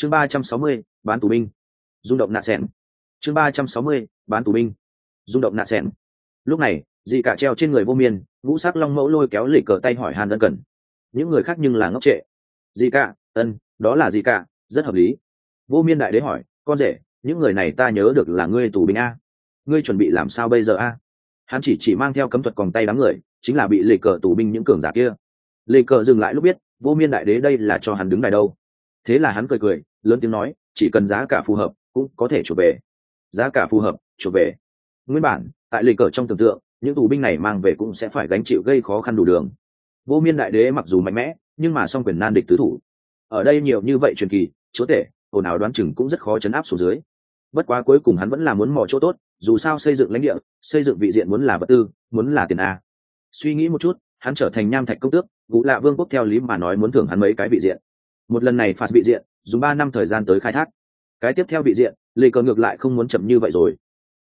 chương ba trăm sáu mươi, bán tù binh. Rung động nạ sẻn. Chương ba trăm sáu mươi, bán tù binh. Rung động nạ sẻn. Lúc này dị cả treo trên người vô miên, ngũ sắc long mẫu lôi kéo lì cờ tay hỏi hàn ân cần. Những người khác nhưng là ngốc trệ. Dị cả, ân, đó là dị cả, rất hợp lý. Vô miên đại đế hỏi, con rể, những người này ta nhớ được là ngươi tù binh a. Ngươi chuẩn bị làm sao bây giờ a? Hắn chỉ chỉ mang theo cấm thuật còn tay đám người, chính là bị lì cờ tù binh những cường giả kia. Lì cờ dừng lại lúc biết, vô miên đại đế đây là cho hắn đứng đài đâu. Thế là hắn cười cười lớn tiếng nói, chỉ cần giá cả phù hợp, cũng có thể chuộc về. Giá cả phù hợp chuộc về. Nguyên bản, tại lịch cờ trong tưởng tượng, những tù binh này mang về cũng sẽ phải gánh chịu gây khó khăn đủ đường. Vô miên đại đế mặc dù mạnh mẽ, nhưng mà song quyền nan địch tứ thủ. Ở đây nhiều như vậy truyền kỳ, chúa tể, ồn ào đoán chừng cũng rất khó chấn áp xuống dưới. Bất quá cuối cùng hắn vẫn là muốn mò chỗ tốt, dù sao xây dựng lãnh địa, xây dựng vị diện muốn là vật tư, muốn là tiền a. Suy nghĩ một chút, hắn trở thành nham thạch công tước vụ lạ vương quốc theo lý mà nói muốn thưởng hắn mấy cái vị diện. Một lần này phạt vị diện dùng ba năm thời gian tới khai thác. Cái tiếp theo vị diện, lì cờ ngược lại không muốn chậm như vậy rồi.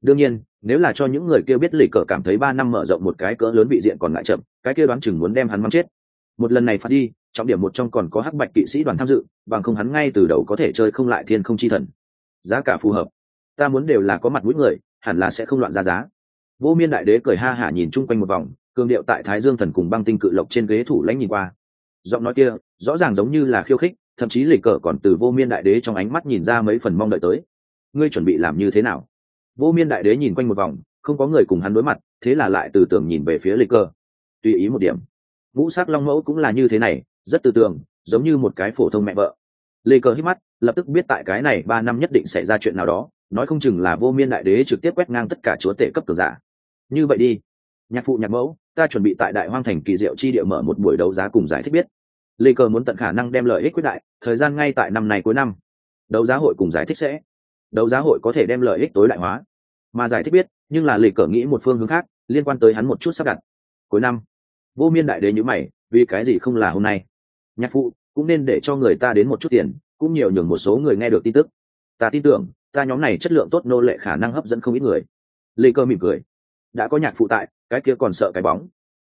Đương nhiên, nếu là cho những người kia biết lì cờ cảm thấy ba năm mở rộng một cái cỡ lớn vị diện còn lại chậm, cái kia đoán chừng muốn đem hắn mắng chết. Một lần này phạt đi, trọng điểm một trong còn có hắc bạch kỵ sĩ đoàn tham dự, bằng không hắn ngay từ đầu có thể chơi không lại thiên không chi thần. Giá cả phù hợp. Ta muốn đều là có mặt mũi người, hẳn là sẽ không loạn ra giá. Vô miên đại đế cười ha hả nhìn chung quanh một vòng, cường điệu tại thái dương thần cùng băng tinh cự lộc trên ghế thủ lãnh nhìn qua. Giọng nói kia, rõ ràng giống như là khiêu khích thậm chí lịch cờ còn từ vô miên đại đế trong ánh mắt nhìn ra mấy phần mong đợi tới. Ngươi chuẩn bị làm như thế nào? Vô miên đại đế nhìn quanh một vòng, không có người cùng hắn đối mặt, thế là lại từ tường nhìn về phía lịch cờ. Tùy ý một điểm. Ngũ sắc long mẫu cũng là như thế này, rất từ tường giống như một cái phổ thông mẹ vợ. Lê cờ hít mắt, lập tức biết tại cái này ba năm nhất định xảy ra chuyện nào đó, nói không chừng là vô miên đại đế trực tiếp quét ngang tất cả chúa tể cấp cường giả. Như vậy đi. Nhạc phụ nhạc mẫu, ta chuẩn bị tại đại hoang thành kỳ diệu chi địa mở một buổi đấu giá cùng giải thích biết lê cờ muốn tận khả năng đem lợi ích quyết đại, thời gian ngay tại năm này cuối năm. Đấu giá hội cùng giải thích sẽ. Đấu giá hội có thể đem lợi ích tối đại hóa. Mà giải thích biết, nhưng là lê cờ nghĩ một phương hướng khác, liên quan tới hắn một chút sắp đặt. Cuối năm, vô miên đại đế nhữ mày, vì cái gì không là hôm nay? Nhạc phụ, cũng nên để cho người ta đến một chút tiền, cũng nhiều nhường một số người nghe được tin tức. Ta tin tưởng, ta nhóm này chất lượng tốt nô lệ khả năng hấp dẫn không ít người. Lê cơ mỉm cười. Đã có nhạc phụ tại, cái kia còn sợ cái bóng.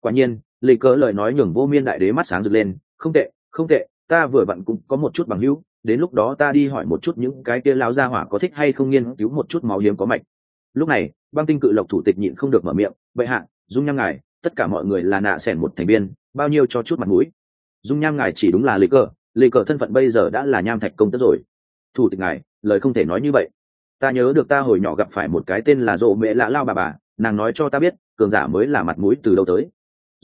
Quả nhiên lê cỡ lời nói nhường vô miên đại đế mắt sáng rực lên, không tệ không tệ, ta vừa vặn cũng có một chút bằng hữu, đến lúc đó ta đi hỏi một chút những cái kia láo ra hỏa có thích hay không nghiên cứu một chút máu hiếm có mạch. Lúc này, băng tinh cự lộc thủ tịch nhịn không được mở miệng, Bệ hạ, dung nham ngài, tất cả mọi người là nạ sẻn một thành viên, bao nhiêu cho chút mặt mũi? Dung nham ngài chỉ đúng là lê cơ lê cờ thân phận bây giờ đã là nham thạch công tất rồi. Thủ tịch ngài, lời không thể nói như vậy. Ta nhớ được ta hồi nhỏ gặp phải một cái tên là rộ mẹ lạ lao bà bà, nàng nói cho ta biết, cường giả mới là mặt mũi từ đâu tới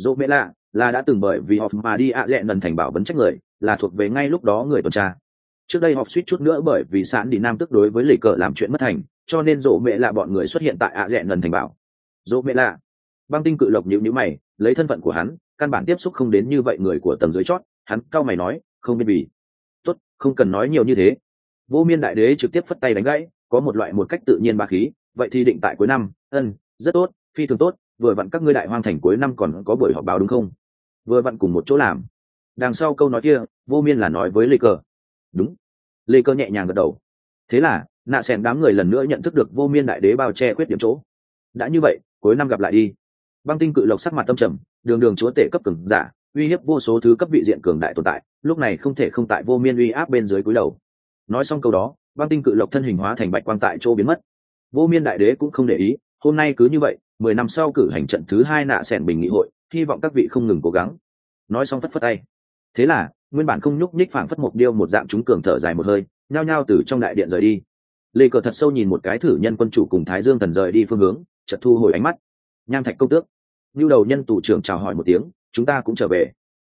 dỗ mẹ lạ, là đã từng bởi vì họp mà đi ạ à dẹn lần thành bảo vấn trách người, là thuộc về ngay lúc đó người tuần tra. Trước đây họp suýt chút nữa bởi vì sẵn đi nam tức đối với lì cờ làm chuyện mất thành, cho nên dỗ mẹ lạ bọn người xuất hiện tại ạ à dẹn lần thành bảo. Dỗ mẹ lạ. Băng tinh cự lộc nhịu nhữ mày, lấy thân phận của hắn, căn bản tiếp xúc không đến như vậy người của tầng dưới chót, hắn cao mày nói, không biết vì. Tốt, không cần nói nhiều như thế. Vô miên đại đế trực tiếp phất tay đánh gãy, có một loại một cách tự nhiên ba khí, vậy thì định tại cuối năm, ân, rất tốt, phi thường tốt vừa vặn các ngươi đại hoang thành cuối năm còn có buổi họp báo đúng không? Vừa vặn cùng một chỗ làm. Đằng sau câu nói kia, vô miên là nói với lê cơ đúng. Lê cơ nhẹ nhàng gật đầu. Thế là, nạ xẻn đám người lần nữa nhận thức được vô miên đại đế bao che khuyết điểm chỗ. Đã như vậy, cuối năm gặp lại đi. Băng tinh cự lộc sắc mặt tâm trầm, đường đường chúa tể cấp cường giả, uy hiếp vô số thứ cấp vị diện cường đại tồn tại, lúc này không thể không tại vô miên uy áp bên dưới cúi đầu. Nói xong câu đó, băng tinh cự lộc thân hình hóa thành bạch quang tại chỗ biến mất. Vô miên đại đế cũng không để ý, hôm nay cứ như vậy mười năm sau cử hành trận thứ hai nạ sẻn bình nghị hội, hy vọng các vị không ngừng cố gắng. Nói xong phất phất tay. Thế là, nguyên bản không nhúc nhích phảng phất mục điêu một dạng chúng cường thở dài một hơi, nhao nhao từ trong đại điện rời đi. Lê cờ thật sâu nhìn một cái thử nhân quân chủ cùng thái dương thần rời đi phương hướng, chợt thu hồi ánh mắt. Nham thạch công tước. Như đầu nhân tù trưởng chào hỏi một tiếng, chúng ta cũng trở về.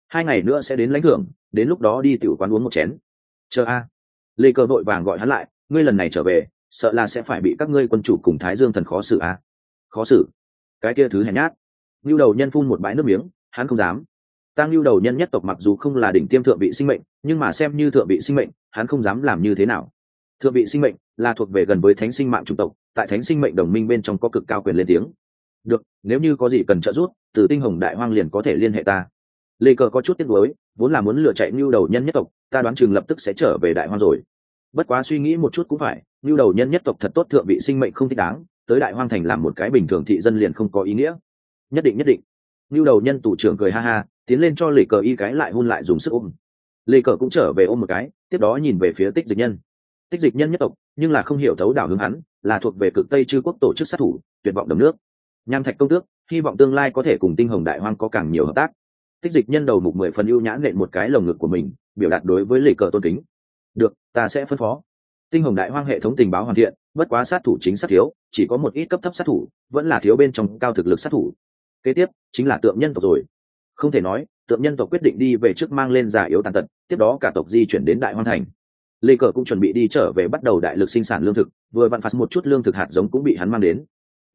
Hai ngày nữa sẽ đến lãnh thưởng, đến lúc đó đi tiểu quán uống một chén. Chờ a. Lê Cờ vội vàng gọi hắn lại, ngươi lần này trở về, sợ là sẽ phải bị các ngươi quân chủ cùng thái dương thần khó xử a khó xử. Cái kia thứ hèn nhát. Lưu đầu nhân phun một bãi nước miếng, hắn không dám. Tăng lưu đầu nhân nhất tộc mặc dù không là đỉnh tiêm thượng vị sinh mệnh, nhưng mà xem như thượng vị sinh mệnh, hắn không dám làm như thế nào. Thượng vị sinh mệnh là thuộc về gần với thánh sinh mạng chủng tộc, tại thánh sinh mệnh đồng minh bên trong có cực cao quyền lên tiếng. Được, nếu như có gì cần trợ giúp từ tinh hồng đại hoang liền có thể liên hệ ta. Lê cờ có chút tiếc nuối, vốn là muốn lựa chạy ngưu đầu nhân nhất tộc, ta đoán chừng lập tức sẽ trở về đại hoang rồi. Bất quá suy nghĩ một chút cũng phải, ngưu đầu nhân nhất tộc thật tốt thượng vị sinh mệnh không thích đáng tới đại hoang thành làm một cái bình thường thị dân liền không có ý nghĩa. Nhất định nhất định. Lưu đầu nhân tủ trưởng cười ha ha, tiến lên cho lê cờ y cái lại hôn lại dùng sức ôm. Lê cờ cũng trở về ôm một cái, tiếp đó nhìn về phía tích dịch nhân. Tích dịch nhân nhất tộc, nhưng là không hiểu thấu đảo hướng hắn, là thuộc về cực tây chư quốc tổ chức sát thủ, tuyệt vọng đầm nước. Nham thạch công tước, hy vọng tương lai có thể cùng tinh hồng đại hoang có càng nhiều hợp tác. Tích dịch nhân đầu mục mười phần ưu nhãn nện một cái lồng ngực của mình, biểu đạt đối với lì cờ tôn kính. Được, ta sẽ phân phó. Tinh hồng đại hoang hệ thống tình báo hoàn thiện bất quá sát thủ chính sát thiếu, chỉ có một ít cấp thấp sát thủ, vẫn là thiếu bên trong cao thực lực sát thủ. Kế tiếp, chính là tượng nhân tộc rồi. Không thể nói, tượng nhân tộc quyết định đi về trước mang lên giả yếu tàn tật, tiếp đó cả tộc di chuyển đến đại hoan thành. Lê cờ cũng chuẩn bị đi trở về bắt đầu đại lực sinh sản lương thực, vừa vặn phạt một chút lương thực hạt giống cũng bị hắn mang đến.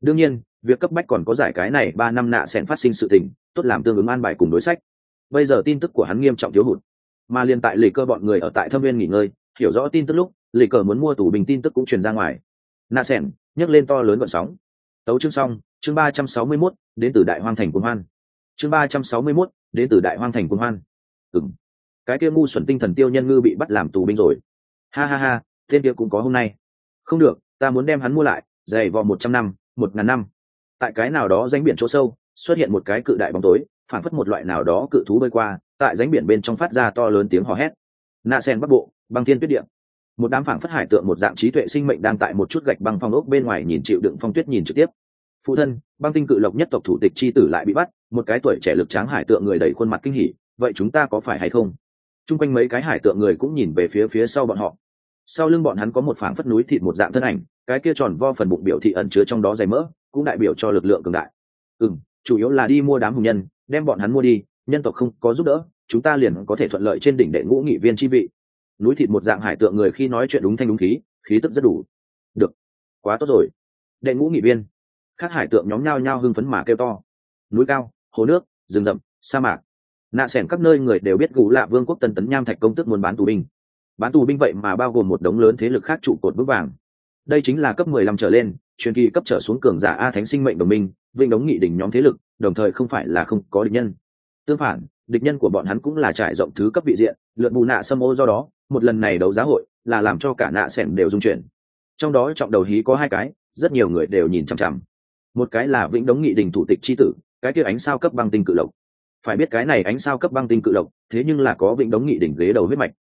Đương nhiên, việc cấp bách còn có giải cái này ba năm nạ sẽ phát sinh sự tình, tốt làm tương ứng an bài cùng đối sách. Bây giờ tin tức của hắn nghiêm trọng thiếu hụt. Mà liên tại lì cơ bọn người ở tại thâm viên nghỉ ngơi, hiểu rõ tin tức lúc lì cờ muốn mua tủ bình tin tức cũng truyền ra ngoài nạ sẻn, nhấc lên to lớn vận sóng. Tấu chương xong, chương ba trăm sáu mươi mốt, đến từ đại hoang thành quân hoan. Chương ba trăm sáu mươi mốt, đến từ đại hoang thành quân hoan. Ừng cái kia ngu xuẩn tinh thần tiêu nhân ngư bị bắt làm tù binh rồi. Ha ha ha, tên kia cũng có hôm nay. Không được, ta muốn đem hắn mua lại, dày vò một trăm năm, một ngàn năm. Tại cái nào đó danh biển chỗ sâu, xuất hiện một cái cự đại bóng tối, phản phất một loại nào đó cự thú bơi qua, tại ránh biển bên trong phát ra to lớn tiếng hò hét. Nạ sen bắc bộ, băng thiên tuyết điện một đám phảng phất hải tượng một dạng trí tuệ sinh mệnh đang tại một chút gạch băng phong ốc bên ngoài nhìn chịu đựng phong tuyết nhìn trực tiếp. Phụ thân, băng tinh cự lộc nhất tộc thủ tịch c h i tử lại bị bắt, một cái tuổi trẻ lực tráng hải tượng người đầy khuôn mặt kinh hỉ, vậy chúng ta có phải hay không? T r u n g quanh mấy cái hải tượng người cũng nhìn về phía phía sau bọn họ. Sau lưng bọn hắn có một phảng phất núi thịt một dạng thân ảnh, cái kia tròn vo phần bụng biểu thị ẩn chứa trong đó dày mỡ, cũng đại biểu cho lực lượng cường đại. Ừ chủ yếu là đi mua đám hùng nhân, đem bọn hắn mua đi, nhân tộc không có giúp đỡ, chúng ta liền có thể thuận lợi trên đỉnh đệ ngũ nghị viên chi vị núi thịt một dạng hải tượng người khi nói chuyện đúng thanh đúng khí khí tức rất đủ. Được, quá tốt rồi. Đệ ngũ nghị viên các hải tượng nhóm nhao nhao hưng phấn mà kêu to. Núi cao, hồ nước, rừng rậm, sa mạc. Nạ s ẻ n các nơi người đều biết gù lạ vương quốc tân tấn nham thạch công tức muốn bán tù binh. Bán tù binh vậy mà bao gồm một đống lớn thế lực khác trụ cột bước vàng. Đây chính là cấp mười lăm trở lên, truyền kỳ cấp trở xuống cường giả a thánh sinh mệnh đồng minh, vinh đống nghị đỉnh nhóm thế lực, đồng thời không phải là không có địch nhân. Tương phản, địch nhân của bọn hắn cũng là trải rộng thứ cấp vị diện, lượn bù nạ xâm ô do đó một lần này đấu giá hội là làm cho cả nạ sẻn đều dung chuyển. Trong đó trọng đầu hí có hai cái, rất nhiều người đều nhìn chằm chằm. Một cái là vĩnh đống nghị đình thủ tịch c h i tử, cái kia ánh sao cấp băng tinh cự lộc. Phải biết cái này ánh sao cấp băng tinh cự lộc, thế nhưng là có vĩnh đống nghị đỉnh ghế đầu huyết mạch.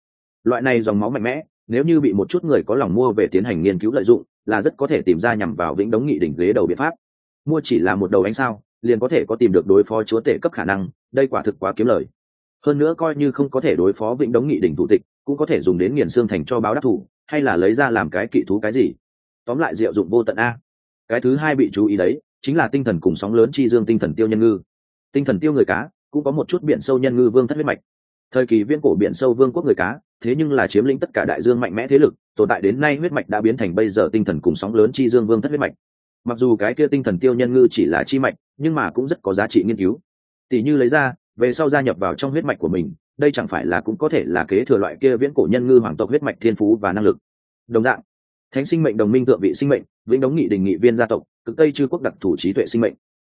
Loại này dòng máu mạnh mẽ, nếu như bị một chút người có lòng mua về tiến hành nghiên cứu lợi dụng, là rất có thể tìm ra nhằm vào vĩnh đống nghị đỉnh ghế đầu biện pháp. Mua chỉ là một đầu ánh sao, liền có thể có tìm được đối phó chúa tể cấp khả năng, đây quả thực quá kiếm lời. Hơn nữa coi như không có thể đối phó vĩnh đống nghị đỉnh thủ tịch cũng có thể dùng đến nghiền xương thành cho báo đắc thủ, hay là lấy ra làm cái kỵ thú cái gì. Tóm lại diệu dụng vô tận a. Cái thứ hai bị chú ý đấy, chính là tinh thần cùng sóng lớn chi dương tinh thần tiêu nhân ngư. Tinh thần tiêu người cá, cũng có một chút biển sâu nhân ngư vương thất huyết mạch. Thời kỳ viên cổ biển sâu vương quốc người cá, thế nhưng là chiếm lĩnh tất cả đại dương mạnh mẽ thế lực, tồn tại đến nay huyết mạch đã biến thành bây giờ tinh thần cùng sóng lớn chi dương vương thất huyết mạch. Mặc dù cái kia tinh thần tiêu nhân ngư chỉ là chi mạch, nhưng mà cũng rất có giá trị nghiên cứu. Tỷ như lấy ra, về sau gia nhập vào trong huyết mạch của mình đây chẳng phải là cũng có thể là kế thừa loại kia viễn cổ nhân ngư hoàng tộc huyết mạch thiên phú và năng lực. Đồng dạng, thánh sinh mệnh đồng minh thượng vị sinh mệnh, vĩnh đống nghị đình nghị viên gia tộc, cực tây chư quốc đặc thủ trí tuệ sinh mệnh.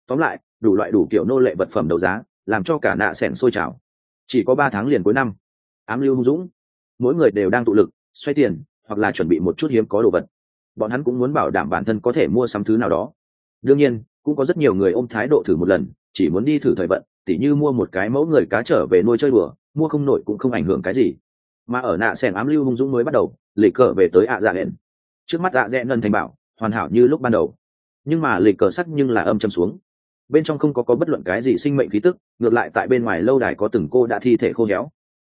Tóm lại, đủ loại đủ kiểu nô lệ vật phẩm đấu giá, làm cho cả nạ sẻn sôi trào. Chỉ có ba tháng liền cuối năm. Ám lưu hung dũng, mỗi người đều đang tụ lực, xoay tiền, hoặc là chuẩn bị một chút hiếm có đồ vật. Bọn hắn cũng muốn bảo đảm bản thân có thể mua sắm thứ nào đó. Đương nhiên, cũng có rất nhiều người ôm thái độ thử một lần, chỉ muốn đi thử thời vận, tỉ như mua một cái mẫu người cá trở về nuôi chơi đùa mua không nổi cũng không ảnh hưởng cái gì. Mà ở nạ sẻn ám lưu hung dũng mới bắt đầu lì cờ về tới ạ dạ hẹn. Trước mắt ạ dạ ngân thành bảo, hoàn hảo như lúc ban đầu. Nhưng mà lì cờ sắc nhưng là âm châm xuống. Bên trong không có có bất luận cái gì sinh mệnh khí tức, ngược lại tại bên ngoài lâu đài có từng cô đã thi thể khô héo.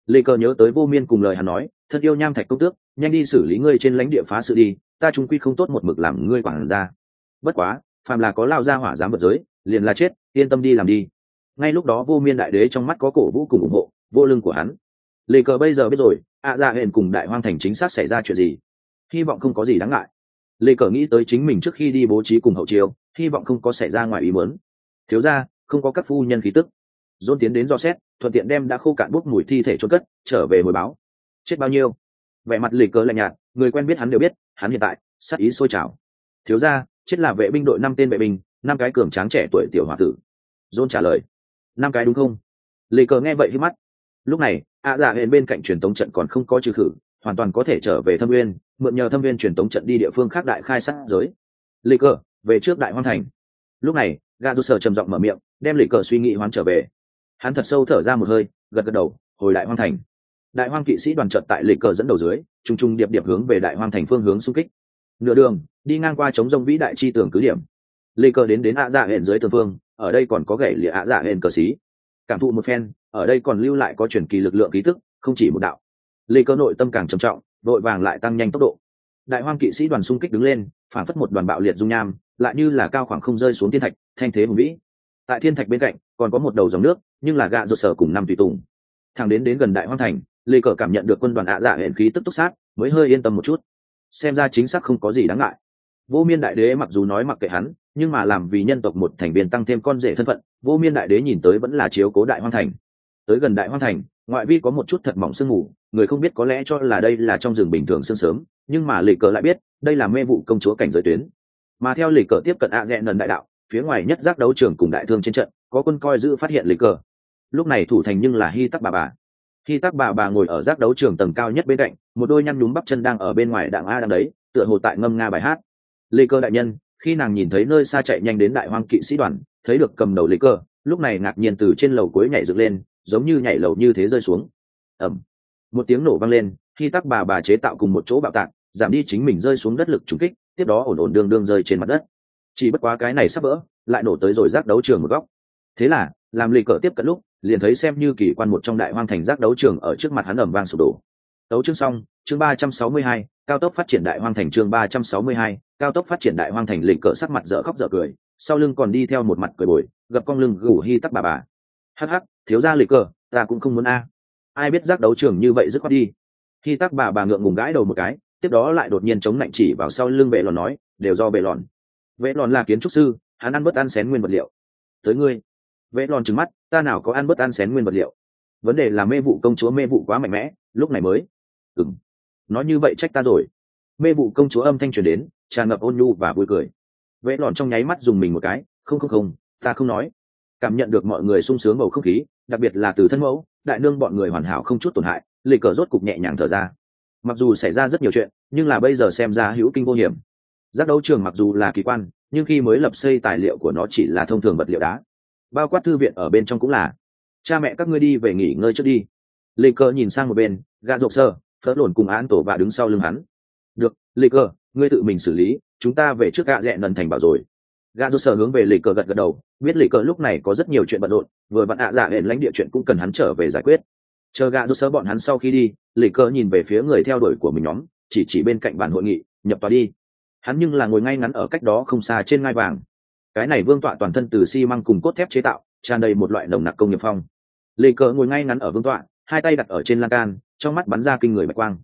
Lì cờ nhớ tới vô miên cùng lời hắn nói thân yêu nham thạch công tước, nhanh đi xử lý ngươi trên lãnh địa phá sự đi, ta trung quy không tốt một mực làm ngươi quản ra bất quá, phàm là có lao ra hỏa dám vật giới, liền là chết, yên tâm đi làm đi. Ngay lúc đó vô miên đại đế trong mắt có cổ vũ cùng ủng hộ vô lưng của hắn. Lê cờ bây giờ biết rồi, ạ à dạ hển cùng đại hoang thành chính xác xảy ra chuyện gì. Hy vọng không có gì đáng ngại. Lê cờ nghĩ tới chính mình trước khi đi bố trí cùng hậu chiếu hy vọng không có xảy ra ngoài ý muốn. Thiếu ra không có các phu nhân khí tức. Dôn tiến đến do xét, thuận tiện đem đã khô cạn bút mùi thi thể trôn cất, trở về hồi báo. Chết bao nhiêu? Vẻ mặt lì cờ lạnh nhạt, người quen biết hắn đều biết, hắn hiện tại, sắc ý sôi trào. Thiếu ra chết là vệ binh đội năm tên vệ binh, năm cái cường tráng trẻ tuổi tiểu h o a tử. Dôn trả lời. Năm cái đúng không? Lì cờ nghe vậy khi mắt lúc này ạ dạ hển bên cạnh truyền tống trận còn không có trừ khử, hoàn toàn có thể trở về thâm nguyên, mượn nhờ thâm viên truyền tống trận đi địa phương khác đại khai sát giới. Lì cờ, về trước đại hoang thành. Lúc này, gà rút sở trầm giọng mở miệng, đem lì cờ suy nghĩ hoán trở về. Hắn thật sâu thở ra một hơi, gật gật đầu, hồi đại hoang thành. Đại hoang kỵ sĩ đoàn trận tại lì cờ dẫn đầu dưới t r u n g t r u n g điệp điệp hướng về đại hoang thành phương hướng xung kích. Nửa đường, đi ngang qua chống rông vĩ đại chi tưởng cứ điểm. Lì cờ đến đến ạ dạ hẹn dưới tường phương, ở đây còn có gậy lịa ạ dạ hẹn cờ xí. Cảm thụ một phen ở đây còn lưu lại có truyền kỳ lực lượng ký tức không chỉ một đạo. Lê cơ nội tâm càng trầm trọng, vội vàng lại tăng nhanh tốc độ. Đại hoang kỵ sĩ đoàn xung kích đứng lên, phản phất một đoàn bạo liệt dung nham, lại như là cao khoảng không rơi xuống thiên thạch, thanh thế hùng vĩ. Tại thiên thạch bên cạnh, còn có một đầu dòng nước, nhưng là gạ rột sở cùng năm tùy tùng. Thằng đến đến gần đại hoang thành, lê cờ cảm nhận được quân đoàn ạ dạ hẹn khí tức túc sát, mới hơi yên tâm một chút. Xem ra chính xác không có gì đáng ngại. Vô miên đại đế mặc dù nói mặc kệ hắn, nhưng mà làm vì nhân tộc một thành viên tăng thêm con rể thân phận, vô miên đại đế nhìn tới vẫn là chiếu cố đại hoang thành tới gần đại hoang thành, ngoại vi có một chút thật mỏng sương mù, người không biết có lẽ cho là đây là trong rừng bình thường sương sớm, nhưng mà lì cờ lại biết, đây là mê vụ công chúa cảnh giới tuyến. Mà theo lì cờ tiếp cận a rẽ nần đại đạo, phía ngoài nhất giác đấu trường cùng đại thương trên trận, có quân coi giữ phát hiện lì cờ. Lúc này thủ thành nhưng là hy tắc bà bà. Hy tắc bà bà ngồi ở giác đấu trường tầng cao nhất bên cạnh, một đôi nhăn nhúm bắp chân đang ở bên ngoài đảng a đang đấy, tựa hồ tại ngâm nga bài hát. Lê cơ đại nhân, khi nàng nhìn thấy nơi xa chạy nhanh đến đại hoang kỵ sĩ đoàn, thấy được cầm đầu lê cơ lúc này ngạc nhiên từ trên lầu cuối nhảy dựng lên giống như nhảy lầu như thế rơi xuống. Ẩm một tiếng nổ vang lên, khi tắc bà bà chế tạo cùng một chỗ bạo tạc, giảm đi chính mình rơi xuống đất lực trúng kích, tiếp đó ổn ổn đương đương rơi trên mặt đất. Chỉ bất quá cái này sắp vỡ, lại nổ tới rồi rác đấu trường một góc. Thế là, làm lì cờ tiếp cận lúc, liền thấy xem như kỳ quan một trong đại hoang thành rác đấu trường ở trước mặt hắn ẩm vang sụp đổ. Đấu chương xong, chương ba trăm sáu mươi hai, cao tốc phát triển đại hoang thành chương ba trăm sáu mươi hai, cao tốc phát triển đại hoang thành lì cờ sắc mặt dở khóc dở cười, sau lưng còn đi theo một mặt cười bồi gập cong lưng gù hi tắc bà bà hắc hắc, thiếu ra lịch cờ, ta cũng không muốn a. Ai biết giác đấu trường như vậy dứt khoát đi. Khi tắc bà bà ngượng ngùng gãi đầu một cái, tiếp đó lại đột nhiên chống lạnh chỉ vào sau lưng vệ lòn nói, đều do vệ lòn. Vệ lòn là kiến trúc sư, hắn ăn bớt ăn xén nguyên vật liệu. Tới ngươi. Vệ lòn trừng mắt, ta nào có ăn bớt ăn xén nguyên vật liệu? Vấn đề là mê vụ công chúa mê vụ quá mạnh mẽ, lúc này mới. Ừng nói như vậy trách ta rồi. Mê vụ công chúa âm thanh truyền đến, tràn ngập ôn nhu và vui cười. Vệ lòn trong nháy mắt dùng mình một cái, không không không, ta không nói cảm nhận được mọi người sung sướng bầu không khí, đặc biệt là từ thân mẫu, đại nương bọn người hoàn hảo không chút tổn hại, lì cờ rốt cục nhẹ nhàng thở ra. Mặc dù xảy ra rất nhiều chuyện, nhưng là bây giờ xem ra hữu kinh vô hiểm. Giác đấu trường mặc dù là kỳ quan, nhưng khi mới lập xây tài liệu của nó chỉ là thông thường vật liệu đá. Bao quát thư viện ở bên trong cũng là. Cha mẹ các ngươi đi về nghỉ ngơi trước đi. Lì cờ nhìn sang một bên gà rộp sơ, phớt lồn cùng án tổ và đứng sau lưng hắn. Được, lì cờ, ngươi tự mình xử lý, chúng ta về trước gạ rẽ nần thành bảo rồi. Gã rộp sở hướng về lì cờ gật gật đầu, biết lì cờ lúc này có rất nhiều chuyện bận rộn, vừa bận ạ dạ hẹn lãnh địa chuyện cũng cần hắn trở về giải quyết. Chờ gã rộp sở bọn hắn sau khi đi, lì cờ nhìn về phía người theo đuổi của mình nhóm, chỉ chỉ bên cạnh bàn hội nghị, nhập tòa đi. Hắn nhưng là ngồi ngay ngắn ở cách đó không xa trên ngai vàng. Cái này vương tọa toàn thân từ xi măng cùng cốt thép chế tạo, tràn đầy một loại nồng nặc công nghiệp phong. Lì cờ ngồi ngay ngắn ở vương tọa, hai tay đặt ở trên lan can, trong mắt bắn ra kinh người bạch quang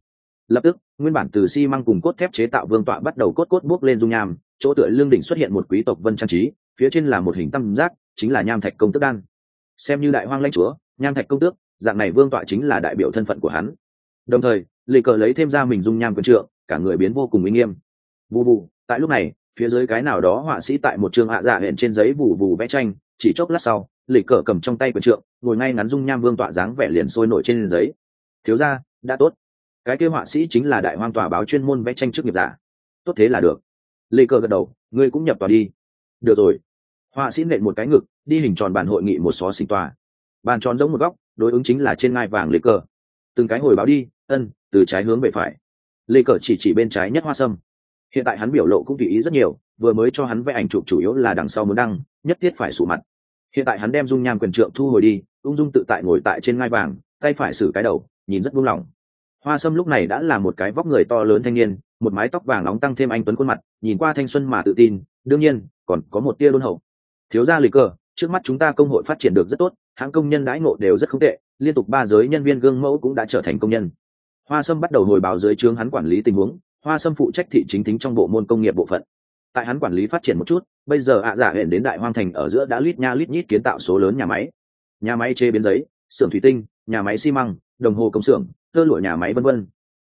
lập tức, nguyên bản từ xi măng cùng cốt thép chế tạo vương tọa bắt đầu cốt cốt buốc lên dung nham, chỗ tựa lương đỉnh xuất hiện một quý tộc vân trang trí, phía trên là một hình tam giác, chính là nham thạch công tước đan. Xem như đại hoang lãnh chúa, nham thạch công tước, dạng này vương tọa chính là đại biểu thân phận của hắn. Đồng thời lì cờ lấy thêm ra mình dung nham quân trượng, cả người biến vô cùng uy nghiêm. Bù bù tại lúc này, phía dưới cái nào đó họa sĩ tại một trường hạ dạ hẹn trên giấy vù vù vẽ tranh, chỉ chốc lát sau lì cờ cầm trong tay quần trượng, ngồi ngay ngắn dung nham vương tọa dáng vẻ liền sôi nổi trên giấy. Thiếu ra đã tốt cái kêu họa sĩ chính là đại hoang tòa báo chuyên môn vẽ tranh trước nghiệp giả. Tốt thế là được. Lê cờ gật đầu, ngươi cũng nhập tòa đi. Được rồi. Họa sĩ nện một cái ngực, đi hình tròn bàn hội nghị một xó sinh tòa. Bàn tròn giống một góc, đối ứng chính là trên ngai vàng lê cờ từng cái hồi báo đi, ân, từ trái hướng về phải. Lê cờ chỉ chỉ bên trái nhất hoa sâm. Hiện tại hắn biểu lộ cũng tùy ý rất nhiều, vừa mới cho hắn vẽ ảnh chụp chủ yếu là đằng sau muốn đăng, nhất thiết phải sụ mặt. Hiện tại hắn đem dung nham quyền trượng thu hồi đi, ung dung tự tại ngồi tại trên ngai vàng, tay phải xử cái đầu, nhìn rất buông lỏng hoa sâm lúc này đã là một cái vóc người to lớn thanh niên, một mái tóc vàng nóng tăng thêm anh tuấn khuôn mặt, nhìn qua thanh xuân mà tự tin, đương nhiên, còn có một tia đôn hậu. Thiếu gia lịch cơ trước mắt chúng ta công hội phát triển được rất tốt, hãng công nhân đãi ngộ đều rất không tệ, liên tục ba giới nhân viên gương mẫu cũng đã trở thành công nhân. Hoa sâm bắt đầu hồi báo dưới trướng hắn quản lý tình huống, hoa sâm phụ trách thị chính thính trong bộ môn công nghiệp bộ phận. Tại hắn quản lý phát triển một chút, bây giờ ạ giả hẹn đến đại hoang thành ở giữa đã lít nha lít nhít kiến tạo số lớn nhà máy. Nhà máy chế biến giấy, xưởng thủy tinh, nhà máy xi măng, đồng hồ công xưởng tơ lụa nhà máy vân vân.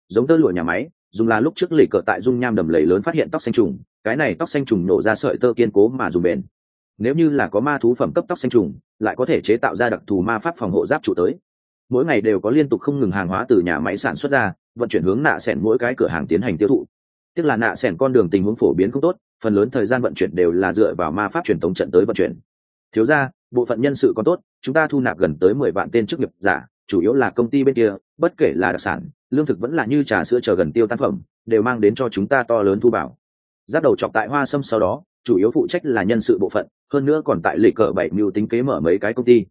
Giống tơ lụa nhà máy, dùng là lúc trước lì cờ tại dung nham đầm lầy lớn phát hiện tóc xanh trùng, cái này tóc xanh trùng nổ ra sợi tơ kiên cố mà dùng bền. Nếu như là có ma thú phẩm cấp tóc xanh trùng, lại có thể chế tạo ra đặc thù ma pháp phòng hộ giáp trụ tới. Mỗi ngày đều có liên tục không ngừng hàng hóa từ nhà máy sản xuất ra, vận chuyển hướng nạ sẻn mỗi cái cửa hàng tiến hành tiêu thụ. Tức là nạ sẻn con đường tình huống phổ biến không tốt, phần lớn thời gian vận chuyển đều là dựa vào ma pháp truyền thống trận tới vận chuyển. Thiếu ra, bộ phận nhân sự có tốt, chúng ta thu nạp gần tới mười vạn tên chức nghiệp giả, chủ yếu là công ty bên kia bất kể là đặc sản, lương thực vẫn là như trà sữa chờ gần tiêu tác phẩm, đều mang đến cho chúng ta to lớn thu bảo. Giáp đầu chọc tại hoa sâm sau đó, chủ yếu phụ trách là nhân sự bộ phận, hơn nữa còn tại lệ cờ bảy mưu tính kế mở mấy cái công ty.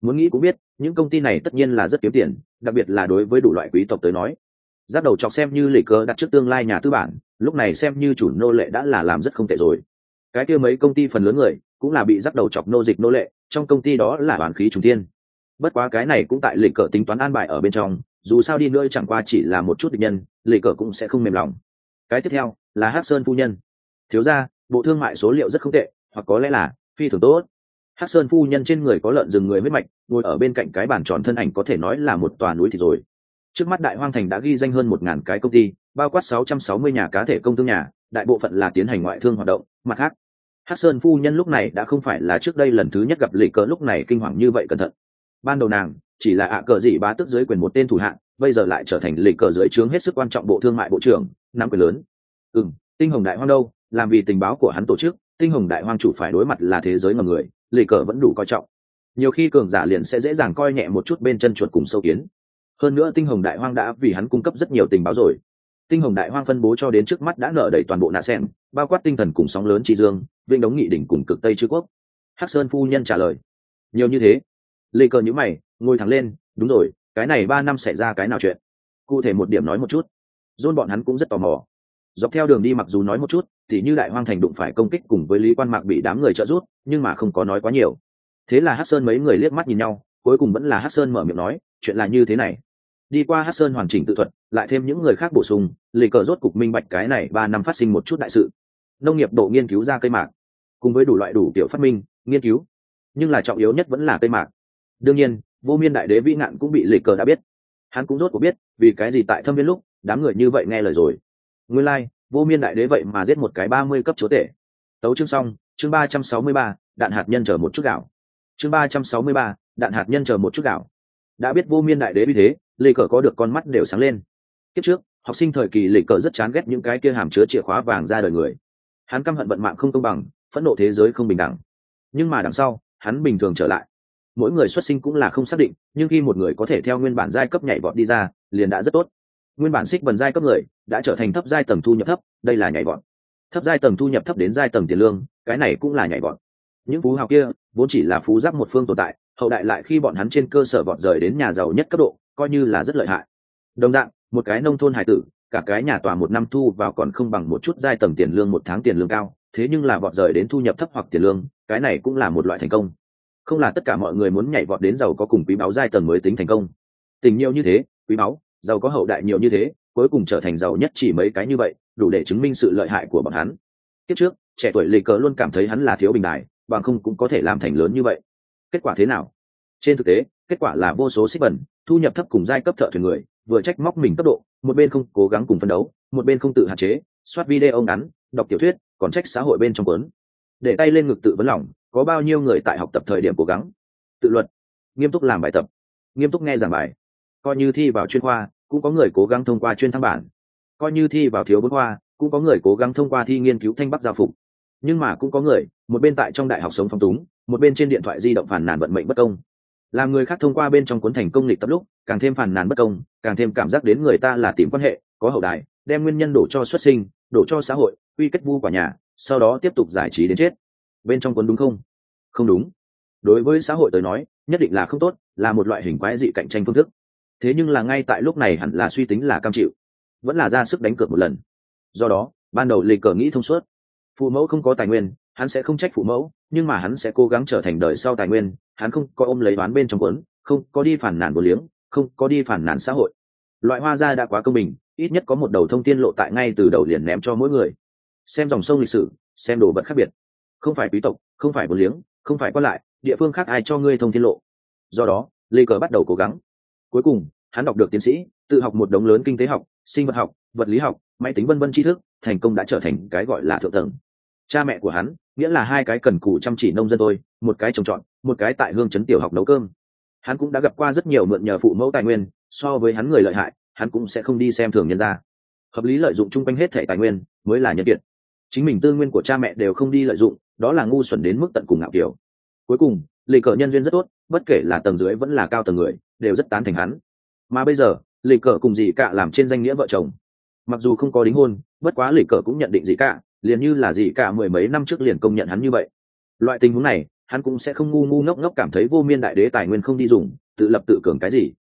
Muốn nghĩ cũng biết, những công ty này tất nhiên là rất kiếm tiền, đặc biệt là đối với đủ loại quý tộc tới nói. Giáp đầu chọc xem như lệ cờ đặt trước tương lai nhà tư bản, lúc này xem như chủ nô lệ đã là làm rất không tệ rồi. Cái kia mấy công ty phần lớn người, cũng là bị giáp đầu chọc nô dịch nô lệ, trong công ty đó là bản khí trùng tiên bất quá cái này cũng tại lệ cờ tính toán an bài ở bên trong, dù sao đi nữa chẳng qua chỉ là một chút địch nhân lệ cờ cũng sẽ không mềm lòng. Cái tiếp theo là hắc sơn phu nhân. Thiếu ra bộ thương mại số liệu rất không tệ, hoặc có lẽ là phi thường tốt. Hắc sơn phu nhân trên người có lợn rừng người huyết mạch, ngồi ở bên cạnh cái bàn tròn thân ảnh có thể nói là một tòa núi thì rồi. Trước mắt đại hoang thành đã ghi danh hơn một ngàn cái công ty, bao quát sáu trăm sáu mươi nhà cá thể công thương nhà, đại bộ phận là tiến hành ngoại thương hoạt động, mặt khác. Hắc sơn phu nhân lúc này đã không phải là trước đây lần thứ nhất gặp lì cờ, lúc này kinh hoàng như vậy cẩn thận ban đầu nàng, chỉ là ạ cờ dị bá tức dưới quyền một tên thủ hạng bây giờ lại trở thành lì cờ dưới trướng hết sức quan trọng bộ thương mại bộ trưởng, nắm quyền lớn. Ừ tinh hồng đại hoang đâu? Làm vì tình báo của hắn tổ chức, tinh hồng đại hoang chủ phải đối mặt là thế giới ngầm người, lì cờ vẫn đủ coi trọng. Nhiều khi cường giả liền sẽ dễ dàng coi nhẹ một chút bên chân chuột cùng sâu kiến. Hơn nữa tinh hồng đại hoang đã vì hắn cung cấp rất nhiều tình báo rồi. Tinh hồng đại hoang phân bố cho đến trước mắt đã nở đầy toàn bộ nạ sen bao quát tinh thần cùng sóng lớn tri dương vinh đống nghị đỉnh cùng cực tây chư quốc. Hắc sơn phu nhân trả lời. Nhiều như thế lê cờ nhữ mày, ngồi thẳng lên, đúng rồi, cái này ba năm xảy ra cái nào chuyện? Cụ thể một điểm nói một chút. Dôn bọn hắn cũng rất tò mò. Dọc theo đường đi mặc dù nói một chút, thì như đại hoang thành đụng phải công kích cùng với lý quan mạc bị đám người trợ giúp, nhưng mà không có nói quá nhiều. Thế là hát sơn mấy người liếc mắt nhìn nhau, cuối cùng vẫn là hát sơn mở miệng nói, chuyện là như thế này. Đi qua hát sơn hoàn chỉnh tự thuật, lại thêm những người khác bổ sung lì cờ rốt cục minh bạch cái này ba năm phát sinh một chút đại sự. Nông nghiệp độ nghiên cứu ra cây mạc. Cùng với đủ loại đủ kiểu phát minh, nghiên cứu. Nhưng là trọng yếu nhất vẫn là cây mạc đương nhiên vô miên đại đế vĩ ngạn cũng bị lịch cờ đã biết. Hắn cũng rốt cuộc biết vì cái gì tại thâm viên lúc đám người như vậy nghe lời rồi. Nguyên lai、like, vô miên đại đế vậy mà giết một cái ba mươi cấp chúa tể. Tấu chương xong chương ba trăm sáu mươi ba đạn hạt nhân chờ một chút gạo. Chương ba trăm sáu mươi ba đạn hạt nhân chờ một chút gạo. Đã biết vô miên đại đế vì thế lê cờ có được con mắt đều sáng lên. Kiếp trước học sinh thời kỳ lê cờ rất chán ghét những cái kia hàm chứa chìa khóa vàng ra đời người. Hắn căm hận vận mạng không công bằng phẫn nộ thế giới không bình đẳng. Nhưng mà đằng sau hắn bình thường trở lại mỗi người xuất sinh cũng là không xác định, nhưng khi một người có thể theo nguyên bản giai cấp nhảy vọt đi ra, liền đã rất tốt. Nguyên bản xích bần giai cấp người đã trở thành thấp giai tầng thu nhập thấp, đây là nhảy vọt. Thấp giai tầng thu nhập thấp đến giai tầng tiền lương, cái này cũng là nhảy vọt. Những phú hào kia vốn chỉ là phú giáp một phương tồn tại, hậu đại lại khi bọn hắn trên cơ sở vọt rời đến nhà giàu nhất cấp độ, coi như là rất lợi hại. Đồng dạng, một cái nông thôn hải tử, cả cái nhà tòa một năm thu vào còn không bằng một chút giai tầng tiền lương một tháng tiền lương cao, thế nhưng là vọt rời đến thu nhập thấp hoặc tiền lương, cái này cũng là một loại thành công không là tất cả mọi người muốn nhảy vọt đến giàu có cùng quý báu giai tầng mới tính thành công. Tình nhiều như thế, quý báu, giàu có hậu đại nhiều như thế, cuối cùng trở thành giàu nhất chỉ mấy cái như vậy, đủ để chứng minh sự lợi hại của bọn hắn. Kiếp trước, trẻ tuổi lì cờ luôn cảm thấy hắn là thiếu bình đại bằng không cũng có thể làm thành lớn như vậy. Kết quả thế nào? Trên thực tế, kết quả là vô số xích bẩn, thu nhập thấp cùng giai cấp thợ thuyền người, vừa trách móc mình cấp độ, một bên không cố gắng cùng phân đấu, một bên không tự hạn chế, soát video ngắn, đọc tiểu thuyết, còn trách xã hội bên trong quấn để tay lên ngực tự vấn lòng có bao nhiêu người tại học tập thời điểm cố gắng? Tự luật nghiêm túc làm bài tập. Nghiêm túc nghe giảng bài. Coi như thi vào chuyên khoa, cũng có người cố gắng thông qua chuyên thăng bản. Coi như thi vào thiếu bốn khoa, cũng có người cố gắng thông qua thi nghiên cứu thanh bắc giao phục. Nhưng mà cũng có người, một bên tại trong đại học sống phong túng, một bên trên điện thoại di động phản nàn vận mệnh bất công. Làm người khác thông qua bên trong cuốn thành công lịch tập lúc, càng thêm phản nàn bất công, càng thêm cảm giác đến người ta là tìm quan hệ, có hậu đại đem nguyên nhân đổ cho xuất sinh, đổ cho xã hội quy kết vu quả nhà, sau đó tiếp tục giải trí đến chết. Bên trong cuốn đúng không? Không đúng. Đối với xã hội tới nói, nhất định là không tốt, là một loại hình quái dị cạnh tranh phương thức. Thế nhưng là ngay tại lúc này hẳn là suy tính là cam chịu, vẫn là ra sức đánh cược một lần. Do đó, ban đầu lê cờ nghĩ thông suốt. Phụ mẫu không có tài nguyên, hắn sẽ không trách phụ mẫu, nhưng mà hắn sẽ cố gắng trở thành đời sau tài nguyên, hắn không có ôm lấy đoán bên trong quấn không có đi phản nản bồ liếng, không có đi phản nản xã hội. Loại hoa ra đã quá công bình, ít nhất có một đầu thông tin lộ tại ngay từ đầu liền ném cho mỗi người. Xem dòng sông lịch sử, xem đồ vật khác biệt. Không phải quý tộc, không phải bồ liếng không phải quan lại, địa phương khác ai cho ngươi thông tin lộ. Do đó, lê cờ bắt đầu cố gắng. Cuối cùng, hắn đọc được tiến sĩ, tự học một đống lớn kinh tế học, sinh vật học, vật lý học, máy tính vân vân tri thức, thành công đã trở thành cái gọi là thượng tầng. Cha mẹ của hắn, nghĩa là hai cái cần cù chăm chỉ nông dân tôi một cái trồng trọt, một cái tại hương chấn tiểu học nấu cơm. Hắn cũng đã gặp qua rất nhiều mượn nhờ phụ mẫu tài nguyên, so với hắn người lợi hại, hắn cũng sẽ không đi xem thường nhân ra hợp lý lợi dụng chung quanh hết thẻ tài nguyên, mới là nhân kiệt. Chính mình tư nguyên của cha mẹ đều không đi lợi dụng đó là ngu xuẩn đến mức tận cùng ngạo kiểu. Cuối cùng lì cờ nhân duyên rất tốt, bất kể là tầng dưới vẫn là cao tầng người, đều rất tán thành hắn. Mà bây giờ lì cờ cùng dì cả làm trên danh nghĩa vợ chồng. Mặc dù không có đính hôn, bất quá lì cờ cũng nhận định dì cả liền như là dì cả mười mấy năm trước liền công nhận hắn như vậy. Loại tình huống này, hắn cũng sẽ không ngu ngu ngốc ngốc cảm thấy vô miên đại đế tài nguyên không đi dùng, tự lập tự cường cái gì.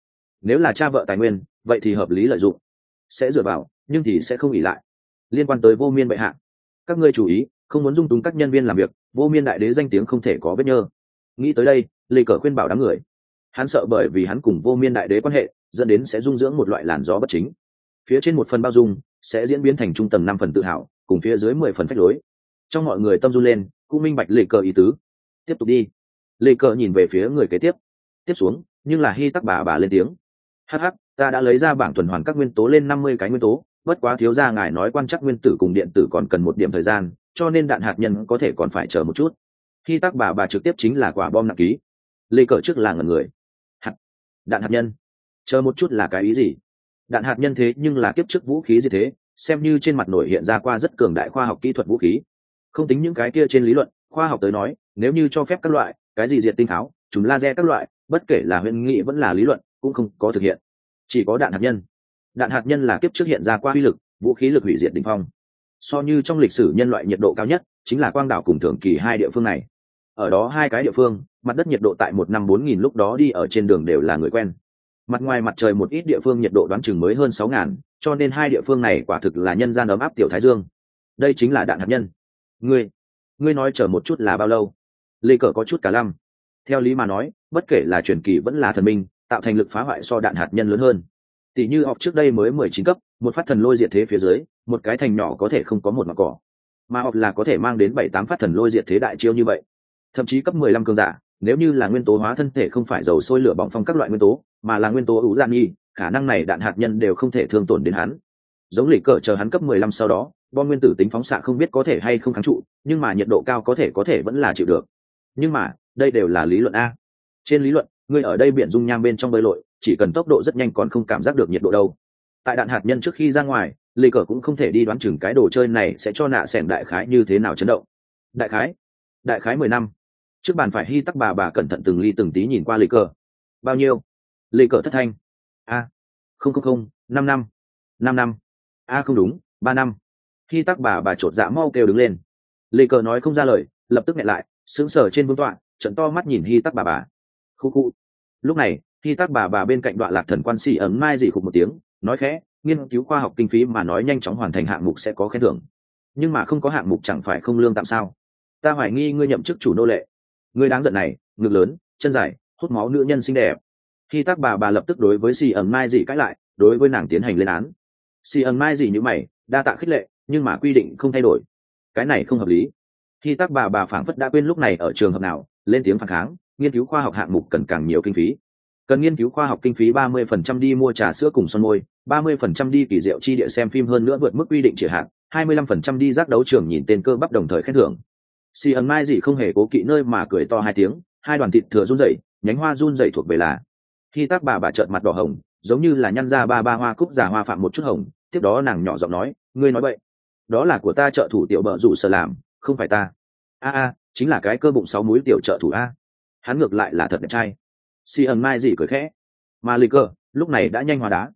Nếu là cha vợ tài nguyên, vậy thì hợp lý lợi dụng. Sẽ dựa vào, nhưng thì sẽ không ỉ lại. Liên quan tới vô miên bệ hạ, các ngươi chú ý không muốn dung túng các nhân viên làm việc, vô miên đại đế danh tiếng không thể có vết nhơ. Nghĩ tới đây lì cờ khuyên bảo đám người. Hắn sợ bởi vì hắn cùng vô miên đại đế quan hệ, dẫn đến sẽ dung dưỡng một loại làn gió bất chính. Phía trên một phần bao dung, sẽ diễn biến thành trung tầng năm phần tự hào, cùng phía dưới mười phần phách lối. Trong mọi người tâm run lên, cũng minh bạch lì cờ ý tứ. Tiếp tục đi. Lì cờ nhìn về phía người kế tiếp. Tiếp xuống, nhưng là hy tắc bà bà lên tiếng. Hh ta đã lấy ra bảng tuần hoàn các nguyên tố lên năm mươi cái nguyên tố, bất quá thiếu ra ngài nói quan chắc nguyên tử cùng điện tử còn cần một điểm thời gian cho nên đạn hạt nhân có thể còn phải chờ một chút. Khi tắc bà bà trực tiếp chính là quả bom nặng ký. Lê cờ trước là ngần người. Hạt. Đạn hạt nhân. Chờ một chút là cái ý gì? Đạn hạt nhân thế nhưng là kiếp trước vũ khí gì thế? Xem như trên mặt nổi hiện ra qua rất cường đại khoa học kỹ thuật vũ khí. Không tính những cái kia trên lý luận, khoa học tới nói, nếu như cho phép các loại, cái gì diệt tinh tháo chúng laser các loại, bất kể là huyện nghị vẫn là lý luận, cũng không có thực hiện. Chỉ có đạn hạt nhân. Đạn hạt nhân là kiếp trước hiện ra qua uy lực, vũ khí lực hủy diệt đ ỉ n h phong so như trong lịch sử nhân loại nhiệt độ cao nhất, chính là quang đảo cùng thường kỳ hai địa phương này. Ở đó hai cái địa phương, mặt đất nhiệt độ tại một năm bốn nghìn lúc đó đi ở trên đường đều là người quen. Mặt ngoài mặt trời một ít địa phương nhiệt độ đoán chừng mới hơn sáu ngàn, cho nên hai địa phương này quả thực là nhân gian ấm áp tiểu thái dương. Đây chính là đạn hạt nhân. Ngươi ngươi nói chờ một chút là bao lâu? Lê cờ có chút cả lăm. Theo lý mà nói, bất kể là truyền kỳ vẫn là thần minh, tạo thành lực phá hoại so đạn hạt nhân lớn hơn. Tỷ như học trước đây mới mười chín cấp một phát thần lôi diệt thế phía dưới, một cái thành nhỏ có thể không có một mặt cỏ. Mà học là có thể mang đến bảy tám phát thần lôi diệt thế đại chiêu như vậy. Thậm chí cấp mười lăm cơn giả, nếu như là nguyên tố hóa thân thể không phải dầu sôi lửa bỏng phong các loại nguyên tố, mà là nguyên tố ủ dạ gian nghi khả năng này đạn hạt nhân đều không thể thương tổn đến hắn. Giống lì cờ chờ hắn cấp mười lăm sau đó, bom nguyên tử tính phóng xạ không biết có thể hay không kháng trụ, nhưng mà nhiệt độ cao có thể có thể vẫn là chịu được. Nhưng mà, đây đều là lý luận a. Trên lý luận người ở đây biển dung nham bên trong bơi lội, chỉ cần tốc độ rất nhanh còn không cảm giác được nhiệt độ đâu tại đạn hạt nhân trước khi ra ngoài lì cờ cũng không thể đi đoán chừng cái đồ chơi này sẽ cho nạ s đại khái như thế nào chấn động. Đại khái đại khái mười năm. Trước bàn phải hy tắc bà bà cẩn thận từng ly từng tí nhìn qua lì cờ. Bao nhiêu? Lì cờ thất thanh. A. Không không không, năm năm. Năm năm. A không đúng, ba năm. Hy tắc bà bà chột dạ mau kêu đứng lên. Lì cờ nói không ra lời, lập tức nghẹn lại, sững sờ trên vương tọa trận to mắt nhìn hy tắc bà bà. Khu khu. Lúc này, hy tắc bà bà bên cạnh đoạn lạc thần quan sĩ ấm mai dị khục một tiếng nói khẽ, nghiên cứu khoa học kinh phí mà nói nhanh chóng hoàn thành hạng mục sẽ có khen thưởng. Nhưng mà không có hạng mục chẳng phải không lương tạm sao? Ta hoài nghi ngươi nhậm chức chủ nô lệ. Ngươi đáng giận này, ngực lớn, chân dài, hút máu nữ nhân xinh đẹp. Khi tác bà bà lập tức đối với xì ẩn mai dị cãi lại, đối với nàng tiến hành lên án. Xì ẩn mai dị như mày, đa tạ khích lệ, nhưng mà quy định không thay đổi. Cái này không hợp lý. Khi tác bà bà phảng phất đã quên lúc này ở trường hợp nào, lên tiếng phản kháng, nghiên cứu khoa học hạng mục cần càng nhiều kinh phí cần nghiên cứu khoa học kinh phí ba mươi phần trăm đi mua trà sữa cùng son môi, ba mươi phần trăm đi kỳ diệu chi địa xem phim hơn nữa vượt mức quy định chỉ hạn, hai mươi lăm phần trăm đi giác đấu trường nhìn tên cơ bắp đồng thời khen thưởng. Xì ẩn mai gì không hề cố kỵ nơi mà cười to hai tiếng, hai đoàn thịt thừa run rẩy, nhánh hoa run rẩy thuộc về là khi tác bà bà trợn mặt đỏ hồng, giống như là nhăn ra ba ba hoa cúc giả hoa phạm một chút hồng, tiếp đó nàng nhỏ giọng nói, ngươi nói vậy, đó là của ta trợ thủ tiểu bợ rủ sở làm, không phải ta. A a, chính là cái cơ bụng sáu múi tiểu trợ thủ a. Hắn ngược lại là thật đẹp trai si ẩn mai gì cười khẽ. Mà lì cơ lúc này đã nhanh hòa đá.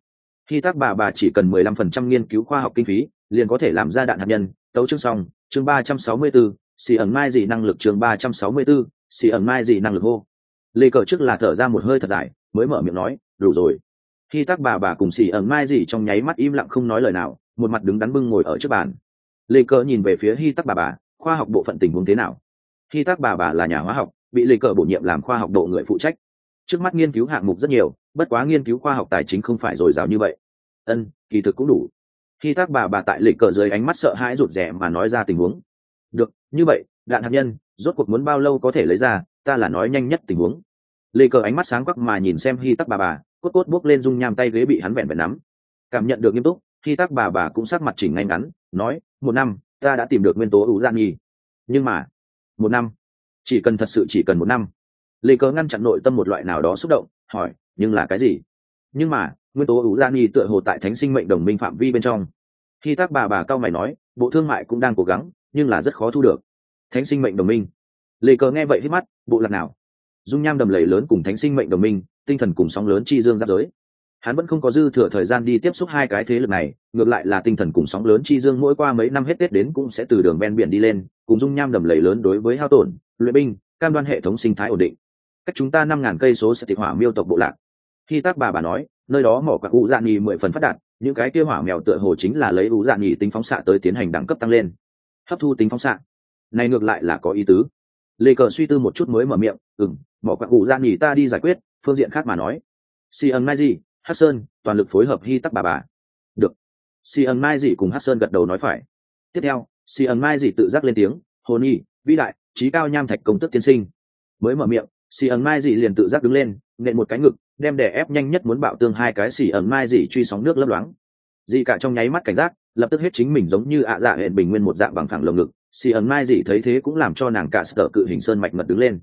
Khi tác bà bà chỉ cần mười lăm phần trăm nghiên cứu khoa học kinh phí, liền có thể làm ra đạn hạt nhân. Tấu chương xong, chương ba trăm sáu mươi bốn xì ẩn mai gì năng lực chương ba trăm sáu mươi bốn xì ẩn mai gì năng lực hô. Lê cờ trước là thở ra một hơi thật dài, mới mở miệng nói, đủ rồi. Khi tác bà bà cùng xì ẩn mai gì trong nháy mắt im lặng không nói lời nào, một mặt đứng đắn bưng ngồi ở trước bàn. Lê cờ nhìn về phía hy tắc bà bà, khoa học bộ phận tình huống thế nào? Hi tắc bà bà là nhà hóa học, bị lê cờ bổ nhiệm làm khoa học độ người phụ trách trước mắt nghiên cứu hạng mục rất nhiều, bất quá nghiên cứu khoa học tài chính không phải dồi dào như vậy. Ân, kỳ thực cũng đủ. Khi tác bà bà tại lịch cờ dưới ánh mắt sợ hãi rụt rè mà nói ra tình huống. Được, như vậy, đạn hạt nhân, rốt cuộc muốn bao lâu có thể lấy ra, ta là nói nhanh nhất tình huống. Lê cờ ánh mắt sáng quắc mà nhìn xem hy tắc bà bà, cốt cốt buốc lên dung nham tay ghế bị hắn vẹn vẹn nắm. Cảm nhận được nghiêm túc hy tắc bà bà cũng sắc mặt chỉnh ngay ngắn, nói, một năm, ta đã tìm được nguyên tố ủ gian nghi nhưng mà, một năm, chỉ cần thật sự chỉ cần một năm lê cờ ngăn chặn nội tâm một loại nào đó xúc động, hỏi, nhưng là cái gì? Nhưng mà, nguyên tố ủ gia nghi tựa hồ tại thánh sinh mệnh đồng minh phạm vi bên trong. Khi tác bà bà cao mày nói, bộ thương mại cũng đang cố gắng, nhưng là rất khó thu được. Thánh sinh mệnh đồng minh. Lê cờ nghe vậy hít mắt, bộ lạc nào? Dung nham đầm lầy lớn cùng thánh sinh mệnh đồng minh, tinh thần cùng sóng lớn chi dương giáp giới. Hắn vẫn không có dư thừa thời gian đi tiếp xúc hai cái thế lực này, ngược lại là tinh thần cùng sóng lớn chi dương mỗi qua mấy năm hết tết đến cũng sẽ từ đường ven biển đi lên, cùng dung nham đầm lầy lớn đối với hao tổn, luyện binh, cam đoan hệ thống sinh thái ổn định cách chúng ta năm ngàn cây số sẽ tịch hỏa miêu tộc bộ lạc. Khi tác bà bà nói, nơi đó mỏ quặng u dạ nhì mười phần phát đạt, những cái kia hỏa mèo tựa hồ chính là lấy u dạ nhì tính phóng xạ tới tiến hành đẳng cấp tăng lên. Hấp thu tính phóng xạ. Này ngược lại là có ý tứ. Lê cờ suy tư một chút mới mở miệng ừng mỏ quặng u dạ nhì ta đi giải quyết. Phương diện khác mà nói, si ẩn mai gì hát sơn, toàn lực phối hợp hy tắc bà bà. Được. Si ẩn mai gì cùng hát sơn gật đầu nói phải. Tiếp theo, si ẩn mai gì tự giác lên tiếng hồn nhi, vĩ đại trí cao nham thạch công tức tiên sinh. Mới mở miệng Xì ẩn mai dị liền tự giác đứng lên, nện một cái ngực, đem đè ép nhanh nhất muốn bạo tương hai cái xì ẩn mai dị truy sóng nước lấp loáng. Dị cả trong nháy mắt cảnh giác, lập tức hết chính mình giống như ạ dạ hẹn bình nguyên một dạng bằng phẳng lồng ngực. Xì ẩn mai dị thấy thế cũng làm cho nàng cả sở cự hình sơn mạch mật đứng lên.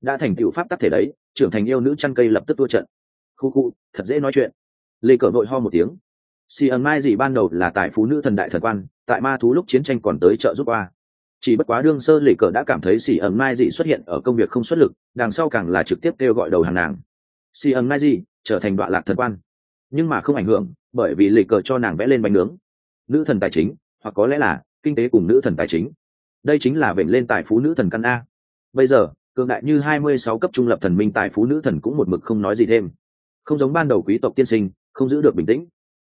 Đã thành tựu pháp tắc thể đấy, trưởng thành yêu nữ chăn cây lập tức tua trận. Khu khu, thật dễ nói chuyện. Lê cờ vội ho một tiếng. Xì ẩn mai dị ban đầu là tài phú nữ thần đại thần quan, tại ma thú lúc chiến tranh còn tới trợ giúp qua chỉ bất quá đương sơ lì cờ đã cảm thấy xì ẩn mai dị xuất hiện ở công việc không xuất lực, đằng sau càng là trực tiếp kêu gọi đầu hàng nàng. Xì ẩn mai dị trở thành đoạn lạc thần quan. Nhưng mà không ảnh hưởng, bởi vì lì cờ cho nàng vẽ lên bánh nướng. Nữ thần tài chính, hoặc có lẽ là kinh tế cùng nữ thần tài chính. Đây chính là vểnh lên tài phú nữ thần căn a. Bây giờ, cường đại như hai mươi sáu cấp trung lập thần minh tài phú nữ thần cũng một mực không nói gì thêm. Không giống ban đầu quý tộc tiên sinh, không giữ được bình tĩnh.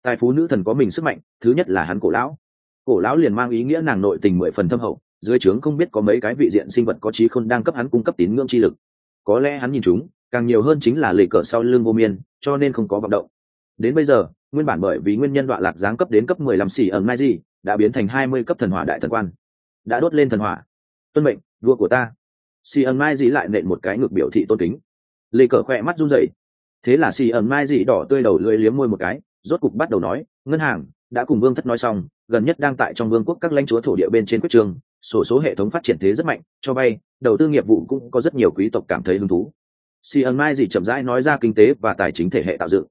Tài phú nữ thần có mình sức mạnh, thứ nhất là hắn cổ lão. Cổ lão liền mang ý nghĩa nàng nội tình mười phần thâm hậu dưới trướng không biết có mấy cái vị diện sinh vật có trí khôn đang cấp hắn cung cấp tín ngưỡng chi lực. Có lẽ hắn nhìn chúng, càng nhiều hơn chính là lệ cờ sau lưng vô miên, cho nên không có vọng động. Đến bây giờ, nguyên bản bởi vì nguyên nhân đoạn lạc giáng cấp đến cấp mười lăm xỉ ở mai gì đã biến thành hai mươi cấp thần hỏa đại thần quan. Đã đốt lên thần hỏa. Tuân mệnh, vua của ta. Xỉ ẩn mai gì lại nện một cái ngược biểu thị tôn kính. Lệ cờ khỏe mắt run rẩy. Thế là xỉ ẩn mai gì đỏ tươi đầu lưỡi liếm môi một cái, rốt cục bắt đầu nói, ngân hàng, đã cùng vương thất nói xong, gần nhất đang tại trong vương quốc các lãnh chúa thổ địa bên trên quyết trường sổ số hệ thống phát triển thế rất mạnh, cho vay, đầu tư nghiệp vụ cũng có rất nhiều quý tộc cảm thấy hứng thú. Si ẩn mai gì chậm rãi nói ra kinh tế và tài chính thể hệ tạo dựng.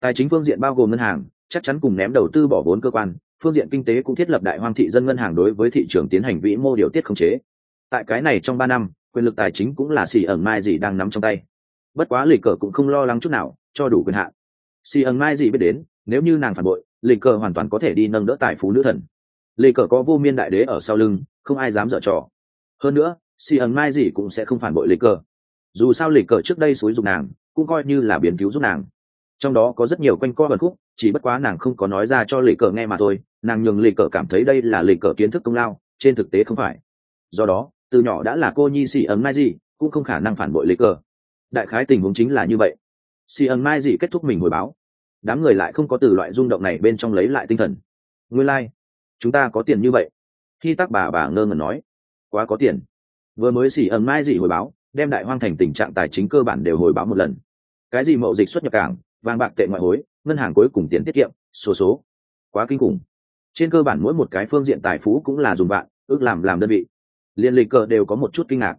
Tài chính phương diện bao gồm ngân hàng, chắc chắn cùng ném đầu tư bỏ vốn cơ quan, phương diện kinh tế cũng thiết lập đại hoang thị dân ngân hàng đối với thị trường tiến hành vĩ mô điều tiết khống chế. Tại cái này trong ba năm, quyền lực tài chính cũng là si ẩn mai gì đang nắm trong tay. Bất quá lịch cờ cũng không lo lắng chút nào, cho đủ quyền hạn. Si ẩn mai gì biết đến, nếu như nàng phản bội, lịch cờ hoàn toàn có thể đi nâng đỡ tài phú nữ thần lê cờ có vô miên đại đế ở sau lưng, không ai dám dở trò. Hơn nữa xì ẩn mai gì cũng sẽ không phản bội lê cờ. Dù sao lê cờ trước đây xúi dục nàng, cũng coi như là biến cứu giúp nàng. Trong đó có rất nhiều quanh co gần khúc, chỉ bất quá nàng không có nói ra cho lê cờ nghe mà thôi, nàng nhường lê cờ cảm thấy đây là lê cờ kiến thức công lao, trên thực tế không phải. Do đó, từ nhỏ đã là cô nhi xì ẩn mai gì, cũng không khả năng phản bội lê cờ. Đại khái tình huống chính là như vậy. Xì ẩn mai gì kết thúc mình hồi báo. Đám người lại không có từ loại rung động này bên trong lấy lại tinh thần. Nguyên lai、like chúng ta có tiền như vậy. Khi tắc bà bà ngơ ngẩn nói quá có tiền. Vừa mới xỉ ẩn mai gì hồi báo đem đại hoang thành tình trạng tài chính cơ bản đều hồi báo một lần. Cái gì mậu dịch xuất nhập cảng vàng bạc tệ ngoại hối ngân hàng cuối cùng tiền tiết kiệm số số. Quá kinh khủng. Trên cơ bản mỗi một cái phương diện tài phú cũng là dùng bạn, ước làm làm đơn vị. Liên lịch cờ đều có một chút kinh ngạc.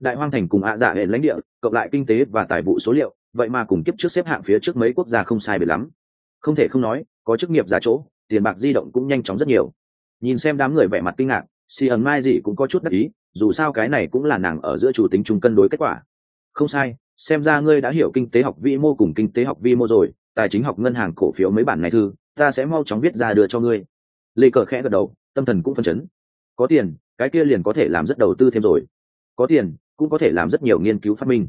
Đại hoang thành cùng ạ dạ hệ lãnh địa cộng lại kinh tế và tài vụ số liệu vậy mà cùng kiếp trước xếp hạng phía trước mấy quốc gia không sai biệt lắm. Không thể không nói có chức nghiệp giả chỗ tiền bạc di động cũng nhanh chóng rất nhiều. Nhìn xem đám người vẻ mặt kinh ngạc, si ẩn mai gì cũng có chút đắc ý, dù sao cái này cũng là nàng ở giữa chủ tính chung cân đối kết quả. Không sai, xem ra ngươi đã hiểu kinh tế học vi mô cùng kinh tế học vi mô rồi, tài chính học ngân hàng cổ phiếu mấy bản này thư, ta sẽ mau chóng viết ra đưa cho ngươi. Lê cờ khẽ gật đầu, tâm thần cũng phân chấn. Có tiền, cái kia liền có thể làm rất đầu tư thêm rồi. Có tiền, cũng có thể làm rất nhiều nghiên cứu phát minh.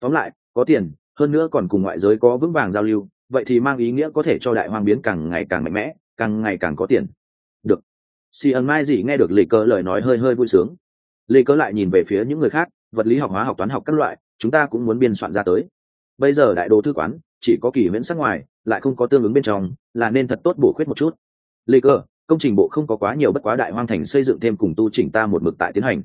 Tóm lại, có tiền, hơn nữa còn cùng ngoại giới có vững vàng giao lưu, vậy thì mang ý nghĩa có thể cho đại hoang biến càng ngày càng mạnh mẽ càng ngày càng có tiền. Được. Si ẩn mai gì nghe được lê cờ lời nói hơi hơi vui sướng. Lê cờ lại nhìn về phía những người khác, vật lý học, hóa học, toán học các loại, chúng ta cũng muốn biên soạn ra tới. Bây giờ đại đồ thư quán, chỉ có kỳ miễn sắc ngoài, lại không có tương ứng bên trong, là nên thật tốt bổ khuyết một chút. Lê cơ công trình bộ không có quá nhiều bất quá đại hoang thành xây dựng thêm cùng tu chỉnh ta một mực tại tiến hành.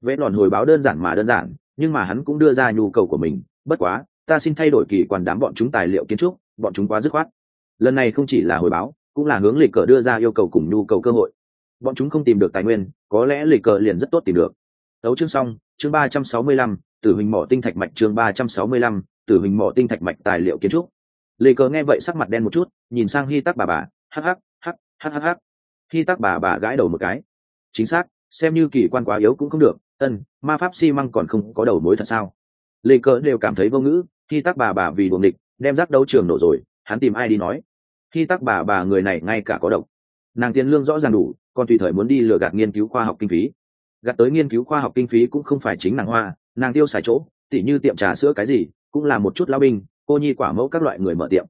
Vẽ lòn hồi báo đơn giản mà đơn giản, nhưng mà hắn cũng đưa ra nhu cầu của mình. Bất quá, ta xin thay đổi kỳ quan đám bọn chúng tài liệu kiến trúc, bọn chúng quá dứt khoát. Lần này không chỉ là hồi báo cũng là hướng lịch cờ đưa ra yêu cầu cùng nhu cầu cơ hội. Bọn chúng không tìm được tài nguyên, có lẽ lịch cờ liền rất tốt tìm được. Đấu chương xong, chương ba trăm sáu mươi lăm, tử hình mỏ tinh thạch mạch chương ba trăm sáu mươi lăm, tử hình mỏ tinh thạch mạch tài liệu kiến trúc. Lịch cờ nghe vậy sắc mặt đen một chút, nhìn sang hy tắc bà bà, hắc hắc hắc hắc hắc hắc. Hy tắc bà bà gãi đầu một cái. Chính xác, xem như kỳ quan quá yếu cũng không được, ân, ma pháp xi măng còn không có đầu mối thật sao? Lê cờ đều cảm thấy vô ngữ hy tắc bà bà vì buồng địch đem rác đấu trường nổ rồi, hắn tìm ai đi nói? Khi tắc bà bà người này ngay cả có độc, nàng tiền lương rõ ràng đủ, còn tùy thời muốn đi lừa gạt nghiên cứu khoa học kinh phí. Gạt tới nghiên cứu khoa học kinh phí cũng không phải chính nàng hoa, nàng tiêu xài chỗ, tỉ như tiệm trà sữa cái gì, cũng là một chút lao binh, cô nhi quả mẫu các loại người mở tiệm.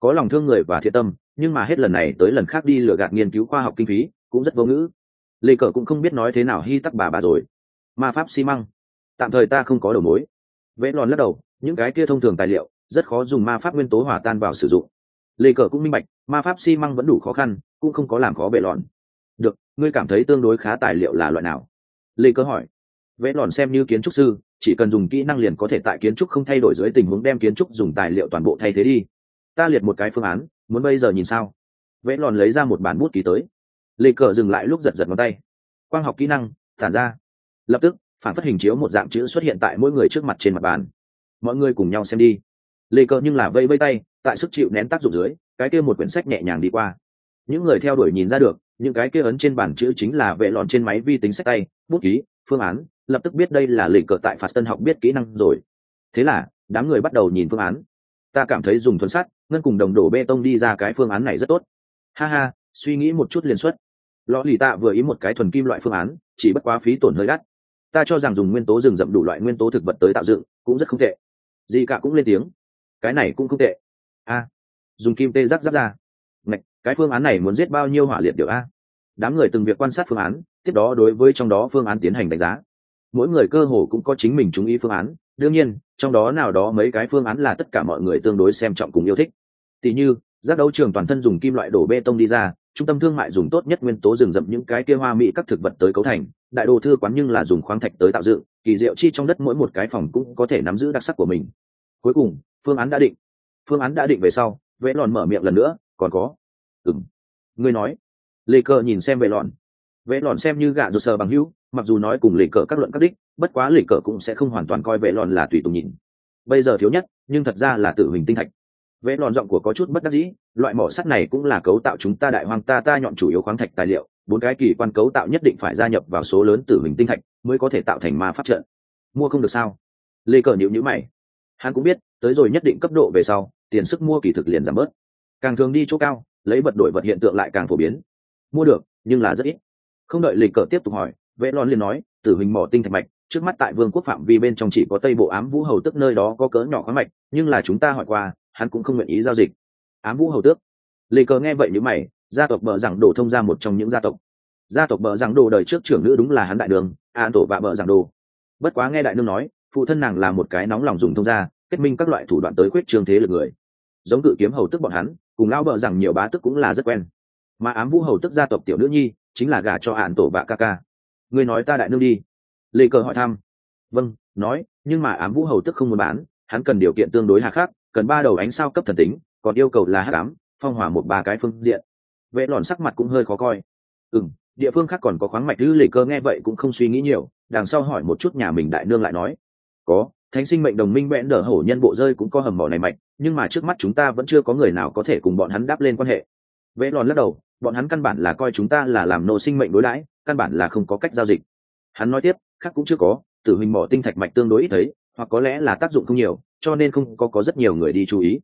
Có lòng thương người và thiện tâm, nhưng mà hết lần này tới lần khác đi lừa gạt nghiên cứu khoa học kinh phí, cũng rất vô ngữ. Lê cờ cũng không biết nói thế nào hy tắc bà bà rồi. Ma pháp xi măng. Tạm thời ta không có đầu mối. Vẽ lòn lắc đầu, những cái kia thông thường tài liệu, rất khó dùng ma pháp nguyên tố hòa tan vào sử dụng lê cờ cũng minh bạch, ma pháp xi măng vẫn đủ khó khăn, cũng không có làm khó vệ lòn được, ngươi cảm thấy tương đối khá tài liệu là loại nào? Lê cờ hỏi. Vẽ lòn xem như kiến trúc sư, chỉ cần dùng kỹ năng liền có thể tại kiến trúc không thay đổi dưới tình huống đem kiến trúc dùng tài liệu toàn bộ thay thế đi. Ta liệt một cái phương án, muốn bây giờ nhìn sao? Vẽ lòn lấy ra một bản bút ký tới. Lê cờ dừng lại lúc giật giật ngón tay. Quang học kỹ năng, tản ra. Lập tức, phản phát hình chiếu một dạng chữ xuất hiện tại mỗi người trước mặt trên mặt bàn. Mọi người cùng nhau xem đi. Lê cờ nhưng là vây vây tay tại sức chịu nén tác dụng dưới, cái kia một quyển sách nhẹ nhàng đi qua. Những người theo đuổi nhìn ra được, những cái kia ấn trên bản chữ chính là vệ lọn trên máy vi tính sách tay, bút ký, phương án, lập tức biết đây là lịch cờ tại phạt tân học biết kỹ năng rồi. Thế là, đám người bắt đầu nhìn phương án. Ta cảm thấy dùng thuần sắt, ngân cùng đồng đổ bê tông đi ra cái phương án này rất tốt. Ha ha, suy nghĩ một chút liên xuất. Lò lì tạ vừa ý một cái thuần kim loại phương án, chỉ bất quá phí tổn hơi đắt. Ta cho rằng dùng nguyên tố rừng rậm đủ loại nguyên tố thực vật tới tạo dựng cũng rất không tệ. Gì cả cũng lên tiếng. Cái này cũng không tệ a. Dùng kim tê giác giáp ra. Ngạch, cái phương án này muốn giết bao nhiêu hỏa liệt điều a? Đám người từng việc quan sát phương án tiếp đó đối với trong đó phương án tiến hành đánh giá. Mỗi người cơ hồ cũng có chính mình chú ý phương án đương nhiên trong đó nào đó mấy cái phương án là tất cả mọi người tương đối xem trọng cùng yêu thích. Tỷ như giác đấu trường toàn thân dùng kim loại đổ bê tông đi ra trung tâm thương mại dùng tốt nhất nguyên tố rừng rậm những cái kia hoa mỹ các thực vật tới cấu thành đại đồ thư quán nhưng là dùng khoáng thạch tới tạo dựng kỳ diệu chi trong đất mỗi một cái phòng cũng có thể nắm giữ đặc sắc của mình. Cuối cùng phương án đã định phương án đã định về sau, vệ lòn mở miệng lần nữa, còn có. Ừng ngươi nói. Lê cờ nhìn xem vệ lòn vệ lòn xem như gạ rụt sờ bằng hữu, mặc dù nói cùng lê cờ các luận các đích, bất quá lê cờ cũng sẽ không hoàn toàn coi vệ lòn là tùy tùng nhìn. Bây giờ thiếu nhất, nhưng thật ra là tự hình tinh thạch. Vệ lòn giọng của có chút bất đắc dĩ, loại mỏ sắt này cũng là cấu tạo chúng ta đại hoàng ta ta nhọn chủ yếu khoáng thạch tài liệu, bốn cái kỳ quan cấu tạo nhất định phải gia nhập vào số lớn tử hình tinh thạch, mới có thể tạo thành ma pháp trận. Mua không được sao? Lê cờ nhịu nhữ mày. Hắn cũng biết tới rồi nhất định cấp độ về sau, tiền sức mua kỳ thực liền giảm bớt. Càng thường đi chỗ cao, lấy vật đổi vật hiện tượng lại càng phổ biến. Mua được, nhưng là rất ít. Không đợi lịch cờ tiếp tục hỏi, vệ lon liền nói, tử hình mỏ tinh thạch mạch, trước mắt tại vương quốc phạm vi bên trong chỉ có tây bộ ám vũ hầu tức nơi đó có cỡ nhỏ khoáng mạch, nhưng là chúng ta hỏi qua, hắn cũng không nguyện ý giao dịch. Ám vũ hầu tước? Lê cờ nghe vậy nếu mày, gia tộc bờ giảng đồ thông ra một trong những gia tộc. Gia tộc bờ giảng đồ đời trước trưởng nữ đúng là hắn đại đường, an tổ và bờ giảng đồ. Bất quá nghe đại nương nói, phụ thân nàng là một cái nóng lòng dùng thông gia kết minh các loại thủ đoạn tới khuyết trương thế lực người. Giống cự kiếm hầu tức bọn hắn, cùng lão vợ rằng nhiều bá tức cũng là rất quen. Mà ám vũ hầu tức gia tộc tiểu nữ nhi, chính là gả cho hạn tổ bạ ca ca. Ngươi nói ta đại nương đi. Lê cờ hỏi thăm. Vâng nói, nhưng mà ám vũ hầu tức không muốn bán, hắn cần điều kiện tương đối hà khắc, cần ba đầu ánh sao cấp thần tính, còn yêu cầu là hát ám, phong hỏa một ba cái phương diện. Vệ lòn sắc mặt cũng hơi khó coi. Ừ m địa phương khác còn có khoáng mạch thứ lê cơ nghe vậy cũng không suy nghĩ nhiều, đằng sau hỏi một chút nhà mình đại nương lại nói. Có thánh sinh mệnh đồng minh bẽn đờ hổ nhân bộ rơi cũng có hầm mỏ này mạnh nhưng mà trước mắt chúng ta vẫn chưa có người nào có thể cùng bọn hắn đáp lên quan hệ. Vẽ lòn lắc đầu, bọn hắn căn bản là coi chúng ta là làm nô sinh mệnh đối đãi, căn bản là không có cách giao dịch. Hắn nói tiếp, khác cũng chưa có, tử hình mỏ tinh thạch mạch tương đối ít thấy, hoặc có lẽ là tác dụng không nhiều, cho nên không có có rất nhiều người đi chú ý.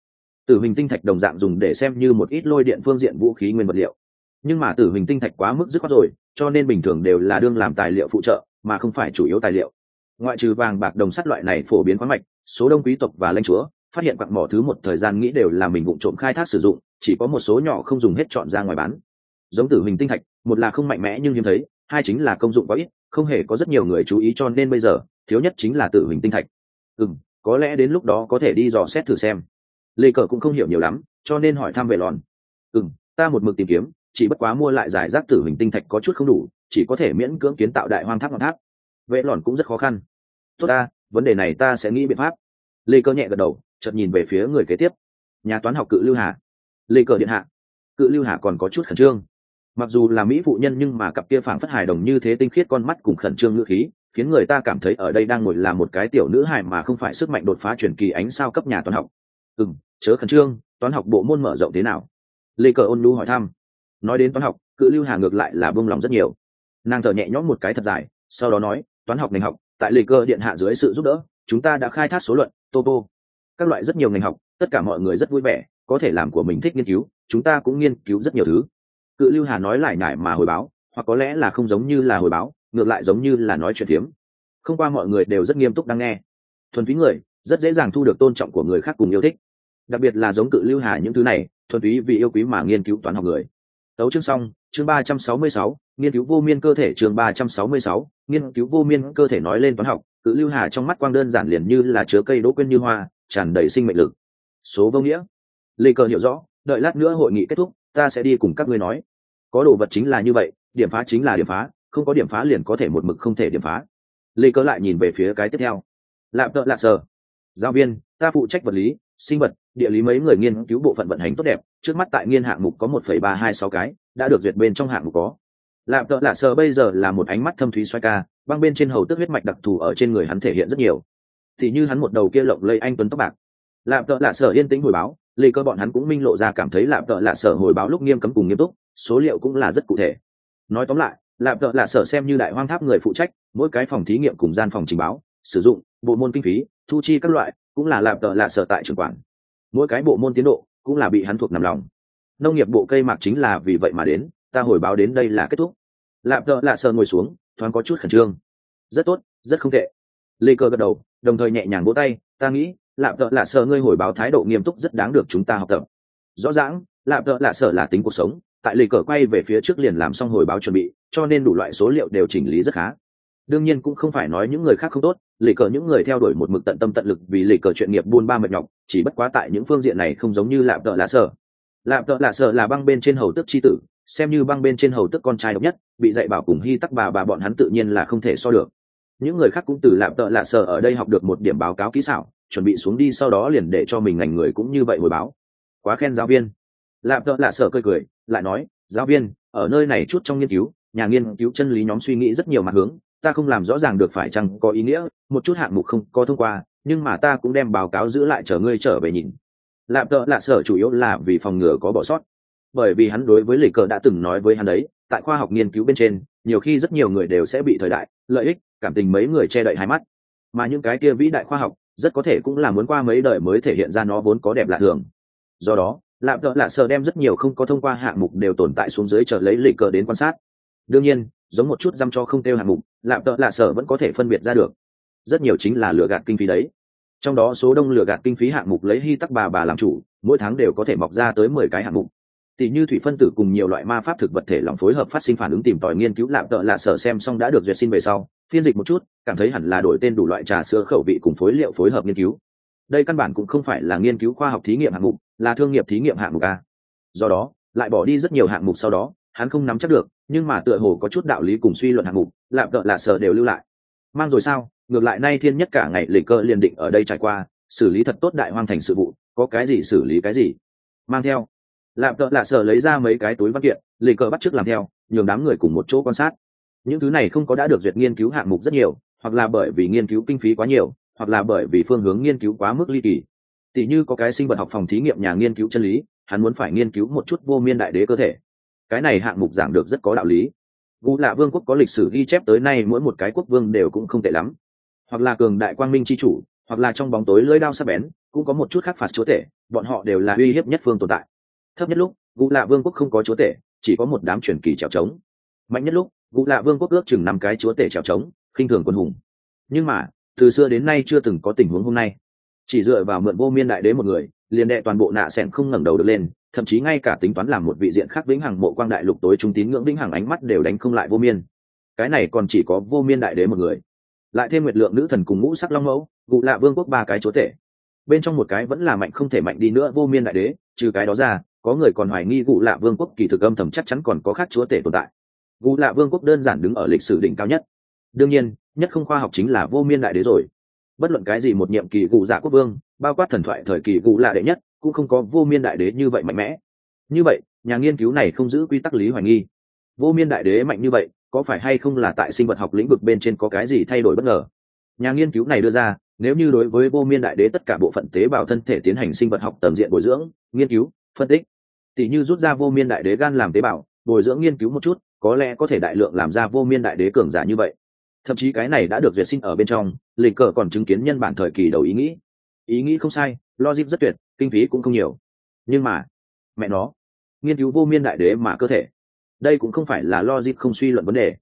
Tử hình tinh thạch đồng dạng dùng để xem như một ít lôi điện phương diện vũ khí nguyên vật liệu. Nhưng mà tử hình tinh thạch quá mức dứt khoát rồi, cho nên bình thường đều là đương làm tài liệu phụ trợ, mà không phải chủ yếu tài liệu ngoại trừ vàng bạc đồng sắt loại này phổ biến khoáng mạch, số đông quý tộc và lãnh chúa phát hiện quặng mỏ thứ một thời gian nghĩ đều là mình vụ trộm khai thác sử dụng, chỉ có một số nhỏ không dùng hết chọn ra ngoài bán. Giống tử hình tinh thạch, một là không mạnh mẽ nhưng hiếm thấy, hai chính là công dụng quá ít, không hề có rất nhiều người chú ý cho nên bây giờ, thiếu nhất chính là tử hình tinh thạch. Ừ có lẽ đến lúc đó có thể đi dò xét thử xem. Lê cờ cũng không hiểu nhiều lắm, cho nên hỏi thăm về lòn. Ừ ta một mực tìm kiếm, chỉ bất quá mua lại giải rác tử hình tinh thạch có chút không đủ, chỉ có thể miễn cưỡng kiến tạo đại hoang tháp ngọn tháp. Vệ lòn cũng rất khó khăn tốt ta, vấn đề này ta sẽ nghĩ biện pháp. Lê cơ nhẹ gật đầu, chợt nhìn về phía người kế tiếp. Nhà toán học cự lưu hà. Lê cờ điện hạ. Cự lưu hà còn có chút khẩn trương. Mặc dù là mỹ phụ nhân nhưng mà cặp kia phảng phất hài đồng như thế tinh khiết con mắt cùng khẩn trương ngữ khí, khiến người ta cảm thấy ở đây đang ngồi là một cái tiểu nữ hài mà không phải sức mạnh đột phá truyền kỳ ánh sao cấp nhà toán học. Ừ chớ khẩn trương, toán học bộ môn mở rộng thế nào? Lê cờ ôn lu hỏi thăm. Nói đến toán học, cự lưu hà ngược lại là buông lòng rất nhiều. Nàng thở nhẹ nhõm một cái thật dài, sau đó nói, toán học ngành học tại lịch cơ điện hạ dưới sự giúp đỡ, chúng ta đã khai thác số luận, topo. Các loại rất nhiều ngành học, tất cả mọi người rất vui vẻ, có thể làm của mình thích nghiên cứu, chúng ta cũng nghiên cứu rất nhiều thứ. Cự lưu hà nói lại ngại mà hồi báo, hoặc có lẽ là không giống như là hồi báo, ngược lại giống như là nói chuyện phiếm. Không qua mọi người đều rất nghiêm túc đang nghe. Thuần túy người, rất dễ dàng thu được tôn trọng của người khác cùng yêu thích. Đặc biệt là giống cự lưu hà những thứ này, thuần túy vì yêu quý mà nghiên cứu toán học người tấu chương xong, chương ba trăm sáu mươi sáu, nghiên cứu vô miên cơ thể, chương ba trăm sáu mươi sáu, nghiên cứu vô miên cơ thể nói lên toán học, cự lưu hà trong mắt quang đơn giản liền như là chứa cây đỗ quên như hoa, tràn đầy sinh mệnh lực. Số vô nghĩa. Lê cờ hiểu rõ, đợi lát nữa hội nghị kết thúc, ta sẽ đi cùng các ngươi nói. Có đồ vật chính là như vậy, điểm phá chính là điểm phá, không có điểm phá liền có thể một mực không thể điểm phá. Lê cờ lại nhìn về phía cái tiếp theo. Lạm tợ lạ sờ. Giáo viên, ta phụ trách vật lý, sinh vật, địa lý mấy người nghiên cứu bộ phận vận hành tốt đẹp trước mắt tại nghiên hạng mục có một phẩy ba hai sáu cái, đã được duyệt bên trong hạng mục có. Lạm tợ lạ sở bây giờ là một ánh mắt thâm thúy xoay ca, băng bên trên hầu tức huyết mạch đặc thù ở trên người hắn thể hiện rất nhiều. Thì như hắn một đầu kia lộng lây anh tuấn tóc bạc. Lạm tợ lạ sở yên tĩnh hồi báo, lì cơ bọn hắn cũng minh lộ ra cảm thấy lạm tợ lạ sở hồi báo lúc nghiêm cấm cùng nghiêm túc, số liệu cũng là rất cụ thể. Nói tóm lại lạm tợ lạ sở xem như đại hoang tháp người phụ trách, mỗi cái phòng thí nghiệm cùng gian phòng trình báo, sử dụng, bộ môn kinh phí, thu chi các loại, cũng là lạm tợ lạ sở tại trường quản. Mỗi cái bộ môn tiến độ cũng là bị hắn thuộc nằm lòng. Nông nghiệp bộ cây mạc chính là vì vậy mà đến, ta hồi báo đến đây là kết thúc. Lạm tợ lạ sở ngồi xuống, thoáng có chút khẩn trương. Rất tốt, rất không tệ. Lê cơ gật đầu, đồng thời nhẹ nhàng vỗ tay, ta nghĩ lạm tợ lạ sở ngươi hồi báo thái độ nghiêm túc rất đáng được chúng ta học tập. Rõ ràng lạm tợ lạ sở là tính cuộc sống, tại lê cờ quay về phía trước liền làm xong hồi báo chuẩn bị, cho nên đủ loại số liệu đều chỉnh lý rất khá đương nhiên cũng không phải nói những người khác không tốt, lì cờ những người theo đuổi một mực tận tâm tận lực vì lì cờ chuyện nghiệp buôn ba mệt nhọc, chỉ bất quá tại những phương diện này không giống như lạm tợ lạ sở lạm tợ lạ sở là băng bên trên hầu tức c tử, xem như băng bên trên hầu tức con trai độc nhất, bị dạy bảo cùng hy tắc bà bà bọn hắn tự nhiên là không thể so được. Những người khác cũng từ lạm tợ lạ sở ở đây học được một điểm báo cáo kỹ xảo, chuẩn bị xuống đi sau đó liền để cho mình ngành người cũng như vậy hồi báo. Quá khen giáo viên. Lạm tợ lạ sở cười cười, lại nói, giáo viên, ở nơi này chút trong nghiên cứu, nhà nghiên cứu chân lý nhóm suy nghĩ rất nhiều mặt hướng ta không làm rõ ràng được phải chăng có ý nghĩa, một chút hạng mục không có thông qua, nhưng mà ta cũng đem báo cáo giữ lại chờ ngươi trở về nhìn. Lạm tợ lạ sở chủ yếu là vì phòng ngừa có bỏ sót. Bởi vì hắn đối với lịch cờ đã từng nói với hắn đấy, tại khoa học nghiên cứu bên trên, nhiều khi rất nhiều người đều sẽ bị thời đại, lợi ích, cảm tình mấy người che đậy hai mắt. Mà những cái kia vĩ đại khoa học, rất có thể cũng là muốn qua mấy đời mới thể hiện ra nó vốn có đẹp lạ thường. Do đó lạm tợ lạ sở đem rất nhiều không có thông qua hạng mục đều tồn tại xuống dưới chờ lấy lịch cờ đến quan sát. Đương nhiên giống một chút dăm cho không tiêu hạng mục lạm tợ lạ sở vẫn có thể phân biệt ra được. Rất nhiều chính là lừa gạt kinh phí đấy. Trong đó số đông lừa gạt kinh phí hạng mục lấy hy tắc bà bà làm chủ, mỗi tháng đều có thể mọc ra tới mười cái hạng mục. Tỷ như thủy phân tử cùng nhiều loại ma pháp thực vật thể lòng phối hợp phát sinh phản ứng tìm tòi nghiên cứu lạm tợ lạ sở xem xong đã được duyệt xin về sau, phiên dịch một chút, cảm thấy hẳn là đổi tên đủ loại trà sữa khẩu vị cùng phối liệu phối hợp nghiên cứu. Đây căn bản cũng không phải là nghiên cứu khoa học thí nghiệm hạng mục, là thương nghiệp thí nghiệm hạng mục a. Do đó, lại bỏ đi rất nhiều hạng mục sau đó, hắn không nắm chắc được nhưng mà tựa hồ có chút đạo lý cùng suy luận hạng mục, lạm tợ lạ sở đều lưu lại. Mang rồi sao? Ngược lại nay thiên nhất cả ngày lịch cơ liền định ở đây trải qua, xử lý thật tốt đại hoang thành sự vụ, có cái gì xử lý cái gì? Mang theo. Lạm tợ lạ sở lấy ra mấy cái túi văn kiện, lì cờ bắt chước làm theo, nhường đám người cùng một chỗ quan sát. Những thứ này không có đã được duyệt nghiên cứu hạng mục rất nhiều, hoặc là bởi vì nghiên cứu kinh phí quá nhiều, hoặc là bởi vì phương hướng nghiên cứu quá mức ly kỳ. Tỷ như có cái sinh vật học phòng thí nghiệm nhà nghiên cứu chân lý, hắn muốn phải nghiên cứu một chút vô miên đại đế cơ thể cái này hạng mục giảng được rất có đạo lý. Vũ lạ vương quốc có lịch sử ghi chép tới nay mỗi một cái quốc vương đều cũng không tệ lắm. Hoặc là cường đại quang minh c h i chủ, hoặc là trong bóng tối lưỡi đao sắp bén, cũng có một chút khác phạt chúa tể, bọn họ đều là uy hiếp nhất phương tồn tại. Thấp nhất lúc vũ lạ vương quốc không có chúa tể, chỉ có một đám truyền kỳ trèo trống mạnh nhất lúc vũ lạ vương quốc ước chừng năm cái chúa tể trèo trống khinh thường quân hùng. Nhưng mà, từ xưa đến nay chưa từng có tình huống hôm nay. Chỉ dựa vào mượn vô miên đại đế một người liền đệ toàn bộ nạ sẻn không ngẩng đầu được lên, thậm chí ngay cả tính toán làm một vị diện khác vĩnh hằng mộ quang đại lục tối trung tín ngưỡng vĩnh hằng ánh mắt đều đánh không lại vô miên. Cái này còn chỉ có vô miên đại đế một người. Lại thêm nguyệt lượng nữ thần cùng ngũ sắc long mẫu cụ lạ vương quốc ba cái chúa tể. Bên trong một cái vẫn là mạnh không thể mạnh đi nữa vô miên đại đế, trừ cái đó ra, có người còn hoài nghi cụ lạ vương quốc kỳ thực âm thầm chắc chắn còn có khác chúa tể tồn tại. Cụ lạ vương quốc đơn giản đứng ở lịch sử đỉnh cao nhất. Đương nhiên, nhất không khoa học chính là vô miên đại đế rồi bất luận cái gì một nhiệm kỳ cụ giả dạ quốc vương, bao quát thần thoại thời kỳ cụ lạ đệ nhất, cũng không có vô miên đại đế như vậy mạnh mẽ. Như vậy, nhà nghiên cứu này không giữ quy tắc lý hoài nghi. Vô miên đại đế mạnh như vậy, có phải hay không là tại sinh vật học lĩnh vực bên trên có cái gì thay đổi bất ngờ? Nhà nghiên cứu này đưa ra, nếu như đối với vô miên đại đế tất cả bộ phận tế bào thân thể tiến hành sinh vật học tầm diện bồi dưỡng, nghiên cứu, phân tích tỷ như rút ra vô miên đại đế gan làm tế bào, bồi dưỡng nghiên cứu một chút, có lẽ có thể đại lượng làm ra vô miên đại đế cường giả như vậy thậm chí cái này đã được duyệt sinh ở bên trong, lịch cờ còn chứng kiến nhân bản thời kỳ đầu ý nghĩ. Ý nghĩ không sai, logic rất tuyệt, kinh phí cũng không nhiều. Nhưng mà, mẹ nó, nghiên cứu vô miên đại đế mà cơ thể. Đây cũng không phải là logic không suy luận vấn đề.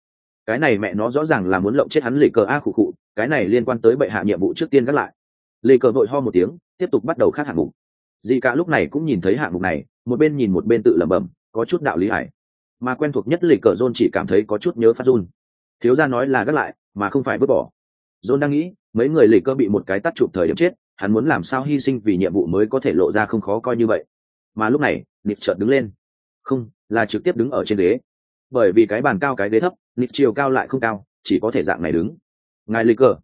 Cái này mẹ nó rõ ràng là muốn lộng chết hắn lì cờ a khụ khụ, cái này liên quan tới bệ hạ nhiệm vụ trước tiên gác lại. Lì cờ vội ho một tiếng, tiếp tục bắt đầu khác hạng mục. Dì cả lúc này cũng nhìn thấy hạng mục này, một bên nhìn một bên tự lẩm bẩm, có chút đạo lý hải mà quen thuộc nhất lì cờ john chỉ cảm thấy có chút nhớ phát run thiếu gia nói là gác lại, mà không phải vứt bỏ. John đang nghĩ, mấy người lì cơ bị một cái tắt chụp thời điểm chết, hắn muốn làm sao hy sinh vì nhiệm vụ mới có thể lộ ra không khó coi như vậy. Mà lúc này nịp chợt đứng lên. Không, là trực tiếp đứng ở trên ghế. Bởi vì cái bàn cao cái ghế thấp nịp chiều cao lại không cao, chỉ có thể dạng này đứng. Ngài lì cơ,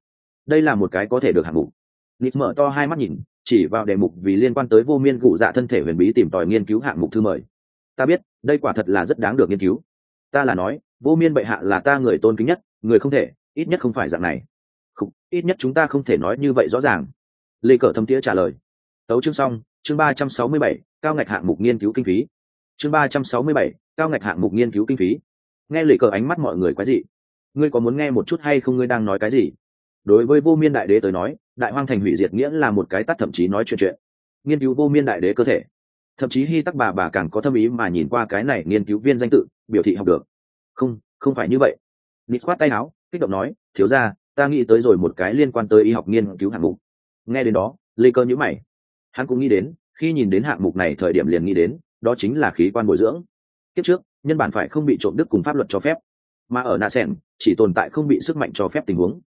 đây là một cái có thể được hạng mục. Nịp mở to hai mắt nhìn, chỉ vào đề mục vì liên quan tới vô miên cụ dạ thân thể huyền bí tìm tòi nghiên cứu hạng mục thư mời. Ta biết, đây quả thật là rất đáng được nghiên cứu. Ta là nói vô miên bệ hạ là ta người tôn kính nhất người không thể ít nhất không phải dạng này. Không, ít nhất chúng ta không thể nói như vậy rõ ràng. Lê cờ thâm tía trả lời. Tấu chương xong chương ba trăm sáu mươi bảy cao ngạch hạng mục nghiên cứu kinh phí. Chương ba trăm sáu mươi bảy cao ngạch hạng mục nghiên cứu kinh phí. Nghe lê cờ ánh mắt mọi người quái dị. Ngươi có muốn nghe một chút hay không? Ngươi đang nói cái gì? Đối với vô miên đại đế tới nói đại hoang thành hủy diệt nghĩa là một cái tắt thậm chí nói chuyện chuyện. Nghiên cứu vô miên đại đế cơ thể. Thậm chí hy tắc bà bà càng có thâm ý mà nhìn qua cái này nghiên cứu viên danh tự biểu thị học được không không phải như vậy. Nít khoát tay áo, kích động nói, thiếu ra ta nghĩ tới rồi một cái liên quan tới y học nghiên cứu hạng mục. Nghe đến đó, lê cơ nhữ mày. Hắn cũng nghĩ đến, khi nhìn đến hạng mục này thời điểm liền nghĩ đến, đó chính là khí quan bồi dưỡng. Kiếp trước, nhân bản phải không bị trộm đức cùng pháp luật cho phép. Mà ở nạ sen chỉ tồn tại không bị sức mạnh cho phép tình huống.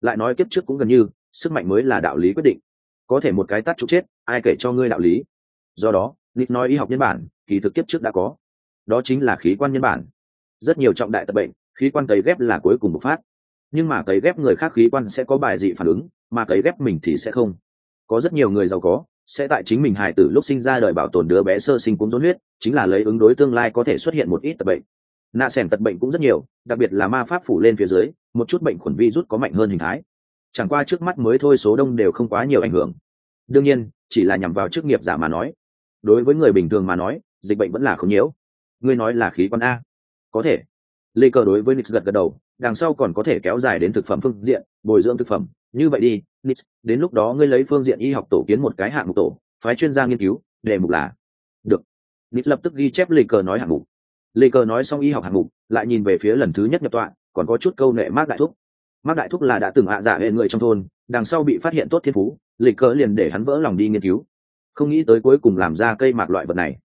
Lại nói kiếp trước cũng gần như, sức mạnh mới là đạo lý quyết định. Có thể một cái tắt trục chết, ai kể cho ngươi đạo lý? Do đó nít nói y học nhân bản, kỳ thực kiếp trước đã có. Đó chính là khí quan nhân bản rất nhiều trọng đại tập bệnh, khí quan cấy ghép là cuối cùng bộc phát. Nhưng mà cấy ghép người khác khí quan sẽ có bài dị phản ứng, mà cấy ghép mình thì sẽ không. Có rất nhiều người giàu có, sẽ tại chính mình hài tử lúc sinh ra đời bảo tồn đứa bé sơ sinh cũng rốn huyết, chính là lấy ứng đối tương lai có thể xuất hiện một ít tập bệnh. Nạ s ẻ n tật bệnh cũng rất nhiều, đặc biệt là ma pháp phủ lên phía dưới, một chút bệnh khuẩn vi rút có mạnh hơn hình thái. Chẳng qua trước mắt mới thôi số đông đều không quá nhiều ảnh hưởng. Đương nhiên, chỉ là nhằm vào chức nghiệp giả mà nói. Đối với người bình thường mà nói, dịch bệnh vẫn là không nhiễu. Ngươi nói là khí quan a có thể. Lê cờ đối với nix gật gật đầu, đằng sau còn có thể kéo dài đến thực phẩm phương diện, bồi dưỡng thực phẩm. Như vậy đi, nix, đến lúc đó ngươi lấy phương diện y học tổ kiến một cái hạng mục tổ, phái chuyên gia nghiên cứu, đề mục là được. Nix lập tức ghi chép lê cờ nói hạng mục. Lê cờ nói xong y học hạng mục, lại nhìn về phía lần thứ nhất nhập tọa, còn có chút câu nệ mác đại thúc. Mác đại thúc là đã từng hạ giả dạ hệ người trong thôn, đằng sau bị phát hiện tốt thiên phú, lê cờ liền để hắn vỡ lòng đi nghiên cứu. Không nghĩ tới cuối cùng làm ra cây mạc loại vật này.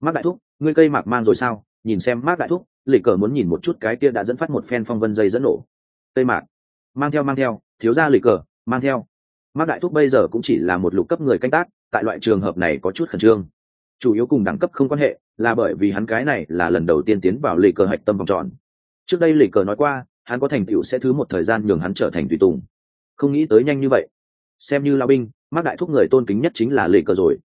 Mác đại thúc, ngươi cây mạc mang rồi sao? Nhìn xem mát đại thúc lịch cờ muốn nhìn một chút cái kia đã dẫn phát một phen phong vân dây dẫn nổ. Tây mạc. Mang theo mang theo. Thiếu ra lịch cờ, mang theo. Mát đại thúc bây giờ cũng chỉ là một lục cấp người canh tác, tại loại trường hợp này có chút khẩn trương. Chủ yếu cùng đẳng cấp không quan hệ, là bởi vì hắn cái này là lần đầu tiên tiến vào lịch cờ hạch tâm vòng tròn. Trước đây lịch cờ nói qua, hắn có thành tựu sẽ thứ một thời gian nhường hắn trở thành tùy tùng. Không nghĩ tới nhanh như vậy. Xem như lao binh mắc đại thúc người tôn kính nhất chính là lịch cờ rồi.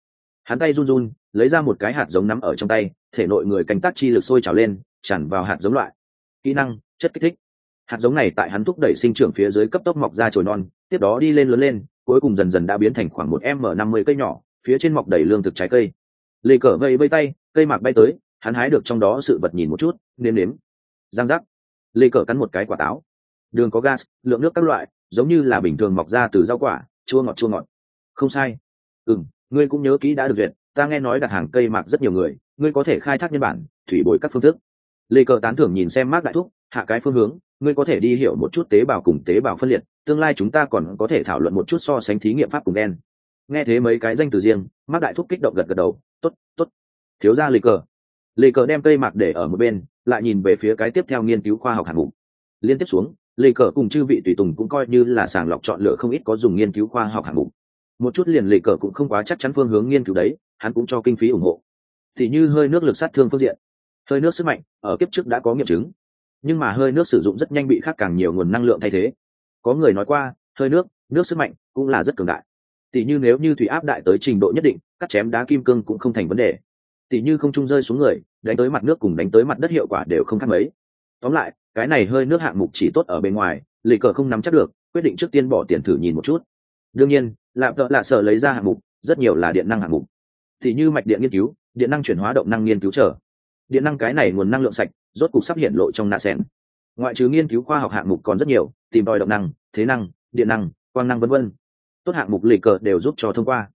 Hắn tay run run lấy ra một cái hạt giống nắm ở trong tay, thể nội người canh tác chi lực sôi trào lên, tràn vào hạt giống loại. Kỹ năng, chất kích thích. Hạt giống này tại hắn thúc đẩy sinh trưởng phía dưới cấp tốc mọc ra trồi non, tiếp đó đi lên lớn lên, cuối cùng dần dần đã biến thành khoảng một m năm mươi cây nhỏ, phía trên mọc đầy lương thực trái cây. Lê cờ vây vây tay, cây mạc bay tới, hắn hái được trong đó sự vật nhìn một chút, nếm nếm. Giang giác. Lê cờ cắn một cái quả táo. Đường có gas, lượng nước các loại, giống như là bình thường mọc ra từ rau quả, chua ngọt chua ngọt. Không sai. Ừ m ngươi cũng nhớ kỹ đã được duyệt ta nghe nói đặt hàng cây mạc rất nhiều người, ngươi có thể khai thác nhân bản, thủy bồi các phương thức. Lê cờ tán thưởng nhìn xem mác đại thúc, hạ cái phương hướng, ngươi có thể đi hiểu một chút tế bào cùng tế bào phân liệt, tương lai chúng ta còn có thể thảo luận một chút so sánh thí nghiệm pháp cùng đen nghe thế mấy cái danh từ riêng, mác đại thúc kích động gật gật đầu t ố t t ố t thiếu ra lê cờ. Lê cờ đem cây mạc để ở một bên, lại nhìn về phía cái tiếp theo nghiên cứu khoa học hạng mục. Liên tiếp xuống, lê cờ cùng chư vị tùy tùng cũng coi như là sàng lọc chọn lựa không ít có dùng nghiên cứu khoa học hạng mục một chút liền lê cờ cũng không quá chắc chắn phương hướng nghiên cứu đấy, hắn cũng cho kinh phí ủng hộ. Thì như hơi nước lực sát thương phương diện. Hơi nước sức mạnh ở kiếp trước đã có nghiệm chứng, nhưng mà hơi nước sử dụng rất nhanh bị khác càng nhiều nguồn năng lượng thay thế. Có người nói qua, hơi nước nước sức mạnh cũng là rất cường đại. Tỷ như nếu như thủy áp đại tới trình độ nhất định, cắt chém đá kim cương cũng không thành vấn đề. Tỷ như không trung rơi xuống người, đánh tới mặt nước cùng đánh tới mặt đất hiệu quả đều không khác mấy. Tóm lại, cái này hơi nước hạng mục chỉ tốt ở bên ngoài, lì cờ không nắm chắc được, quyết định trước tiên bỏ tiền thử nhìn một chút đương nhiên lạp đợ lạ sợ lấy ra hạng mục, rất nhiều là điện năng hạng mục. Thì như mạch điện nghiên cứu, điện năng chuyển hóa động năng nghiên cứu trở điện năng cái này nguồn năng lượng sạch, rốt cục sắp hiện lộ trong nạ sen ngoại trừ nghiên cứu khoa học hạng mục còn rất nhiều, tìm tòi động năng, thế năng, điện năng, quang năng vân vân. Tốt hạng mục lì cờ đều giúp cho thông qua.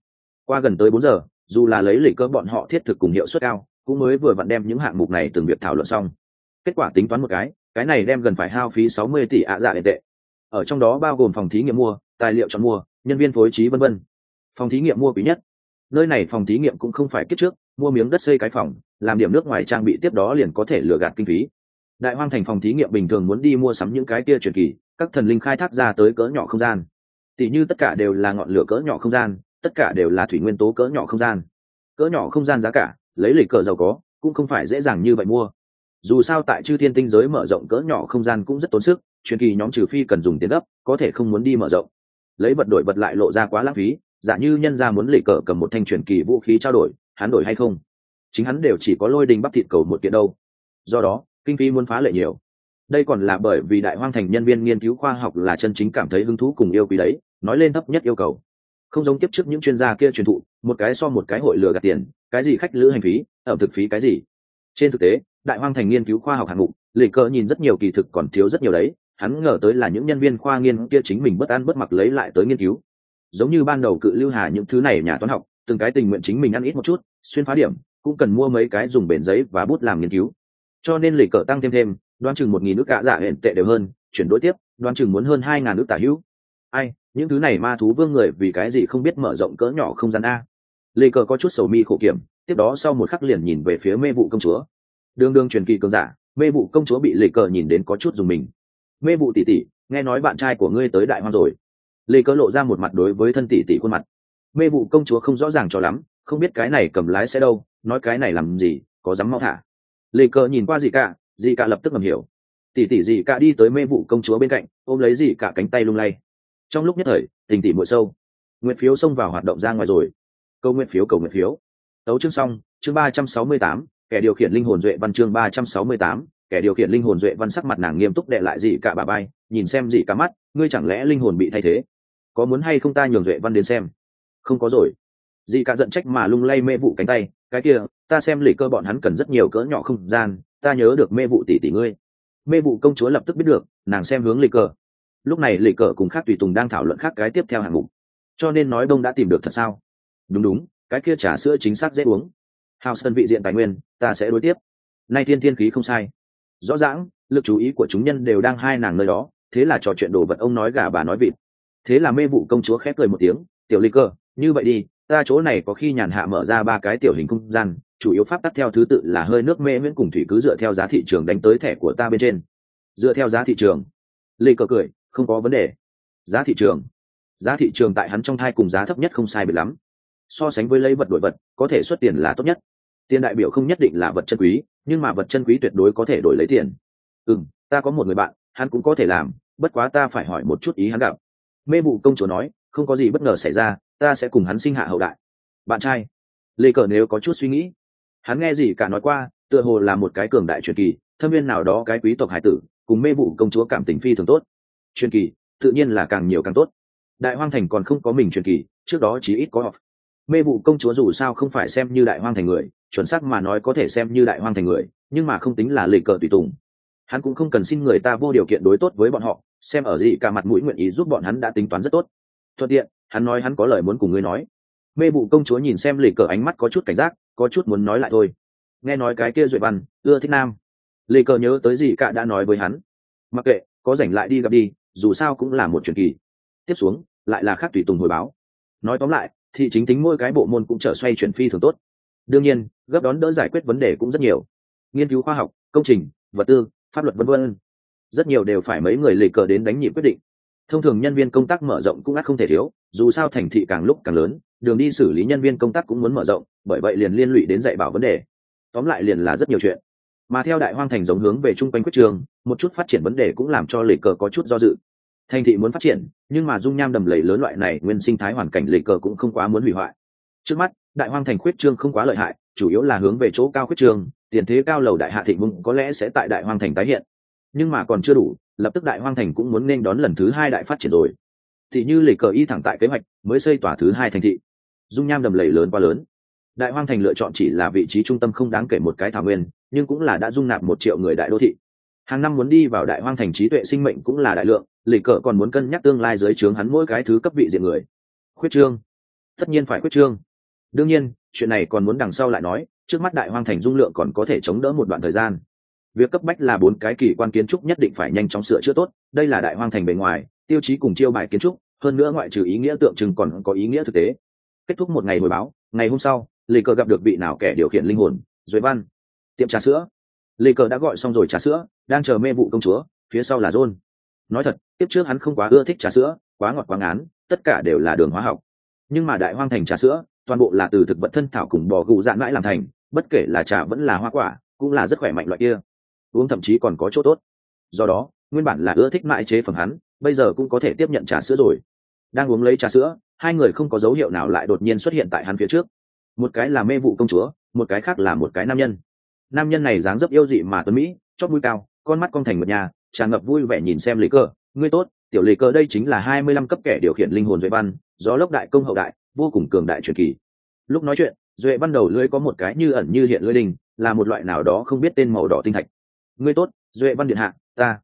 Qua gần tới bốn giờ, dù là lấy lì cơ bọn họ thiết thực cùng hiệu suất cao, cũng mới vừa vặn đem những hạng mục này từng việc thảo luận xong. Kết quả tính toán một cái cái này đem gần phải hao phí sáu mươi tỷ ạ dạ đệ tệ. Ở trong đó bao gồm phòng thí nghiệm mua, tài liệu chọn mua nhân viên phối trí vân vân. Phòng thí nghiệm mua quý nhất. Nơi này phòng thí nghiệm cũng không phải kiếp trước, mua miếng đất xây cái phòng, làm điểm nước ngoài trang bị tiếp đó liền có thể lừa gạt kinh phí. Đại hoang thành phòng thí nghiệm bình thường muốn đi mua sắm những cái kia truyền kỳ, các thần linh khai thác ra tới cỡ nhỏ không gian. Tỷ như tất cả đều là ngọn lửa cỡ nhỏ không gian, tất cả đều là thủy nguyên tố cỡ nhỏ không gian. Cỡ nhỏ không gian giá cả, lấy lịch cỡ giàu có, cũng không phải dễ dàng như vậy mua. Dù sao tại chư thiên tinh giới mở rộng cỡ nhỏ không gian cũng rất tốn sức, truyền kỳ nhóm trừ phi cần dùng tiền gấp, có thể không muốn đi mở rộng lấy vật đổi vật lại lộ ra quá lãng phí, giả như nhân ra muốn lệ cờ cầm một thanh truyền kỳ vũ khí trao đổi, hắn đổi hay không? Chính hắn đều chỉ có lôi đình bắp thịt cầu một kiện đâu. Do đó, kinh phí muốn phá lệ nhiều. Đây còn là bởi vì đại hoang thành nhân viên nghiên cứu khoa học là chân chính cảm thấy hứng thú cùng yêu quý đấy, nói lên thấp nhất yêu cầu. Không giống tiếp trước những chuyên gia kia truyền thụ, một cái so một cái hội lừa gạt tiền, cái gì khách lữ hành phí, ẩm thực phí cái gì. Trên thực tế, đại hoang thành nghiên cứu khoa học hạng mục, lì cờ nhìn rất nhiều kỳ thực còn thiếu rất nhiều đấy hắn ngờ tới là những nhân viên khoa nghiên kia chính mình bất an bất mặc lấy lại tới nghiên cứu. Giống như ban đầu cự lưu hà những thứ này nhà toán học, từng cái tình nguyện chính mình ăn ít một chút, xuyên phá điểm, cũng cần mua mấy cái dùng bền giấy và bút làm nghiên cứu. Cho nên lì cờ tăng thêm thêm, đoán chừng một nghìn nước cạ dạ giả hiện tệ đều hơn, chuyển đổi tiếp, đoán chừng muốn hơn hai ngàn nước tả hữu. Ai, những thứ này ma thú vương người vì cái gì không biết mở rộng cỡ nhỏ không gian a? Lì cờ có chút sầu mi khổ kiểm, tiếp đó sau một khắc liền nhìn về phía mê vụ công chúa. Đương đương truyền kỳ cường giả, mê vụ công chúa bị lì cờ nhìn đến có chút dùng mình mê vụ tỷ tỷ nghe nói bạn trai của ngươi tới đại hoang rồi. Lê cờ lộ ra một mặt đối với thân tỷ tỷ khuôn mặt. Mê vụ công chúa không rõ ràng cho lắm, không biết cái này cầm lái xe đâu, nói cái này làm gì, có dám mau thả. Lê cờ nhìn qua gì cả gì cả lập tức ngầm hiểu. Tỷ tỷ gì cả đi tới mê vụ công chúa bên cạnh, ôm lấy gì cả cánh tay lung lay. Trong lúc nhất thời, tình tỷ muội sâu. Nguyện phiếu xông vào hoạt động ra ngoài rồi. Câu nguyện phiếu, cầu nguyện phiếu. Tấu chương xong, chương ba trăm sáu mươi tám, kẻ điều khiển linh hồn duệ văn chương ba trăm sáu mươi tám kẻ điều khiển linh hồn duệ văn sắc mặt nàng nghiêm túc đệ lại gì cả bà bay, nhìn xem gì cả mắt, ngươi chẳng lẽ linh hồn bị thay thế? Có muốn hay không ta nhường duệ văn đến xem? Không có rồi. Dì cả giận trách mà lung lay mê vụ cánh tay, cái kia, ta xem lì cơ bọn hắn cần rất nhiều cỡ nhỏ không gian, ta nhớ được mê vụ tỷ tỷ ngươi. Mê vụ công chúa lập tức biết được, nàng xem hướng lì cờ lúc này lì cờ cùng khác tùy tùng đang thảo luận khác cái tiếp theo hạng mục. Cho nên nói đông đã tìm được thật sao? Đúng đúng, cái kia trà sữa chính xác dễ uống. Hào sân vị diện tài nguyên, ta sẽ đối tiếp. Nay thiên thiên khí không sai rõ ràng, lực chú ý của chúng nhân đều đang hai nàng nơi đó, thế là trò chuyện đồ vật ông nói gà bà nói vịt. Thế là mê vụ công chúa khép cười một tiếng, tiểu ly cơ, như vậy đi, ta chỗ này có khi nhàn hạ mở ra ba cái tiểu hình không gian, chủ yếu pháp tắt theo thứ tự là hơi nước mê miễn cùng thủy cứ dựa theo giá thị trường đánh tới thẻ của ta bên trên. Dựa theo giá thị trường. Lê cơ cười, không có vấn đề. Giá thị trường. Giá thị trường tại hắn trong thai cùng giá thấp nhất không sai biệt lắm. So sánh với lấy vật đổi vật, có thể xuất tiền là tốt nhất. Tiền đại biểu không nhất định là vật chân quý nhưng mà vật chân quý tuyệt đối có thể đổi lấy tiền. Ừ ta có một người bạn, hắn cũng có thể làm, bất quá ta phải hỏi một chút ý hắn gặp. Mê vụ công chúa nói, không có gì bất ngờ xảy ra, ta sẽ cùng hắn sinh hạ hậu đại. Bạn trai. Lê cờ nếu có chút suy nghĩ. Hắn nghe gì cả nói qua, tựa hồ là một cái cường đại truyền kỳ, thâm viên nào đó cái quý tộc hải tử, cùng mê vụ công chúa cảm tình phi thường tốt. Truyền kỳ, tự nhiên là càng nhiều càng tốt. Đại hoang thành còn không có mình truyền kỳ, trước đó chỉ ít có mê vụ công chúa dù sao không phải xem như đại hoang thành người chuẩn xác mà nói có thể xem như đại hoang thành người, nhưng mà không tính là lệ cờ tùy tùng. Hắn cũng không cần xin người ta vô điều kiện đối tốt với bọn họ, xem ở gì cả mặt mũi nguyện ý giúp bọn hắn đã tính toán rất tốt. Thuận tiện, hắn nói hắn có lời muốn cùng ngươi nói. Mê vụ công chúa nhìn xem lệ cờ ánh mắt có chút cảnh giác, có chút muốn nói lại thôi. Nghe nói cái kia duệ văn, ưa thích nam. Lệ cờ nhớ tới gì cả đã nói với hắn. Mặc kệ, có rảnh lại đi gặp đi, dù sao cũng là một truyền kỳ. Tiếp xuống, lại là khác tùy tùng hồi báo. Nói tóm lại, thì chính tính mỗi cái bộ môn cũng trở xoay chuyển phi thường tốt đương nhiên, gấp đón đỡ giải quyết vấn đề cũng rất nhiều. Nghiên cứu khoa học, công trình, vật tư, pháp luật vân vân. Rất nhiều đều phải mấy người lì cờ đến đánh nhịp quyết định. Thông thường nhân viên công tác mở rộng cũng ắt không thể thiếu, dù sao thành thị càng lúc càng lớn, đường đi xử lý nhân viên công tác cũng muốn mở rộng, bởi vậy liền liên lụy đến dạy bảo vấn đề. Tóm lại liền là rất nhiều chuyện. Mà theo đại hoang thành giống hướng về chung quanh quyết trường, một chút phát triển vấn đề cũng làm cho lì cờ có chút do dự. Thành thị muốn phát triển, nhưng mà dung nham đầm lầy lớn loại này nguyên sinh thái hoàn cảnh lì cờ cũng không quá muốn hủy hoại trước mắt, đại hoang thành khuyết trương không quá lợi hại, chủ yếu là hướng về chỗ cao khuyết trương, tiền thế cao lầu đại hạ thịnh vung có lẽ sẽ tại đại hoang thành tái hiện. Nhưng mà còn chưa đủ, lập tức đại hoang thành cũng muốn nên đón lần thứ hai đại phát triển rồi. Thì như lì cờ y thẳng tại kế hoạch, mới xây tòa thứ hai thành thị. Dung nham đầm lầy lớn quá lớn. Đại hoang thành lựa chọn chỉ là vị trí trung tâm không đáng kể một cái thảo nguyên, nhưng cũng là đã dung nạp một triệu người đại đô thị. Hàng năm muốn đi vào đại hoang thành trí tuệ sinh mệnh cũng là đại lượng lì cờ còn muốn cân nhắc tương lai dưới trướng hắn mỗi cái thứ cấp vị diện người. Khuyết trương. Tất nhiên phải khuyết trương đương nhiên, chuyện này còn muốn đằng sau lại nói, trước mắt đại hoang thành dung lượng còn có thể chống đỡ một đoạn thời gian. Việc cấp bách là bốn cái kỳ quan kiến trúc nhất định phải nhanh chóng sửa chữa tốt, đây là đại hoang thành bề ngoài, tiêu chí cùng chiêu bài kiến trúc, hơn nữa ngoại trừ ý nghĩa tượng trưng còn có ý nghĩa thực tế. Kết thúc một ngày hồi báo, ngày hôm sau lì cờ gặp được vị nào kẻ điều khiển linh hồn dưới văn. Tiệm trà sữa. Lì cờ đã gọi xong rồi trà sữa, đang chờ mê vụ công chúa, phía sau là john. Nói thật tiếp trước hắn không quá ưa thích trà sữa, quá ngọt quá ngán, tất cả đều là đường hóa học. Nhưng mà đại hoang thành trà sữa toàn bộ là từ thực vật thân thảo cùng bò gù dạn mãi làm thành, bất kể là trà vẫn là hoa quả, cũng là rất khỏe mạnh loại kia. Uống thậm chí còn có chỗ tốt. Do đó, nguyên bản là ưa thích mãi chế phẩm hắn, bây giờ cũng có thể tiếp nhận trà sữa rồi. Đang uống lấy trà sữa, hai người không có dấu hiệu nào lại đột nhiên xuất hiện tại hắn phía trước. Một cái là mê vụ công chúa, một cái khác là một cái nam nhân. Nam nhân này dáng dấp yêu dị mà tuấn mỹ, chót mũi cao, con mắt con thành một nhà tràn ngập vui vẻ nhìn xem lý cơ. Ngươi tốt, tiểu lý cơ đây chính là hai mươi lăm cấp kẻ điều khiển linh hồn duệ văn, gió lốc đại công hậu đại vô cùng cường đại truyền kỳ. Lúc nói chuyện, duệ văn đầu lưỡi có một cái như ẩn như hiện lưỡi đình là một loại nào đó không biết tên màu đỏ tinh thạch. Ngươi tốt, duệ văn điện hạ, ta.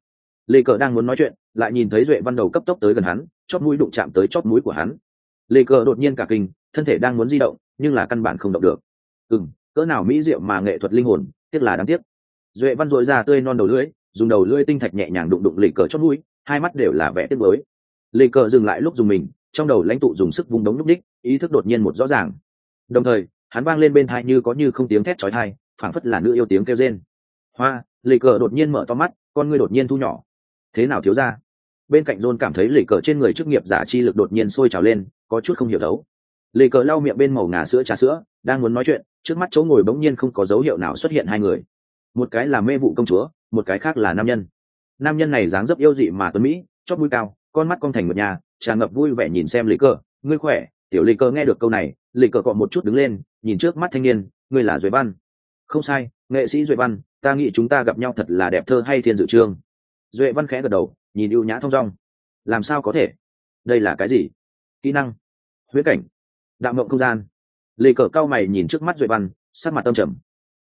Lê cờ đang muốn nói chuyện, lại nhìn thấy duệ văn đầu cấp tốc tới gần hắn chót mũi đụng chạm tới chót mũi của hắn. Lê cờ đột nhiên cả kinh, thân thể đang muốn di động, nhưng là căn bản không động được. Ừ m cỡ nào mỹ diệu mà nghệ thuật linh hồn, tiếc là đáng tiếc. Duệ văn dội ra tươi non đầu lưỡi, dùng đầu lưỡi tinh thạch nhẹ nhàng đụng đụng lê cờ chót mũi, hai mắt đều là vẻ tiếc mới lê cờ dừng lại lúc dùng mình, trong đầu lãnh tụ dùng sức vung đống núp đích ý thức đột nhiên một rõ ràng. Đồng thời, hắn vang lên bên thai như có như không tiếng thét trói thai phảng phất là nữ yêu tiếng kêu rên. Hoa lì cờ đột nhiên mở to mắt, con ngươi đột nhiên thu nhỏ. Thế nào thiếu ra bên cạnh john cảm thấy lì cờ trên người chức nghiệp giả chi lực đột nhiên sôi trào lên, có chút không hiểu đấu. Lì cờ lau miệng bên màu ngà sữa trà sữa, đang muốn nói chuyện, trước mắt chỗ ngồi bỗng nhiên không có dấu hiệu nào xuất hiện hai người. Một cái là mê vụ công chúa, một cái khác là nam nhân. Nam nhân này dáng dấp yêu dị mà tuấn mỹ, chót mũi cao, con mắt con thành một nhà, tràn ngập vui vẻ nhìn xem lì cờ. Ngươi khỏe? Tiểu lịch cờ nghe được câu này lịch cờ cọ một chút đứng lên, nhìn trước mắt thanh niên, ngươi là duệ văn? Không sai, nghệ sĩ duệ văn, ta nghĩ chúng ta gặp nhau thật là đẹp thơ hay thiên dự trương duệ văn khẽ gật đầu, nhìn ưu nhã thong dong. Làm sao có thể? Đây là cái gì? Kỹ năng? Huyết cảnh? Đạo mộng không gian? Lì cờ cao mày nhìn trước mắt duệ văn, sắc mặt tâm trầm.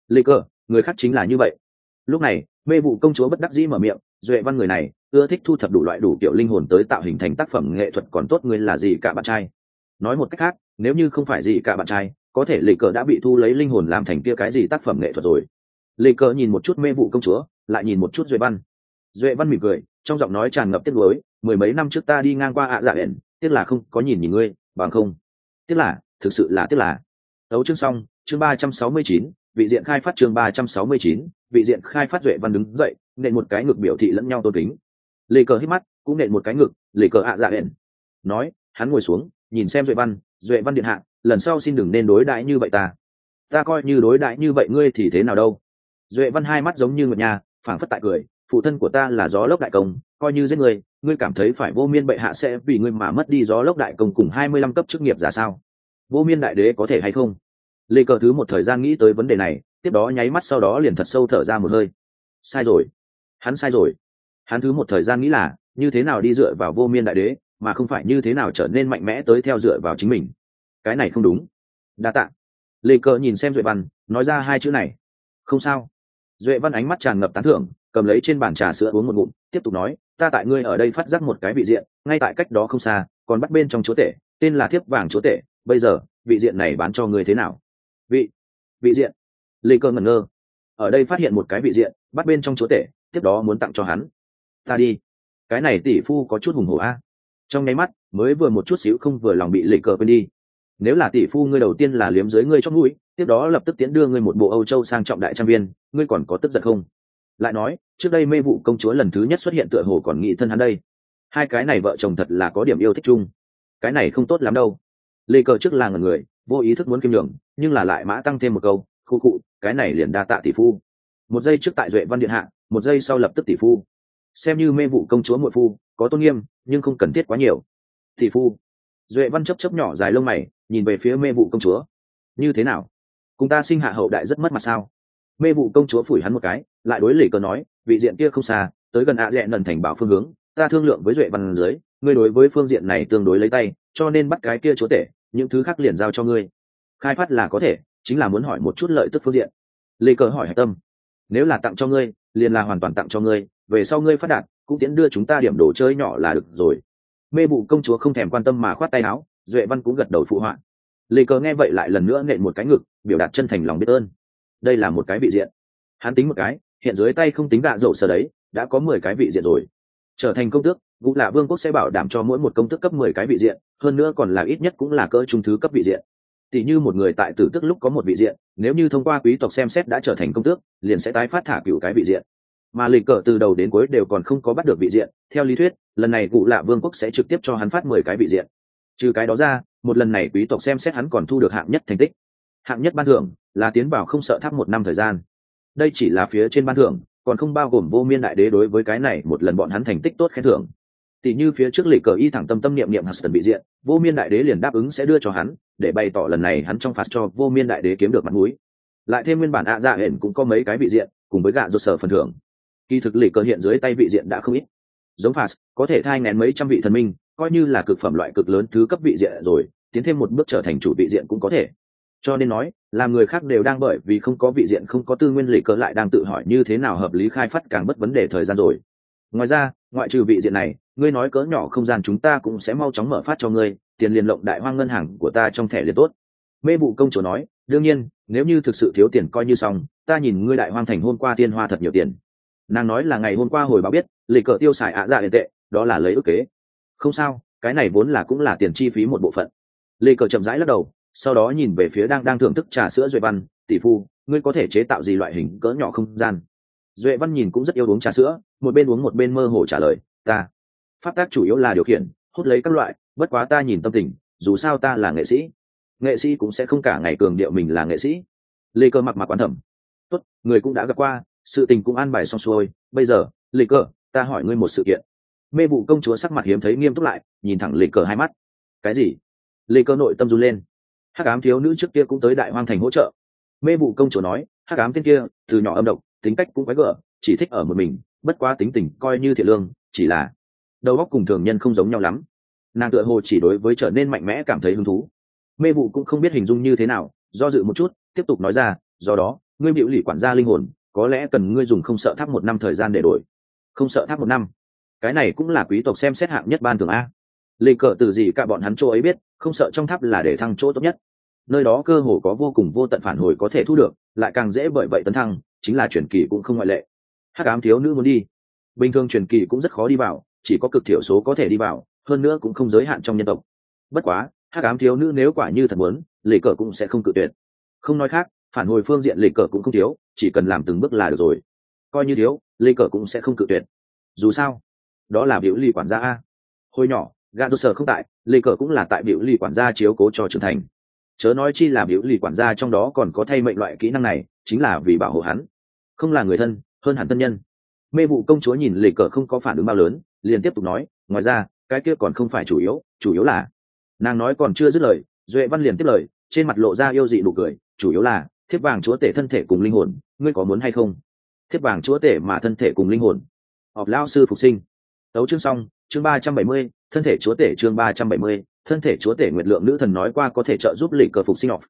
Lì cờ người khác chính là như vậy. Lúc này, mê vụ công chúa bất đắc dĩ mở miệng, duệ văn người này, ưa thích thu thập đủ loại đủ kiểu linh hồn tới tạo hình thành tác phẩm nghệ thuật còn tốt người là gì cả bạn trai? Nói một cách khác, nếu như không phải gì cả bạn trai, có thể lì cờ đã bị thu lấy linh hồn làm thành kia cái gì tác phẩm nghệ thuật rồi. Lì cờ nhìn một chút mê vụ công chúa, lại nhìn một chút duệ văn. Duệ văn mỉm cười, trong giọng nói tràn ngập tiếc nuối, mười mấy năm trước ta đi ngang qua ạ à dạ hẹn tiếc là không có nhìn nhìn ngươi, bằng không. Tiếc là, thực sự là tiếc là. Đấu chương xong, chương ba trăm sáu mươi chín, vị diện khai phát chương ba trăm sáu mươi chín, vị diện khai phát duệ văn đứng dậy, nện một cái ngực biểu thị lẫn nhau tôn kính. Lì cờ hít mắt, cũng nện một cái ngực lì cờ ạ dạ hẹn nói, hắn ngồi xuống nhìn xem duệ văn duệ văn điện hạ, lần sau xin đừng nên đối đãi như vậy ta. Ta coi như đối đãi như vậy ngươi thì thế nào đâu? Duệ văn hai mắt giống như ngựa nhà phảng phất tại cười, phụ thân của ta là gió lốc đại công, coi như giết người ngươi cảm thấy phải vô miên bệ hạ sẽ vì ngươi mà mất đi gió lốc đại công cùng hai mươi lăm cấp chức nghiệp giả sao? Vô miên đại đế có thể hay không? Lê cờ thứ một thời gian nghĩ tới vấn đề này, tiếp đó nháy mắt sau đó liền thật sâu thở ra một hơi. Sai rồi. Hắn sai rồi. Hắn thứ một thời gian nghĩ là, như thế nào đi dựa vào vô miên đại đế? Mà không phải như thế nào trở nên mạnh mẽ tới theo dựa vào chính mình. Cái này không đúng. Đa t ạ lê cờ nhìn xem duệ văn, nói ra hai chữ này. Không sao. Duệ văn ánh mắt tràn ngập tán thưởng, cầm lấy trên bàn trà sữa uống một ngụm, tiếp tục nói, ta tại ngươi ở đây phát giác một cái vị diện, ngay tại cách đó không xa, còn bắt bên trong chúa tể, tên là thiếp vàng chúa tể, bây giờ, vị diện này bán cho ngươi thế nào? Vị vị diện. Lê cơ ngẩn ngơ. Ở đây phát hiện một cái vị diện, bắt bên trong chúa tể, tiếp đó muốn tặng cho hắn. Ta đi. Cái này tỷ phu có chút hùng hổ a trong nháy mắt, mới vừa một chút xíu không vừa lòng bị lệ cờ quên đi. Nếu là tỷ phu ngươi đầu tiên là liếm dưới ngươi trong mũi, tiếp đó lập tức tiến đưa ngươi một bộ âu châu sang trọng đại trang viên, ngươi còn có tức giận không? Lại nói, trước đây mê vụ công chúa lần thứ nhất xuất hiện tựa hồ còn nghĩ thân hắn đây. Hai cái này vợ chồng thật là có điểm yêu thích chung. Cái này không tốt lắm đâu. Lê cờ trước là ngần người, vô ý thức muốn kim đường nhưng là lại mã tăng thêm một câu, khu cụ cái này liền đa tạ tỷ phu. Một giây trước tại duệ văn điện hạ, một giây sau lập tức tỷ phu xem như mê vụ công chúa muội phu, có tôn nghiêm, nhưng không cần thiết quá nhiều. Thị phu. Duệ văn chấp chấp nhỏ dài lông mày, nhìn về phía mê vụ công chúa. Như thế nào? Cùng ta sinh hạ hậu đại rất mất mặt sao? Mê vụ công chúa phủi hắn một cái, lại đối lỉ cờ nói, vị diện kia không xa, tới gần ạ à dẹ nần thành bảo phương hướng, ta thương lượng với duệ văn dưới, ngươi đối với phương diện này tương đối lấy tay, cho nên bắt cái kia chúa tể, những thứ khác liền giao cho ngươi. Khai phát là có thể, chính là muốn hỏi một chút lợi tức phương diện. Lê cờ hỏi hạch tâm, nếu là tặng cho ngươi, liền là hoàn toàn tặng cho ngươi về sau ngươi phát đạt, cũng tiến đưa chúng ta điểm đồ chơi nhỏ là được rồi. Mê vụ công chúa không thèm quan tâm mà khoát tay áo, duệ văn cũng gật đầu phụ họa. Lê cờ nghe vậy lại lần nữa nện một cái ngực, biểu đạt chân thành lòng biết ơn. Đây là một cái vị diện. Hắn tính một cái, hiện dưới tay không tính gạ dầu sờ đấy, đã có mười cái vị diện rồi. Trở thành công tước, ngũ lạ vương quốc sẽ bảo đảm cho mỗi một công tước cấp mười cái vị diện, hơn nữa còn là ít nhất cũng là cỡ trung thứ cấp vị diện. Tỷ như một người tại tử tức lúc có một vị diện, nếu như thông qua quý tộc xem xét đã trở thành công tước, liền sẽ tái phát thả cựu cái vị diện mà lịch cờ từ đầu đến cuối đều còn không có bắt được vị diện. Theo lý thuyết lần này cụ lạ vương quốc sẽ trực tiếp cho hắn phát mười cái vị diện. Trừ cái đó ra một lần này quý tộc xem xét hắn còn thu được hạng nhất thành tích. Hạng nhất ban thưởng là tiến vào không sợ tháp một năm thời gian. Đây chỉ là phía trên ban thưởng còn không bao gồm vô miên đại đế đối với cái này một lần bọn hắn thành tích tốt khen thưởng. Tỷ như phía trước lịch cờ y thẳng tâm tâm niệm niệm Huston bị diện, vô miên đại đế liền đáp ứng sẽ đưa cho hắn, để bày tỏ lần này hắn trong phạt cho vô miên đại đế kiếm được mặt mũi. Lại thêm nguyên bản ạ dạ hển cũng có mấy cái vị diện, cùng với gạ rốt sở phần thưởng. Kỳ thực lịch cờ hiện dưới tay vị diện đã không ít. Giống phạt, có thể thai ngén mấy trăm vị thần minh, coi như là cực phẩm loại cực lớn thứ cấp vị diện rồi, tiến thêm một bước trở thành chủ vị diện cũng có thể. Cho nên nói, làm người khác đều đang bởi vì không có vị diện không có tư nguyên lì cờ lại đang tự hỏi như thế nào hợp lý khai phát càng bất vấn đề thời gian rồi. Ngoài ra, ngoại trừ vị diện này, ngươi nói cỡ nhỏ không gian chúng ta cũng sẽ mau chóng mở phát cho ngươi tiền liền lộng đại hoang ngân hàng của ta trong thẻ liền tốt mê vụ công chúa nói đương nhiên nếu như thực sự thiếu tiền coi như xong ta nhìn ngươi đại hoang thành hôm qua thiên hoa thật nhiều tiền nàng nói là ngày hôm qua hồi báo biết lịch cờ tiêu xài ạ dạ tiền tệ, đó là lấy ước kế. Không sao, cái này vốn là cũng là tiền chi phí một bộ phận. Lê cờ chậm rãi lắc đầu, sau đó nhìn về phía đang đang thưởng thức trà sữa duệ văn, tỷ phu, ngươi có thể chế tạo gì loại hình cỡ nhỏ không gian? Duệ văn nhìn cũng rất yêu uống trà sữa, một bên uống một bên mơ hồ trả lời, ta. Phát tác chủ yếu là điều khiển, hút lấy các loại, bất quá ta nhìn tâm tình, dù sao ta là nghệ sĩ. Nghệ sĩ cũng sẽ không cả ngày cường điệu mình là nghệ sĩ. Lê cơ mặc mặc quán thẩm, tốt, người cũng đã gặp qua sự tình cũng an bài xong xuôi, bây giờ, lịch cờ, ta hỏi ngươi một sự kiện. Mê vụ công chúa sắc mặt hiếm thấy nghiêm túc lại, nhìn thẳng lịch cờ hai mắt. Cái gì? Lịch cờ nội tâm run lên. Hắc ám thiếu nữ trước kia cũng tới đại hoang thành hỗ trợ. Mê vụ công chúa nói, hắc ám tên kia, từ nhỏ âm độc, tính cách cũng quái gở, chỉ thích ở một mình, bất quá tính tình coi như thiện lương, chỉ là đầu óc cùng thường nhân không giống nhau lắm. Nàng tựa hồ chỉ đối với trở nên mạnh mẽ cảm thấy hứng thú. Mê vụ cũng không biết hình dung như thế nào, do dự một chút, tiếp tục nói ra, do đó, ngươi biểu lì quản gia linh hồn có lẽ cần ngươi dùng không sợ tháp một năm thời gian để đổi. Không sợ tháp một năm. Cái này cũng là quý tộc xem xét hạng nhất ban thường a. Lê cờ từ gì cả bọn hắn chỗ ấy biết, không sợ trong tháp là để thăng chỗ tốt nhất. Nơi đó cơ hồ có vô cùng vô tận phản hồi có thể thu được, lại càng dễ bởi vậy tấn thăng, chính là truyền kỳ cũng không ngoại lệ. Hắc ám thiếu nữ muốn đi. Bình thường truyền kỳ cũng rất khó đi vào, chỉ có cực thiểu số có thể đi vào, hơn nữa cũng không giới hạn trong nhân tộc. Bất quá, hắc ám thiếu nữ nếu quả như thật muốn lì cờ cũng sẽ không cự tuyệt. Không nói khác phản hồi phương diện lì cờ cũng không thiếu, chỉ cần làm từng bước là được rồi. Coi như thiếu lì cờ cũng sẽ không cự tuyệt. Dù sao, đó là biểu lì quản gia a. Hồi nhỏ gà do sở không tại lì cờ cũng là tại biểu lì quản gia chiếu cố cho trưởng thành. Chớ nói chi là biểu lì quản gia trong đó còn có thay mệnh loại kỹ năng này, chính là vì bảo hộ hắn. Không là người thân, hơn hẳn thân nhân. Mê vụ công chúa nhìn lì cờ không có phản ứng bao lớn, liền tiếp tục nói, ngoài ra, cái kia còn không phải chủ yếu chủ yếu là nàng nói còn chưa dứt lời, duệ văn liền tiếp lời, trên mặt lộ ra yêu dị nụ cười, chủ yếu là thiếp vàng chúa tể thân thể cùng linh hồn, ngươi có muốn hay không? Thiếp vàng chúa tể mà thân thể cùng linh hồn. Họp lao sư phục sinh. Đấu chương xong, chương ba trăm bảy mươi, thân thể chúa tể chương ba trăm bảy mươi, thân thể chúa tể nguyệt lượng nữ thần nói qua có thể trợ giúp lì cờ phục sinh học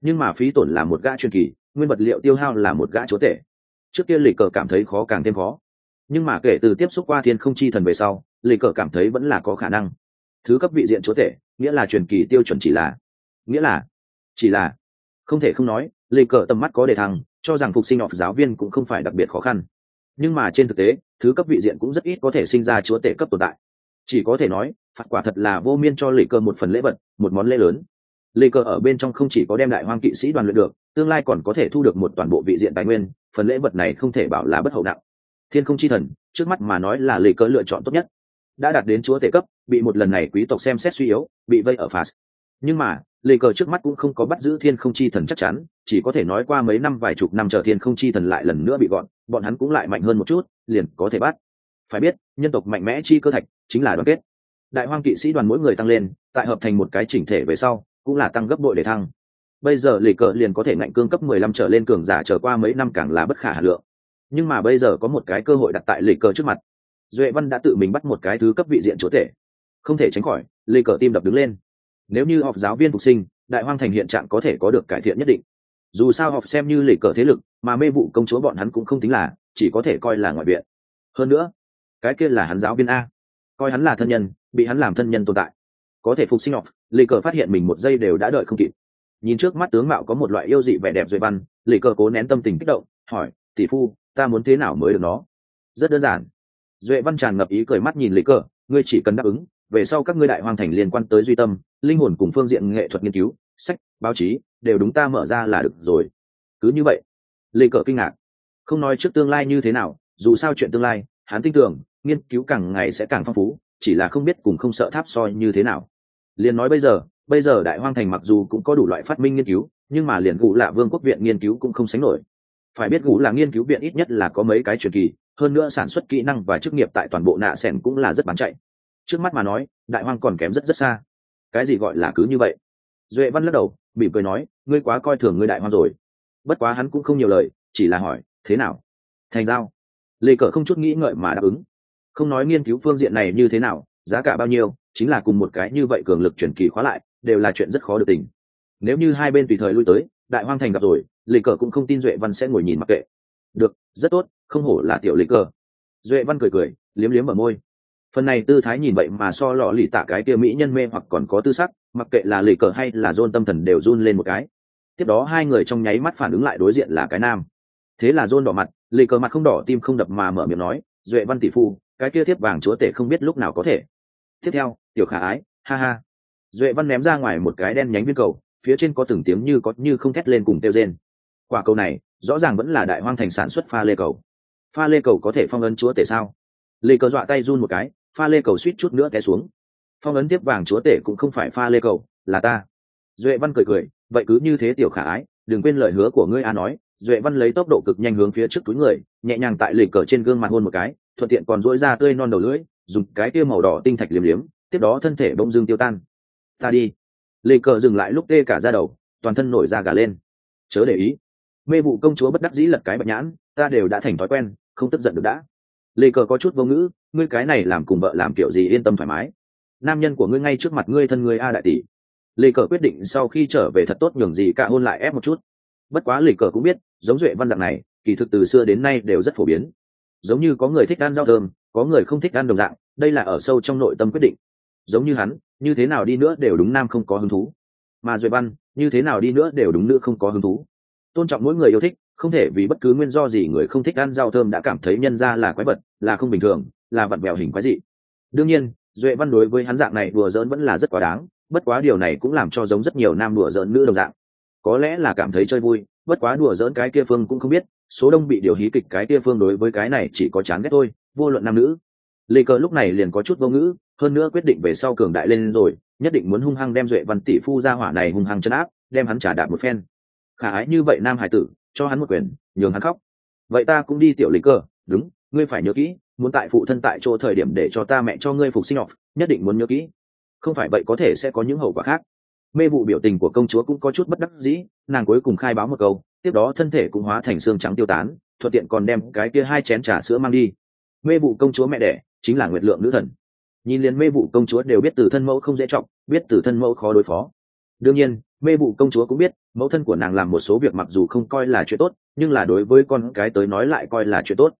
nhưng mà phí tổn là một gã truyền kỳ, nguyên vật liệu tiêu hao là một gã chúa tể. Trước kia lì cờ cảm thấy khó càng thêm khó. Nhưng mà kể từ tiếp xúc qua thiên không chi thần về sau, lì cờ cảm thấy vẫn là có khả năng. Thứ cấp vị diện chúa tể, nghĩa là truyền kỳ tiêu chuẩn chỉ là, nghĩa là, chỉ là, không thể không nói lì cờ tầm mắt có đề thăng, cho rằng phục sinh học giáo viên cũng không phải đặc biệt khó khăn. Nhưng mà trên thực tế, thứ cấp vị diện cũng rất ít có thể sinh ra chúa tể cấp tồn tại. Chỉ có thể nói, phạt quả thật là vô miên cho lì cờ một phần lễ vật, một món lễ lớn. Lì cờ ở bên trong không chỉ có đem đại hoang kỵ sĩ đoàn luyện được, tương lai còn có thể thu được một toàn bộ vị diện tài nguyên, phần lễ vật này không thể bảo là bất hậu nặng. Thiên không chi thần, trước mắt mà nói là lì cờ lựa chọn tốt nhất. Đã đạt đến chúa tể cấp, bị một lần này quý tộc xem xét suy yếu, bị vây ở phạt. Nhưng mà lì cờ trước mắt cũng không có bắt giữ thiên không chi thần chắc chắn chỉ có thể nói qua mấy năm vài chục năm chờ thiên không chi thần lại lần nữa bị gọn, bọn hắn cũng lại mạnh hơn một chút, liền có thể bắt. Phải biết, nhân tộc mạnh mẽ chi cơ thạch chính là đoàn kết. Đại hoang kỵ sĩ đoàn mỗi người tăng lên, tại hợp thành một cái chỉnh thể về sau, cũng là tăng gấp bội để thăng. Bây giờ lì cờ liền có thể ngạnh cương cấp mười lăm trở lên cường giả trở qua mấy năm càng là bất khả hà lượng. Nhưng mà bây giờ có một cái cơ hội đặt tại lì cờ trước mặt. Duệ văn đã tự mình bắt một cái thứ cấp vị diện chúa tể. Không thể tránh khỏi, lì cờ tim đập đứng lên. Nếu như học giáo viên phục sinh, đại hoang thành hiện trạng có thể có được cải thiện nhất định dù sao học xem như lì cờ thế lực, mà mê vụ công chúa bọn hắn cũng không tính là, chỉ có thể coi là ngoại viện. Hơn nữa, cái kia là hắn giáo viên a. Coi hắn là thân nhân, bị hắn làm thân nhân tồn tại. Có thể phục sinh học lì cờ phát hiện mình một giây đều đã đợi không kịp. Nhìn trước mắt tướng mạo có một loại yêu dị vẻ đẹp duệ văn lì cờ cố nén tâm tình kích động, hỏi, tỷ phu, ta muốn thế nào mới được nó? Rất đơn giản. Duệ văn tràn ngập ý cười mắt nhìn lì cờ, ngươi chỉ cần đáp ứng, về sau các ngươi đại hoàng thành liên quan tới duy tâm, linh hồn cùng phương diện nghệ thuật nghiên cứu, sách, báo chí đều đúng ta mở ra là được rồi. Cứ như vậy, lê cờ kinh ngạc. Không nói trước tương lai như thế nào, dù sao chuyện tương lai, hắn tin tưởng, nghiên cứu càng ngày sẽ càng phong phú, chỉ là không biết cùng không sợ tháp soi như thế nào. Liền nói bây giờ bây giờ đại hoang thành mặc dù cũng có đủ loại phát minh nghiên cứu, nhưng mà liền gũ lạ vương quốc viện nghiên cứu cũng không sánh nổi. Phải biết gũ là nghiên cứu viện ít nhất là có mấy cái truyền kỳ, hơn nữa sản xuất kỹ năng và chức nghiệp tại toàn bộ nạ sẻn cũng là rất bán chạy. Trước mắt mà nói, đại hoang còn kém rất rất xa. Cái gì gọi là cứ như vậy? Duệ văn lắc đầu bị cười nói, ngươi quá coi thường ngươi đại hoang rồi. Bất quá hắn cũng không nhiều lời, chỉ là hỏi, thế nào? Thành giao. Lê cờ không chút nghĩ ngợi mà đáp ứng. Không nói nghiên cứu phương diện này như thế nào, giá cả bao nhiêu, chính là cùng một cái như vậy cường lực chuyển kỳ khóa lại, đều là chuyện rất khó được tình. Nếu như hai bên tùy thời lui tới, đại hoang thành gặp rồi, lê cờ cũng không tin duệ văn sẽ ngồi nhìn mặc kệ. Được, rất tốt, không hổ là tiểu lê cờ duệ văn cười cười, liếm liếm ở môi. Phần này tư thái nhìn vậy mà so lọ lì tạ cái kia mỹ nhân mê hoặc còn có tư sắc mặc kệ là lì cờ hay là dôn tâm thần đều run lên một cái. Tiếp đó hai người trong nháy mắt phản ứng lại đối diện là cái nam. Thế là dôn đỏ mặt, lì cờ mặt không đỏ, tim không đập mà mở miệng nói, duệ văn tỷ phu, cái kia thiếp vàng chúa tể không biết lúc nào có thể. Tiếp theo, tiểu khả ái, ha ha. Duệ văn ném ra ngoài một cái đen nhánh viên cầu, phía trên có từng tiếng như có như không thét lên cùng tiêu rên. Quả cầu này, rõ ràng vẫn là đại hoang thành sản xuất pha lê cầu. Pha lê cầu có thể phong ấn chúa tể sao? Lê cờ dọa tay run một cái, pha lê cầu suýt chút nữa té xuống phong ấn tiếp vàng chúa tể cũng không phải pha lê cầu, là ta. Duệ văn cười cười, vậy cứ như thế tiểu khả ái, đừng quên lời hứa của ngươi a nói. Duệ văn lấy tốc độ cực nhanh hướng phía trước túi người, nhẹ nhàng tại lịch cờ trên gương mặt hôn một cái, thuận tiện còn dỗi ra tươi non đầu lưỡi, dùng cái tia màu đỏ tinh thạch liếm liếm, tiếp đó thân thể bông dương tiêu tan. Ta đi. Lịch cờ dừng lại lúc tê cả ra đầu, toàn thân nổi da gà lên. Chớ để ý. Mê vụ công chúa bất đắc dĩ lật cái bạch nhãn, ta đều đã thành thói quen, không tức giận được đã. Lê cờ có chút vô ngữ, ngươi cái này làm cùng vợ làm kiểu gì yên tâm thoải mái nam nhân của ngươi ngay trước mặt ngươi thân ngươi a đại tỷ. Lê cờ quyết định sau khi trở về thật tốt nhường gì cả hôn lại ép một chút. Bất quá lê cờ cũng biết, giống duệ văn dạng này, kỳ thực từ xưa đến nay đều rất phổ biến. Giống như có người thích ăn rau thơm, có người không thích ăn đồng dạng, đây là ở sâu trong nội tâm quyết định. Giống như hắn, như thế nào đi nữa đều đúng nam không có hứng thú. Mà duệ văn, như thế nào đi nữa đều đúng nữ không có hứng thú. Tôn trọng mỗi người yêu thích, không thể vì bất cứ nguyên do gì người không thích ăn rau thơm đã cảm thấy nhân ra là quái vật, là không bình thường, là vật vẹo hình quái dị. Đương nhiên duệ văn đối với hắn dạng này đùa giỡn vẫn là rất quá đáng, bất quá điều này cũng làm cho giống rất nhiều nam đùa giỡn nữ đồng dạng. Có lẽ là cảm thấy chơi vui, bất quá đùa giỡn cái kia phương cũng không biết, số đông bị điều hí kịch cái kia phương đối với cái này chỉ có chán ghét thôi, vô luận nam nữ. Lê cờ lúc này liền có chút vô ngữ, hơn nữa quyết định về sau cường đại lên rồi, nhất định muốn hung hăng đem duệ văn tỷ phu ra hỏa này hung hăng chấn áp, đem hắn trả đạp một phen. Khả ái như vậy nam hải tử, cho hắn một quyền, nhường hắn khóc. Vậy ta cũng đi tiểu lý Cờ. đúng, ngươi phải nhớ kỹ muốn tại phụ thân tại chỗ thời điểm để cho ta mẹ cho ngươi phục sinh off nhất định muốn nhớ kỹ. Không phải vậy có thể sẽ có những hậu quả khác. Mê vụ biểu tình của công chúa cũng có chút bất đắc dĩ, nàng cuối cùng khai báo một câu, tiếp đó thân thể cũng hóa thành xương trắng tiêu tán, thuận tiện còn đem cái kia hai chén trà sữa mang đi. Mê vụ công chúa mẹ đẻ, chính là nguyệt lượng nữ thần. Nhìn liền mê vụ công chúa đều biết từ thân mẫu không dễ trọng biết từ thân mẫu khó đối phó. Đương nhiên, mê vụ công chúa cũng biết, mẫu thân của nàng làm một số việc mặc dù không coi là chuyện tốt, nhưng là đối với con cái tới nói lại coi là chuyện tốt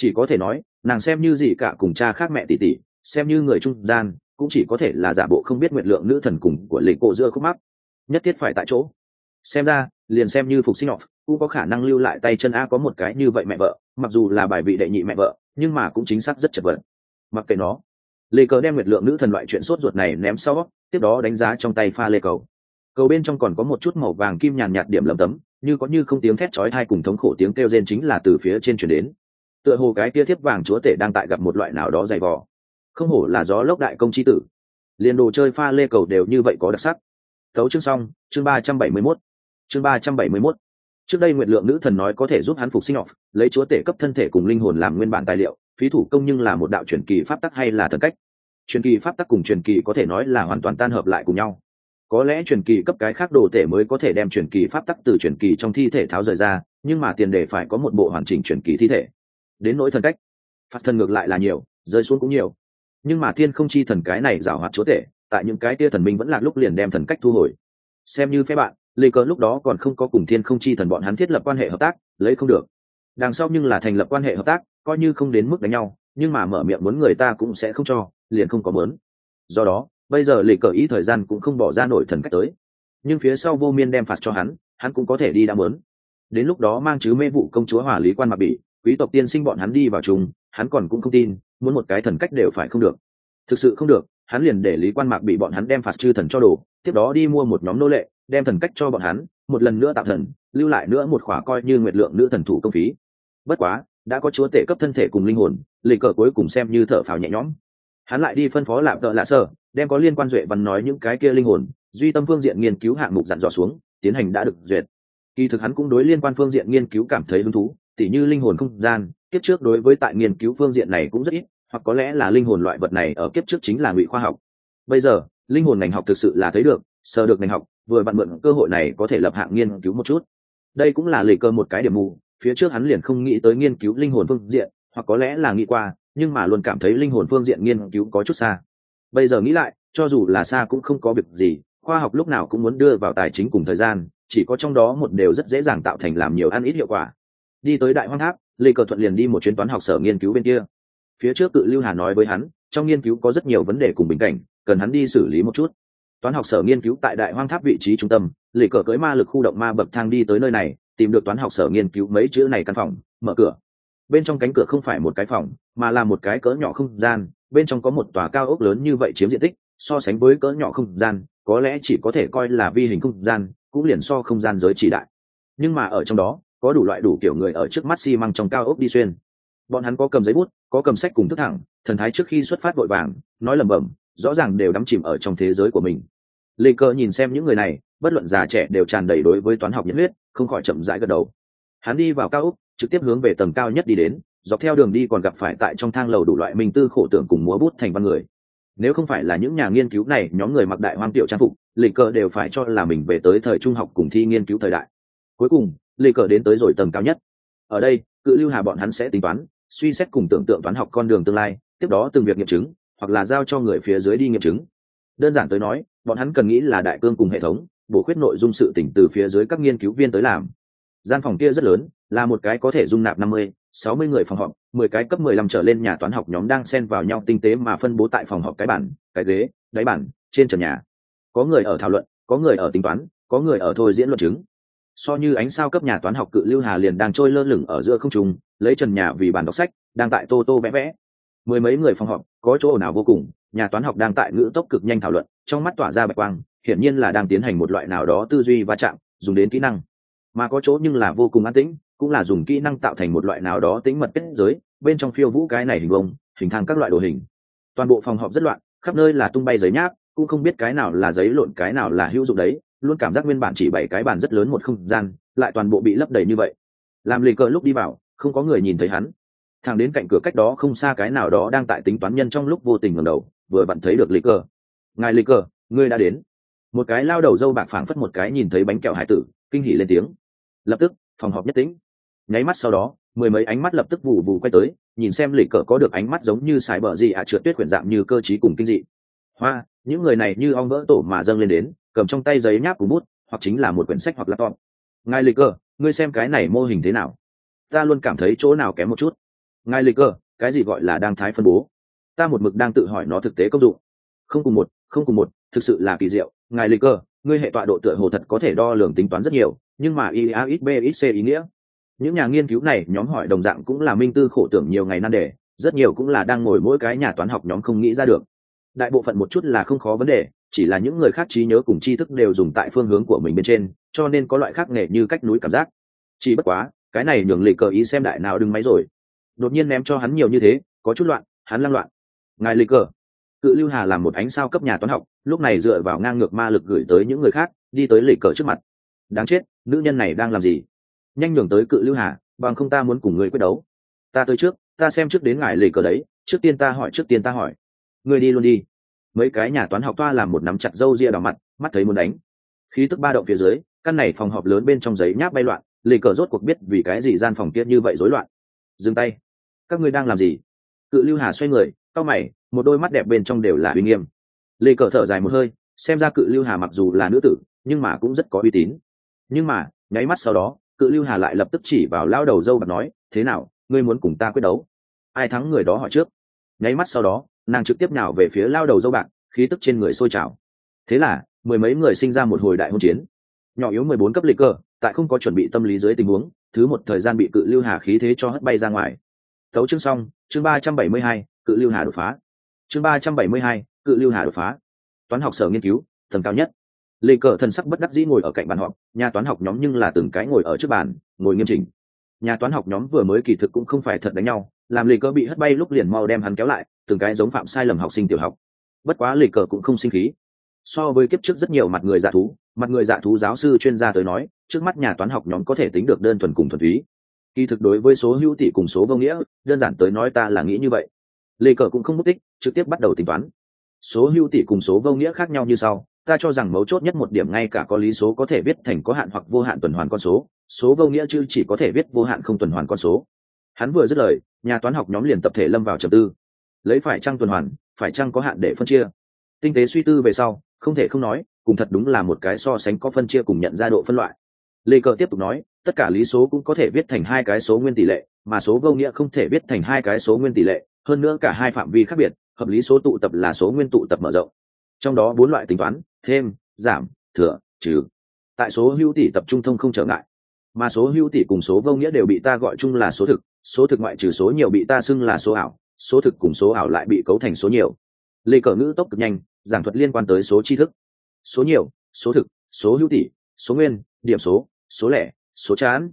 chỉ có thể nói, nàng xem như gì cả cùng cha khác mẹ tỷ tỷ, xem như người trung gian, cũng chỉ có thể là giả bộ không biết nguyện lượng nữ thần cùng của lịch cổ giữa khúc mắc. Nhất thiết phải tại chỗ. Xem ra, liền xem như phục sinh off, cũng có khả năng lưu lại tay chân a có một cái như vậy mẹ vợ, mặc dù là bài vị đệ nhị mẹ vợ, nhưng mà cũng chính xác rất chật vật. Mặc kệ nó. Lê cờ đem nguyệt lượng nữ thần loại chuyện sốt ruột này ném sau, tiếp đó đánh giá trong tay pha lê cầu. Cầu bên trong còn có một chút màu vàng kim nhàn nhạt điểm lấm tấm, như có như không tiếng thét chói tai cùng thống khổ tiếng kêu rên chính là từ phía trên chuyển đến tựa hồ cái kia thiếp vàng chúa tể đang tại gặp một loại nào đó dày vò. Không hổ là gió lốc đại công chi tử. Liền đồ chơi pha lê cầu đều như vậy có đặc sắc. Tấu chương xong, chương ba trăm bảy mươi mốt. Chương ba trăm bảy mươi mốt. Trước đây nguyện lượng nữ thần nói có thể giúp hắn phục sinh off, lấy chúa tể cấp thân thể cùng linh hồn làm nguyên bản tài liệu, phí thủ công nhưng là một đạo truyền kỳ pháp tắc hay là thần cách. Truyền kỳ pháp tắc cùng truyền kỳ có thể nói là hoàn toàn tan hợp lại cùng nhau. Có lẽ truyền kỳ cấp cái khác đồ tể mới có thể đem truyền kỳ pháp tắc từ truyền kỳ trong thi thể tháo rời ra, nhưng mà tiền đề phải có một bộ hoàn chỉnh truyền kỳ thi thể đến nỗi thần cách. Phạt thần ngược lại là nhiều, rơi xuống cũng nhiều. Nhưng mà thiên không chi thần cái này giảo hoạt chúa tể, tại những cái tia thần minh vẫn là lúc liền đem thần cách thu hồi. Xem như phép bạn, lê cờ lúc đó còn không có cùng thiên không chi thần bọn hắn thiết lập quan hệ hợp tác, lấy không được. Đằng sau nhưng là thành lập quan hệ hợp tác, coi như không đến mức đánh nhau, nhưng mà mở miệng muốn người ta cũng sẽ không cho, liền không có mớn do đó, bây giờ lê cờ ý thời gian cũng không bỏ ra nổi thần cách tới. Nhưng phía sau vô miên đem phạt cho hắn hắn cũng có thể đi đã mớn đến lúc đó mang chứ mê vụ công chúa hỏa lý quan mặc bị quý tộc tiên sinh bọn hắn đi vào chung, hắn còn cũng không tin, muốn một cái thần cách đều phải không được. Thực sự không được, hắn liền để lý quan mạc bị bọn hắn đem phạt chư thần cho đồ tiếp đó đi mua một nhóm nô lệ, đem thần cách cho bọn hắn, một lần nữa tạo thần, lưu lại nữa một khỏa coi như nguyệt lượng nữ thần thủ công phí. Bất quá, đã có chúa tể cấp thân thể cùng linh hồn lịch cờ cuối cùng xem như thở phào nhẹ nhõm. Hắn lại đi phân phó lạp tợ lạ sơ đem có liên quan duệ văn nói những cái kia linh hồn, duy tâm phương diện nghiên cứu hạng mục dặn dò xuống, tiến hành đã được duyệt. Kỳ thực hắn cũng đối liên quan phương diện nghiên cứu cảm thấy hứng thú tỉ như linh hồn không gian, kiếp trước đối với tại nghiên cứu phương diện này cũng rất ít, hoặc có lẽ là linh hồn loại vật này ở kiếp trước chính là ngụy khoa học. Bây giờ, linh hồn ngành học thực sự là thấy được, sờ được ngành học, vừa bạn mượn cơ hội này có thể lập hạng nghiên cứu một chút. Đây cũng là lì cơ một cái điểm mù, phía trước hắn liền không nghĩ tới nghiên cứu linh hồn phương diện, hoặc có lẽ là nghĩ qua, nhưng mà luôn cảm thấy linh hồn phương diện nghiên cứu có chút xa. Bây giờ nghĩ lại, cho dù là xa cũng không có việc gì, khoa học lúc nào cũng muốn đưa vào tài chính cùng thời gian, chỉ có trong đó một đều rất dễ dàng tạo thành làm nhiều ăn ít hiệu quả đi tới đại hoang tháp, lê cờ thuận liền đi một chuyến toán học sở nghiên cứu bên kia. Phía trước cự lưu hà nói với hắn, trong nghiên cứu có rất nhiều vấn đề cùng bình cảnh, cần hắn đi xử lý một chút. Toán học sở nghiên cứu tại đại hoang tháp vị trí trung tâm, lê cờ cưới ma lực khu động ma bậc thang đi tới nơi này, tìm được toán học sở nghiên cứu mấy chữ này căn phòng, mở cửa. Bên trong cánh cửa không phải một cái phòng, mà là một cái cỡ nhỏ không gian, bên trong có một tòa cao ốc lớn như vậy chiếm diện tích, so sánh với cỡ nhỏ không gian, có lẽ chỉ có thể coi là vi hình không gian, cũng liền so không gian giới chỉ đại. Nhưng mà ở trong đó có đủ loại đủ kiểu người ở trước mắt xi、si、măng trong cao ốc đi xuyên. Bọn hắn có cầm giấy bút, có cầm sách cùng thức thẳng, thần thái trước khi xuất phát vội vàng, nói lẩm bẩm, rõ ràng đều đắm chìm ở trong thế giới của mình. Lê cơ nhìn xem những người này, bất luận già trẻ đều tràn đầy đối với toán học nhiệt huyết, không khỏi chậm rãi gật đầu. Hắn đi vào cao ốc, trực tiếp hướng về tầng cao nhất đi đến, dọc theo đường đi còn gặp phải tại trong thang lầu đủ loại minh tư khổ tưởng cùng múa bút thành văn người. Nếu không phải là những nhà nghiên cứu này, nhóm người mặc đại hoang tiểu trang phục lịch cờ đều phải cho là mình về tới thời trung học cùng thi nghiên cứu thời đại. Cuối cùng lê cờ đến tới rồi tầng cao nhất. Ở đây, cự lưu hà bọn hắn sẽ tính toán, suy xét cùng tưởng tượng toán học con đường tương lai, tiếp đó từng việc nghiệm chứng, hoặc là giao cho người phía dưới đi nghiệm chứng. Đơn giản tới nói, bọn hắn cần nghĩ là đại cương cùng hệ thống, bổ khuyết nội dung sự tỉnh từ phía dưới các nghiên cứu viên tới làm. Gian phòng kia rất lớn, là một cái có thể dung nạp năm mươi, sáu mươi người phòng họp, mười cái cấp mười lăm trở lên nhà toán học nhóm đang xen vào nhau tinh tế mà phân bố tại phòng họp cái bản cái ghế, đáy bản trên trần nhà. Có người ở thảo luận, có người ở tính toán, có người ở thôi diễn luận chứng so như ánh sao cấp nhà toán học cự lưu hà liền đang trôi lơ lửng ở giữa không trung, lấy trần nhà vì bàn đọc sách, đang tại tô tô vẽ vẽ. Mười mấy người phòng họp, có chỗ nào vô cùng, nhà toán học đang tại ngữ tốc cực nhanh thảo luận, trong mắt tỏa ra bạch quang, hiển nhiên là đang tiến hành một loại nào đó tư duy va chạm, dùng đến kỹ năng. Mà có chỗ nhưng là vô cùng an tĩnh, cũng là dùng kỹ năng tạo thành một loại nào đó tính mật kết giới, bên trong phiêu vũ cái này hình vông hình thang các loại đồ hình. Toàn bộ phòng họp rất loạn, khắp nơi là tung bay giấy nháp, cũng không biết cái nào là giấy lộn, cái nào là hữu dụng đấy luôn cảm giác nguyên bản chỉ bảy cái bàn rất lớn một không gian, lại toàn bộ bị lấp đầy như vậy. Làm lì cờ lúc đi vào, không có người nhìn thấy hắn. Thằng đến cạnh cửa cách đó không xa cái nào đó đang tại tính toán nhân trong lúc vô tình ngẩng đầu, vừa vặn thấy được lì cờ. Ngài lì cờ, ngươi đã đến. Một cái lao đầu dâu bạc phảng phất một cái nhìn thấy bánh kẹo hải tử, kinh hỉ lên tiếng. Lập tức, phòng họp nhất tĩnh. Nháy mắt sau đó, mười mấy ánh mắt lập tức vù vù quay tới, nhìn xem lì cờ có được ánh mắt giống như sải bờ gì ạ trượt tuyết quyển dạng như cơ t cùng kinh dị. Hoa, những người này như ong vỡ tổ mà dâng lên đến cầm trong tay giấy nháp cùng bút, hoặc chính là một quyển sách hoặc laptop. Ngài lịch cơ, ngươi xem cái này mô hình thế nào? Ta luôn cảm thấy chỗ nào kém một chút. Ngài lịch cơ, cái gì gọi là đang thái phân bố? Ta một mực đang tự hỏi nó thực tế công dụng. Không cùng một, không cùng một, thực sự là kỳ diệu. Ngài lịch cơ, ngươi hệ tọa độ tựa hồ thật có thể đo lường tính toán rất nhiều, nhưng mà ia ít b ít c ý nghĩa. Những nhà nghiên cứu này, nhóm hỏi đồng dạng cũng là minh tư khổ tưởng nhiều ngày nan đề, rất nhiều cũng là đang ngồi mỗi cái nhà toán học nhóm không nghĩ ra được. Đại bộ phận một chút là không khó vấn đề chỉ là những người khác trí nhớ cùng tri thức đều dùng tại phương hướng của mình bên trên, cho nên có loại khác nghề như cách núi cảm giác. Chỉ bất quá, cái này nhường lì cờ ý xem đại nào đừng máy rồi. Đột nhiên ném cho hắn nhiều như thế, có chút loạn, hắn lăng loạn. Ngài lì cờ, cự lưu hà làm một ánh sao cấp nhà toán học, lúc này dựa vào ngang ngược ma lực gửi tới những người khác, đi tới lì cờ trước mặt. Đáng chết, nữ nhân này đang làm gì? Nhanh nhường tới cự lưu hà, bằng không ta muốn cùng người quyết đấu. Ta tới trước, ta xem trước đến ngài lì cờ đấy, trước tiên ta hỏi, trước tiên ta hỏi. Người đi luôn đi mấy cái nhà toán học toa làm một nắm chặt râu ria đỏ mặt, mắt thấy muốn đánh. Khí tức ba động phía dưới, căn này phòng họp lớn bên trong giấy nháp bay loạn, lì cờ rốt cuộc biết vì cái gì gian phòng kia như vậy rối loạn. Dừng tay. Các ngươi đang làm gì? Cự lưu hà xoay người, cau mày, một đôi mắt đẹp bên trong đều là uy nghiêm. Lì cờ thở dài một hơi, xem ra cự lưu hà mặc dù là nữ tử, nhưng mà cũng rất có uy tín. Nhưng mà, nháy mắt sau đó, cự lưu hà lại lập tức chỉ vào lao đầu dâu và nói, thế nào, ngươi muốn cùng ta quyết đấu? Ai thắng người đó hỏi trước. Nháy mắt sau đó nàng trực tiếp nào về phía lao đầu dâu bạc, khí tức trên người sôi trào. Thế là, mười mấy người sinh ra một hồi đại hôn chiến. Nhỏ yếu mười bốn cấp lịch cơ, tại không có chuẩn bị tâm lý dưới tình huống, thứ một thời gian bị cự lưu hà khí thế cho hất bay ra ngoài. Tấu chương xong, chương ba trăm bảy mươi hai, cự lưu hà đột phá. Chương ba trăm bảy mươi hai, cự lưu hà đột phá. Toán học sở nghiên cứu, tầng cao nhất. Lê cờ thần sắc bất đắc dĩ ngồi ở cạnh bàn họp, nhà toán học nhóm nhưng là từng cái ngồi ở trước bàn, ngồi nghiêm chỉnh. Nhà toán học nhóm vừa mới kỳ thực cũng không phải thật đánh nhau làm lê cờ bị hất bay lúc liền mau đem hắn kéo lại, từng cái giống phạm sai lầm học sinh tiểu học. Bất quá lê cờ cũng không sinh khí. So với kiếp trước rất nhiều mặt người dạ thú, mặt người dạ thú giáo sư chuyên gia tới nói, trước mắt nhà toán học nhóm có thể tính được đơn thuần cùng thuần túy. Kỳ thực đối với số hữu tỷ cùng số vô nghĩa, đơn giản tới nói ta là nghĩ như vậy. Lê cờ cũng không mất tích, trực tiếp bắt đầu tính toán. Số hữu tỷ cùng số vô nghĩa khác nhau như sau, ta cho rằng mấu chốt nhất một điểm ngay cả có lý số có thể viết thành có hạn hoặc vô hạn tuần hoàn con số. Số vô nghĩa chứ chỉ có thể viết vô hạn không tuần hoàn con số hắn vừa dứt lời, nhà toán học nhóm liền tập thể lâm vào trầm tư. Lấy phải trăng tuần hoàn, phải trăng có hạn để phân chia? Tinh tế suy tư về sau, không thể không nói, cùng thật đúng là một cái so sánh có phân chia cùng nhận ra độ phân loại. Lê cờ tiếp tục nói, tất cả lý số cũng có thể viết thành hai cái số nguyên tỷ lệ, mà số vô nghĩa không thể viết thành hai cái số nguyên tỷ lệ, hơn nữa cả hai phạm vi khác biệt, hợp lý số tụ tập là số nguyên tụ tập mở rộng. Trong đó bốn loại tính toán, thêm, giảm, thừa, trừ. Tại số hữu tỷ tập trung thông không trở ngại, mà số hữu tỷ cùng số vô nghĩa đều bị ta gọi chung là số thực số thực ngoại trừ số nhiều bị ta xưng là số ảo, số thực cùng số ảo lại bị cấu thành số nhiều. Lê cờ ngữ tốc cực nhanh, giảng thuật liên quan tới số tri thức. Số nhiều, số thực, số hữu tỷ số nguyên, điểm số số lẻ, số chán.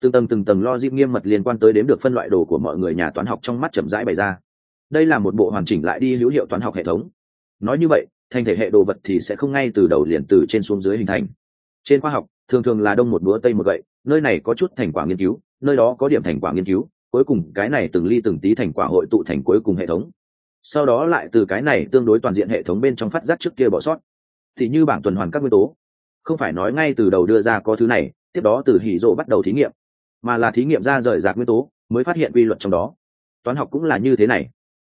Từng tầng từng tầng lo dịp nghiêm mật liên quan tới đếm được phân loại đồ của mọi người nhà toán học trong mắt chậm rãi bày ra. Đây là một bộ hoàn chỉnh lại đi hữu hiệu toán học hệ thống. Nói như vậy, thành thể hệ đồ vật thì sẽ không ngay từ đầu liền từ trên xuống dưới hình thành. Trên khoa học, thường thường là đông một búa tây một gậy, nơi này có chút thành quả nghiên cứu, nơi đó có điểm thành quả nghiên cứu cuối cùng cái này từng ly từng tí thành quả hội tụ thành cuối cùng hệ thống. Sau đó lại từ cái này tương đối toàn diện hệ thống bên trong phát giác trước kia bỏ sót. Thì như bảng tuần hoàn các nguyên tố. Không phải nói ngay từ đầu đưa ra có thứ này, tiếp đó từ hỉ rộ bắt đầu thí nghiệm. Mà là thí nghiệm ra rời rạc nguyên tố, mới phát hiện quy luật trong đó. Toán học cũng là như thế này.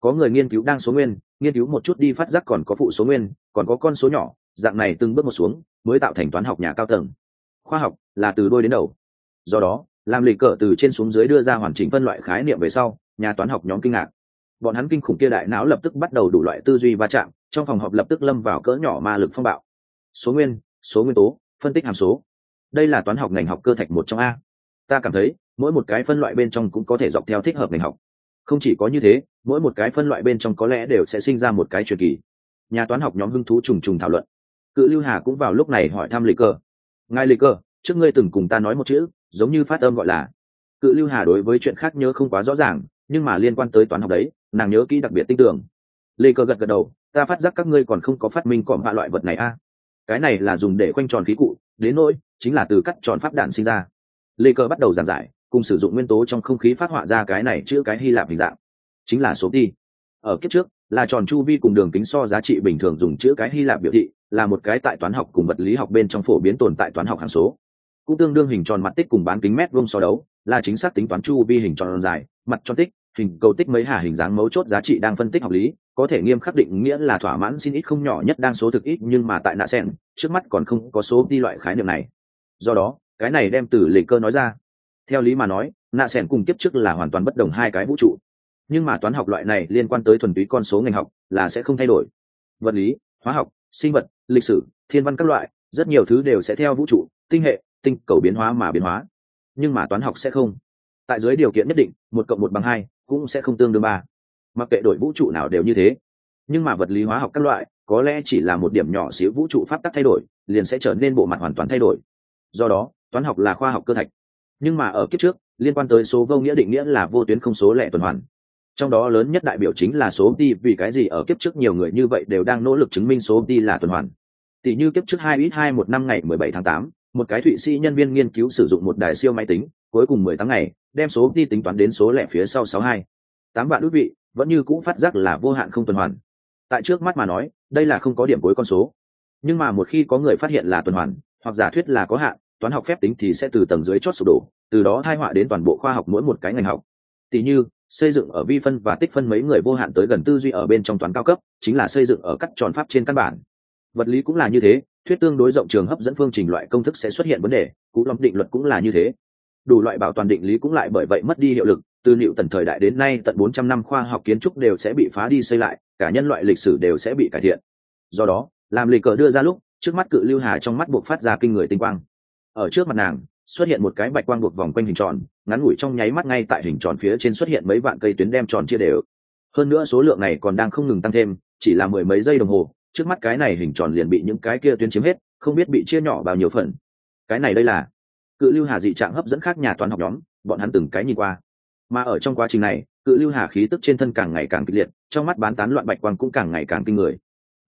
Có người nghiên cứu đang số nguyên, nghiên cứu một chút đi phát giác còn có phụ số nguyên, còn có con số nhỏ, dạng này từng bước một xuống, mới tạo thành toán học nhà cao tầng. Khoa học là từ đôi đến đầu. Do đó làm lì cờ từ trên xuống dưới đưa ra hoàn chỉnh phân loại khái niệm về sau, nhà toán học nhóm kinh ngạc. Bọn hắn kinh khủng kia đại não lập tức bắt đầu đủ loại tư duy va chạm, trong phòng họp lập tức lâm vào cỡ nhỏ ma lực phong bạo. Số nguyên số nguyên tố, phân tích hàm số. Đây là toán học ngành học cơ thạch một trong a. Ta cảm thấy, mỗi một cái phân loại bên trong cũng có thể dọc theo thích hợp ngành học. Không chỉ có như thế, mỗi một cái phân loại bên trong có lẽ đều sẽ sinh ra một cái truyền kỳ. Nhà toán học nhóm hưng thú trùng trùng thảo luận. Cự lưu hà cũng vào lúc này hỏi thăm lịch cơ ngài lịch cơ trước ngươi từng cùng ta nói một chữ giống như phát âm gọi là. Cự lưu hà đối với chuyện khác nhớ không quá rõ ràng, nhưng mà liên quan tới toán học đấy, nàng nhớ kỹ đặc biệt tin tưởng. Lê cơ gật gật đầu, ta phát giác các ngươi còn không có phát minh cọm hạ loại vật này a. Cái này là dùng để quanh tròn khí cụ, đến nỗi chính là từ cắt tròn pháp đạn sinh ra. Lê cơ bắt đầu giảng giải, cùng sử dụng nguyên tố trong không khí phát họa ra cái này chữ cái hy lạp hình dạng. Chính là số đi ở kiếp trước, là tròn chu vi cùng đường kính so giá trị bình thường dùng chữ cái hy lạp biểu thị, là một cái tại toán học cùng vật lý học bên trong phổ biến tồn tại toán học hàm số cũng tương đương hình tròn mặt tích cùng bán kính mét vuông so đấu, là chính xác tính toán chu vi hình tròn dài, mặt tròn tích, hình cầu tích mấy hà hình dáng mấu chốt giá trị đang phân tích học lý, có thể nghiêm khắc định nghĩa là thỏa mãn xin ít không nhỏ nhất đang số thực ít nhưng mà tại nạ sen trước mắt còn không có số đi loại khái niệm này. Do đó, cái này đem từ lịch cơ nói ra. Theo lý mà nói, nạ sen cùng kiếp trước là hoàn toàn bất đồng hai cái vũ trụ. Nhưng mà toán học loại này liên quan tới thuần túy con số ngành học là sẽ không thay đổi. Vật lý, hóa học, sinh vật, lịch sử, thiên văn các loại, rất nhiều thứ đều sẽ theo vũ trụ, tinh hệ tinh cầu biến hóa mà biến hóa. Nhưng mà toán học sẽ không. Tại dưới điều kiện nhất định, một cộng một bằng hai cũng sẽ không tương đương ba. Mặc kệ đổi vũ trụ nào đều như thế. Nhưng mà vật lý hóa học các loại, có lẽ chỉ là một điểm nhỏ xíu vũ trụ pháp tắc thay đổi, liền sẽ trở nên bộ mặt hoàn toàn thay đổi. Do đó, toán học là khoa học cơ thạch. Nhưng mà ở kiếp trước, liên quan tới số vô nghĩa định nghĩa là vô tuyến không số lẻ tuần hoàn. Trong đó lớn nhất đại biểu chính là số đi vì cái gì ở kiếp trước nhiều người như vậy đều đang nỗ lực chứng minh số đi là tuần hoàn. Tỷ như kiếp trước hai ít hai một năm ngày mười bảy tháng tám một cái thụy sĩ nhân viên nghiên cứu sử dụng một đài siêu máy tính, cuối cùng mười tháng ngày, đem số đi tính toán đến số lẻ phía sau sáu hai. Tám vạn ước vị vẫn như cũ phát giác là vô hạn không tuần hoàn. Tại trước mắt mà nói, đây là không có điểm cuối con số. Nhưng mà một khi có người phát hiện là tuần hoàn, hoặc giả thuyết là có hạn, toán học phép tính thì sẽ từ tầng dưới chót sụp đổ, từ đó thai họa đến toàn bộ khoa học mỗi một cái ngành học. Tỷ như, xây dựng ở vi phân và tích phân mấy người vô hạn tới gần tư duy ở bên trong toán cao cấp, chính là xây dựng ở các tròn pháp trên căn bản. Vật lý cũng là như thế thuyết tương đối rộng trường hấp dẫn phương trình loại công thức sẽ xuất hiện vấn đề, cú lòng định luật cũng là như thế. Đủ loại bảo toàn định lý cũng lại bởi vậy mất đi hiệu lực, từ liệu tần thời đại đến nay tận 400 năm khoa học kiến trúc đều sẽ bị phá đi xây lại, cả nhân loại lịch sử đều sẽ bị cải thiện. Do đó, làm lịch cờ đưa ra lúc, trước mắt cự lưu hà trong mắt buộc phát ra kinh người tinh quang. Ở trước mặt nàng, xuất hiện một cái bạch quang buộc vòng quanh hình tròn, ngắn ngủi trong nháy mắt ngay tại hình tròn phía trên xuất hiện mấy vạn cây tuyến đem tròn chia đều. Hơn nữa số lượng này còn đang không ngừng tăng thêm, chỉ là mười mấy giây đồng hồ trước mắt cái này hình tròn liền bị những cái kia tuyến chiếm hết, không biết bị chia nhỏ bao nhiêu phần. Cái này đây là cự lưu hà dị trạng hấp dẫn khác nhà toán học nhóm, bọn hắn từng cái nhìn qua. Mà ở trong quá trình này, cự lưu hà khí tức trên thân càng ngày càng kịch liệt, trong mắt bán tán loạn bạch quang cũng càng ngày càng kinh người.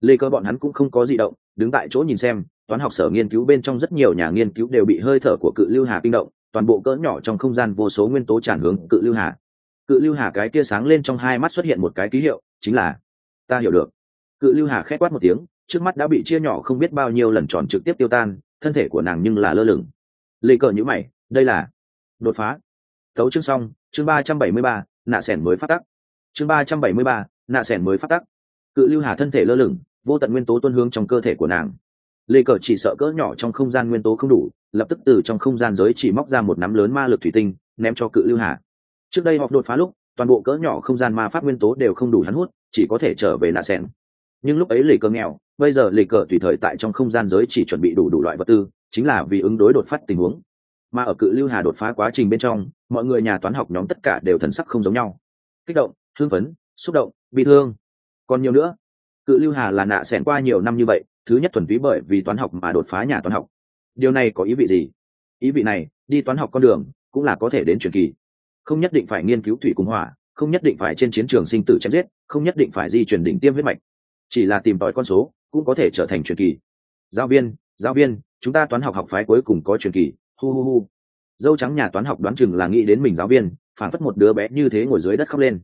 Lê cơ bọn hắn cũng không có di động, đứng tại chỗ nhìn xem, toán học sở nghiên cứu bên trong rất nhiều nhà nghiên cứu đều bị hơi thở của cự lưu hà kinh động, toàn bộ cỡ nhỏ trong không gian vô số nguyên tố tràn hướng cự lưu hà. Cự lưu hà cái tia sáng lên trong hai mắt xuất hiện một cái ký hiệu, chính là ta hiểu được cự lưu hà khét quát một tiếng, trước mắt đã bị chia nhỏ không biết bao nhiêu lần tròn trực tiếp tiêu tan, thân thể của nàng nhưng là lơ lửng. Lê cờ nhữ mày, đây là đột phá. Thấu chương xong, chương ba trăm bảy mươi ba, nạ sẻn mới phát tắc. Chương ba trăm bảy mươi ba, nạ sẻn mới phát tắc. Cự lưu hà thân thể lơ lửng, vô tận nguyên tố tuân hướng trong cơ thể của nàng. Lê cờ chỉ sợ cỡ nhỏ trong không gian nguyên tố không đủ, lập tức từ trong không gian giới chỉ móc ra một nắm lớn ma lực thủy tinh, ném cho cự lưu hà. Trước đây họp đột phá lúc, toàn bộ cỡ nhỏ không gian ma pháp nguyên tố đều không đủ hắn hút, chỉ có thể trở về nạ sẻn nhưng lúc ấy lì cờ nghèo, bây giờ lì cờ tùy thời tại trong không gian giới chỉ chuẩn bị đủ đủ loại vật tư, chính là vì ứng đối đột phát tình huống. Mà ở cự lưu hà đột phá quá trình bên trong, mọi người nhà toán học nhóm tất cả đều thần sắc không giống nhau. Kích động, thương phấn, xúc động bị thương. Còn nhiều nữa, cự lưu hà là nạ xẻn qua nhiều năm như vậy, thứ nhất thuần túy bởi vì toán học mà đột phá nhà toán học. Điều này có ý vị gì? Ý vị này, đi toán học con đường, cũng là có thể đến truyền kỳ. Không nhất định phải nghiên cứu thủy cung hỏa, không nhất định phải trên chiến trường sinh tử chém giết, không nhất định phải di chuyển đỉnh tiêm huyết mạch chỉ là tìm tòi con số, cũng có thể trở thành truyền kỳ. Giáo viên giáo viên, chúng ta toán học học phái cuối cùng có truyền kỳ. Hu hu hu. Dâu trắng nhà toán học đoán chừng là nghĩ đến mình giáo viên, phản phất một đứa bé như thế ngồi dưới đất khóc lên.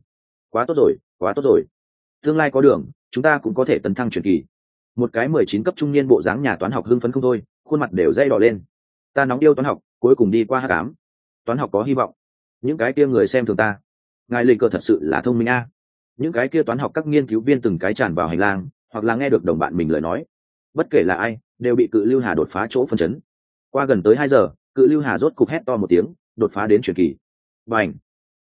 Quá tốt rồi, quá tốt rồi. Tương lai có đường, chúng ta cũng có thể tấn thăng truyền kỳ. Một cái mười chín cấp trung niên bộ dáng nhà toán học hưng phấn không thôi, khuôn mặt đều dây đỏ lên. Ta nóng yêu toán học, cuối cùng đi qua h cám. Toán học có hy vọng. Những cái kia người xem thường ta. Ngài lịch cờ thật sự là thông minh a những cái kia toán học các nghiên cứu viên từng cái tràn vào hành lang, hoặc là nghe được đồng bạn mình lời nói. Bất kể là ai, đều bị cự lưu hà đột phá chỗ phân chấn. Qua gần tới hai giờ, cự lưu hà rốt cục hét to một tiếng, đột phá đến truyền kỳ. Và ảnh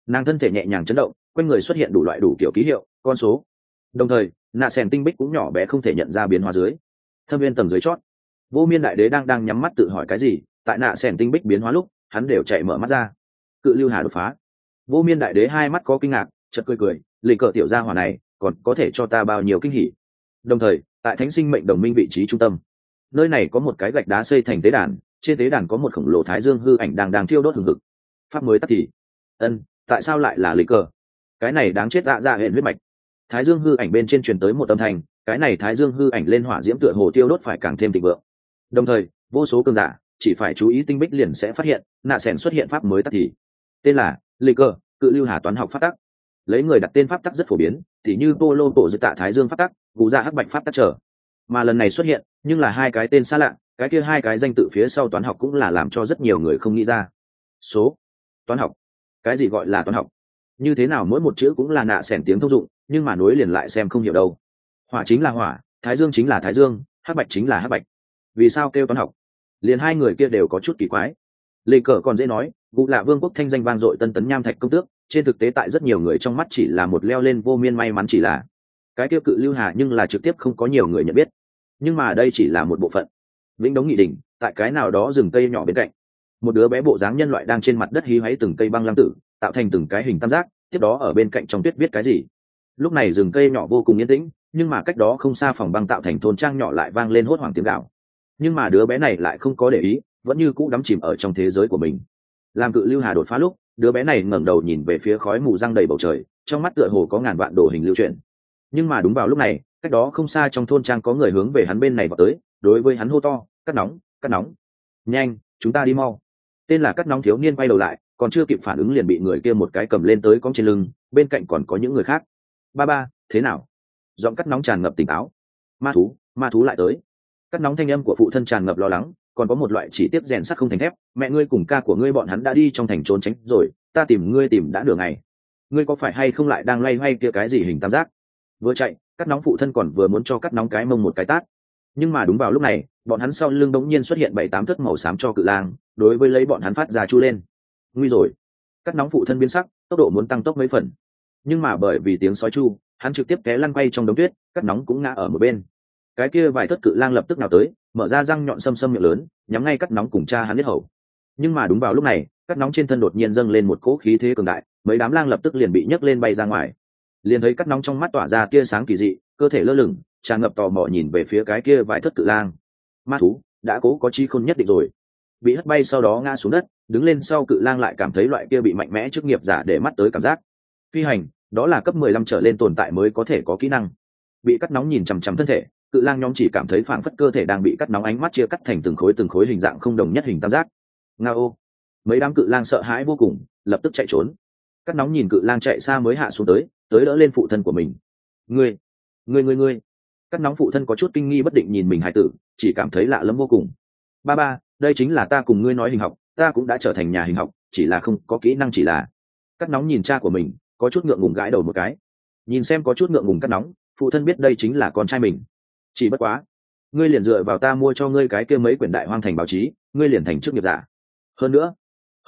nàng thân thể nhẹ nhàng chấn động, quanh người xuất hiện đủ loại đủ kiểu ký hiệu, con số. Đồng thời, nạ sèn tinh bích cũng nhỏ bé không thể nhận ra biến hóa dưới. Thâm viên tầng dưới chót. Vô miên đại đế đang đang nhắm mắt tự hỏi cái gì, tại nạ sèn tinh bích biến hóa lúc, hắn đều chạy mở mắt ra. Cự lưu hà đột phá. Vô miên đại đế hai mắt có kinh ngạc chật cười cười lịch cờ tiểu gia hỏa này còn có thể cho ta bao nhiêu kinh hỉ? Đồng thời, tại thánh sinh mệnh đồng minh vị trí trung tâm, nơi này có một cái gạch đá xây thành tế đàn, trên tế đàn có một khổng lồ thái dương hư ảnh đang đang thiêu đốt hừng hực. Pháp mới tắt thì, ân, tại sao lại là lịch cờ? Cái này đáng chết đã ra hệ huyết mạch. Thái dương hư ảnh bên trên truyền tới một âm thanh, cái này thái dương hư ảnh lên hỏa diễm tựa hồ tiêu đốt phải càng thêm thịnh vượng. Đồng thời, vô số cơn giả, chỉ phải chú ý tinh bích liền sẽ phát hiện, nạ sẻn xuất hiện pháp mới tắt thì. Tên là lịch cờ, cự lưu hà toán học phát tắc lấy người đặt tên pháp tắc rất phổ biến thì như polo tổ dự tạ thái dương pháp tắc, cụ dạ hắc bạch pháp tắc trở. Mà lần này xuất hiện, nhưng là hai cái tên xa lạ, cái kia hai cái danh tự phía sau toán học cũng là làm cho rất nhiều người không nghĩ ra. Số. Toán học. Cái gì gọi là toán học? Như thế nào mỗi một chữ cũng là nạ xẻn tiếng thông dụng, nhưng mà nối liền lại xem không hiểu đâu. Hỏa chính là hỏa, thái dương chính là thái dương, hắc bạch chính là hắc bạch. Vì sao kêu toán học? Liền hai người kia đều có chút kỳ quái. Lê cờ còn dễ nói vụ lạ vương quốc thanh danh vang dội tân tấn nham thạch công tước trên thực tế tại rất nhiều người trong mắt chỉ là một leo lên vô miên may mắn chỉ là. Cái tiêu cự lưu hà nhưng là trực tiếp không có nhiều người nhận biết. Nhưng mà đây chỉ là một bộ phận. Vĩnh đống nghị đình, tại cái nào đó rừng cây nhỏ bên cạnh, một đứa bé bộ dáng nhân loại đang trên mặt đất hí hoáy từng cây băng lăng tử, tạo thành từng cái hình tam giác, tiếp đó ở bên cạnh trong tuyết viết cái gì. Lúc này rừng cây nhỏ vô cùng yên tĩnh, nhưng mà cách đó không xa phòng băng tạo thành thôn trang nhỏ lại vang lên hốt hoảng tiếng gạo nhưng mà đứa bé này lại không có để ý, vẫn như cũ đắm chìm ở trong thế giới của mình. Làm cự lưu hà đột phá lúc đứa bé này ngẩng đầu nhìn về phía khói mù răng đầy bầu trời, trong mắt tựa hồ có ngàn vạn đồ hình lưu truyền. Nhưng mà đúng vào lúc này, cách đó không xa trong thôn trang có người hướng về hắn bên này vào tới, đối với hắn hô to, cắt nóng cắt nóng. Nhanh, chúng ta đi mau. Tên là cắt nóng thiếu niên quay đầu lại, còn chưa kịp phản ứng liền bị người kia một cái cầm lên tới cong trên lưng, bên cạnh còn có những người khác. Ba ba, thế nào? Giọng cắt nóng tràn ngập tỉnh táo. Ma thú ma thú lại tới. Cắt nóng thanh âm của phụ thân tràn ngập lo lắng còn có một loại chỉ tiếp rèn sắt không thành thép, mẹ ngươi cùng ca của ngươi bọn hắn đã đi trong thành trốn tránh rồi, ta tìm ngươi tìm đã nửa ngày. Ngươi có phải hay không lại đang loay hoay kia cái gì hình tam giác? Vừa chạy, cắt nóng phụ thân còn vừa muốn cho cắt nóng cái mông một cái tát. Nhưng mà đúng vào lúc này, bọn hắn sau lưng đống nhiên xuất hiện bảy tám thất màu xám cho cự lang, đối với lấy bọn hắn phát ra chu lên. Nguy rồi. Cắt nóng phụ thân biến sắc, tốc độ muốn tăng tốc mấy phần. Nhưng mà bởi vì tiếng sói chu, hắn trực tiếp té lăn quay trong đống tuyết, cắt nóng cũng ngã ở một bên cái kia vài thất cự lang lập tức nào tới, mở ra răng nhọn xâm xâm miệng lớn, nhắm ngay cắt nóng cùng cha hắn biết hầu. Nhưng mà đúng vào lúc này, cắt nóng trên thân đột nhiên dâng lên một cỗ khí thế cường đại, mấy đám lang lập tức liền bị nhấc lên bay ra ngoài. Liền thấy cắt nóng trong mắt tỏa ra tia sáng kỳ dị, cơ thể lơ lửng, tràn ngập tò mò nhìn về phía cái kia vài thất cự lang. Ma thú, đã cố có chi khôn nhất định rồi. Bị hất bay sau đó ngã xuống đất, đứng lên sau cự lang lại cảm thấy loại kia bị mạnh mẽ chức nghiệp giả để mắt tới cảm giác. Phi hành, đó là cấp mười lăm trở lên tồn tại mới có thể có kỹ năng. Bị cắt nóng nhìn chằm chằm thân thể cự lang nhóm chỉ cảm thấy phảng phất cơ thể đang bị cắt nóng ánh mắt chia cắt thành từng khối từng khối hình dạng không đồng nhất hình tam giác. Nga ô mấy đám cự lang sợ hãi vô cùng, lập tức chạy trốn. Cắt nóng nhìn cự lang chạy xa mới hạ xuống tới tới đỡ lên phụ thân của mình. Ngươi ngươi ngươi ngươi. Cắt nóng phụ thân có chút kinh nghi bất định nhìn mình hải tử, chỉ cảm thấy lạ lẫm vô cùng. Ba ba, đây chính là ta cùng ngươi nói hình học, ta cũng đã trở thành nhà hình học, chỉ là không có kỹ năng chỉ là. Cắt nóng nhìn cha của mình, có chút ngượng ngùng gãi đầu một cái. Nhìn xem có chút ngượng ngùng cắt nóng, phụ thân biết đây chính là con trai mình chỉ bất quá, ngươi liền dựa vào ta mua cho ngươi cái kia mấy quyển đại hoang thành báo chí, ngươi liền thành chức nghiệp giả. Hơn nữa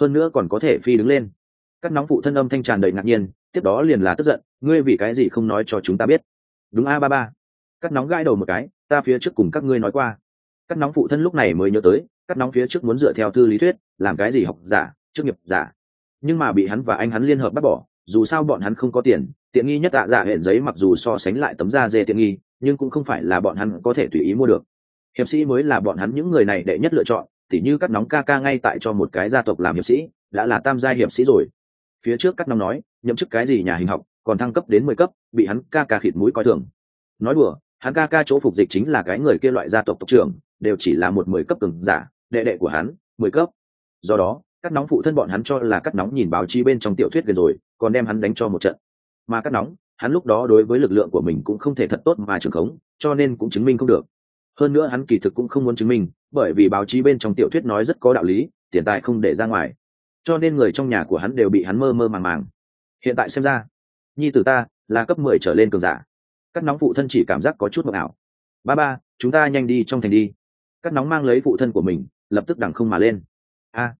hơn nữa còn có thể phi đứng lên. Các nóng phụ thân âm thanh tràn đầy ngạc nhiên, tiếp đó liền là tức giận, ngươi vì cái gì không nói cho chúng ta biết? Đúng a ba ba. Các nóng gãi đầu một cái, ta phía trước cùng các ngươi nói qua. Các nóng phụ thân lúc này mới nhớ tới, các nóng phía trước muốn dựa theo thư lý thuyết, làm cái gì học giả, chức nghiệp giả. Nhưng mà bị hắn và anh hắn liên hợp bắt bỏ, dù sao bọn hắn không có tiền, tiện nghi nhất tạ giả dạ hẹn giấy mặc dù so sánh lại tấm da dê tiện nghi nhưng cũng không phải là bọn hắn có thể tùy ý mua được. Hiệp sĩ mới là bọn hắn những người này đệ nhất lựa chọn, tỉ như cắt nóng ca ca ngay tại cho một cái gia tộc làm hiệp sĩ, đã là tam gia hiệp sĩ rồi. Phía trước cắt nóng nói, nhậm chức cái gì nhà hình học, còn thăng cấp đến mười cấp, bị hắn ca ca khịt mũi coi thường. Nói đùa, hắn ca ca chỗ phục dịch chính là cái người kia loại gia tộc tộc trưởng, đều chỉ là một mười cấp từng giả, đệ đệ của hắn, mười cấp. Do đó, cắt nóng phụ thân bọn hắn cho là cắt nóng nhìn báo chí bên trong tiểu thuyết gần rồi, còn đem hắn đánh cho một trận. Mà cắt nóng hắn lúc đó đối với lực lượng của mình cũng không thể thật tốt mà trưởng khống, cho nên cũng chứng minh không được. Hơn nữa hắn kỳ thực cũng không muốn chứng minh, bởi vì báo chí bên trong tiểu thuyết nói rất có đạo lý, tiền tài không để ra ngoài. Cho nên người trong nhà của hắn đều bị hắn mơ mơ màng màng. Hiện tại xem ra, nhi tử ta là cấp mười trở lên cường giả. Các nóng phụ thân chỉ cảm giác có chút mộng ảo. Ba ba, chúng ta nhanh đi trong thành đi. Các nóng mang lấy phụ thân của mình, lập tức đằng không mà lên. A,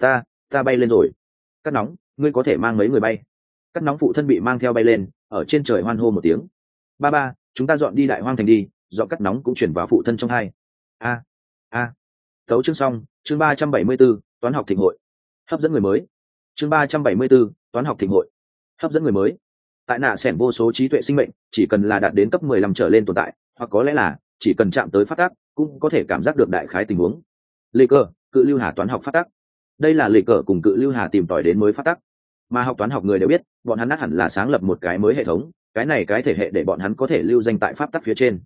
ta ta bay lên rồi. Các nóng, ngươi có thể mang mấy người bay. Các nóng phụ thân bị mang theo bay lên ở trên trời hoan hô một tiếng. Ba ba, chúng ta dọn đi đại hoang thành đi, dọn cắt nóng cũng chuyển vào phụ thân trong hai. A a. Tấu chương xong, chương ba trăm bảy mươi b ố toán học thịnh hội. Hấp dẫn người mới. Chương ba trăm bảy mươi b ố toán học thịnh hội. Hấp dẫn người mới. Tại nạ sẻn vô số trí tuệ sinh mệnh, chỉ cần là đạt đến cấp mười lăm trở lên tồn tại, hoặc có lẽ là chỉ cần chạm tới phát tác, cũng có thể cảm giác được đại khái tình huống. Lê cơ, cự lưu hà toán học phát tác. Đây là lê cờ cùng cự lưu hà tìm tòi đến mới phát tác mà học toán học người đều biết, bọn hắn nát hẳn là sáng lập một cái mới hệ thống, cái này cái thể hệ để bọn hắn có thể lưu danh tại pháp tắc phía trên.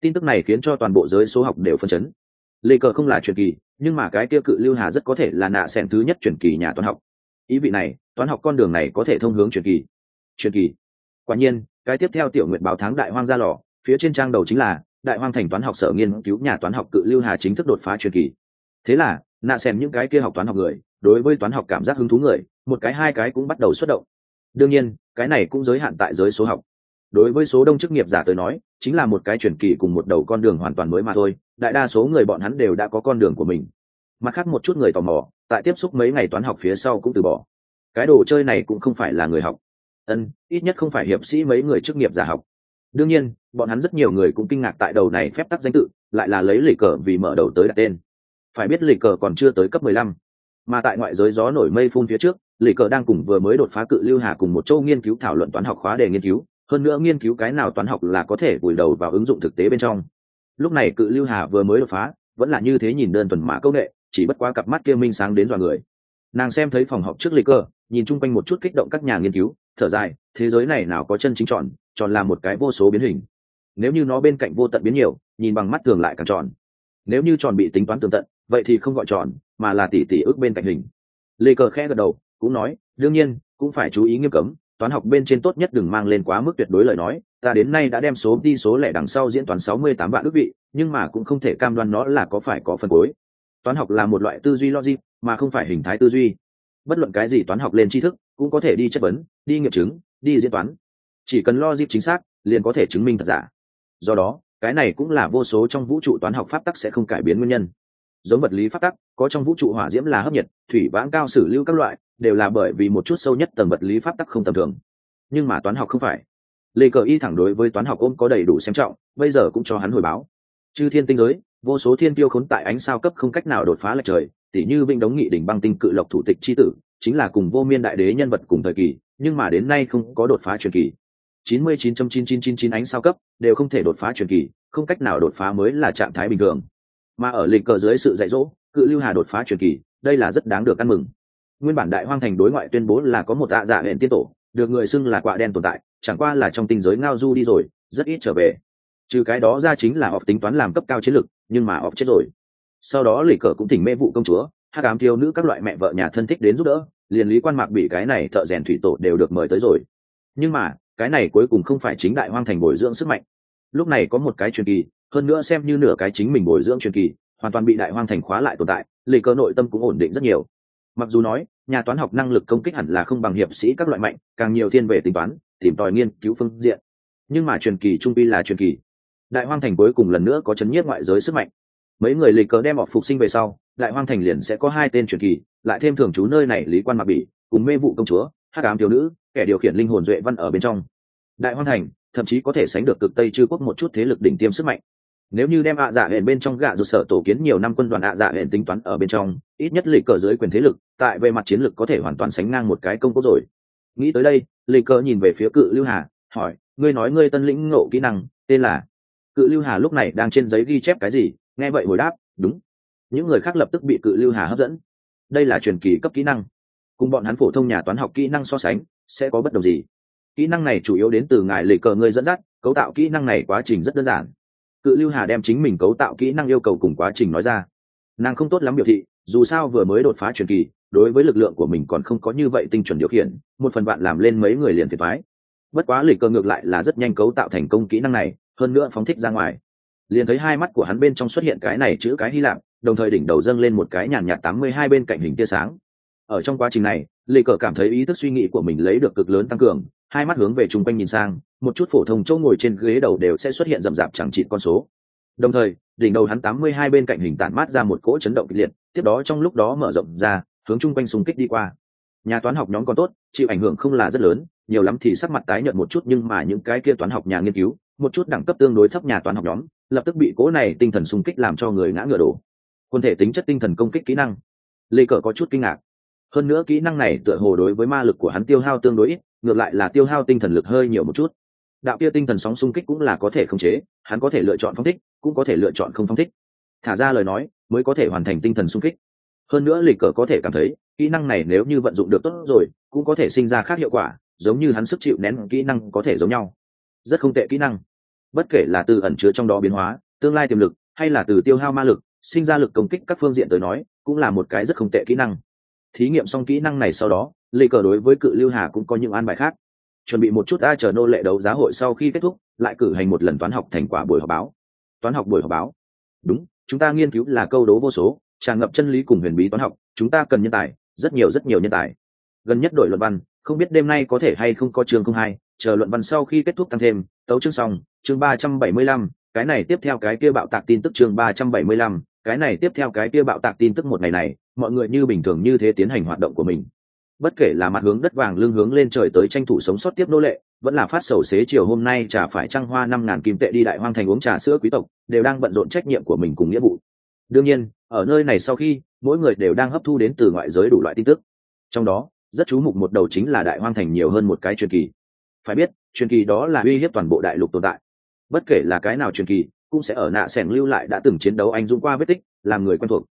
Tin tức này khiến cho toàn bộ giới số học đều phân chấn. Lê cờ không là truyền kỳ, nhưng mà cái kia cự lưu hà rất có thể là nạ sẻn thứ nhất truyền kỳ nhà toán học. Ý vị này, toán học con đường này có thể thông hướng truyền kỳ. Truyền kỳ. Quả nhiên, cái tiếp theo tiểu nguyện báo tháng đại hoang ra lò, phía trên trang đầu chính là, đại hoang thành toán học sở nghiên cứu nhà toán học cự lưu hà chính thức đột phá truyền kỳ. Thế là, nạ xem những cái kia học toán học người đối với toán học cảm giác hứng thú người, một cái hai cái cũng bắt đầu xuất động. Đương nhiên, cái này cũng giới hạn tại giới số học. Đối với số đông chức nghiệp giả tới nói, chính là một cái chuyển kỳ cùng một đầu con đường hoàn toàn mới mà thôi, đại đa số người bọn hắn đều đã có con đường của mình. Mặt khác một chút người tò mò, tại tiếp xúc mấy ngày toán học phía sau cũng từ bỏ. Cái đồ chơi này cũng không phải là người học. Ân, ít nhất không phải hiệp sĩ mấy người chức nghiệp giả học. Đương nhiên, bọn hắn rất nhiều người cũng kinh ngạc tại đầu này phép tắc danh tự, lại là lấy lịch cờ vì mở đầu tới đặt tên. Phải biết lịch cờ còn chưa tới cấp mười lăm mà tại ngoại giới gió nổi mây phun phía trước lì cờ đang cùng vừa mới đột phá cự lưu hà cùng một châu nghiên cứu thảo luận toán học khóa đề nghiên cứu, hơn nữa nghiên cứu cái nào toán học là có thể vùi đầu vào ứng dụng thực tế bên trong. Lúc này cự lưu hà vừa mới đột phá, vẫn là như thế nhìn đơn thuần mã công nghệ, chỉ bất quá cặp mắt kia minh sáng đến dọa người. Nàng xem thấy phòng học trước lì cờ, nhìn chung quanh một chút kích động các nhà nghiên cứu, thở dài, thế giới này nào có chân chính tròn tròn là một cái vô số biến hình. Nếu như nó bên cạnh vô tận biến nhiều, nhìn bằng mắt thường lại càng tròn nếu như tròn bị tính toán tường tận vậy thì không gọi tròn, mà là tỷ tỷ ước bên cạnh hình. Lê cờ khẽ gật đầu, cũng nói, đương nhiên, cũng phải chú ý nghiêm cấm, toán học bên trên tốt nhất đừng mang lên quá mức tuyệt đối lời nói, ta đến nay đã đem số đi số lẻ đằng sau diễn toán sáu mươi tám vạn ước vị, nhưng mà cũng không thể cam đoan nó là có phải có phần cuối. Toán học là một loại tư duy logic, mà không phải hình thái tư duy. Bất luận cái gì toán học lên tri thức, cũng có thể đi chất vấn, đi nghiệm chứng, đi diễn toán. Chỉ cần logic chính xác, liền có thể chứng minh thật giả. Do đó, cái này cũng là vô số trong vũ trụ toán học pháp tắc sẽ không cải biến nguyên nhân giống vật lý pháp tắc, có trong vũ trụ hỏa diễm là hấp nhiệt, thủy vãng cao sử lưu các loại, đều là bởi vì một chút sâu nhất tầng vật lý pháp tắc không tầm thường. Nhưng mà toán học không phải. Lê cờ y thẳng đối với toán học ôm có đầy đủ xem trọng, bây giờ cũng cho hắn hồi báo. Chư thiên tinh giới, vô số thiên tiêu khốn tại ánh sao cấp không cách nào đột phá lệch trời, tỉ như vinh đống nghị đỉnh băng tinh cự lộc thủ tịch chi tử, chính là cùng vô miên đại đế nhân vật cùng thời kỳ, nhưng mà đến nay không có đột phá truyền kỳ. 99.9999 ánh sao cấp, đều không thể đột phá truyền kỳ, không cách nào đột phá mới là trạng thái bình thường mà ở lịch cờ dưới sự dạy dỗ, cự lưu hà đột phá truyền kỳ, đây là rất đáng được ăn mừng. Nguyên bản đại hoang thành đối ngoại tuyên bố là có một ạ dạ hẹn tiên tổ, được người xưng là quạ đen tồn tại, chẳng qua là trong tinh giới ngao du đi rồi, rất ít trở về. Trừ cái đó ra chính là họp tính toán làm cấp cao chiến lược, nhưng mà họp chết rồi. Sau đó lì cờ cũng thỉnh mê vụ công chúa hát ám thiêu nữ các loại mẹ vợ nhà thân thích đến giúp đỡ, liền lý quan mạc bị cái này thợ rèn thủy tổ đều được mời tới rồi. Nhưng mà, cái này cuối cùng không phải chính đại hoang thành bồi dưỡng sức mạnh. Lúc này có một cái truyền kỳ hơn nữa xem như nửa cái chính mình bồi dưỡng truyền kỳ, hoàn toàn bị đại hoang thành khóa lại tồn tại lì cơ nội tâm cũng ổn định rất nhiều. Mặc dù nói, nhà toán học năng lực công kích hẳn là không bằng hiệp sĩ các loại mạnh, càng nhiều thiên về tính toán, tìm tòi nghiên cứu phương diện. Nhưng mà truyền kỳ trung pi là truyền kỳ. Đại hoang thành cuối cùng lần nữa có chấn nhiếp ngoại giới sức mạnh. Mấy người lì cờ đem họ phục sinh về sau, đại hoang thành liền sẽ có hai tên truyền kỳ, lại thêm thường trú nơi này lý quan mặc bỉ, cùng mê vụ công chúa, hắc ám thiếu nữ, kẻ điều khiển linh hồn duệ văn ở bên trong. Đại hoang thành, thậm chí có thể sánh được cực tây chư quốc một chút thế lực đỉnh tiêm sức mạnh nếu như đem ạ dạ hệ bên trong gạ rụt sở tổ kiến nhiều năm quân đoàn ạ dạ hệ tính toán ở bên trong, ít nhất lịch cờ dưới quyền thế lực, tại về mặt chiến lược có thể hoàn toàn sánh ngang một cái công quốc rồi. Nghĩ tới đây, lịch cờ nhìn về phía cự lưu hà, hỏi, ngươi nói ngươi tân lĩnh ngộ kỹ năng, tên là? Cự lưu hà lúc này đang trên giấy ghi chép cái gì? Nghe vậy hồi đáp, đúng. Những người khác lập tức bị cự lưu hà hấp dẫn. Đây là truyền kỳ cấp kỹ năng. Cùng bọn hắn phổ thông nhà toán học kỹ năng so sánh, sẽ có bất đồng gì? Kỹ năng này chủ yếu đến từ ngài lì cờ ngươi dẫn dắt, cấu tạo kỹ năng này quá trình rất đơn giản cự lưu hà đem chính mình cấu tạo kỹ năng yêu cầu cùng quá trình nói ra. Nàng không tốt lắm biểu thị, dù sao vừa mới đột phá truyền kỳ, đối với lực lượng của mình còn không có như vậy tinh chuẩn điều khiển, một phần bạn làm lên mấy người liền thiệt thoái bất quá lịch cơ ngược lại là rất nhanh cấu tạo thành công kỹ năng này, hơn nữa phóng thích ra ngoài. Liền thấy hai mắt của hắn bên trong xuất hiện cái này chữ cái hy lạp, đồng thời đỉnh đầu dâng lên một cái nhàn nhạt tám mươi hai bên cạnh hình tia sáng. Ở trong quá trình này lê cờ cảm thấy ý thức suy nghĩ của mình lấy được cực lớn tăng cường hai mắt hướng về chung quanh nhìn sang, một chút phổ thông chỗ ngồi trên ghế đầu đều sẽ xuất hiện rậm rạp chẳng trị con số. Đồng thời, đỉnh đầu hắn tám mươi hai bên cạnh hình tản mát ra một cỗ chấn động kịch liệt, tiếp đó trong lúc đó mở rộng ra, hướng chung quanh xung kích đi qua. Nhà toán học nhóm còn tốt, chịu ảnh hưởng không là rất lớn, nhiều lắm thì sắc mặt tái nhợt một chút nhưng mà những cái kia toán học nhà nghiên cứu, một chút đẳng cấp tương đối thấp nhà toán học nhóm, lập tức bị cỗ này tinh thần xung kích làm cho người ngã ngựa đổ. Quân thể tính chất tinh thần công kích kỹ năng. Lê cờ có chút kinh ngạc. Hơn nữa kỹ năng này tựa hồ đối với ma lực của hắn tiêu hao tương đối ít ngược lại là tiêu hao tinh thần lực hơi nhiều một chút. Đạo kia tinh thần sóng xung kích cũng là có thể khống chế, hắn có thể lựa chọn phong thích, cũng có thể lựa chọn không phong thích. Thả ra lời nói, mới có thể hoàn thành tinh thần xung kích. Hơn nữa lịch cờ có thể cảm thấy, kỹ năng này nếu như vận dụng được tốt rồi, cũng có thể sinh ra khác hiệu quả, giống như hắn sức chịu nén kỹ năng có thể giống nhau. Rất không tệ kỹ năng. Bất kể là từ ẩn chứa trong đó biến hóa, tương lai tiềm lực, hay là từ tiêu hao ma lực, sinh ra lực công kích các phương diện tới nói, cũng là một cái rất không tệ kỹ năng. Thí nghiệm xong kỹ năng này sau đó lì cờ đối với cự lưu hà cũng có những an bài khác. Chuẩn bị một chút ai chờ nô lệ đấu giá hội sau khi kết thúc, lại cử hành một lần toán học thành quả buổi họp báo. Toán học buổi họp báo. Đúng, chúng ta nghiên cứu là câu đố vô số, tràn ngập chân lý cùng huyền bí toán học, chúng ta cần nhân tài, rất nhiều rất nhiều nhân tài. Gần nhất đội luận văn, không biết đêm nay có thể hay không có chương không hai, chờ luận văn sau khi kết thúc tăng thêm, tấu chương xong, chương ba trăm bảy mươi lăm, cái này tiếp theo cái kia bạo tạc tin tức chương ba trăm bảy mươi lăm, cái này tiếp theo cái kia bạo tạc tin tức một ngày này, mọi người như bình thường như thế tiến hành hoạt động của mình bất kể là mặt hướng đất vàng lưng hướng lên trời tới tranh thủ sống sót tiếp nô lệ, vẫn là phát sầu xế chiều hôm nay chả phải trăng hoa năm ngàn kim tệ đi đại hoang thành uống trà sữa quý tộc, đều đang bận rộn trách nhiệm của mình cùng nghĩa vụ. Đương nhiên, ở nơi này sau khi, mỗi người đều đang hấp thu đến từ ngoại giới đủ loại tin tức. Trong đó, rất chú mục một đầu chính là đại hoang thành nhiều hơn một cái truyền kỳ. Phải biết, truyền kỳ đó là uy hiếp toàn bộ đại lục tồn tại. Bất kể là cái nào truyền kỳ, cũng sẽ ở nạ sẻng lưu lại đã từng chiến đấu anh dũng qua vết tích, làm người quen thuộc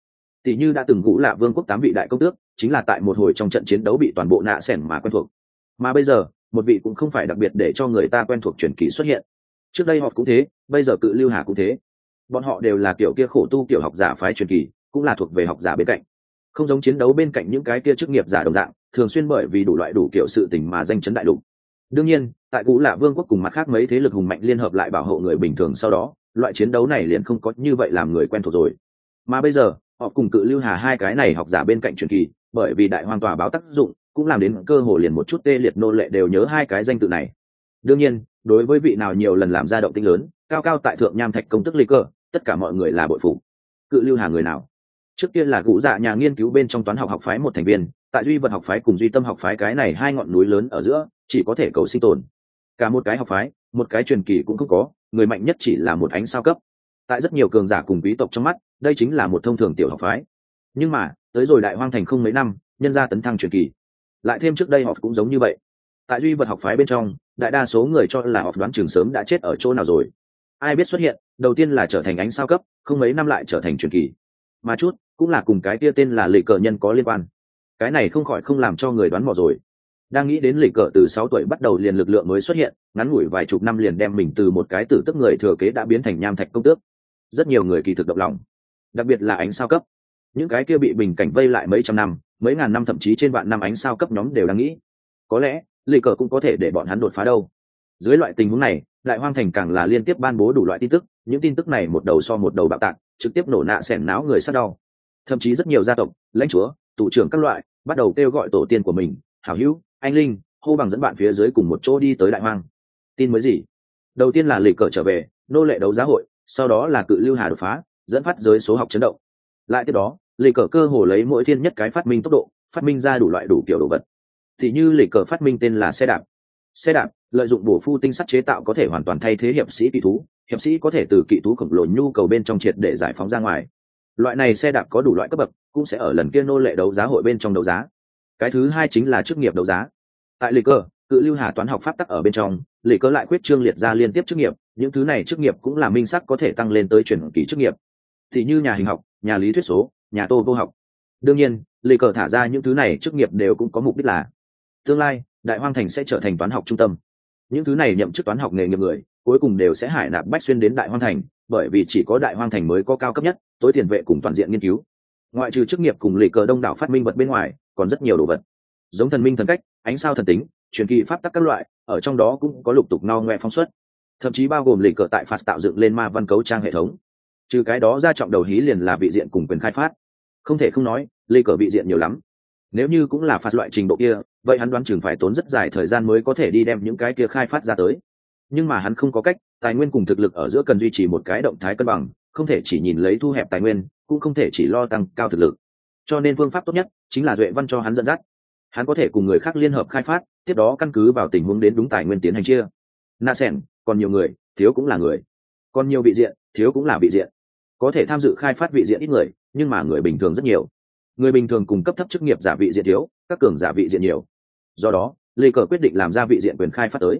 tỷ như đã từng cũ lạ vương quốc tám vị đại công tước, chính là tại một hồi trong trận chiến đấu bị toàn bộ nạ sẻn mà quen thuộc. Mà bây giờ, một vị cũng không phải đặc biệt để cho người ta quen thuộc truyền kỳ xuất hiện. Trước đây họ cũng thế, bây giờ cự lưu hà cũng thế. Bọn họ đều là kiểu kia khổ tu kiểu học giả phái truyền kỳ, cũng là thuộc về học giả bên cạnh. Không giống chiến đấu bên cạnh những cái kia chức nghiệp giả đồng dạng, thường xuyên bởi vì đủ loại đủ kiểu sự tình mà danh chấn đại lục. Đương nhiên, tại cũ là vương quốc cùng mặt khác mấy thế lực hùng mạnh liên hợp lại bảo hộ người bình thường sau đó, loại chiến đấu này liền không có như vậy làm người quen thuộc rồi. Mà bây giờ họ cùng cự lưu hà hai cái này học giả bên cạnh truyền kỳ, bởi vì đại hoàng tòa báo tác dụng, cũng làm đến cơ hồ liền một chút tê liệt nô lệ đều nhớ hai cái danh tự này. Đương nhiên, đối với vị nào nhiều lần làm ra động tinh lớn, cao cao tại thượng nham thạch công tức lý cơ, tất cả mọi người là bội phụ cự lưu hà người nào? Trước tiên là cụ dạ nhà nghiên cứu bên trong toán học học phái một thành viên, tại duy vật học phái cùng duy tâm học phái cái này hai ngọn núi lớn ở giữa, chỉ có thể cầu sinh tồn. Cả một cái học phái, một cái truyền kỳ cũng không có, người mạnh nhất chỉ là một ánh sao cấp. Tại rất nhiều cường giả cùng quý tộc trong mắt đây chính là một thông thường tiểu học phái. Nhưng mà, tới rồi đại hoang thành không mấy năm, nhân gia tấn thăng truyền kỳ. Lại thêm trước đây họ cũng giống như vậy. Tại duy vật học phái bên trong, đại đa số người cho là họ đoán trường sớm đã chết ở chỗ nào rồi. Ai biết xuất hiện, đầu tiên là trở thành ánh sao cấp, không mấy năm lại trở thành truyền kỳ. Mà chút, cũng là cùng cái kia tên là lệ cờ nhân có liên quan. Cái này không khỏi không làm cho người đoán mò rồi. Đang nghĩ đến lệ cờ từ sáu tuổi bắt đầu liền lực lượng mới xuất hiện, ngắn ngủi vài chục năm liền đem mình từ một cái tử tức người thừa kế đã biến thành nham thạch công tước. Rất nhiều người kỳ thực động lòng đặc biệt là ánh sao cấp. Những cái kia bị bình cảnh vây lại mấy trăm năm, mấy ngàn năm thậm chí trên vạn năm ánh sao cấp nhóm đều đang nghĩ, có lẽ lì cờ cũng có thể để bọn hắn đột phá đâu. Dưới loại tình huống này, đại hoang thành càng là liên tiếp ban bố đủ loại tin tức, những tin tức này một đầu so một đầu bạo tạc, trực tiếp nổ nạ xẻn náo người sát đau. Thậm chí rất nhiều gia tộc, lãnh chúa tụ trưởng các loại, bắt đầu kêu gọi tổ tiên của mình, hảo hữu, anh linh, hô bằng dẫn bạn phía dưới cùng một chỗ đi tới đại hoang. Tin mới gì? Đầu tiên là lì cờ trở về, nô lệ đấu giá hội, sau đó là cự lưu hà đột phá dẫn phát giới số học chấn động. Lại tiếp đó, lì cờ cơ hồ lấy mỗi thiên nhất cái phát minh tốc độ, phát minh ra đủ loại đủ kiểu đồ vật. Thì như lì cờ phát minh tên là xe đạp. Xe đạp, lợi dụng bổ phu tinh sắt chế tạo có thể hoàn toàn thay thế hiệp sĩ kỵ thú, hiệp sĩ có thể từ kỵ thú khổng lồ nhu cầu bên trong triệt để giải phóng ra ngoài. Loại này xe đạp có đủ loại cấp bậc, cũng sẽ ở lần kia nô lệ đấu giá hội bên trong đấu giá. Cái thứ hai chính là chức nghiệp đấu giá. Tại lì cơ cự lưu hà toán học pháp tắc ở bên trong, lì cơ lại quyết trương liệt ra liên tiếp chức nghiệp, những thứ này chức nghiệp cũng là minh sắc có thể tăng lên tới chuyển kỳ chức nghiệp thì như nhà hình học, nhà lý thuyết số, nhà tô vô học. Đương nhiên lì cờ thả ra những thứ này chức nghiệp đều cũng có mục đích là, tương lai, đại hoang thành sẽ trở thành toán học trung tâm. Những thứ này nhậm chức toán học nghề nghiệp người, cuối cùng đều sẽ hải nạp bách xuyên đến đại hoang thành, bởi vì chỉ có đại hoang thành mới có cao cấp nhất, tối tiền vệ cùng toàn diện nghiên cứu. Ngoại trừ chức nghiệp cùng lì cờ đông đảo phát minh vật bên ngoài, còn rất nhiều đồ vật. Giống thần minh thần cách, ánh sao thần tính, truyền kỳ pháp tắc các loại, ở trong đó cũng có lục tục no ngoe phóng xuất. Thậm chí bao gồm lì cờ tại phạt tạo dựng lên ma văn cấu trang hệ thống trừ cái đó ra trọng đầu hí liền là vị diện cùng quyền khai phát. Không thể không nói, lê cờ vị diện nhiều lắm. Nếu như cũng là phạt loại trình độ kia, vậy hắn đoán chừng phải tốn rất dài thời gian mới có thể đi đem những cái kia khai phát ra tới. Nhưng mà hắn không có cách, tài nguyên cùng thực lực ở giữa cần duy trì một cái động thái cân bằng, không thể chỉ nhìn lấy thu hẹp tài nguyên, cũng không thể chỉ lo tăng cao thực lực. Cho nên phương pháp tốt nhất chính là duệ văn cho hắn dẫn dắt. Hắn có thể cùng người khác liên hợp khai phát, tiếp đó căn cứ vào tình huống đến đúng tài nguyên tiến hành chia. Na sen còn nhiều người, thiếu cũng là người. Còn nhiều vị diện, thiếu cũng là vị diện có thể tham dự khai phát vị diện ít người, nhưng mà người bình thường rất nhiều. Người bình thường cung cấp thấp chức nghiệp giả vị diện thiếu, các cường giả vị diện nhiều. Do đó, lê cờ quyết định làm ra vị diện quyền khai phát tới.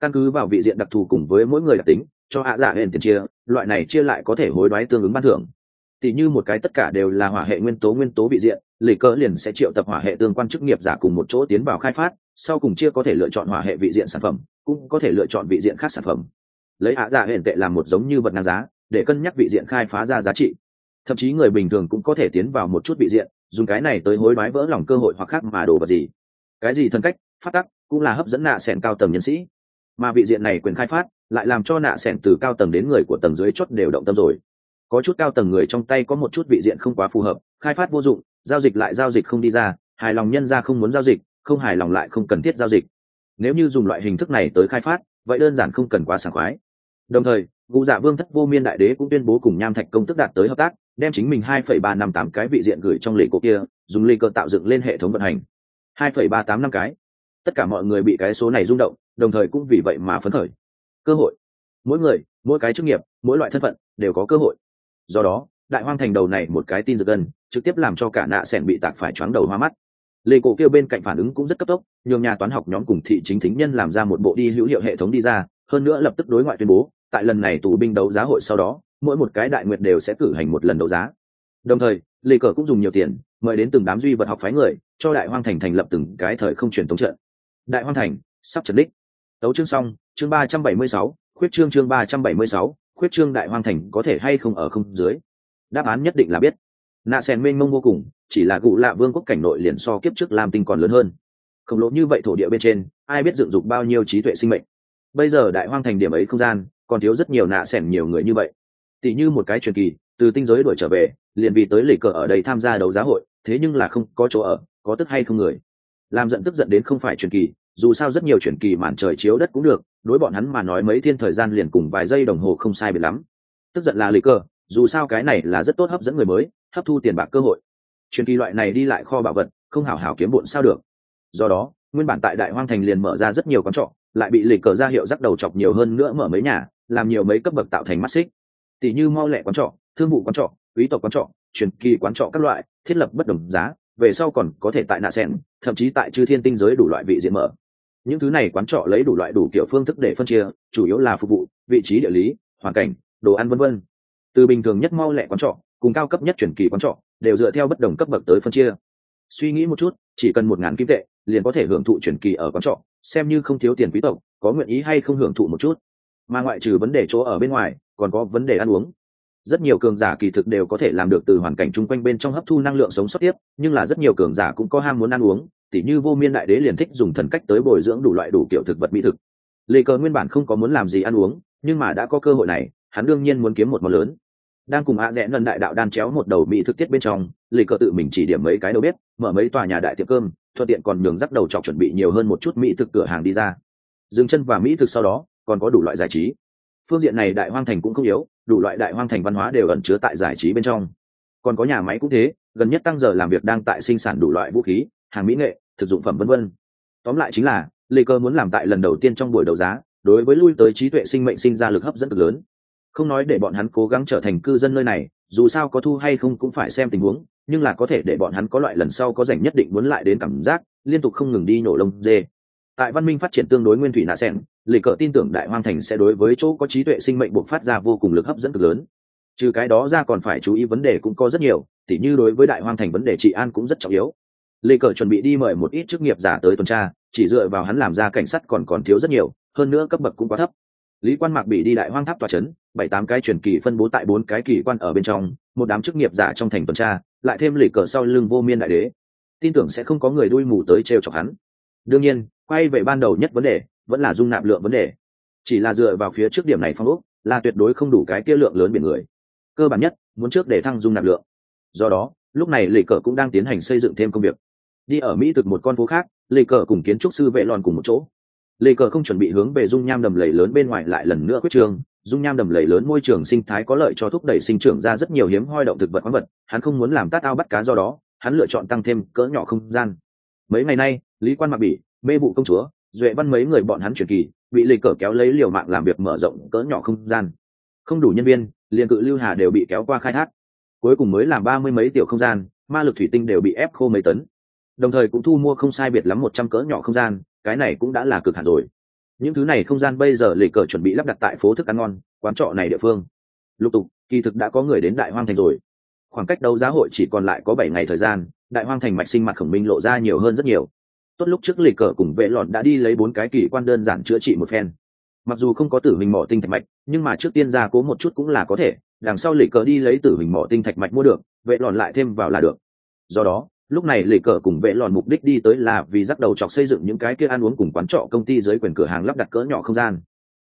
Căn cứ vào vị diện đặc thù cùng với mỗi người đặc tính, cho hạ giả dạ hển tiền chia, loại này chia lại có thể hối đoái tương ứng ban thưởng. Tỷ như một cái tất cả đều là hỏa hệ nguyên tố nguyên tố vị diện, lê cờ liền sẽ triệu tập hỏa hệ tương quan chức nghiệp giả cùng một chỗ tiến vào khai phát, sau cùng chia có thể lựa chọn hỏa hệ vị diện sản phẩm, cũng có thể lựa chọn vị diện khác sản phẩm. Lấy hạ giả dạ hển tệ làm một giống như vật ngang giá để cân nhắc vị diện khai phá ra giá trị. Thậm chí người bình thường cũng có thể tiến vào một chút vị diện, dùng cái này tới hối đoái vỡ lòng cơ hội hoặc khác mà đồ vật gì. Cái gì thân cách phát tắc, cũng là hấp dẫn nạ sẻn cao tầng nhân sĩ. Mà vị diện này quyền khai phát, lại làm cho nạ sẻn từ cao tầng đến người của tầng dưới chốt đều động tâm rồi. Có chút cao tầng người trong tay có một chút vị diện không quá phù hợp, khai phát vô dụng, giao dịch lại giao dịch không đi ra, hài lòng nhân ra không muốn giao dịch, không hài lòng lại không cần thiết giao dịch. Nếu như dùng loại hình thức này tới khai phát, vậy đơn giản không cần quá sảng khoái. Đồng thời cụ dạ vương thất vô miên đại đế cũng tuyên bố cùng nham thạch công tức đạt tới hợp tác đem chính mình 2,358 cái vị diện gửi trong lề cổ kia dùng lê cơ tạo dựng lên hệ thống vận hành. 2,385 cái. Tất cả mọi người bị cái số này rung động đồng thời cũng vì vậy mà phấn khởi. Cơ hội. Mỗi người mỗi cái chức nghiệp mỗi loại thân phận đều có cơ hội. Do đó đại hoang thành đầu này một cái tin giật gần trực tiếp làm cho cả nạ sẻn bị tạc phải choáng đầu hoa mắt. Lê cổ kêu bên cạnh phản ứng cũng rất cấp tốc nhường nhà toán học nhóm cùng thị chính thính nhân làm ra một bộ đi hữu hiệu hệ thống đi ra hơn nữa lập tức đối ngoại tuyên bố tại lần này tù binh đấu giá hội sau đó, mỗi một cái đại nguyệt đều sẽ cử hành một lần đấu giá. Đồng thời, lê cờ cũng dùng nhiều tiền, mời đến từng đám duy vật học phái người, cho đại hoang thành thành lập từng cái thời không truyền thống trận. Đại hoang thành, sắp trần đích. Tấu chương xong, chương ba trăm bảy mươi sáu, khuyết chương chương ba trăm bảy mươi sáu, khuyết chương đại hoang thành có thể hay không ở không dưới. Đáp án nhất định là biết. Nạ sen mênh mông vô cùng, chỉ là cụ lạ vương quốc cảnh nội liền so kiếp trước làm tinh còn lớn hơn. Khổng lồ như vậy thổ địa bên trên, ai biết dựng dục bao nhiêu trí tuệ sinh mệnh. Bây giờ đại hoang thành điểm ấy không gian còn thiếu rất nhiều nạ sẻn nhiều người như vậy. Tỷ như một cái truyền kỳ, từ tinh giới đuổi trở về, liền vì tới lì cờ ở đây tham gia đấu giá hội, thế nhưng là không có chỗ ở, có tức hay không người. Làm giận tức giận đến không phải truyền kỳ, dù sao rất nhiều truyền kỳ màn trời chiếu đất cũng được, đối bọn hắn mà nói mấy thiên thời gian liền cùng vài giây đồng hồ không sai biệt lắm. Tức giận là lì cờ, dù sao cái này là rất tốt hấp dẫn người mới, hấp thu tiền bạc cơ hội. Truyền kỳ loại này đi lại kho bảo vật, không hảo hảo kiếm bụn sao được. Do đó, nguyên bản tại đại hoang thành liền mở ra rất nhiều quán trọ, lại bị lì cờ ra hiệu rắc đầu chọc nhiều hơn nữa mở mấy nhà làm nhiều mấy cấp bậc tạo thành mắt xích. Tỷ như mau lẹ quán trọ, thương vụ quán trọ, quý tộc quán trọ, truyền kỳ quán trọ các loại, thiết lập bất đồng giá, về sau còn có thể tại nạ sen thậm chí tại chư thiên tinh giới đủ loại vị diện mở. Những thứ này quán trọ lấy đủ loại đủ kiểu phương thức để phân chia, chủ yếu là phục vụ, vị trí địa lý, hoàn cảnh, đồ ăn vân vân. Từ bình thường nhất mau lẹ quán trọ, cùng cao cấp nhất truyền kỳ quán trọ, đều dựa theo bất đồng cấp bậc tới phân chia. Suy nghĩ một chút, chỉ cần một ngàn kim tệ, liền có thể hưởng thụ truyền kỳ ở quán trọ, xem như không thiếu tiền quý tộc, có nguyện ý hay không hưởng thụ một chút mà ngoại trừ vấn đề chỗ ở bên ngoài, còn có vấn đề ăn uống. Rất nhiều cường giả kỳ thực đều có thể làm được từ hoàn cảnh chung quanh bên trong hấp thu năng lượng sống sót tiếp, nhưng là rất nhiều cường giả cũng có ham muốn ăn uống, tỉ như vô miên đại đế liền thích dùng thần cách tới bồi dưỡng đủ loại đủ kiểu thực vật mỹ thực. Lê cờ nguyên bản không có muốn làm gì ăn uống, nhưng mà đã có cơ hội này, hắn đương nhiên muốn kiếm một món lớn. Đang cùng hạ rẽ lần đại đạo đan chéo một đầu mỹ thực tiết bên trong, lê cờ tự mình chỉ điểm mấy cái đầu bếp, mở mấy tòa nhà đại tiệm cơm, thuận tiện còn nhường rắc đầu chọc chuẩn bị nhiều hơn một chút mỹ thực cửa hàng đi ra. Dừng chân và mỹ thực sau đó còn có đủ loại giải trí. Phương diện này đại hoang thành cũng không yếu, đủ loại đại hoang thành văn hóa đều ẩn chứa tại giải trí bên trong. Còn có nhà máy cũng thế, gần nhất tăng giờ làm việc đang tại sinh sản đủ loại vũ khí, hàng mỹ nghệ, thực dụng phẩm vân vân. Tóm lại chính là, lê cơ muốn làm tại lần đầu tiên trong buổi đấu giá, đối với lui tới trí tuệ sinh mệnh sinh ra lực hấp dẫn cực lớn. Không nói để bọn hắn cố gắng trở thành cư dân nơi này, dù sao có thu hay không cũng phải xem tình huống, nhưng là có thể để bọn hắn có loại lần sau có rảnh nhất định muốn lại đến cảm giác, liên tục không ngừng đi nổ lông dê. Tại văn minh phát triển tương đối nguyên thủy nạ sen lịch cờ tin tưởng đại hoang thành sẽ đối với chỗ có trí tuệ sinh mệnh buộc phát ra vô cùng lực hấp dẫn cực lớn. Trừ cái đó ra còn phải chú ý vấn đề cũng có rất nhiều, tỉ như đối với đại hoang thành vấn đề trị an cũng rất trọng yếu. Lì cờ chuẩn bị đi mời một ít chức nghiệp giả tới tuần tra, chỉ dựa vào hắn làm ra cảnh sát còn còn thiếu rất nhiều, hơn nữa cấp bậc cũng quá thấp. Lý quan mạc bị đi đại hoang tháp tòa c h ấ n bảy tám cái truyền kỳ phân bố tại bốn cái kỳ quan ở bên trong, một đám chức nghiệp giả trong thành tuần tra, lại thêm lì cờ sau lưng vô miên đại đế. Tin tưởng sẽ không có người đuôi mù tới trêu chọc hắn. Đương nhiên, quay về ban đầu nhất vấn đề vẫn là dung nạp lượng vấn đề. Chỉ là dựa vào phía trước điểm này phong ốc, là tuyệt đối không đủ cái kia lượng lớn biển người. Cơ bản nhất, muốn trước để thăng dung nạp lượng. Do đó, lúc này lì cờ cũng đang tiến hành xây dựng thêm công việc. Đi ở mỹ thực một con phố khác lì cờ cùng kiến trúc sư vệ lòn cùng một chỗ. Lì cờ không chuẩn bị hướng về dung nham đầm lầy lớn bên ngoài lại lần nữa quyết trường. Dung nham đầm lầy lớn môi trường sinh thái có lợi cho thúc đẩy sinh trưởng ra rất nhiều hiếm hoi động thực vật khoáng vật. Hắn không muốn làm tát ao bắt cá do đó, hắn lựa chọn tăng thêm cỡ nhỏ không gian. Mấy ngày nay, lý quan mặc bỉ, mê vụ công chúa duệ văn mấy người bọn hắn chuyển kỳ, bị lịch cờ kéo lấy liều mạng làm việc mở rộng cỡ nhỏ không gian. Không đủ nhân viên, liền cự lưu hà đều bị kéo qua khai thác. Cuối cùng mới làm ba mươi mấy tiểu không gian, ma lực thủy tinh đều bị ép khô mấy tấn. Đồng thời cũng thu mua không sai biệt lắm một trăm cỡ nhỏ không gian, cái này cũng đã là cực hạn rồi. Những thứ này không gian bây giờ lịch cờ chuẩn bị lắp đặt tại phố thức ăn ngon, quán trọ này địa phương. Lục tục, kỳ thực đã có người đến đại hoang thành rồi. Khoảng cách đấu giá hội chỉ còn lại có bảy ngày thời gian, đại hoang thành mạch sinh mặt khổng minh lộ ra nhiều hơn rất nhiều tốt lúc trước lì cờ cùng vệ lọn đã đi lấy bốn cái kỳ quan đơn giản chữa trị một phen. Mặc dù không có tử hình mỏ tinh thạch mạch, nhưng mà trước tiên ra cố một chút cũng là có thể. Đằng sau lì cờ đi lấy tử hình mỏ tinh thạch mạch mua được, vệ lọn lại thêm vào là được. Do đó, lúc này lì cờ cùng vệ lọn mục đích đi tới là vì dắt đầu chọc xây dựng những cái kia ăn uống cùng quán trọ công ty dưới quyền cửa hàng lắp đặt cỡ nhỏ không gian.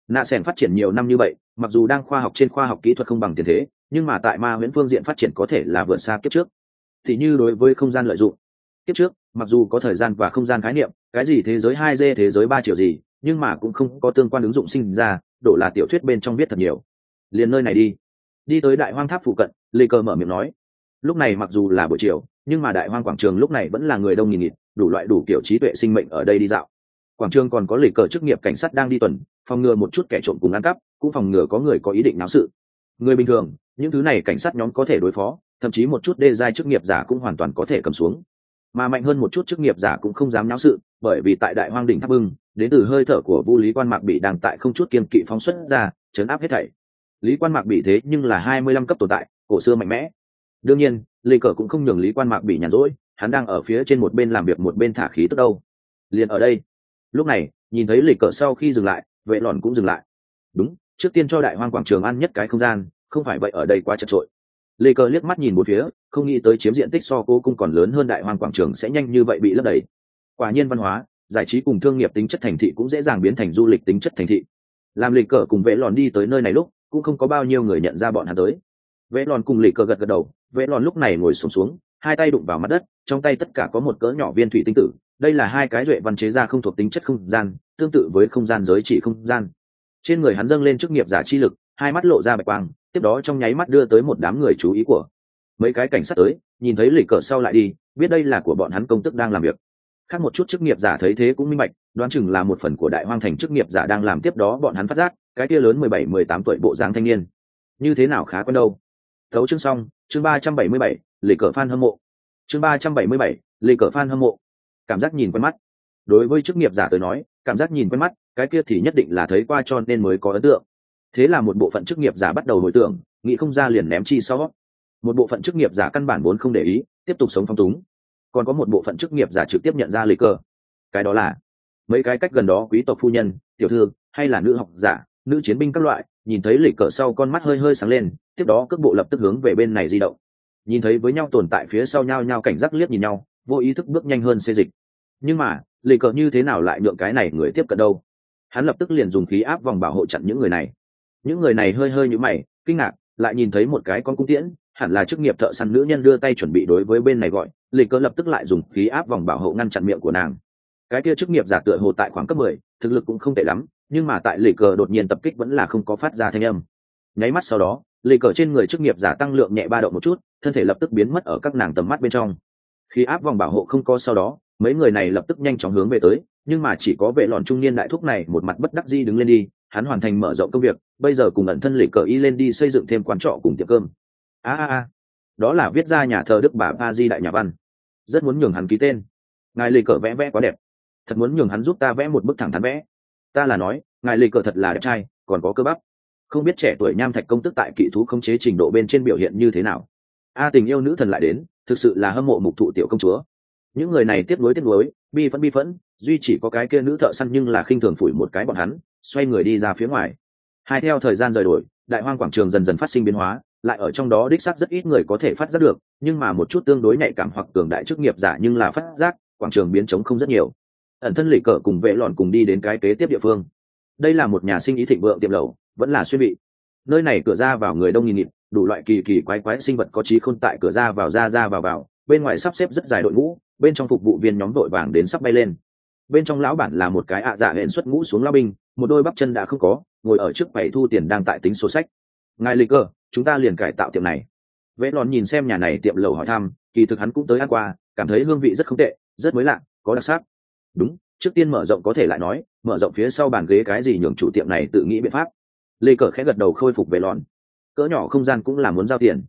Nạ sẻn phát triển nhiều năm như vậy, mặc dù đang khoa học trên khoa học kỹ thuật không bằng tiền thế, nhưng mà tại ma huyễn phương diện phát triển có thể là vượt xa kiếp trước. Thì như đối với không gian lợi dụng tiếp trước, mặc dù có thời gian và không gian khái niệm, cái gì thế giới hai d thế giới ba triệu gì, nhưng mà cũng không có tương quan ứng dụng sinh ra, đổ là tiểu thuyết bên trong viết thật nhiều. Liền nơi này đi. Đi tới đại hoang tháp phụ cận, lê cơ mở miệng nói. Lúc này mặc dù là buổi chiều, nhưng mà đại hoang quảng trường lúc này vẫn là người đông nghìn nghịt, đủ loại đủ kiểu trí tuệ sinh mệnh ở đây đi dạo. Quảng trường còn có lì cờ chức nghiệp cảnh sát đang đi tuần, phòng ngừa một chút kẻ trộm cùng ăn cắp, cũng phòng ngừa có người có ý định náo sự. Người bình thường, những thứ này cảnh sát nhóm có thể đối phó, thậm chí một chút đê giai chức nghiệp giả cũng hoàn toàn có thể cầm xuống mà mạnh hơn một chút chức nghiệp giả cũng không dám náo sự, bởi vì tại đại hoang đỉnh tháp bưng, đến từ hơi thở của vu lý quan mạc bị đang tại không chút kiên kỵ phóng xuất ra, chấn áp hết thảy. Lý quan mạc bị thế nhưng là hai mươi lăm cấp tồn tại, cổ xưa mạnh mẽ. Đương nhiên, lê cờ cũng không nhường lý quan mạc bị nhàn rỗi, hắn đang ở phía trên một bên làm việc một bên thả khí tức đâu. Liền ở đây. Lúc này, nhìn thấy lê cờ sau khi dừng lại, vệ lòn cũng dừng lại. Đúng, trước tiên cho đại hoang quảng trường ăn nhất cái không gian, không phải vậy ở đây quá chật trội lê cờ liếc mắt nhìn một phía không nghĩ tới chiếm diện tích so cô cung còn lớn hơn đại hoang quảng trường sẽ nhanh như vậy bị lấp đầy. Quả nhiên văn hóa giải trí cùng thương nghiệp tính chất thành thị cũng dễ dàng biến thành du lịch tính chất thành thị. Làm lịch cờ cùng vệ lòn đi tới nơi này lúc cũng không có bao nhiêu người nhận ra bọn hắn tới. Vệ lòn cùng lịch cờ gật gật đầu vệ lòn lúc này ngồi sùng xuống, xuống hai tay đụng vào mặt đất trong tay tất cả có một cỡ nhỏ viên thủy tinh tử đây là hai cái duệ văn chế ra không thuộc tính chất không gian tương tự với không gian giới chỉ không gian. Trên người hắn dâng lên chức nghiệp giả chi lực hai mắt lộ ra bạch quang tiếp đó trong nháy mắt đưa tới một đám người chú ý của mấy cái cảnh sát tới, nhìn thấy lịch cờ sau lại đi, biết đây là của bọn hắn công tức đang làm việc. Khác một chút chức nghiệp giả thấy thế cũng minh bạch, đoán chừng là một phần của đại hoang thành chức nghiệp giả đang làm tiếp đó bọn hắn phát giác, cái kia lớn mười bảy, mười tám tuổi bộ dáng thanh niên. Như thế nào khá quen đâu? Thấu chương xong, chương ba trăm bảy mươi bảy, lì cờ fan hâm mộ. Chương ba trăm bảy mươi bảy, lì cờ fan hâm mộ. Cảm giác nhìn quen mắt. Đối với chức nghiệp giả tới nói, cảm giác nhìn quen mắt, cái kia thì nhất định là thấy qua cho nên mới có ấn tượng thế là một bộ phận chức nghiệp giả bắt đầu hồi tưởng, nghĩ không ra liền ném chi sau. Một bộ phận chức nghiệp giả căn bản vốn không để ý, tiếp tục sống phong túng. Còn có một bộ phận chức nghiệp giả trực tiếp nhận ra lì cờ cái đó là mấy cái cách gần đó quý tộc phu nhân, tiểu thư, hay là nữ học giả, nữ chiến binh các loại, nhìn thấy lì cờ sau con mắt hơi hơi sáng lên, tiếp đó cước bộ lập tức hướng về bên này di động. Nhìn thấy với nhau tồn tại phía sau nhau nhau cảnh giác liếc nhìn nhau, vô ý thức bước nhanh hơn xê dịch. Nhưng mà lì cờ như thế nào lại nhượng cái này người tiếp cận đâu? Hắn lập tức liền dùng khí áp vòng bảo hộ chặn những người này những người này hơi hơi như mày, kinh ngạc, lại nhìn thấy một cái con cung tiễn, hẳn là chức nghiệp thợ săn nữ nhân đưa tay chuẩn bị đối với bên này gọi, lịch cờ lập tức lại dùng khí áp vòng bảo hộ ngăn chặn miệng của nàng. Cái kia chức nghiệp giả tựa hồ tại khoảng cấp mười, thực lực cũng không tệ lắm, nhưng mà tại lịch cờ đột nhiên tập kích vẫn là không có phát ra thanh âm. Nháy mắt sau đó, lịch cờ trên người chức nghiệp giả tăng lượng nhẹ ba độ một chút, thân thể lập tức biến mất ở các nàng tầm mắt bên trong. Khi áp vòng bảo hộ không có sau đó, mấy người này lập tức nhanh chóng hướng về tới, nhưng mà chỉ có vệ lọn trung niên đại thúc này một mặt bất đắc di đứng lên đi hắn hoàn thành mở rộng công việc, bây giờ cùng ẩn thân lịch cờ y lên đi xây dựng thêm quán trọ cùng tiệm cơm. A a a, đó là viết ra nhà thờ đức bà ba di đại nhà văn. Rất muốn nhường hắn ký tên. Ngài lịch cờ vẽ vẽ quá đẹp. Thật muốn nhường hắn giúp ta vẽ một bức thẳng thắn vẽ. Ta là nói, ngài lịch cờ thật là đẹp trai, còn có cơ bắp. Không biết trẻ tuổi nham thạch công tức tại kỵ thú khống chế trình độ bên trên biểu hiện như thế nào. A tình yêu nữ thần lại đến, thực sự là hâm mộ mục thụ tiểu công chúa. Những người này tiếp nối tiếp nối bi phẫn bi phẫn, duy chỉ có cái kia nữ thợ săn nhưng là khinh thường phủi một cái bọn hắn xoay người đi ra phía ngoài. Hai theo thời gian rời đổi, đại hoang quảng trường dần dần phát sinh biến hóa, lại ở trong đó đích xác rất ít người có thể phát giác được, nhưng mà một chút tương đối nhạy cảm hoặc cường đại chức nghiệp giả nhưng là phát giác, quảng trường biến chống không rất nhiều. Ẩn thân lì cờ cùng vệ lòn cùng đi đến cái kế tiếp địa phương. Đây là một nhà sinh ý thịnh vượng tiệm lầu vẫn là xuyên bị. Nơi này cửa ra vào người đông nghìn nghịt đủ loại kỳ kỳ quái quái sinh vật có trí khôn tại cửa ra vào ra ra vào vào, bên ngoài sắp xếp rất dài đội ngũ, bên trong phục vụ viên nhóm đội vàng đến sắp bay lên. Bên trong lão bản là một cái ạ dạ hẹn xuất ngũ xuống lao binh một đôi bắp chân đã không có, ngồi ở trước quầy thu tiền đang tại tính sổ sách. Ngài lịch cơ, chúng ta liền cải tạo tiệm này. Vẽ lòn nhìn xem nhà này tiệm lầu hỏi thăm, kỳ thực hắn cũng tới ăn qua, cảm thấy hương vị rất không tệ, rất mới lạ, có đặc sắc. Đúng, trước tiên mở rộng có thể lại nói, mở rộng phía sau bàn ghế cái gì nhường chủ tiệm này tự nghĩ biện pháp. Lê cờ khẽ gật đầu khôi phục về lòn cỡ nhỏ không gian cũng là muốn giao tiền.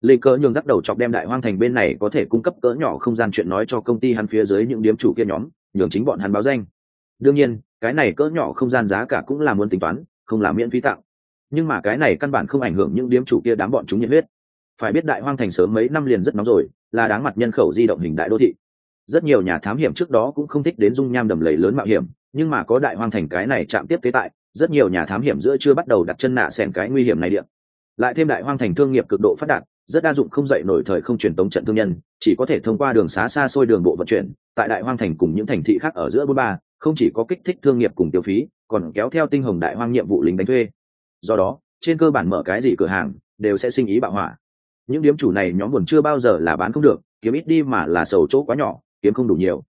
Lê cờ nhường dắt đầu chọc đem đại hoang thành bên này có thể cung cấp cỡ nhỏ không gian chuyện nói cho công ty hắn phía dưới những điếm chủ kia nhóm, nhường chính bọn hắn báo danh. Đương nhiên cái này cỡ nhỏ không gian giá cả cũng là muốn tính toán, không là miễn phí tặng. Nhưng mà cái này căn bản không ảnh hưởng những điếm chủ kia đám bọn chúng nhiệt huyết. Phải biết đại hoang thành sớm mấy năm liền rất nóng rồi, là đáng mặt nhân khẩu di động hình đại đô thị. Rất nhiều nhà thám hiểm trước đó cũng không thích đến dung nham đầm lầy lớn mạo hiểm, nhưng mà có đại hoang thành cái này chạm tiếp tế tại, rất nhiều nhà thám hiểm giữa chưa bắt đầu đặt chân nạ xẻn cái nguy hiểm này điện lại thêm đại hoang thành thương nghiệp cực độ phát đạt, rất đa dụng không dậy nổi thời không truyền tống trận thương nhân, chỉ có thể thông qua đường xá xa xôi đường bộ vận chuyển, tại đại hoang thành cùng những thành thị khác ở giữa bốn ba không chỉ có kích thích thương nghiệp cùng tiêu phí, còn kéo theo tinh hồng đại hoang nhiệm vụ lính đánh thuê. Do đó, trên cơ bản mở cái gì cửa hàng, đều sẽ sinh ý bạo hỏa. Những điếm chủ này nhóm buồn chưa bao giờ là bán không được, kiếm ít đi mà là sầu chỗ quá nhỏ, kiếm không đủ nhiều.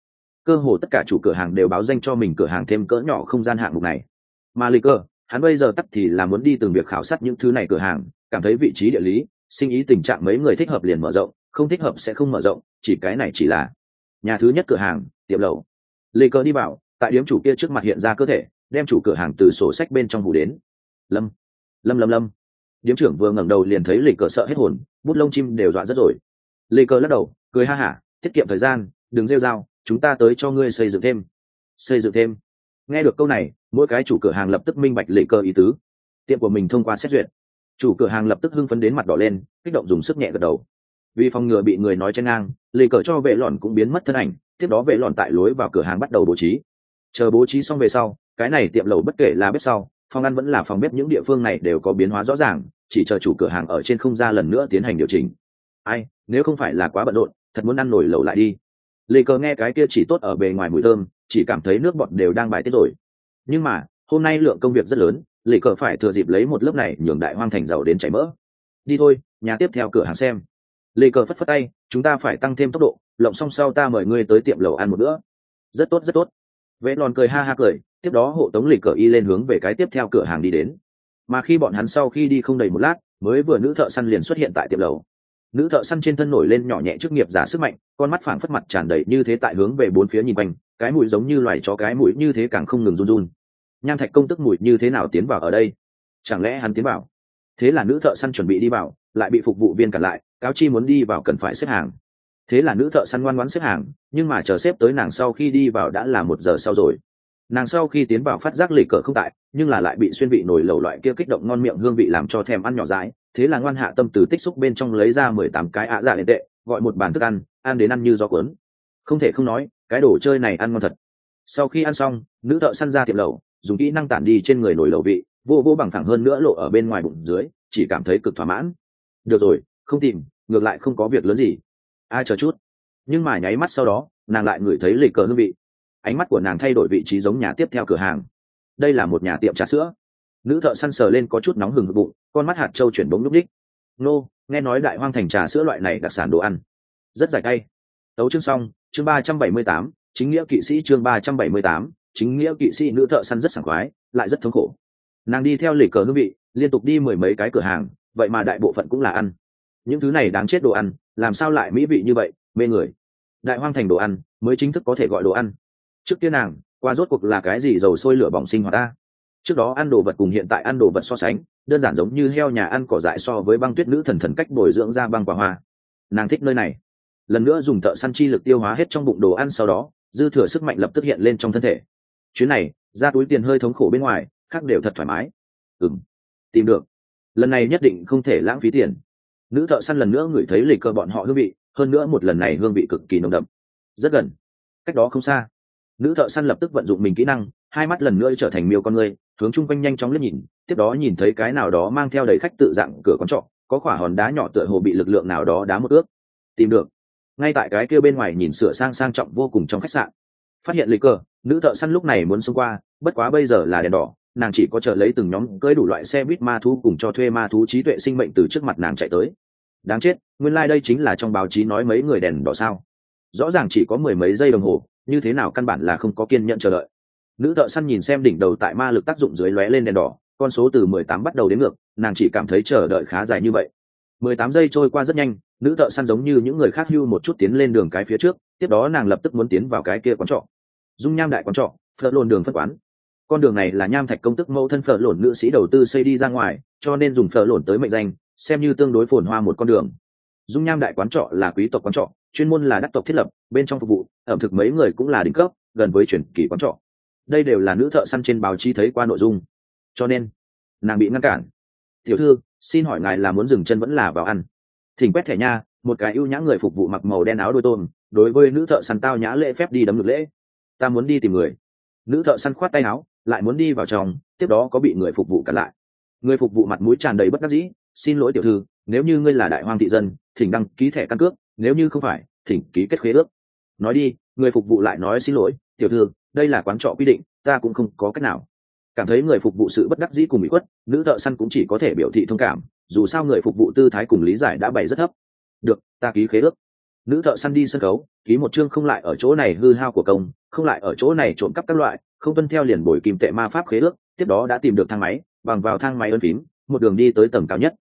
Cơ hồ tất cả chủ cửa hàng đều báo danh cho mình cửa hàng thêm cỡ nhỏ không gian hạng mục này. Mà lịch cơ, hắn bây giờ tắt thì là muốn đi từng việc khảo sát những thứ này cửa hàng, cảm thấy vị trí địa lý, sinh ý tình trạng mấy người thích hợp liền mở rộng, không thích hợp sẽ không mở rộng, chỉ cái này chỉ là nhà thứ nhất cửa hàng, tiệm lầu lê cơ đi vào tại điếm chủ kia trước mặt hiện ra cơ thể, đem chủ cửa hàng từ sổ sách bên trong hủ đến. Lâm lâm lâm lâm. Điếm trưởng vừa ngẩng đầu liền thấy lê cờ sợ hết hồn, bút lông chim đều dọa rất rồi. Lê cờ lắc đầu, cười ha hả, tiết kiệm thời gian, đừng rêu dao chúng ta tới cho ngươi xây dựng thêm. Xây dựng thêm. Nghe được câu này, mỗi cái chủ cửa hàng lập tức minh bạch lì cờ ý tứ. Tiệm của mình thông qua xét duyệt. Chủ cửa hàng lập tức hưng phấn đến mặt đỏ lên, kích động dùng sức nhẹ gật đầu. Vì phòng ngừa bị người nói chen ngang lì cờ cho vệ lọn cũng biến mất thân ảnh, tiếp đó vệ lọn tại lối vào cửa hàng bắt đầu bố trí chờ bố trí xong về sau, cái này tiệm lầu bất kể là bếp sau, phòng ăn vẫn là phòng bếp, những địa phương này đều có biến hóa rõ ràng, chỉ chờ chủ cửa hàng ở trên không ra lần nữa tiến hành điều chỉnh. Ai, nếu không phải là quá bận rộn, thật muốn ăn nổi lầu lại đi. Lê cờ nghe cái kia chỉ tốt ở bề ngoài mùi thơm, chỉ cảm thấy nước bọt đều đang bài tiết rồi. Nhưng mà, hôm nay lượng công việc rất lớn, lê cờ phải thừa dịp lấy một lớp này nhường đại hoang thành giàu đến chảy mỡ. Đi thôi, nhà tiếp theo cửa hàng xem. Lê cờ phất phất tay, chúng ta phải tăng thêm tốc độ, lộng xong sau ta mời ngươi tới tiệm lầu ăn một bữa. Rất tốt rất tốt vệ lòn cười ha ha cười, tiếp đó hộ tống lịch cờ y lên hướng về cái tiếp theo cửa hàng đi đến. Mà khi bọn hắn sau khi đi không đầy một lát, mới vừa nữ thợ săn liền xuất hiện tại tiệm lầu. Nữ thợ săn trên thân nổi lên nhỏ nhẹ chức nghiệp giả sức mạnh, con mắt phảng phất mặt tràn đầy như thế tại hướng về bốn phía nhìn quanh, cái mũi giống như loài chó, cái mũi như thế càng không ngừng run run. Nham thạch công tức mũi như thế nào tiến vào ở đây? Chẳng lẽ hắn tiến vào? Thế là nữ thợ săn chuẩn bị đi vào, lại bị phục vụ viên cản lại, cáo chi muốn đi vào cần phải xếp hàng thế là nữ thợ săn ngoan ngoãn xếp hàng, nhưng mà chờ xếp tới nàng sau khi đi vào đã là một giờ sau rồi. Nàng sau khi tiến vào phát giác lì cờ không tại, nhưng là lại bị xuyên vị nổi lầu loại kia kích động ngon miệng hương vị làm cho thèm ăn nhỏ dãi. Thế là ngoan hạ tâm từ tích xúc bên trong lấy ra mười tám cái ạ dạ liên tệ, gọi một bàn thức ăn ăn đến ăn như gió cuốn. Không thể không nói, cái đồ chơi này ăn ngon thật. Sau khi ăn xong, nữ thợ săn ra tiệm lầu dùng kỹ năng tản đi trên người nổi lầu vị, vô vô bằng thẳng hơn nữa lộ ở bên ngoài bụng dưới, chỉ cảm thấy cực thỏa mãn. Được rồi, không tìm, ngược lại không có việc lớn gì ai chờ chút. Nhưng mà nháy mắt sau đó, nàng lại ngửi thấy lịch cờ hương vị. Ánh mắt của nàng thay đổi vị trí giống nhà tiếp theo cửa hàng. Đây là một nhà tiệm trà sữa. Nữ thợ săn sờ lên có chút nóng hừng bụng, con mắt hạt trâu chuyển bóng lúc đích nô, nghe nói đại hoang thành trà sữa loại này đặc sản đồ ăn. Rất dài tay. Tấu chương xong, chương ba trăm bảy mươi tám, chính nghĩa kỵ sĩ chương ba trăm bảy mươi tám, chính nghĩa kỵ sĩ nữ thợ săn rất sảng khoái, lại rất thống khổ. Nàng đi theo lịch cờ hương vị, liên tục đi mười mấy cái cửa hàng, vậy mà đại bộ phận cũng là ăn. Những thứ này đáng chết đồ ăn làm sao lại mỹ vị như vậy, mê người. Đại hoang thành đồ ăn, mới chính thức có thể gọi đồ ăn. Trước kia nàng, qua rốt cuộc là cái gì dầu sôi lửa bỏng sinh hoạt ta? Trước đó ăn đồ vật cùng hiện tại ăn đồ vật so sánh, đơn giản giống như heo nhà ăn cỏ dại so với băng tuyết nữ thần thần cách bồi dưỡng ra băng quả hoa. Nàng thích nơi này. Lần nữa dùng thợ săn chi lực tiêu hóa hết trong bụng đồ ăn sau đó, dư thừa sức mạnh lập tức hiện lên trong thân thể. Chuyến này, ra túi tiền hơi thống khổ bên ngoài, khác đều thật thoải mái. Ừng tìm được. Lần này nhất định không thể lãng phí tiền nữ thợ săn lần nữa ngửi thấy lịch cơ bọn họ hương vị, hơn nữa một lần này hương vị cực kỳ nồng đậm. Rất gần. Cách đó không xa. Nữ thợ săn lập tức vận dụng mình kỹ năng, hai mắt lần nữa trở thành miêu con người, hướng chung quanh nhanh chóng liếc nhìn, tiếp đó nhìn thấy cái nào đó mang theo đầy khách tự dạng cửa con trọ, có quả hòn đá nhỏ tựa hồ bị lực lượng nào đó đá một ước. Tìm được. Ngay tại cái kia bên ngoài nhìn sửa sang sang trọng vô cùng trong khách sạn. Phát hiện lịch cơ nữ thợ săn lúc này muốn xông qua, bất quá bây giờ là đèn đỏ nàng chỉ có chờ lấy từng nhóm cưới đủ loại xe buýt ma thú cùng cho thuê ma thú trí tuệ sinh mệnh từ trước mặt nàng chạy tới. Đáng chết, nguyên lai、like、đây chính là trong báo chí nói mấy người đèn đỏ sao. Rõ ràng chỉ có mười mấy giây đồng hồ, như thế nào căn bản là không có kiên nhận chờ đợi. Nữ thợ săn nhìn xem đỉnh đầu tại ma lực tác dụng dưới lóe lên đèn đỏ, con số từ mười tám bắt đầu đến ngược, nàng chỉ cảm thấy chờ đợi khá dài như vậy. Mười tám giây trôi qua rất nhanh, nữ thợ săn giống như những người khác hưu một chút tiến lên đường cái phía trước, tiếp đó nàng lập tức muốn tiến vào cái kia quán trọ. Dung nham đại quán trọ, phật lồn đường phân quán con đường này là nham thạch công tức mẫu thân phở lổn nữ sĩ đầu tư xây đi ra ngoài, cho nên dùng phở lổn tới mệnh danh, xem như tương đối phồn hoa một con đường. Dung nham đại quán trọ là quý tộc quán trọ, chuyên môn là đắc tộc thiết lập, bên trong phục vụ, ẩm thực mấy người cũng là đỉnh cấp, gần với chuyển kỳ quán trọ. Đây đều là nữ thợ săn trên báo chí thấy qua nội dung. Cho nên, nàng bị ngăn cản. Tiểu thư, xin hỏi ngài là muốn dừng chân vẫn là vào ăn? Thỉnh quét thẻ nha, một cái ưu nhã người phục vụ mặc màu đen áo đôi tôm, đối với nữ thợ săn tao nhã lễ phép đi đấm ngược lễ. Ta muốn đi tìm người. Nữ thợ săn khoát tay áo lại muốn đi vào trong, tiếp đó có bị người phục vụ cản lại. Người phục vụ mặt mũi tràn đầy bất đắc dĩ, xin lỗi tiểu thư, nếu như ngươi là đại hoang thị dân, thỉnh đăng ký thẻ căn cước, nếu như không phải, thỉnh ký kết khế ước. Nói đi, người phục vụ lại nói xin lỗi, tiểu thư, đây là quán trọ quy định, ta cũng không có cách nào. Cảm thấy người phục vụ sự bất đắc dĩ cùng bị khuất, nữ thợ săn cũng chỉ có thể biểu thị thông cảm, dù sao người phục vụ tư thái cùng lý giải đã bày rất thấp. Được, ta ký khế ước. Nữ thợ săn đi sân khấu, ký một chương không lại ở chỗ này hư hao của công, không lại ở chỗ này trộm cắp các loại không tuân theo liền bồi kim tệ ma pháp khế ước, tiếp đó đã tìm được thang máy, bằng vào thang máy ơn phím, một đường đi tới tầng cao nhất.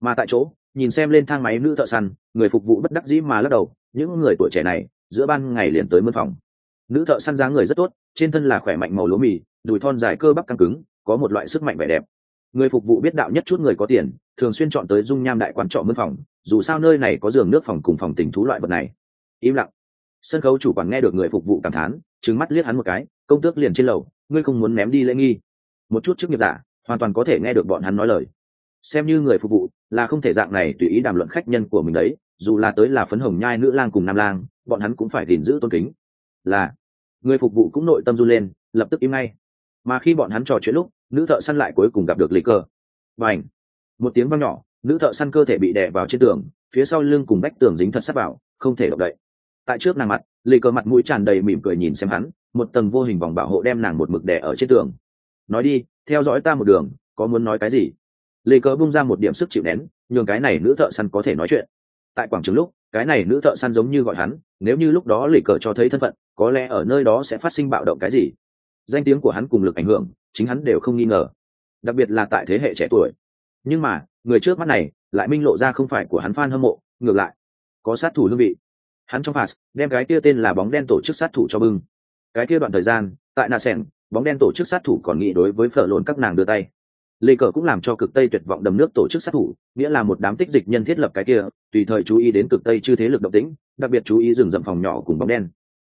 Mà tại chỗ, nhìn xem lên thang máy nữ thợ săn, người phục vụ bất đắc dĩ mà lắc đầu, những người tuổi trẻ này, giữa ban ngày liền tới mân phòng. Nữ thợ săn dáng người rất tốt, trên thân là khỏe mạnh màu lúa mì, đùi thon dài cơ bắp căng cứng, có một loại sức mạnh vẻ đẹp. Người phục vụ biết đạo nhất chút người có tiền, thường xuyên chọn tới dung nham đại quán trọ mân phòng, dù sao nơi này có giường nước phòng cùng phòng tình thú loại vật này. Im lặng. Sân khấu chủ quản nghe được người phục vụ cảm thán trứng mắt liếc hắn một cái công tước liền trên lầu, ngươi không muốn ném đi lễ nghi. Một chút chức nghiệp giả, hoàn toàn có thể nghe được bọn hắn nói lời. Xem như người phục vụ, là không thể dạng này tùy ý đàm luận khách nhân của mình đấy, dù là tới là phấn hồng nhai nữ lang cùng nam lang, bọn hắn cũng phải gìn giữ tôn kính. Là, người phục vụ cũng nội tâm run lên, lập tức im ngay. Mà khi bọn hắn trò chuyện lúc, nữ thợ săn lại cuối cùng gặp được lịch cơ. Và ảnh một tiếng vang nhỏ, nữ thợ săn cơ thể bị đè vào trên tường, phía sau lưng cùng bách tường dính thật sắt vào, không thể động đậy. Tại trước nàng mặt lì cờ mặt mũi tràn đầy mỉm cười nhìn xem hắn, một tầng vô hình vòng bảo hộ đem nàng một mực đè ở trên tường. Nói đi, theo dõi ta một đường, có muốn nói cái gì? Lì cờ bung ra một điểm sức chịu nén, nhường cái này nữ thợ săn có thể nói chuyện. Tại quảng trường lúc, cái này nữ thợ săn giống như gọi hắn, nếu như lúc đó lì cờ cho thấy thân phận, có lẽ ở nơi đó sẽ phát sinh bạo động cái gì? Danh tiếng của hắn cùng lực ảnh hưởng, chính hắn đều không nghi ngờ. Đặc biệt là tại thế hệ trẻ tuổi. Nhưng mà, người trước mắt này, lại minh lộ ra không phải của hắn f a n hâm mộ, ngược lại, có sát thủ hương vị hắn trong pass đem cái kia tên là bóng đen tổ chức sát thủ cho bưng. Cái kia đoạn thời gian, tại nà sẻn bóng đen tổ chức sát thủ còn nghĩ đối với phở lộn các nàng đưa tay. Lê cờ cũng làm cho cực tây tuyệt vọng đầm nước tổ chức sát thủ, nghĩa là một đám tích dịch nhân thiết lập cái kia, tùy thời chú ý đến cực tây chư thế lực động tĩnh, đặc biệt chú ý rừng rậm phòng nhỏ cùng bóng đen.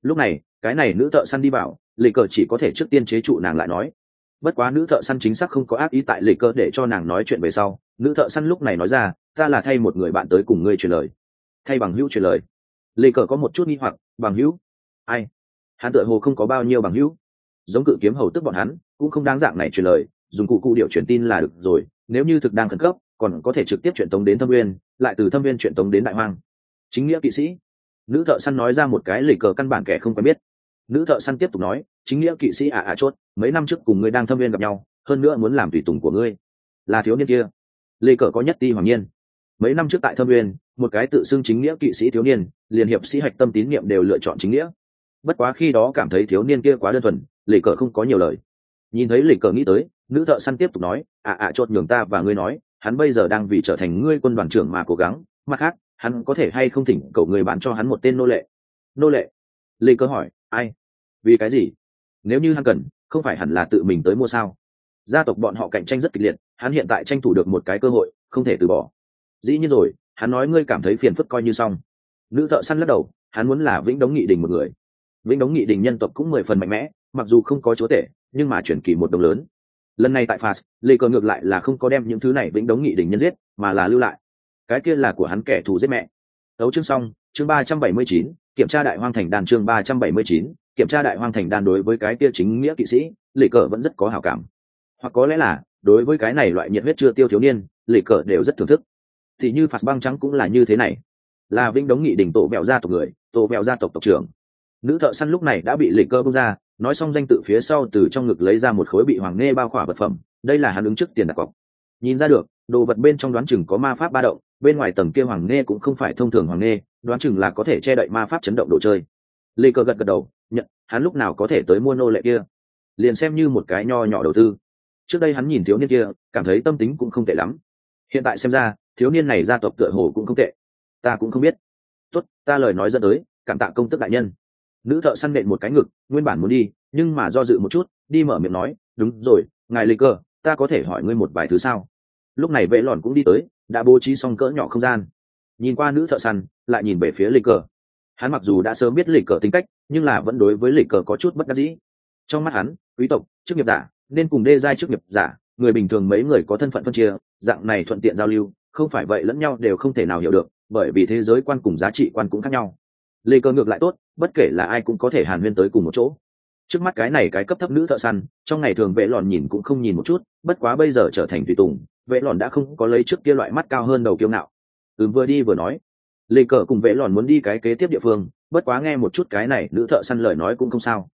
Lúc này, cái này nữ thợ săn đi vào, lê cờ chỉ có thể trước tiên chế trụ nàng lại nói. Bất quá nữ thợ săn chính xác không có ác ý tại lê cờ để cho nàng nói chuyện về sau, nữ thợ săn lúc này nói ra, ta là thay một người bạn tới cùng ngươi truyền lời. Thay bằng hữu truyền lời lê cờ có một chút nghi hoặc, bằng hữu? Ai? Hắn tựa hồ không có bao nhiêu bằng hữu. Giống cự kiếm hầu tức bọn hắn, cũng không đáng dạng này truyền lời, dùng cụ cụ điệu truyền tin là được rồi, nếu như thực đang khẩn cấp, còn có thể trực tiếp truyền tống đến thâm nguyên, lại từ thâm nguyên truyền tống đến đại hoang. Chính nghĩa kỵ sĩ. Nữ thợ săn nói ra một cái lì cờ căn bản kẻ không quen biết. Nữ thợ săn tiếp tục nói, chính nghĩa kỵ sĩ ạ ạ chốt, mấy năm trước cùng ngươi đang thâm viên gặp nhau, hơn nữa muốn làm tùy tùng của ngươi. Là thiếu niên kia. Lê cờ có nhất ti hoàng nhiên. Mấy năm trước tại thâm viên một cái tự xưng chính nghĩa kỵ sĩ thiếu niên, liền hiệp sĩ hạch tâm tín nhiệm đều lựa chọn chính nghĩa. Bất quá khi đó cảm thấy thiếu niên kia quá đơn thuần lê cờ không có nhiều lời. Nhìn thấy lê cờ nghĩ tới, nữ thợ săn tiếp tục nói ạ ạ chốt nhường ta và ngươi nói, hắn bây giờ đang vì trở thành ngươi quân đoàn trưởng mà cố gắng, mặt khác, hắn có thể hay không thỉnh cầu người bán cho hắn một tên nô lệ? Nô lệ? Lê cờ hỏi, ai? Vì cái gì? Nếu như hắn cần, không phải hẳn là tự mình tới mua sao? Gia tộc bọn họ cạnh tranh rất kịch liệt, hắn hiện tại tranh thủ được một cái cơ hội, không thể từ bỏ. Dĩ nhiên rồi hắn nói ngươi cảm thấy phiền phức coi như xong. Nữ thợ săn lắc đầu, hắn muốn là vĩnh đống nghị đình một người. Vĩnh đống nghị đình nhân tộc cũng mười phần mạnh mẽ, mặc dù không có chúa tể, nhưng mà chuyển kỳ một đồng lớn. Lần này tại fas, lê cờ ngược lại là không có đem những thứ này vĩnh đống nghị đình nhân giết, mà là lưu lại. Cái kia là của hắn kẻ thù giết mẹ. Đấu chương xong, chương ba trăm bảy mươi chín, kiểm tra đại hoang thành đàn chương ba trăm bảy mươi chín, kiểm tra đại hoang thành đàn đối với cái kia chính nghĩa kỵ sĩ, lê cờ vẫn rất có hảo cảm. Hoặc có lẽ là, đối với cái này loại nhiệt huyết chưa tiêu thiếu niên, lê cờ đều rất thưởng thức thì như phạt băng trắng cũng là như thế này. Là vĩnh đống nghị đỉnh tổ bẹo gia tộc người, tổ bẹo gia tộc tộc trưởng. Nữ thợ săn lúc này đã bị lịch cơ bông ra, nói xong danh tự phía sau từ trong ngực lấy ra một khối bị hoàng nghe bao khỏa vật phẩm, đây là hắn ứng trước tiền đặt cọc. Nhìn ra được, đồ vật bên trong đoán chừng có ma pháp ba động, bên ngoài tầng kia hoàng nghe cũng không phải thông thường hoàng nghe đoán chừng là có thể che đậy ma pháp chấn động đồ chơi. Lê cơ gật gật đầu, nhận, hắn lúc nào có thể tới mua nô lệ kia. Liền xem như một cái nho nhỏ đầu tư. Trước đây hắn nhìn thiếu niên kia, cảm thấy tâm tính cũng không tệ lắm. Hiện tại xem ra thiếu niên này gia tộc tựa hồ cũng không tệ. Ta cũng không biết. Tốt, ta lời nói dẫn tới, cảm tạ công tức đại nhân. Nữ thợ săn nện một cái ngực, nguyên bản muốn đi, nhưng mà do dự một chút, đi mở miệng nói, đúng rồi, ngài lê cơ, ta có thể hỏi ngươi một vài thứ sao? Lúc này vệ lòn cũng đi tới, đã bố trí xong cỡ nhỏ không gian. Nhìn qua nữ thợ săn, lại nhìn về phía lịch cờ hắn mặc dù đã sớm biết lịch cờ tính cách, nhưng là vẫn đối với lịch cờ có chút bất đắc dĩ. Trong mắt hắn, quý tộc, chức nghiệp giả, nên cùng đê giai chức nghiệp giả, người bình thường mấy người có thân phận phân chia, dạng này thuận tiện giao lưu không phải vậy lẫn nhau đều không thể nào hiểu được, bởi vì thế giới quan cùng giá trị quan cũng khác nhau. Lê cơ ngược lại tốt, bất kể là ai cũng có thể hàn huyên tới cùng một chỗ. Trước mắt cái này cái cấp thấp nữ thợ săn, trong ngày thường vệ lòn nhìn cũng không nhìn một chút, bất quá bây giờ trở thành tùy tùng, vệ lòn đã không có lấy trước kia loại mắt cao hơn đầu kiêu ngạo. Ừ vừa đi vừa nói. Lê cờ cùng vệ lòn muốn đi cái kế tiếp địa phương, bất quá nghe một chút cái này nữ thợ săn lời nói cũng không sao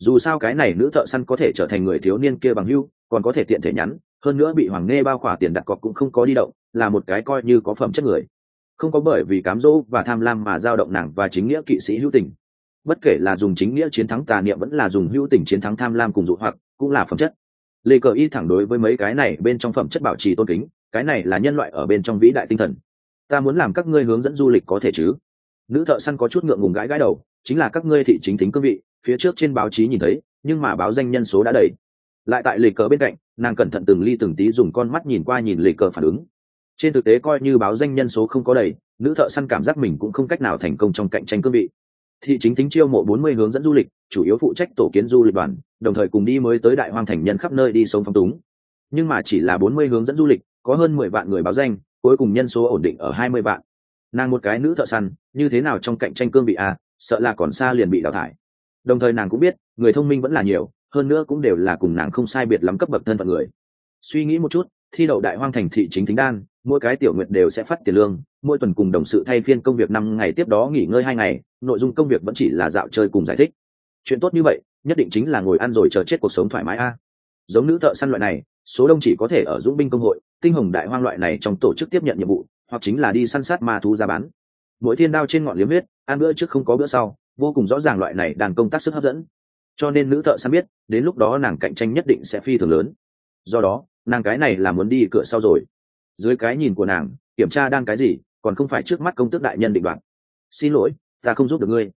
dù sao cái này nữ thợ săn có thể trở thành người thiếu niên kia bằng hưu, còn có thể tiện thể nhắn, hơn nữa bị hoàng nghe bao khỏa tiền đặt cọc cũng không có đi động, là một cái coi như có phẩm chất người. Không có bởi vì cám dỗ và tham lam mà giao động nàng và chính nghĩa kỵ sĩ hữu tình. Bất kể là dùng chính nghĩa chiến thắng tà niệm vẫn là dùng hữu tình chiến thắng tham lam cùng dụ hoặc, cũng là phẩm chất. Lê cờ y thẳng đối với mấy cái này bên trong phẩm chất bảo trì tôn kính, cái này là nhân loại ở bên trong vĩ đại tinh thần. Ta muốn làm các ngươi hướng dẫn du lịch có thể chứ? Nữ thợ săn có chút ngượng ngùng gãi gãi đầu chính là các ngươi thị chính thính cương vị, phía trước trên báo chí nhìn thấy, nhưng mà báo danh nhân số đã đầy. Lại tại lề cờ bên cạnh, nàng cẩn thận từng ly từng tí dùng con mắt nhìn qua nhìn lề cờ phản ứng. Trên thực tế coi như báo danh nhân số không có đầy, nữ thợ săn cảm giác mình cũng không cách nào thành công trong cạnh tranh cương vị. Thị chính thính chiêu mộ bốn mươi hướng dẫn du lịch, chủ yếu phụ trách tổ kiến du lịch đoàn, đồng thời cùng đi mới tới đại hoang thành nhân khắp nơi đi sống phong túng. Nhưng mà chỉ là bốn mươi hướng dẫn du lịch, có hơn mười vạn người báo danh, cuối cùng nhân số ổn định ở hai mươi vạn. Nàng một cái nữ thợ săn, như thế nào trong cạnh tranh cương vị à sợ là còn xa liền bị đào thải. Đồng thời nàng cũng biết, người thông minh vẫn là nhiều, hơn nữa cũng đều là cùng nàng không sai biệt lắm cấp bậc thân phận người. Suy nghĩ một chút, thi đậu đại hoang thành thị chính thính đan, mỗi cái tiểu nguyện đều sẽ phát tiền lương, mỗi tuần cùng đồng sự thay phiên công việc năm ngày tiếp đó nghỉ ngơi hai ngày, nội dung công việc vẫn chỉ là dạo chơi cùng giải thích. Chuyện tốt như vậy, nhất định chính là ngồi ăn rồi chờ chết cuộc sống thoải mái a. Giống nữ thợ săn loại này, số đông chỉ có thể ở dũng binh công hội, tinh hồng đại hoang loại này trong tổ chức tiếp nhận nhiệm vụ, hoặc chính là đi săn sát ma thú ra bán mỗi thiên đao trên ngọn liếm huyết, ăn bữa trước không có bữa sau, vô cùng rõ ràng loại này đàn công tác sức hấp dẫn. Cho nên nữ thợ săn biết, đến lúc đó nàng cạnh tranh nhất định sẽ phi thường lớn. Do đó, nàng cái này là muốn đi cửa sau rồi. Dưới cái nhìn của nàng, kiểm tra đang cái gì, còn không phải trước mắt công tước đại nhân định đoạt. Xin lỗi, ta không giúp được ngươi.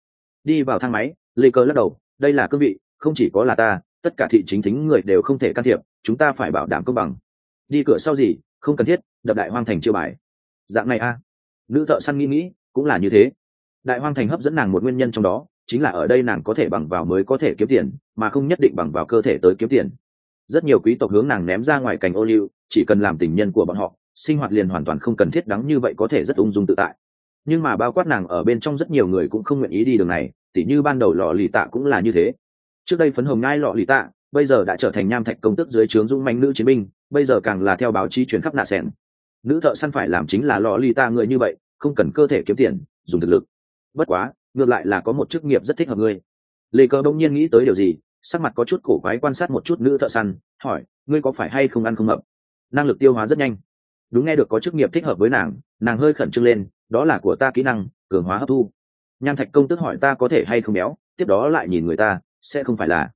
Đi vào thang máy, lê cơ lắc đầu, đây là cương vị, không chỉ có là ta, tất cả thị chính thính người đều không thể can thiệp, chúng ta phải bảo đảm công bằng. Đi cửa sau gì, không cần thiết, đập đại hoang thành chiêu bài. Dạng này a. Nữ thợ săn nghĩ nghĩ cũng là như thế. Đại hoang thành hấp dẫn nàng một nguyên nhân trong đó, chính là ở đây nàng có thể bằng vào mới có thể kiếm tiền, mà không nhất định bằng vào cơ thể tới kiếm tiền. Rất nhiều quý tộc hướng nàng ném ra ngoài cành ô liu, chỉ cần làm tình nhân của bọn họ, sinh hoạt liền hoàn toàn không cần thiết đắng như vậy có thể rất ung dung tự tại. Nhưng mà bao quát nàng ở bên trong rất nhiều người cũng không nguyện ý đi đường này, tỉ như ban đầu lò lì tạ cũng là như thế. Trước đây phấn hồng ngai lọ lì tạ, bây giờ đã trở thành nham thạch công tức dưới trướng dũng manh nữ chiến binh, bây giờ càng là theo báo chí truyền khắp nạ sẻn. Nữ thợ săn phải làm chính là lò lì tạ người như vậy không cần cơ thể kiếm tiền, dùng thực lực. Bất quá, ngược lại là có một chức nghiệp rất thích hợp ngươi. Lê cơ đông nhiên nghĩ tới điều gì, sắc mặt có chút cổ quái quan sát một chút nữ thợ săn, hỏi, ngươi có phải hay không ăn không hợp? Năng lực tiêu hóa rất nhanh. Đúng nghe được có chức nghiệp thích hợp với nàng nàng hơi khẩn trương lên, đó là của ta kỹ năng, cường hóa hấp thu. Nham thạch công tức hỏi, ta có thể hay không béo? Tiếp đó lại nhìn người ta, sẽ không phải là.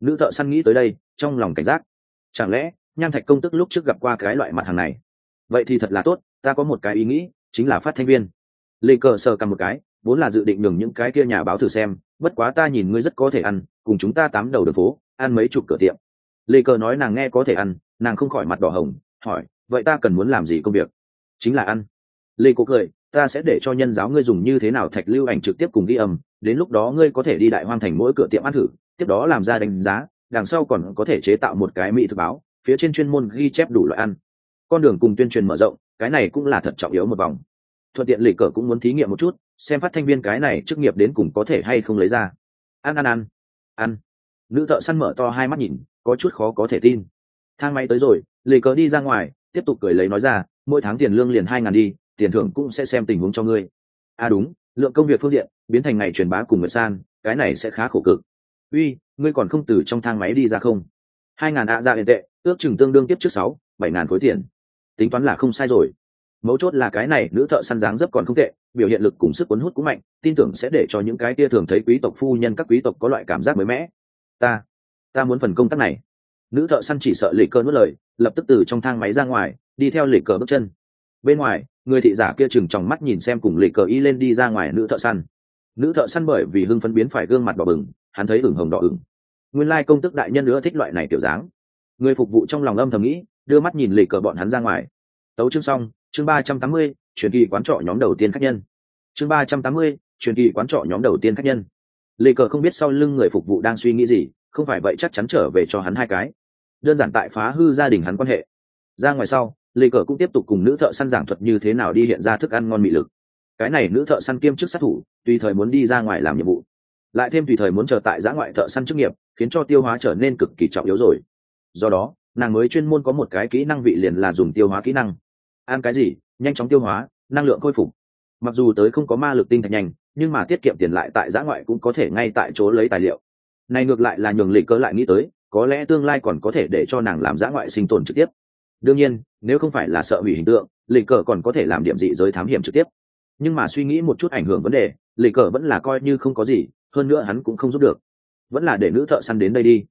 Nữ thợ săn nghĩ tới đây, trong lòng cảnh giác. Chẳng lẽ, nham thạch công tức lúc trước gặp qua cái loại mặt hàng này? Vậy thì thật là tốt, ta có một cái ý nghĩ chính là phát thanh viên. Lê cờ sờ cầm một cái, vốn là dự định nhường những cái kia nhà báo thử xem, bất quá ta nhìn ngươi rất có thể ăn, cùng chúng ta tám đầu đường phố, ăn mấy chục cửa tiệm. Lê cờ nói nàng nghe có thể ăn, nàng không khỏi mặt đỏ hồng, hỏi, vậy ta cần muốn làm gì công việc? Chính là ăn. Lê cố cười, ta sẽ để cho nhân giáo ngươi dùng như thế nào thạch lưu ảnh trực tiếp cùng ghi âm, đến lúc đó ngươi có thể đi đại hoang thành mỗi cửa tiệm ăn thử, tiếp đó làm ra đánh giá, đằng sau còn có thể chế tạo một cái mỹ thực báo, phía trên chuyên môn ghi chép đủ loại ăn. Con đường cùng tuyên truyền mở rộng cái này cũng là thật trọng yếu một vòng. Thuận tiện lịch cờ cũng muốn thí nghiệm một chút, xem phát thanh viên cái này chức nghiệp đến cùng có thể hay không lấy ra. Ăn ăn ăn ăn nữ thợ săn mở to hai mắt nhìn, có chút khó có thể tin. Thang máy tới rồi, lì cờ đi ra ngoài, tiếp tục cười lấy nói ra, mỗi tháng tiền lương liền hai ngàn đi, tiền thưởng cũng sẽ xem tình huống cho ngươi. À đúng, lượng công việc phương diện, biến thành ngày truyền bá cùng người san, cái này sẽ khá khổ cực. Uy, ngươi còn không từ trong thang máy đi ra không? Hai ngàn ạ ra hiện tệ, ước chừng tương đương tiếp trước sáu, bảy ngàn khối tiền tính toán là không sai rồi. Mấu chốt là cái này, nữ thợ săn dáng dấp còn không tệ, biểu hiện lực cùng sức cuốn hút cũng mạnh, tin tưởng sẽ để cho những cái kia thường thấy quý tộc phu nhân, các quý tộc có loại cảm giác mới mẻ. Ta ta muốn phần công tác này. Nữ thợ săn chỉ sợ lì cờ nuốt lời, lập tức từ trong thang máy ra ngoài, đi theo lì cờ bước chân. Bên ngoài, người thị giả kia chừng tròng mắt nhìn xem cùng lì cờ y lên đi ra ngoài nữ thợ săn. Nữ thợ săn bởi vì hưng phấn biến phải gương mặt đỏ bừng, hắn thấy ửng hồng đỏ ửng. Nguyên lai công tức đại nhân nữa thích loại này kiểu dáng. Người phục vụ trong lòng âm thầm nghĩ đưa mắt nhìn lì cờ bọn hắn ra ngoài. Tấu chương xong, chương ba trăm tám mươi, truyền kỳ quán trọ nhóm đầu tiên khách nhân. Chương ba trăm tám mươi, truyền kỳ quán trọ nhóm đầu tiên khách nhân. Lì cờ không biết sau lưng người phục vụ đang suy nghĩ gì, không phải vậy chắc chắn trở về cho hắn hai cái. Đơn giản tại phá hư gia đình hắn quan hệ. Ra ngoài sau, lì cờ cũng tiếp tục cùng nữ thợ săn giảng thuật như thế nào đi hiện ra thức ăn ngon mị lực. Cái này nữ thợ săn kiêm chức sát thủ, tùy thời muốn đi ra ngoài làm nhiệm vụ. Lại thêm tùy thời muốn chờ tại giã ngoại thợ săn chức nghiệp, khiến cho tiêu hóa trở nên cực kỳ trọng yếu rồi. Do đó nàng mới chuyên môn có một cái kỹ năng vị liền là dùng tiêu hóa kỹ năng. Ăn cái gì? Nhanh chóng tiêu hóa, năng lượng khôi phục. Mặc dù tới không có ma lực tinh thạch nhanh, nhưng mà tiết kiệm tiền lại tại giã ngoại cũng có thể ngay tại chỗ lấy tài liệu. Này ngược lại là nhường lịch cơ lại nghĩ tới, có lẽ tương lai còn có thể để cho nàng làm giã ngoại sinh tồn trực tiếp. Đương nhiên, nếu không phải là sợ hủy hình tượng, lịch cờ còn có thể làm điểm dị giới thám hiểm trực tiếp. Nhưng mà suy nghĩ một chút ảnh hưởng vấn đề, lịch cờ vẫn là coi như không có gì, hơn nữa hắn cũng không giúp được. Vẫn là để nữ thợ săn đến đây đi.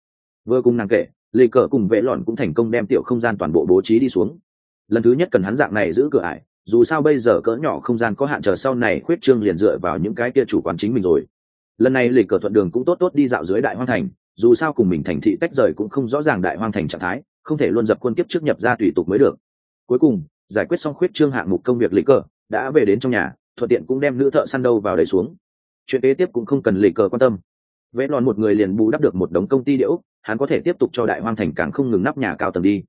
Vừa cùng nàng kể lịch cờ cùng vệ lọn cũng thành công đem tiểu không gian toàn bộ bố trí đi xuống. Lần thứ nhất cần hắn dạng này giữ cửa ải, dù sao bây giờ cỡ nhỏ không gian có hạn chờ sau này khuyết trương liền dựa vào những cái kia chủ quán chính mình rồi. Lần này lịch cờ thuận đường cũng tốt tốt đi dạo dưới đại hoang thành, dù sao cùng mình thành thị tách rời cũng không rõ ràng đại hoang thành trạng thái, không thể luôn dập quân kiếp trước nhập ra tùy tục mới được. Cuối cùng, giải quyết xong khuyết trương hạng mục công việc lịch cờ, đã về đến trong nhà, thuận tiện cũng đem nữ thợ săn đâu vào đầy xuống. Chuyện kế tiếp cũng không cần lịch cờ quan tâm. Vẽ lòn một người liền bù đắp được một đống công ty điễu hắn có thể tiếp tục cho đại hoang thành càng không ngừng nắp nhà cao tầng đi.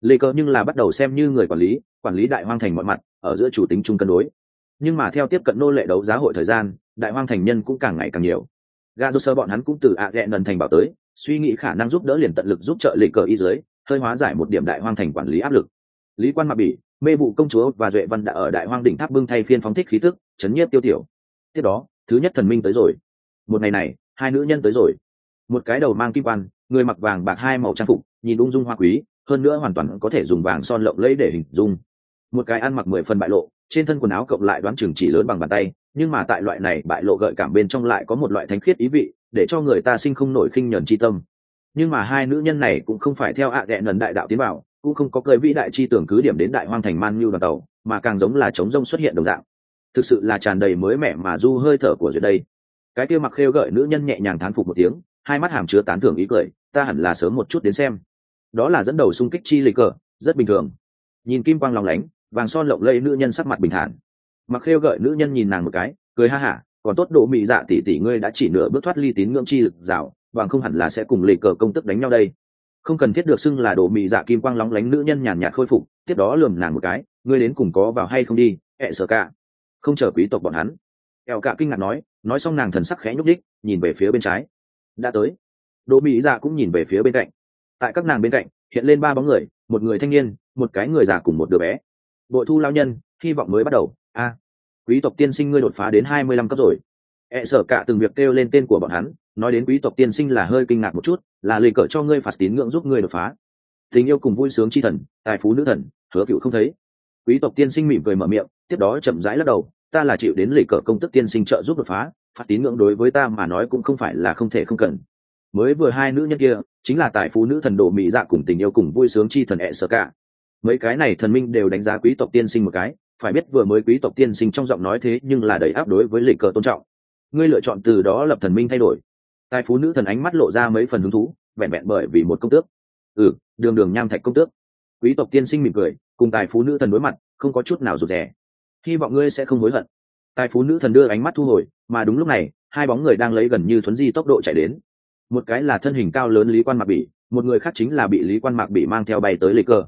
Lê cơ nhưng là bắt đầu xem như người quản lý quản lý đại hoang thành mọi mặt, ở giữa chủ tính chung cân đối. Nhưng mà theo tiếp cận nô lệ đấu giá hội thời gian, đại hoang thành nhân cũng càng ngày càng nhiều. Ga do sơ bọn hắn cũng từ ạ ghẹ nần thành bảo tới, suy nghĩ khả năng giúp đỡ liền tận lực giúp trợ lê cờ y dưới hơi hóa giải một điểm đại hoang thành quản lý áp lực. Lý quan mặc bỉ, mê vụ công chúa và duệ văn đã ở đại hoang đỉnh tháp bưng thay phiên phóng thích khí tức, chấn nhiếp tiêu tiểu. Tiếp đó, thứ nhất thần minh tới rồi. Một ngày này, hai nữ nhân tới rồi. Một cái đầu mang kim quan người mặc vàng bạc hai màu trang phục, nhìn ung dung hoa quý, hơn nữa hoàn toàn có thể dùng vàng son lộng lẫy để hình dung. Một cái ăn mặc mười phần bại lộ, trên thân quần áo cộng lại đoán chừng chỉ lớn bằng bàn tay, nhưng mà tại loại này bại lộ gợi cảm bên trong lại có một loại thánh khiết ý vị, để cho người ta sinh không nổi khinh nhẫn chi tâm. Nhưng mà hai nữ nhân này cũng không phải theo ạ à ghẹ nần đại đạo tiến bảo cũng không có cười vĩ đại chi tưởng cứ điểm đến đại hoang thành man như đoàn tàu, mà càng giống là trống rông xuất hiện đồng dạng. Thực sự là tràn đầy mới mẻ mà du hơi thở của duyệt đây. Cái kia mặc khêu gợi nữ nhân nhẹ nhàng thán phục một tiếng hai mắt hàm chứa tán thưởng ý cười, ta hẳn là sớm một chút đến xem. Đó là dẫn đầu xung kích chi lịch cờ, rất bình thường. Nhìn kim quang lòng lánh, vàng son lộng lẫy nữ nhân sắc mặt bình thản. Mặc khêu gợi nữ nhân nhìn nàng một cái, cười ha hả, còn tốt độ mị dạ tỷ tỷ ngươi đã chỉ nửa bước thoát ly tín ngưỡng chi lực rào, bằng không hẳn là sẽ cùng lịch cờ công tức đánh nhau đây. Không cần thiết được xưng là độ mị dạ kim quang lóng lánh nữ nhân nhàn nhạt khôi phục, tiếp đó lườm nàng một cái, ngươi đến cùng có vào hay không đi, ẹ sợ cả. Không chờ quý tộc bọn hắn. Ẹo cả kinh ngạc nói nói xong nàng thần sắc khẽ nhúc đích nhìn về phía bên trái đã tới. Đỗ mỹ dạ cũng nhìn về phía bên cạnh. Tại các nàng bên cạnh, hiện lên ba bóng người, một người thanh niên, một cái người già cùng một đứa bé. Bội thu lao nhân, hy vọng mới bắt đầu. A, quý tộc tiên sinh ngươi đột phá đến hai mươi lăm cấp rồi. E sợ cả từng việc kêu lên tên của bọn hắn, nói đến quý tộc tiên sinh là hơi kinh ngạc một chút, là lì cỡ cho ngươi phạt tín ngưỡng giúp ngươi đột phá. Tình yêu cùng vui sướng chi thần, tài phú nữ thần, hứa cựu không thấy. Quý tộc tiên sinh mỉm cười mở miệng, tiếp đó chậm rãi lắc đầu ta là chịu đến lì cờ công tức tiên sinh trợ giúp đột phá, phát tín ngưỡng đối với ta mà nói cũng không phải là không thể không cần. Mới vừa hai nữ nhân kia, chính là tài phú nữ thần độ mỹ dạ cùng tình yêu cùng vui sướng chi thần ẹ sợ cả. Mấy cái này thần minh đều đánh giá quý tộc tiên sinh một cái, phải biết vừa mới quý tộc tiên sinh trong giọng nói thế nhưng là đầy áp đối với lịch cờ tôn trọng. Ngươi lựa chọn từ đó lập thần minh thay đổi. Tài phú nữ thần ánh mắt lộ ra mấy phần hứng thú, vẹn vẹn bởi vì một công tước. Ừ đường đường nham thạch công tước. Quý tộc tiên sinh mỉm cười, cùng tài phú nữ thần đối mặt, không có chút nào rụt rè hy vọng ngươi sẽ không hối hận. Tài phú nữ thần đưa ánh mắt thu hồi, mà đúng lúc này, hai bóng người đang lấy gần như thuấn di tốc độ chạy đến. Một cái là thân hình cao lớn lý quan mạc bỉ, một người khác chính là bị lý quan mạc bỉ mang theo bay tới lịch cơ.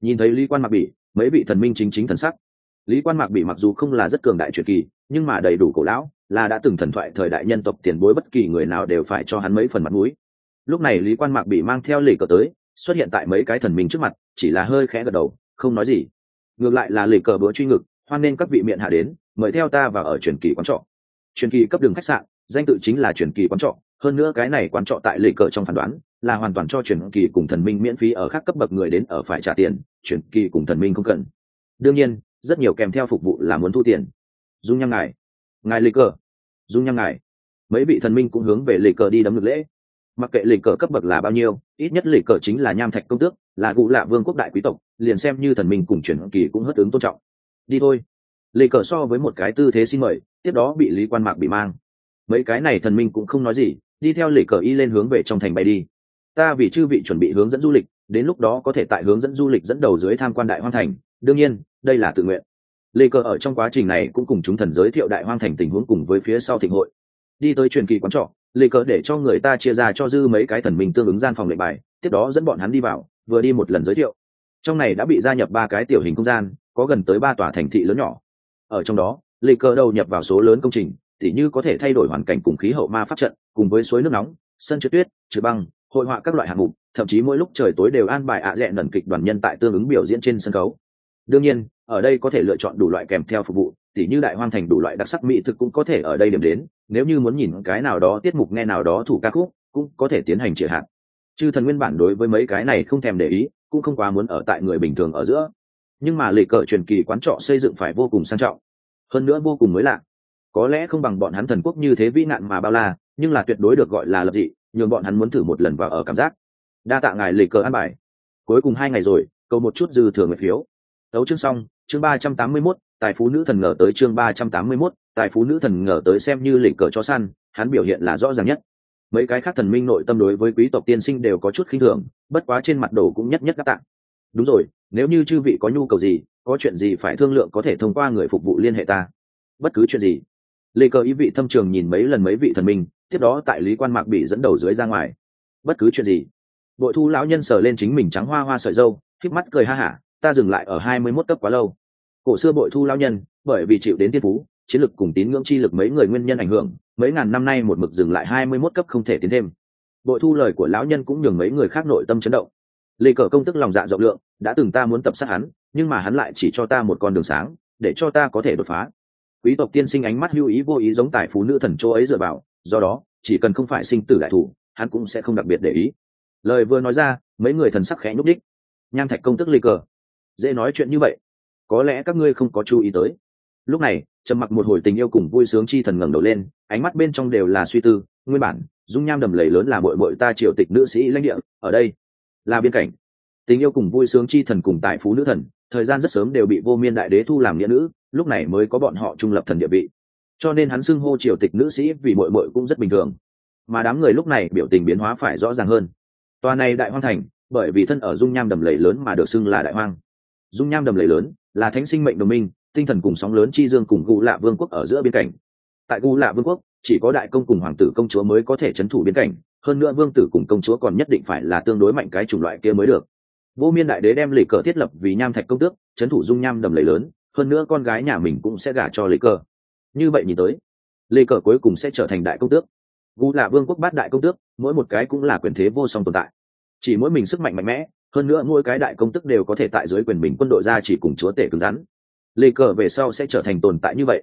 Nhìn thấy lý quan mạc bỉ, mấy vị thần minh chính chính thần sắc. Lý quan mạc bỉ mặc dù không là rất cường đại truyền kỳ, nhưng mà đầy đủ cổ lão, là đã từng thần thoại thời đại nhân tộc tiền bối bất kỳ người nào đều phải cho hắn mấy phần mặt mũi. Lúc này lý quan mạc bị mang theo lì cờ tới, xuất hiện tại mấy cái thần minh trước mặt, chỉ là hơi khẽ gật đầu, không nói gì. Ngược lại là lì cờ bữa truy ngực hoan nên các vị miệng hạ đến, mời theo ta vào ở truyền kỳ quán trọ. Truyền kỳ cấp đường khách sạn, danh tự chính là truyền kỳ quán trọ. Hơn nữa cái này quán trọ tại lệ cờ trong phán đoán, là hoàn toàn cho truyền kỳ cùng thần minh miễn phí ở các cấp bậc người đến ở phải trả tiền, truyền kỳ cùng thần minh không cần. Đương nhiên, rất nhiều kèm theo phục vụ là muốn thu tiền. Dung nhăng ngài. Ngài lệ cờ. Dung nhăng ngài. Mấy vị thần minh cũng hướng về lệ cờ đi đấm ngực lễ. Mặc kệ lì cờ cấp bậc là bao nhiêu, ít nhất lì cờ chính là nham thạch công tước, là cụ lạ vương quốc đại quý tộc, liền xem như thần minh cùng chuyển kỳ cũng hất ứng tôn trọng đi thôi. Lì cờ so với một cái tư thế xin mời, tiếp đó bị lý quan mạc bị mang. Mấy cái này thần minh cũng không nói gì, đi theo lì cờ y lên hướng về trong thành bay đi. Ta vì chư vị chuẩn bị hướng dẫn du lịch, đến lúc đó có thể tại hướng dẫn du lịch dẫn đầu dưới tham quan đại hoang thành. Đương nhiên, đây là tự nguyện. Lê cờ ở trong quá trình này cũng cùng chúng thần giới thiệu đại hoang thành tình huống cùng với phía sau thịnh hội. Đi tới truyền kỳ quán trọ, lê cờ để cho người ta chia ra cho dư mấy cái thần minh tương ứng gian phòng lệnh bài, tiếp đó dẫn bọn hắn đi vào, vừa đi một lần giới thiệu. Trong này đã bị gia nhập ba cái tiểu hình không gian có gần tới ba tòa thành thị lớn nhỏ. Ở trong đó, lê cờ đầu nhập vào số lớn công trình, tỉ như có thể thay đổi hoàn cảnh cùng khí hậu ma pháp trận, cùng với suối nước nóng, sân trượt tuyết, trượt băng, hội họa các loại hạng mục, thậm chí mỗi lúc trời tối đều an bài ạ à dẹn nần kịch đoàn nhân tại tương ứng biểu diễn trên sân khấu. Đương nhiên, ở đây có thể lựa chọn đủ loại kèm theo phục vụ, tỉ như đại hoang thành đủ loại đặc sắc mỹ thực cũng có thể ở đây điểm đến, nếu như muốn nhìn cái nào đó tiết mục nghe nào đó thủ ca khúc, cũng có thể tiến hành triệt hạn chư thần nguyên bản đối với mấy cái này không thèm để ý, cũng không quá muốn ở tại người bình thường ở giữa nhưng mà lệ cờ truyền kỳ quán trọ xây dựng phải vô cùng sang trọng. Hơn nữa vô cùng mới lạ. Có lẽ không bằng bọn hắn thần quốc như thế vĩ nạn mà bao la nhưng là tuyệt đối được gọi là lập dị nhường bọn hắn muốn thử một lần vào ở cảm giác. Đa tạ ngài lệ cờ ăn bài. Cuối cùng hai ngày rồi cầu một chút dư thừa người phiếu. Đấu chương xong chương ba trăm tám mươi 381, tài phú nữ thần ngờ tới chương ba trăm tám mươi 381, tài phú nữ thần ngờ tới xem như lệ cờ cho săn hắn biểu hiện là rõ ràng nhất. Mấy cái khác thần minh nội tâm đối với quý tộc tiên sinh đều có chút khinh thường bất quá trên mặt đồ cũng nhất nhất các tạng đúng rồi nếu như chư vị có nhu cầu gì, có chuyện gì phải thương lượng có thể thông qua người phục vụ liên hệ ta. Bất cứ chuyện gì. Lê cơ ý vị thâm trường nhìn mấy lần mấy vị thần minh, tiếp đó tại lý quan mạc bị dẫn đầu dưới ra ngoài. Bất cứ chuyện gì. Bội thu lão nhân sờ lên chính mình trắng hoa hoa sợi dâu k mắt cười ha hả, ta dừng lại ở hai mươi mốt cấp quá lâu. Cổ xưa bội thu lão nhân, bởi vì chịu đến tiên phú, chiến lực cùng tín ngưỡng chi lực mấy người nguyên nhân ảnh hưởng, mấy ngàn năm nay một mực dừng lại hai mươi mốt cấp không thể tiến thêm. Bội thu lời của lão nhân cũng nhường mấy người khác nội tâm chấn động lê cờ công tức lòng dạ rộng lượng, đã từng ta muốn tập sát hắn, nhưng mà hắn lại chỉ cho ta một con đường sáng, để cho ta có thể đột phá. Quý tộc tiên sinh ánh mắt lưu ý vô ý giống tài phú nữ thần chỗ ấy dựa vào, do đó, chỉ cần không phải sinh tử đại thủ, hắn cũng sẽ không đặc biệt để ý. Lời vừa nói ra, mấy người thần sắc khẽ nhúc đích nham thạch công tức lê cờ, dễ nói chuyện như vậy, có lẽ các ngươi không có chú ý tới. Lúc này, trầm mặc một hồi tình yêu cùng vui sướng chi thần ngẩng đầu lên, ánh mắt bên trong đều là suy tư, nguyên bản, dung nham đầm lầy lớn là bội bội ta triều tịch nữ sĩ lãnh địa, ở đây là biên cảnh. Tình yêu cùng vui sướng chi thần cùng tại phú nữ thần, thời gian rất sớm đều bị vô miên đại đế thu làm nghĩa nữ, lúc này mới có bọn họ trung lập thần địa vị. Cho nên hắn xưng hô triều tịch nữ sĩ vì mội mội cũng rất bình thường. Mà đám người lúc này biểu tình biến hóa phải rõ ràng hơn. Tòa này đại hoang thành, bởi vì thân ở dung nham đầm lầy lớn mà được xưng là đại hoang. Dung nham đầm lầy lớn, là thánh sinh mệnh đồng minh, tinh thần cùng sóng lớn chi dương cùng gù lạ vương quốc ở giữa biên cảnh. Tại gù lạ vương quốc chỉ có đại công cùng hoàng tử công chúa mới có thể c h ấ n thủ biến cảnh, hơn nữa vương tử cùng công chúa còn nhất định phải là tương đối mạnh cái chủng loại kia mới được. Vô miên đại đế đem lì cờ thiết lập vì nham thạch công tước c h ấ n thủ dung nham đầm lầy lớn, hơn nữa con gái nhà mình cũng sẽ gả cho lì cờ. Như vậy nhìn tới lì cờ cuối cùng sẽ trở thành đại công tước. Gù là vương quốc bát đại công tước, mỗi một cái cũng là quyền thế vô song tồn tại. Chỉ mỗi mình sức mạnh mạnh mẽ, hơn nữa mỗi cái đại công tức đều có thể tại dưới quyền mình quân đội ra chỉ cùng chúa tể cứng rắn. Lì cờ về sau sẽ trở thành tồn tại như vậy.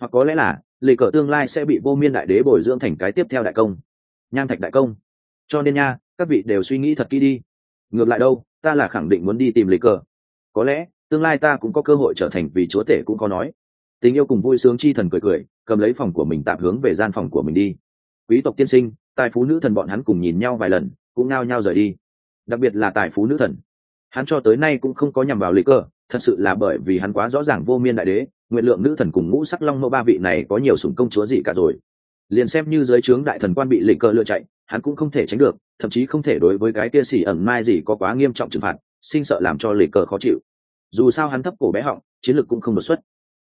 Hoặc có lẽ là lệ cờ tương lai sẽ bị vô miên đại đế bồi dưỡng thành cái tiếp theo đại công, nham thạch đại công. Cho nên nha, các vị đều suy nghĩ thật kỹ đi. Ngược lại đâu, ta là khẳng định muốn đi tìm lệ cờ. Có lẽ, tương lai ta cũng có cơ hội trở thành vị chúa tể cũng có nói. Tình yêu cùng vui sướng chi thần cười cười, cầm lấy phòng của mình tạm hướng về gian phòng của mình đi. Quý tộc tiên sinh, tài phú nữ thần bọn hắn cùng nhìn nhau vài lần, cũng nao nhau rời đi. Đặc biệt là tài phú nữ thần. Hắn cho tới nay cũng không có nhằm vào lý cờ, thật sự là bởi vì hắn quá rõ ràng vô miên đại đế nguyện lượng nữ thần cùng ngũ sắc long mẫu ba vị này có nhiều sủng công chúa gì cả rồi. Liền xem như dưới trướng đại thần quan bị lịch cơ lựa chạy, hắn cũng không thể tránh được, thậm chí không thể đối với cái kia xỉ ẩn mai gì có quá nghiêm trọng trừng phạt, sinh sợ làm cho lịch cờ khó chịu. Dù sao hắn thấp cổ bé họng, chiến lược cũng không đột xuất.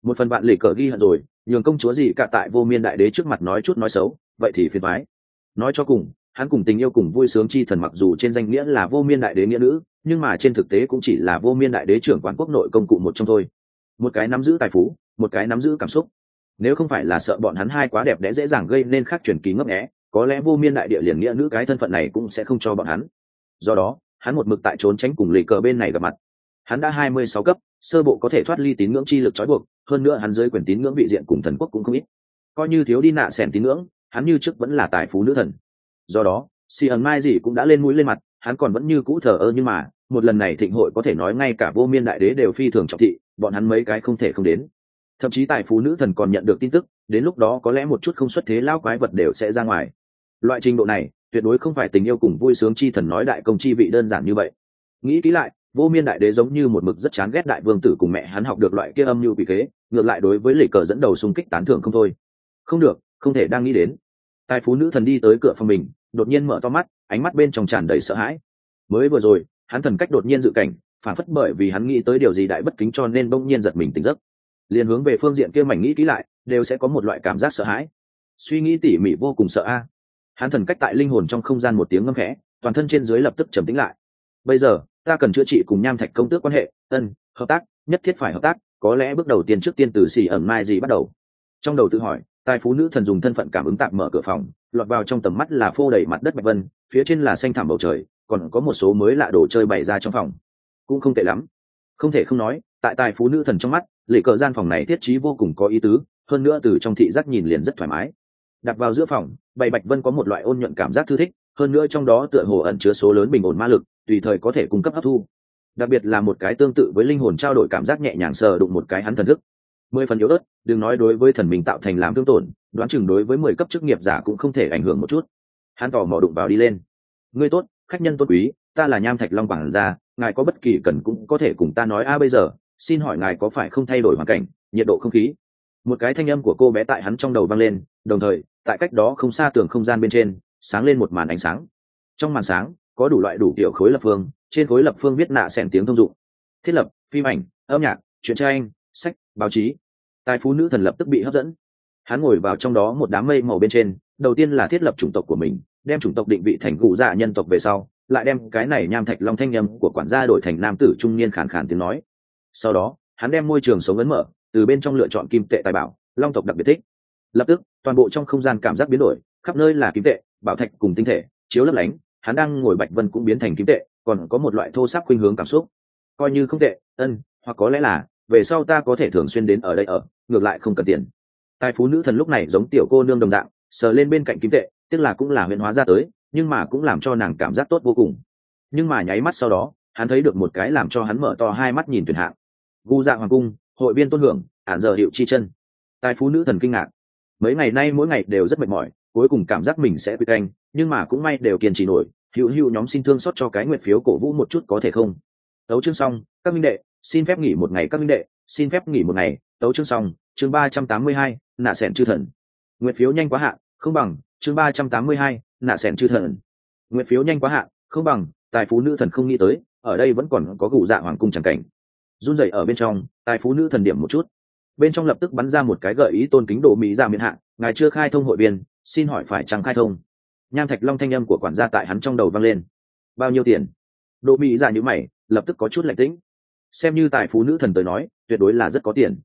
Một phần bạn lịch cờ ghi hận rồi, nhường công chúa gì cả tại vô miên đại đế trước mặt nói chút nói xấu, vậy thì phiền mái nói cho cùng, hắn cùng tình yêu cùng vui sướng chi thần mặc dù trên danh nghĩa là vô miên đại đế nghĩa nữ, nhưng mà trên thực tế cũng chỉ là vô miên đại đế trưởng quán quốc nội công cụ một trong thôi một cái nắm giữ tài phú, một cái nắm giữ cảm xúc. Nếu không phải là sợ bọn hắn hai quá đẹp đẽ dễ dàng gây nên khác truyền kỳ ngấp nghé, có lẽ vô miên đại địa liền nghĩa nữ cái thân phận này cũng sẽ không cho bọn hắn. Do đó, hắn một mực tại trốn tránh cùng lì cờ bên này gặp mặt. Hắn đã hai mươi sáu cấp, sơ bộ có thể thoát ly tín ngưỡng chi lực trói buộc, hơn nữa hắn dưới quyền tín ngưỡng vị diện cùng thần quốc cũng không ít. Coi như thiếu đi nạ sẻn tín ngưỡng, hắn như trước vẫn là tài phú nữ thần. Do đó si ẩn mai gì cũng đã lên mũi lên mặt, hắn còn vẫn như cũ thờ ơ nhưng mà, một lần này thịnh hội có thể nói ngay cả vô miên đại đế đều phi thường trọng thị bọn hắn mấy cái không thể không đến. Thậm chí tài phú nữ thần còn nhận được tin tức, đến lúc đó có lẽ một chút không xuất thế lao quái vật đều sẽ ra ngoài. Loại trình độ này, tuyệt đối không phải tình yêu cùng vui sướng chi thần nói đại công chi vị đơn giản như vậy. Nghĩ kỹ lại, vô miên đại đế giống như một mực rất chán ghét đại vương tử cùng mẹ hắn học được loại kia âm như vì kế, ngược lại đối với lì cờ dẫn đầu xung kích tán thưởng không thôi. Không được, không thể đang nghĩ đến. Tài phú nữ thần đi tới cửa phòng mình, đột nhiên mở to mắt, ánh mắt bên trong tràn đầy sợ hãi. Mới vừa rồi, hắn thần cách đột nhiên dự cảnh phản phất bởi vì hắn nghĩ tới điều gì đại bất kính cho nên bỗng nhiên giật mình tỉnh giấc. Liền hướng về phương diện kia mảnh nghĩ kỹ lại, đều sẽ có một loại cảm giác sợ hãi. Suy nghĩ tỉ mỉ vô cùng sợ a. Hắn thần cách tại linh hồn trong không gian một tiếng ngâm khẽ, toàn thân trên dưới lập tức trầm tĩnh lại. Bây giờ, ta cần chữa trị cùng nham thạch công tước quan hệ, ân, hợp tác, nhất thiết phải hợp tác, có lẽ bước đầu tiên trước tiên từ xì ẩn mai gì bắt đầu. Trong đầu tự hỏi tài phú nữ thần dùng thân phận cảm ứng tạm mở cửa phòng, lọt vào trong tầm mắt là phô đầy mặt đất bạch vân, phía trên là xanh thảm bầu trời, còn có một số mới lạ đồ chơi bày ra trong phòng cũng không tệ lắm. Không thể không nói, tại tài phú nữ thần trong mắt, lệ cờ gian phòng này thiết trí vô cùng có ý tứ, hơn nữa từ trong thị giác nhìn liền rất thoải mái. Đặt vào giữa phòng, bày bạch vân có một loại ôn nhuận cảm giác thư thích, hơn nữa trong đó tựa hồ ẩn chứa số lớn bình ổn ma lực, tùy thời có thể cung cấp hấp thu. Đặc biệt là một cái tương tự với linh hồn trao đổi cảm giác nhẹ nhàng sờ đụng một cái hắn thần thức. Mười phần yếu ớt, đừng nói đối với thần mình tạo thành làm thương tổn, đoán chừng đối với mười cấp chức nghiệp giả cũng không thể ảnh hưởng một chút. Hắn tò mò đụng vào đi lên. Ngươi tốt, khách nhân tốt quý, ta là nham thạch long quảng gia ngài có bất kỳ cần cũng có thể cùng ta nói, a, bây giờ, xin hỏi ngài có phải không thay đổi hoàn cảnh, nhiệt độ không khí? Một cái thanh âm của cô bé tại hắn trong đầu vang lên, đồng thời, tại cách đó không xa tường không gian bên trên, sáng lên một màn ánh sáng. Trong màn sáng, có đủ loại đủ kiểu khối lập phương, trên khối lập phương viết nạ xẻn tiếng thông dụng. Thiết lập, phim ảnh, âm nhạc, truyện tranh, sách, báo chí. Tài phú nữ thần lập tức bị hấp dẫn. Hắn ngồi vào trong đó một đám mây màu bên trên, đầu tiên là thiết lập chủng tộc của mình, đem chủng tộc định vị thành cụ dạ nhân tộc về sau lại đem cái này nham thạch long thanh nhầm của quản gia đổi thành nam tử trung niên khàn khàn tiếng nói. Sau đó, hắn đem môi trường sống ấn mở, từ bên trong lựa chọn kim tệ tài bảo, long tộc đặc biệt thích. Lập tức, toàn bộ trong không gian cảm giác biến đổi, khắp nơi là kim tệ, bảo thạch cùng tinh thể, chiếu lấp lánh, hắn đang ngồi bạch vân cũng biến thành kim tệ, còn có một loại thô sắc khuynh hướng cảm xúc. Coi như không tệ, ân, hoặc có lẽ là, về sau ta có thể thường xuyên đến ở đây ở, ngược lại không cần tiền. Tài phú nữ thần lúc này giống tiểu cô nương đồng dạng, sờ lên bên cạnh kim tệ, tức là cũng là huyền hóa ra tới nhưng mà cũng làm cho nàng cảm giác tốt vô cùng. Nhưng mà nháy mắt sau đó, hắn thấy được một cái làm cho hắn mở to hai mắt nhìn tuyển hạng. Gu dạ hoàng cung, hội viên tôn hưởng, ản giờ hiệu chi chân. Tài phú nữ thần kinh ngạc. Mấy ngày nay mỗi ngày đều rất mệt mỏi, cuối cùng cảm giác mình sẽ bị canh, nhưng mà cũng may đều kiên trì nổi, hữu hữu nhóm xin thương xót cho cái nguyện phiếu cổ vũ một chút có thể không? Tấu chương xong, các minh đệ, xin phép nghỉ một ngày các minh đệ, xin phép nghỉ một ngày, tấu chương xong, chương ba trăm tám mươi hai, nạ sẻn chư thần. Nguyện phiếu nhanh quá hạn không bằng, chương ba trăm tám mươi hai nạ sẻn chư thần. Nguyện phiếu nhanh quá hạn, không bằng, tài phú nữ thần không nghĩ tới, ở đây vẫn còn có gù dạ hoàng cung chẳng cảnh. Run rẩy ở bên trong, tài phú nữ thần điểm một chút. Bên trong lập tức bắn ra một cái gợi ý tôn kính độ mỹ dạ ra miễn hạn ngài chưa khai thông hội viên, xin hỏi phải chẳng khai thông? Nham thạch long thanh âm của quản gia tại hắn trong đầu vang lên. Bao nhiêu tiền? Độ mỹ dạ ra như mày, lập tức có chút lạnh tĩnh. Xem như tài phú nữ thần tới nói, tuyệt đối là rất có tiền.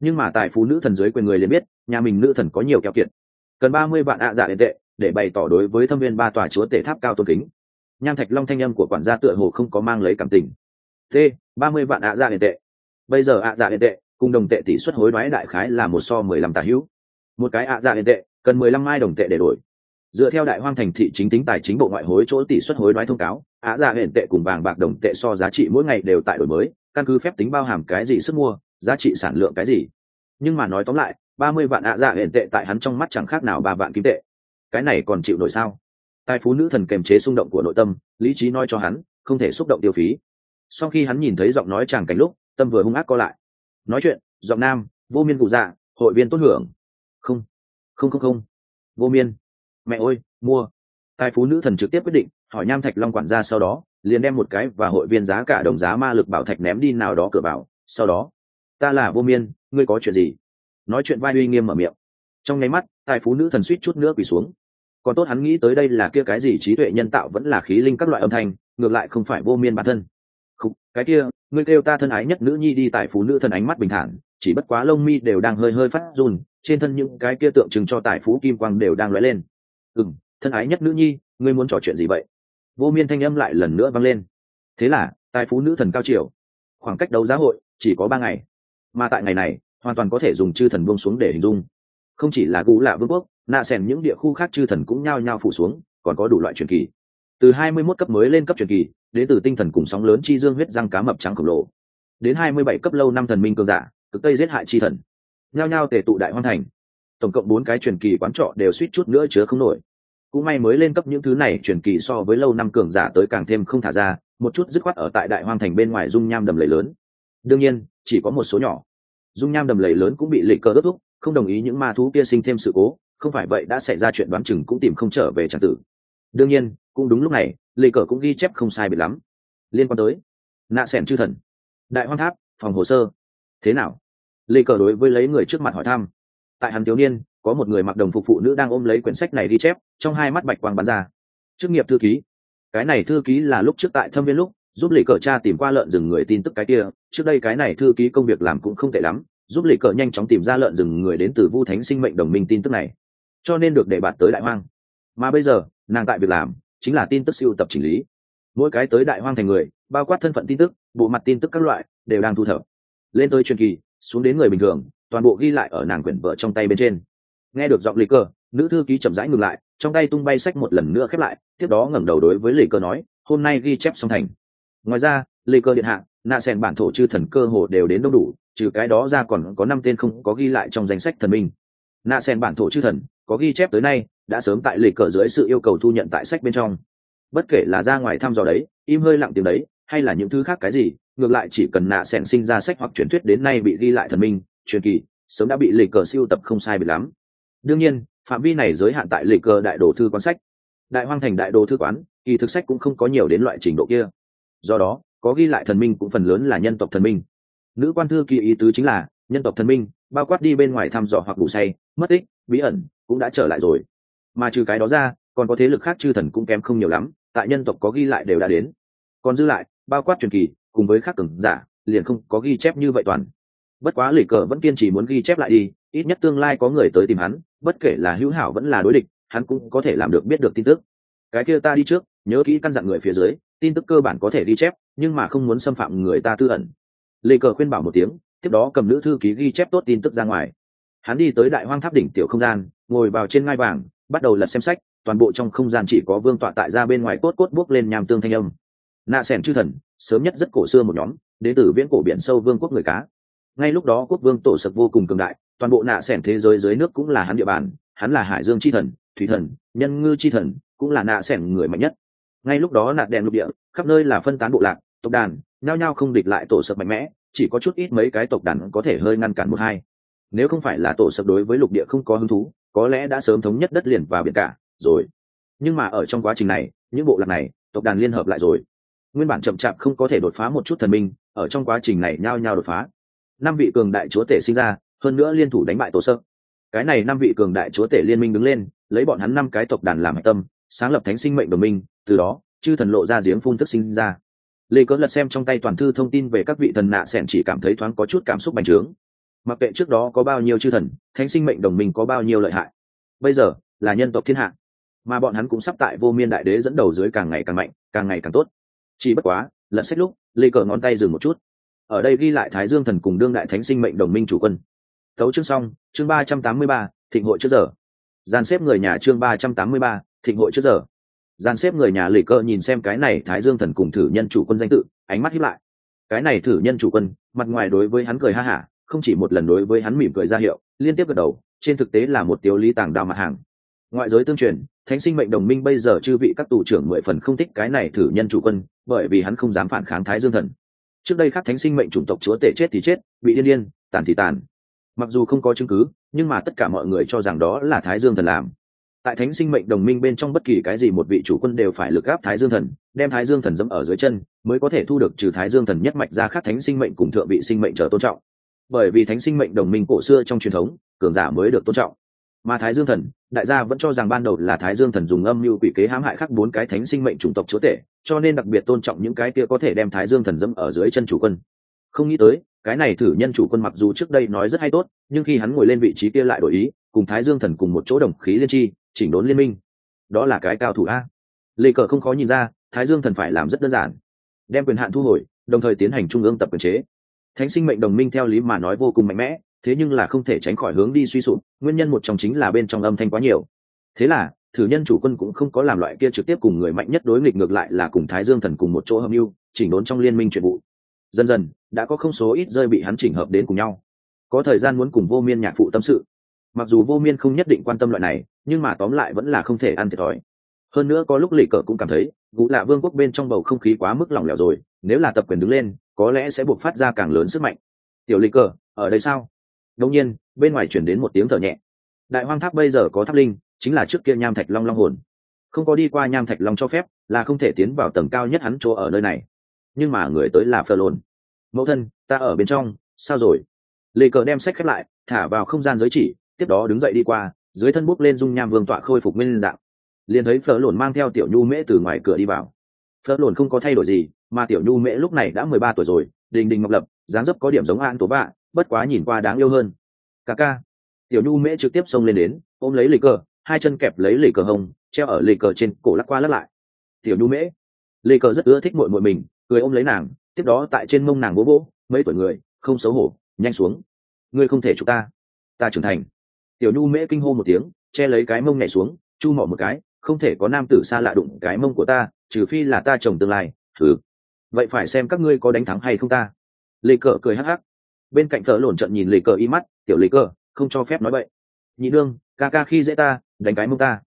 Nhưng mà tài phú nữ thần dưới quyền người liền biết, nhà mình nữ thần có nhiều keo kiệt. Cần ba mươi vạn ạ dạ điện tệ để bày tỏ đối với thâm viên ba tòa chúa tể tháp cao tôn kính. Nham thạch long thanh âm của quản gia tựa hồ không có mang lấy cảm tình. T, ba mươi vạn ạ dạ hiện tệ. Bây giờ ạ dạ hiện tệ cùng đồng tệ tỷ suất hối đoái đại khái là một so mười lăm tà hữu. Một cái ạ dạ hiện tệ cần mười lăm mai đồng tệ để đổi. Dựa theo đại hoang thành thị chính tính tài chính bộ ngoại hối chỗ tỷ suất hối đoái thông cáo, ạ dạ hiện tệ cùng vàng bạc đồng tệ so giá trị mỗi ngày đều tại đổi mới, căn cứ phép tính bao hàm cái gì sức mua, giá trị sản lượng cái gì. Nhưng mà nói tóm lại, ba mươi vạn ạ dạ hiện tệ tại hắn trong mắt chẳng khác nào ba vạn kim tệ cái này còn chịu nổi sao? Tài phú nữ thần kềm chế xung động của nội tâm, lý trí nói cho hắn, không thể xúc động tiêu phí. Sau khi hắn nhìn thấy giọng nói chàng cảnh lúc, tâm vừa hung ác co lại. Nói chuyện, giọng nam, vô miên cụ dạ hội viên tốt hưởng. Không không không không. Vô miên. Mẹ ơi, mua. Tài phú nữ thần trực tiếp quyết định, hỏi nham thạch long quản gia sau đó, liền đem một cái và hội viên giá cả đồng giá ma lực bảo thạch ném đi nào đó cửa bảo sau đó, ta là vô miên, ngươi có chuyện gì? Nói chuyện vai uy nghiêm mở miệng. Trong nháy mắt tài phú nữ thần suýt chút nữa quỳ xuống còn tốt hắn nghĩ tới đây là kia cái gì trí tuệ nhân tạo vẫn là khí linh các loại âm thanh, ngược lại không phải vô miên bản thân. Không cái kia, ngươi kêu ta thân ái nhất nữ nhi đi tại phú nữ thần ánh mắt bình thản, chỉ bất quá lông mi đều đang hơi hơi phát run, trên thân những cái kia tượng trưng cho tài phú kim quang đều đang lóe lên. Ừ thân ái nhất nữ nhi, ngươi muốn trò chuyện gì vậy? Vô miên thanh âm lại lần nữa vang lên. Thế là tài phú nữ thần cao triều, khoảng cách đấu giá hội chỉ có ba ngày, mà tại ngày này, hoàn toàn có thể dùng chư thần buông xuống để hình dung không chỉ là gũ lạ vương quốc, nạ xẻn những địa khu khác chư thần cũng nhao nhao phủ xuống, còn có đủ loại truyền kỳ. Từ hai mươi 21 cấp mới lên cấp truyền kỳ, đến từ tinh thần cùng sóng lớn chi dương huyết răng cá mập trắng khổng lồ. Đến hai mươi bảy cấp lâu năm thần minh cường giả, cực tây giết hại chi thần. Nhao nhao tề tụ đại hoan thành. Tổng cộng bốn cái truyền kỳ quán trọ đều suýt chút nữa chứa không nổi. Cũng may mới lên cấp những thứ này truyền kỳ so với lâu năm cường giả tới càng thêm không thả ra, một chút dứt khoát ở tại đại hoang thành bên ngoài dung nham đầm lầy lớn. Đương nhiên, chỉ có một số nhỏ. Dung nham đầm lầy lớn cũng bị lịch cờ đốt thúc không đồng ý những ma thú kia sinh thêm sự cố, không phải vậy đã xảy ra chuyện đoán chừng cũng tìm không trở về tràng tử. Đương nhiên, cũng đúng lúc này, lê cờ cũng ghi chép không sai biệt lắm. Liên quan tới nạ s ẻ n chư thần, đại hoang tháp, phòng hồ sơ. Thế nào? Lê cờ đối với lấy người trước mặt hỏi thăm. Tại hắn thiếu niên, có một người mặc đồng phục phụ nữ đang ôm lấy quyển sách này ghi chép, trong hai mắt bạch quang bắn ra. Chức nghiệp thư ký. Cái này thư ký là lúc trước tại thâm viên lúc, giúp lì cờ cha tìm qua lợn rừng người tin tức cái kia. Trước đây cái này thư ký công việc làm cũng không tệ lắm giúp lì cờ nhanh chóng tìm ra lợn rừng người đến từ vu thánh sinh mệnh đồng minh tin tức này. Cho nên được để bạt tới đại hoang. Mà bây giờ nàng tại việc làm chính là tin tức siêu tập chỉnh lý. Mỗi cái tới đại hoang thành người bao quát thân phận tin tức bộ mặt tin tức các loại đều đang thu thập. Lên tới truyền kỳ xuống đến người bình thường toàn bộ ghi lại ở nàng quyển vợ trong tay bên trên. Nghe được giọng lì cờ, nữ thư ký chậm rãi ngừng lại trong tay tung bay sách một lần nữa khép lại tiếp đó ngẩng đầu đối với lì cờ nói hôm nay ghi chép xong thành. Ngoài ra lì cờ điện hạ nạ sen bản thổ chư thần cơ hồ đều đến đông đủ, trừ cái đó ra còn có năm tên không có ghi lại trong danh sách thần minh. Nạ sen bản thổ chư thần, có ghi chép tới nay, đã sớm tại lịch cờ dưới sự yêu cầu thu nhận tại sách bên trong. Bất kể là ra ngoài thăm dò đấy, im hơi lặng tiếng đấy, hay là những thứ khác cái gì, ngược lại chỉ cần nạ sen sinh ra sách hoặc truyền thuyết đến nay bị ghi lại thần minh, truyền kỳ, sớm đã bị lịch cờ siêu tập không sai bị lắm. Đương nhiên, phạm vi này giới hạn tại lịch cờ đại đồ thư quán sách. Đại hoang thành đại đồ thư quán, kỳ thực sách cũng không có nhiều đến loại trình độ kia. Do đó có ghi lại thần minh cũng phần lớn là nhân tộc thần minh. Nữ quan thư kỳ ý tứ chính là, nhân tộc thần minh, bao quát đi bên ngoài thăm dò hoặc ngủ say, mất tích, bí ẩn, cũng đã trở lại rồi. Mà trừ cái đó ra, còn có thế lực khác chư thần cũng kém không nhiều lắm, tại nhân tộc có ghi lại đều đã đến. Còn dư lại, bao quát truyền kỳ, cùng với khác cường giả, liền không có ghi chép như vậy toàn. Bất quá lì cờ vẫn kiên trì muốn ghi chép lại đi, ít nhất tương lai có người tới tìm hắn, bất kể là hữu hảo vẫn là đối địch, hắn cũng có thể làm được biết được tin tức. Cái kia ta đi trước, nhớ kỹ căn dặn người phía dưới tin tức cơ bản có thể ghi chép, nhưng mà không muốn xâm phạm người ta tư ẩn. Lê cờ khuyên bảo một tiếng, tiếp đó cầm nữ thư ký ghi chép tốt tin tức ra ngoài. Hắn đi tới đại hoang tháp đỉnh tiểu không gian, ngồi vào trên ngai vàng, bắt đầu lật xem sách, toàn bộ trong không gian chỉ có vương tọa tại ra bên ngoài cốt cốt bước lên nhàm tương thanh âm. Nạ sẻn chư thần, sớm nhất rất cổ xưa một nhóm, đến từ viễn cổ biển sâu vương quốc người cá. Ngay lúc đó quốc vương tổ sập vô cùng cường đại, toàn bộ nạ sẻn thế giới dưới nước cũng là hắn địa bàn, hắn là hải dương chi thần, thủy thần, nhân ngư chi thần, cũng là nạ sẻn người mạnh nhất ngay lúc đó nạt đèn lục địa, khắp nơi là phân tán bộ lạc, tộc đàn, nhao nhao không địch lại tổ sập mạnh mẽ, chỉ có chút ít mấy cái tộc đàn có thể hơi ngăn cản một hai. Nếu không phải là tổ sập đối với lục địa không có hứng thú, có lẽ đã sớm thống nhất đất liền và biển cả, rồi. Nhưng mà ở trong quá trình này, những bộ lạc này, tộc đàn liên hợp lại rồi. Nguyên bản chậm chạp không có thể đột phá một chút thần minh, ở trong quá trình này nhao nhao đột phá. Năm vị cường đại chúa tể sinh ra, hơn nữa liên thủ đánh bại tổ sơ cái này năm vị cường đại chúa tể liên minh đứng lên, lấy bọn hắn năm cái tộc đàn làm tâm sáng lập thánh sinh mệnh đồng minh, từ đó, chư thần lộ ra giếng phun thức sinh ra. Lê cớ lật xem trong tay toàn thư thông tin về các vị thần nạ s chỉ cảm thấy thoáng có chút cảm xúc bành trướng. Mặc kệ trước đó có bao nhiêu chư thần, thánh sinh mệnh đồng minh có bao nhiêu lợi hại, bây giờ là nhân tộc thiên hạ. Mà bọn hắn cũng sắp tại vô miên đại đế dẫn đầu dưới càng ngày càng mạnh, càng ngày càng tốt. Chỉ bất quá, lật sách lúc, lê cờ ngón tay dừng một chút. Ở đây ghi lại thái dương thần cùng đương đại thánh sinh mệnh đồng minh chủ quân. Tấu chương xong, chương ba trăm tám mươi ba, thịnh hội trước giờ. Gian xếp người nhà chương ba trăm tám mươi ba thịnh hội trước giờ. Gian xếp người nhà lì cơ nhìn xem cái này thái dương thần cùng thử nhân chủ quân danh tự, ánh mắt hiếp lại. Cái này thử nhân chủ quân, mặt ngoài đối với hắn cười ha hả, không chỉ một lần đối với hắn mỉm cười ra hiệu, liên tiếp gật đầu, trên thực tế là một tiêu lý tàng đào mặt hàng. Ngoại giới tương truyền, thánh sinh mệnh đồng minh bây giờ chư vị các tù trưởng mười phần không thích cái này thử nhân chủ quân, bởi vì hắn không dám phản kháng thái dương thần. Trước đây các thánh sinh mệnh chủng tộc chúa tể chết thì chết, bị điên điên, tàn thì tàn. Mặc dù không có chứng cứ, nhưng mà tất cả mọi người cho rằng đó là thái dương thần làm tại thánh sinh mệnh đồng minh bên trong bất kỳ cái gì một vị chủ quân đều phải lực gáp thái dương thần, đem thái dương thần dẫm ở dưới chân, mới có thể thu được trừ thái dương thần nhất mạch ra khác thánh sinh mệnh cùng thượng vị sinh mệnh trở tôn trọng. Bởi vì thánh sinh mệnh đồng minh cổ xưa trong truyền thống, cường giả mới được tôn trọng. Mà thái dương thần, đại gia vẫn cho rằng ban đầu là thái dương thần dùng âm mưu quỷ kế hãm hại khắc bốn cái thánh sinh mệnh chủng tộc chúa tể, cho nên đặc biệt tôn trọng những cái kia có thể đem thái dương thần dẫm ở dưới chân chủ quân. Không nghĩ tới, cái này thử nhân chủ quân mặc dù trước đây nói rất hay tốt, nhưng khi hắn ngồi lên vị trí kia lại đổi ý, cùng thái dương thần cùng một chỗ đồng khí liên tri chỉnh đốn liên minh. Đó là cái cao thủ a. Lê cờ không khó nhìn ra, thái dương thần phải làm rất đơn giản. Đem quyền hạn thu hồi, đồng thời tiến hành trung ương tập quyền chế. Thánh sinh mệnh đồng minh theo lý mà nói vô cùng mạnh mẽ, thế nhưng là không thể tránh khỏi hướng đi suy sụp, nguyên nhân một trong chính là bên trong âm thanh quá nhiều. Thế là, thử nhân chủ quân cũng không có làm loại kia trực tiếp cùng người mạnh nhất đối nghịch ngược lại là cùng thái dương thần cùng một chỗ hợp mưu, chỉnh đốn trong liên minh chuyện vụ. Dần dần, đã có không số ít rơi bị hắn chỉnh hợp đến cùng nhau. Có thời gian muốn cùng vô miên nhạc phụ tâm sự. Mặc dù vô miên không nhất định quan tâm loại này nhưng mà tóm lại vẫn là không thể ăn thiệt thòi. Hơn nữa có lúc lì cờ cũng cảm thấy gũ lạ vương quốc bên trong bầu không khí quá mức lỏng lẻo rồi, nếu là tập quyền đứng lên, có lẽ sẽ buộc phát ra càng lớn sức mạnh. Tiểu lì cờ, ở đây sao? Đông nhiên, bên ngoài chuyển đến một tiếng thở nhẹ. Đại hoang tháp bây giờ có tháp linh, chính là trước kia nham thạch long long hồn. Không có đi qua nham thạch long cho phép, là không thể tiến vào tầng cao nhất hắn chỗ ở nơi này. Nhưng mà người tới là phờ lồn. Mẫu thân, ta ở bên trong, sao rồi? Lê cờ đem sách khép lại, thả vào không gian giới chỉ, tiếp đó đứng dậy đi qua dưới thân bốc lên dung nham vương tọa khôi phục nguyên dạng. Liền thấy phở lồn mang theo tiểu nhu mễ từ ngoài cửa đi vào. Phở lồn không có thay đổi gì, mà tiểu nhu mễ lúc này đã mười ba tuổi rồi, đình đình ngọc lập, dáng dấp có điểm giống an tố bạ bất quá nhìn qua đáng yêu hơn. Ca ca. Tiểu nhu mễ trực tiếp xông lên đến, ôm lấy lì cờ, hai chân kẹp lấy lì cờ hồng treo ở lì cờ trên cổ lắc qua lắc lại. Tiểu nhu mễ. Lì cờ rất ưa thích mội mội mình, cười ôm lấy nàng, tiếp đó tại trên mông nàng bố bố mấy tuổi người, không xấu hổ, nhanh xuống. Ngươi không thể chụp ta. Ta trưởng thành tiểu nhu mễ kinh hô một tiếng, che lấy cái mông nhảy xuống, chu mỏ một cái, không thể có nam tử xa lạ đụng cái mông của ta, trừ phi là ta chồng tương lai thử vậy phải xem các ngươi có đánh thắng hay không ta. Lê cờ cười hắc hắc. Bên cạnh thợ lổn trận nhìn lê cờ y mắt, tiểu lê cờ, không cho phép nói vậy nhị đương ca ca khi dễ ta, đánh cái mông ta.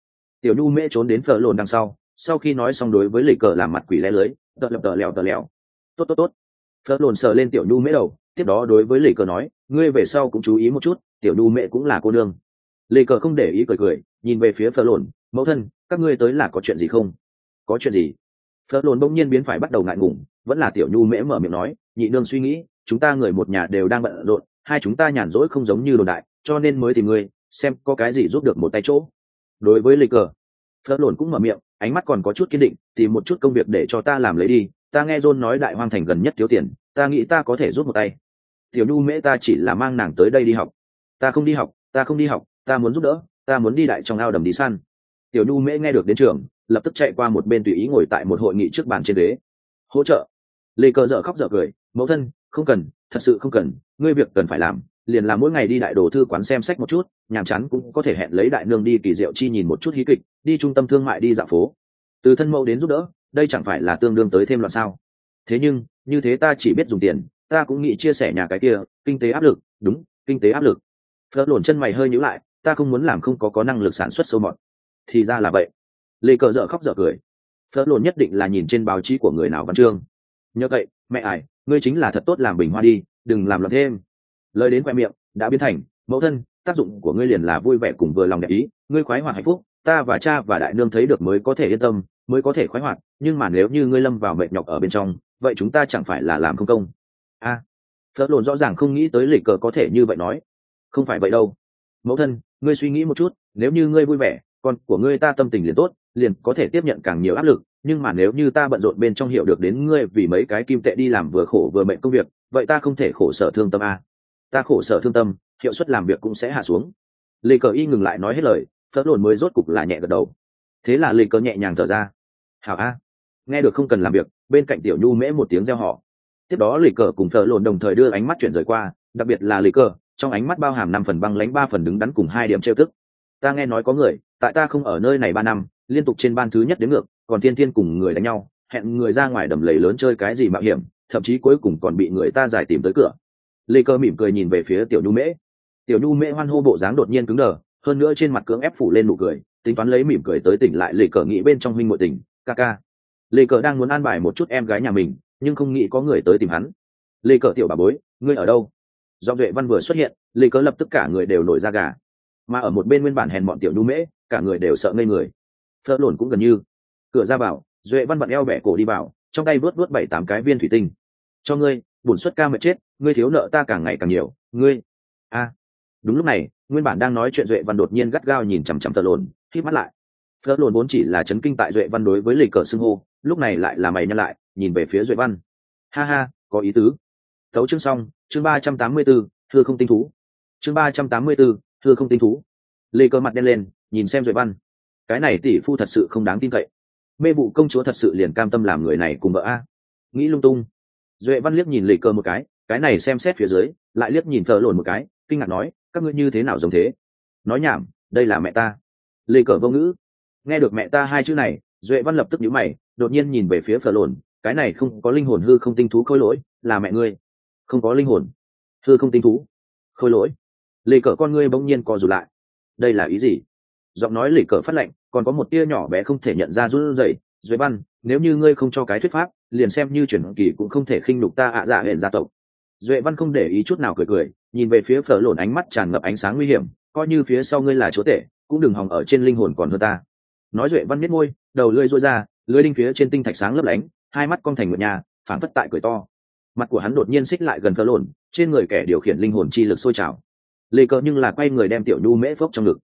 Tiểu nhu mễ trốn đến phở lồn đằng sau sau khi nói xong đối với lê cờ làm mặt quỷ lé lưới, tợ lập tợ lẹo tợ lẹo. Tốt tốt tốt. Phở lồn sờ lên tiểu nhu mễ đầu, tiếp đó đối với lê cờ nói, ngươi về sau cũng chú ý một chút tiểu nhu Mẹ cũng là cô nương. Lê cờ không để ý cười cười, nhìn về phía phở lồn, mẫu thân, các ngươi tới là có chuyện gì không? Có chuyện gì? Phở lồn bỗng nhiên biến phải bắt đầu ngại ngùng, vẫn là tiểu nhu mễ mở miệng nói, nhị nương suy nghĩ, chúng ta người một nhà đều đang bận rộn, hai chúng ta nhàn rỗi không giống như đồn đại, cho nên mới tìm ngươi, xem có cái gì giúp được một tay chỗ. Đối với lê cờ, Phở lồn cũng mở miệng, ánh mắt còn có chút kiên định, tìm một chút công việc để cho ta làm lấy đi, ta nghe john nói đại hoang thành gần nhất thiếu tiền, ta nghĩ ta có thể giúp một tay. Tiểu nhu mễ ta chỉ là mang nàng tới đây đi học ta không đi học, ta không đi học, ta muốn giúp đỡ, ta muốn đi đại trong ao đầm đi săn tiểu nhu mễ nghe được đến trường, lập tức chạy qua một bên tùy ý ngồi tại một hội nghị trước bàn trên ghế. Hỗ trợ. Lê cờ dợ khóc dợ cười, mẫu thân, không cần, thật sự không cần, ngươi việc cần phải làm, liền là mỗi ngày đi đại đồ thư quán xem sách một chút, nhàm chán cũng có thể hẹn lấy đại nương đi kỳ diệu chi nhìn một chút hí kịch, đi trung tâm thương mại đi dạo phố. Từ thân mẫu đến giúp đỡ, đây chẳng phải là tương đương tới thêm loạn sao? Thế nhưng, như thế ta chỉ biết dùng tiền, ta cũng nghĩ chia sẻ nhà cái kia, kinh tế áp lực, đúng, kinh tế áp lực phớt lổn chân mày hơi nhữ lại ta không muốn làm không có có năng lực sản xuất sâu mọt. Thì ra là vậy. Lê cờ dở khóc dở cười. Phớt lồn nhất định là nhìn trên báo chí của người nào văn chương. Nhớ vậy mẹ ải ngươi chính là thật tốt làm bình hoa đi đừng làm loạn thêm. Lời đến khoe miệng đã biến thành mẫu thân tác dụng của ngươi liền là vui vẻ cùng vừa lòng đẹp ý ngươi khoái hoạt hạnh phúc ta và cha và đại nương thấy được mới có thể yên tâm mới có thể khoái hoạt nhưng mà nếu như ngươi lâm vào mệt nhọc ở bên trong vậy chúng ta chẳng phải là làm không công. A. À, phớt lồn rõ ràng không nghĩ tới lịch cờ có thể như vậy nói không phải vậy đâu. Mẫu thân, ngươi suy nghĩ một chút, nếu như ngươi vui vẻ, con của ngươi ta tâm tình liền tốt, liền có thể tiếp nhận càng nhiều áp lực, nhưng mà nếu như ta bận rộn bên trong hiểu được đến ngươi vì mấy cái kim tệ đi làm vừa khổ vừa mệnh công việc, vậy ta không thể khổ sở thương tâm a. Ta khổ sở thương tâm, hiệu suất làm việc cũng sẽ hạ xuống. Lê cờ y ngừng lại nói hết lời, phớt lồn mới rốt cục là nhẹ gật đầu. Thế là lê cờ nhẹ nhàng thở ra. Hảo a. Nghe được không cần làm việc, bên cạnh tiểu nhu mễ một tiếng reo họ tiếp đó lê cờ cùng phớt lồn đồng thời đưa ánh mắt chuyển rời qua, đặc biệt là lê cờ trong ánh mắt bao hàm năm phần băng lãnh, ba phần đứng đắn cùng hai điểm trêu tức. Ta nghe nói có người, tại ta không ở nơi này ba năm, liên tục trên ban thứ nhất đến ngược, còn thiên thiên cùng người đánh nhau, hẹn người ra ngoài đầm lầy lớn chơi cái gì mạo hiểm, thậm chí cuối cùng còn bị người ta giải tìm tới cửa. Lê cơ mỉm cười nhìn về phía tiểu nhu mễ. Tiểu nhu mễ hoan hô bộ dáng đột nhiên cứng đờ, hơn nữa trên mặt cưỡng ép phủ lên nụ cười, tính toán lấy mỉm cười tới tỉnh lại lê cờ nghĩ bên trong huynh nội tình, ca ca. Lê cờ đang muốn an bài một chút em gái nhà mình, nhưng không nghĩ có người tới tìm hắn. Lê cờ tiểu bà bối, ngươi ở đâu? Do duệ văn vừa xuất hiện lê cớ lập tức cả người đều nổi ra gà. Mà ở một bên nguyên bản hèn bọn tiểu nhu mễ, cả người đều sợ ngây người. Thợ lồn cũng gần như. Cửa ra vào duệ văn vặn eo bẻ cổ đi vào trong tay vớt vớt bảy tám cái viên thủy tinh. Cho ngươi, bổn xuất ca mệt chết, ngươi thiếu nợ ta càng ngày càng nhiều, ngươi. A. Đúng lúc này, nguyên bản đang nói chuyện duệ văn đột nhiên gắt gao nhìn chằm chằm thợ lồn khi mắt lại. Thợ lồn vốn chỉ là chấn kinh tại duệ văn đối với lì cờ xưng hô, lúc này lại là mày nhăn lại, nhìn về phía duệ văn. Ha ha, có ý tứ. Thấu chương xong chương ba trăm tám mươi 384, thưa không tinh thú. Chương ba trăm tám mươi 384, thưa không tinh thú. Lê cơ mặt đen lên nhìn xem duệ văn. Cái này tỷ phu thật sự không đáng tin cậy. Mê vụ công chúa thật sự liền cam tâm làm người này cùng vợ a. Nghĩ lung tung. Duệ văn liếc nhìn lê cơ một cái cái này xem xét phía dưới lại liếc nhìn thợ lồn một cái kinh ngạc nói các ngươi như thế nào giống thế? Nói nhảm đây là mẹ ta. Lê cờ vô ngữ. Nghe được mẹ ta hai chữ này duệ văn lập tức nhíu mày đột nhiên nhìn về phía phở lồn cái này không có linh hồn hư không tinh thú khôi lỗi là mẹ ngươi không có linh hồn. Thưa không tinh thú. Khôi lỗi. Lì cờ con ngươi bỗng nhiên co rụt lại. Đây là ý gì? Giọng nói lì cờ phát lệnh còn có một tia nhỏ bé không thể nhận ra run rẩy. Duệ văn, nếu như ngươi không cho cái thuyết pháp, liền xem như chuyển kỳ cũng không thể khinh đục ta ạ à dạ hẹn gia tộc. Duệ văn không để ý chút nào cười cười, nhìn về phía phở lộn ánh mắt tràn ngập ánh sáng nguy hiểm, coi như phía sau ngươi là chúa tể, cũng đừng hòng ở trên linh hồn còn hơn ta. Nói duệ văn biết môi, đầu lưỡi rối ra, lưỡi đinh phía trên tinh thạch sáng lấp lánh, hai mắt con thành ngựa nhà phản phất tại cười to mặt của hắn đột nhiên xích lại gần phở lồn, trên người kẻ điều khiển linh hồn chi lực sôi trào. Lê cờ nhưng là quay người đem tiểu nhu mễ phốc trong ngực.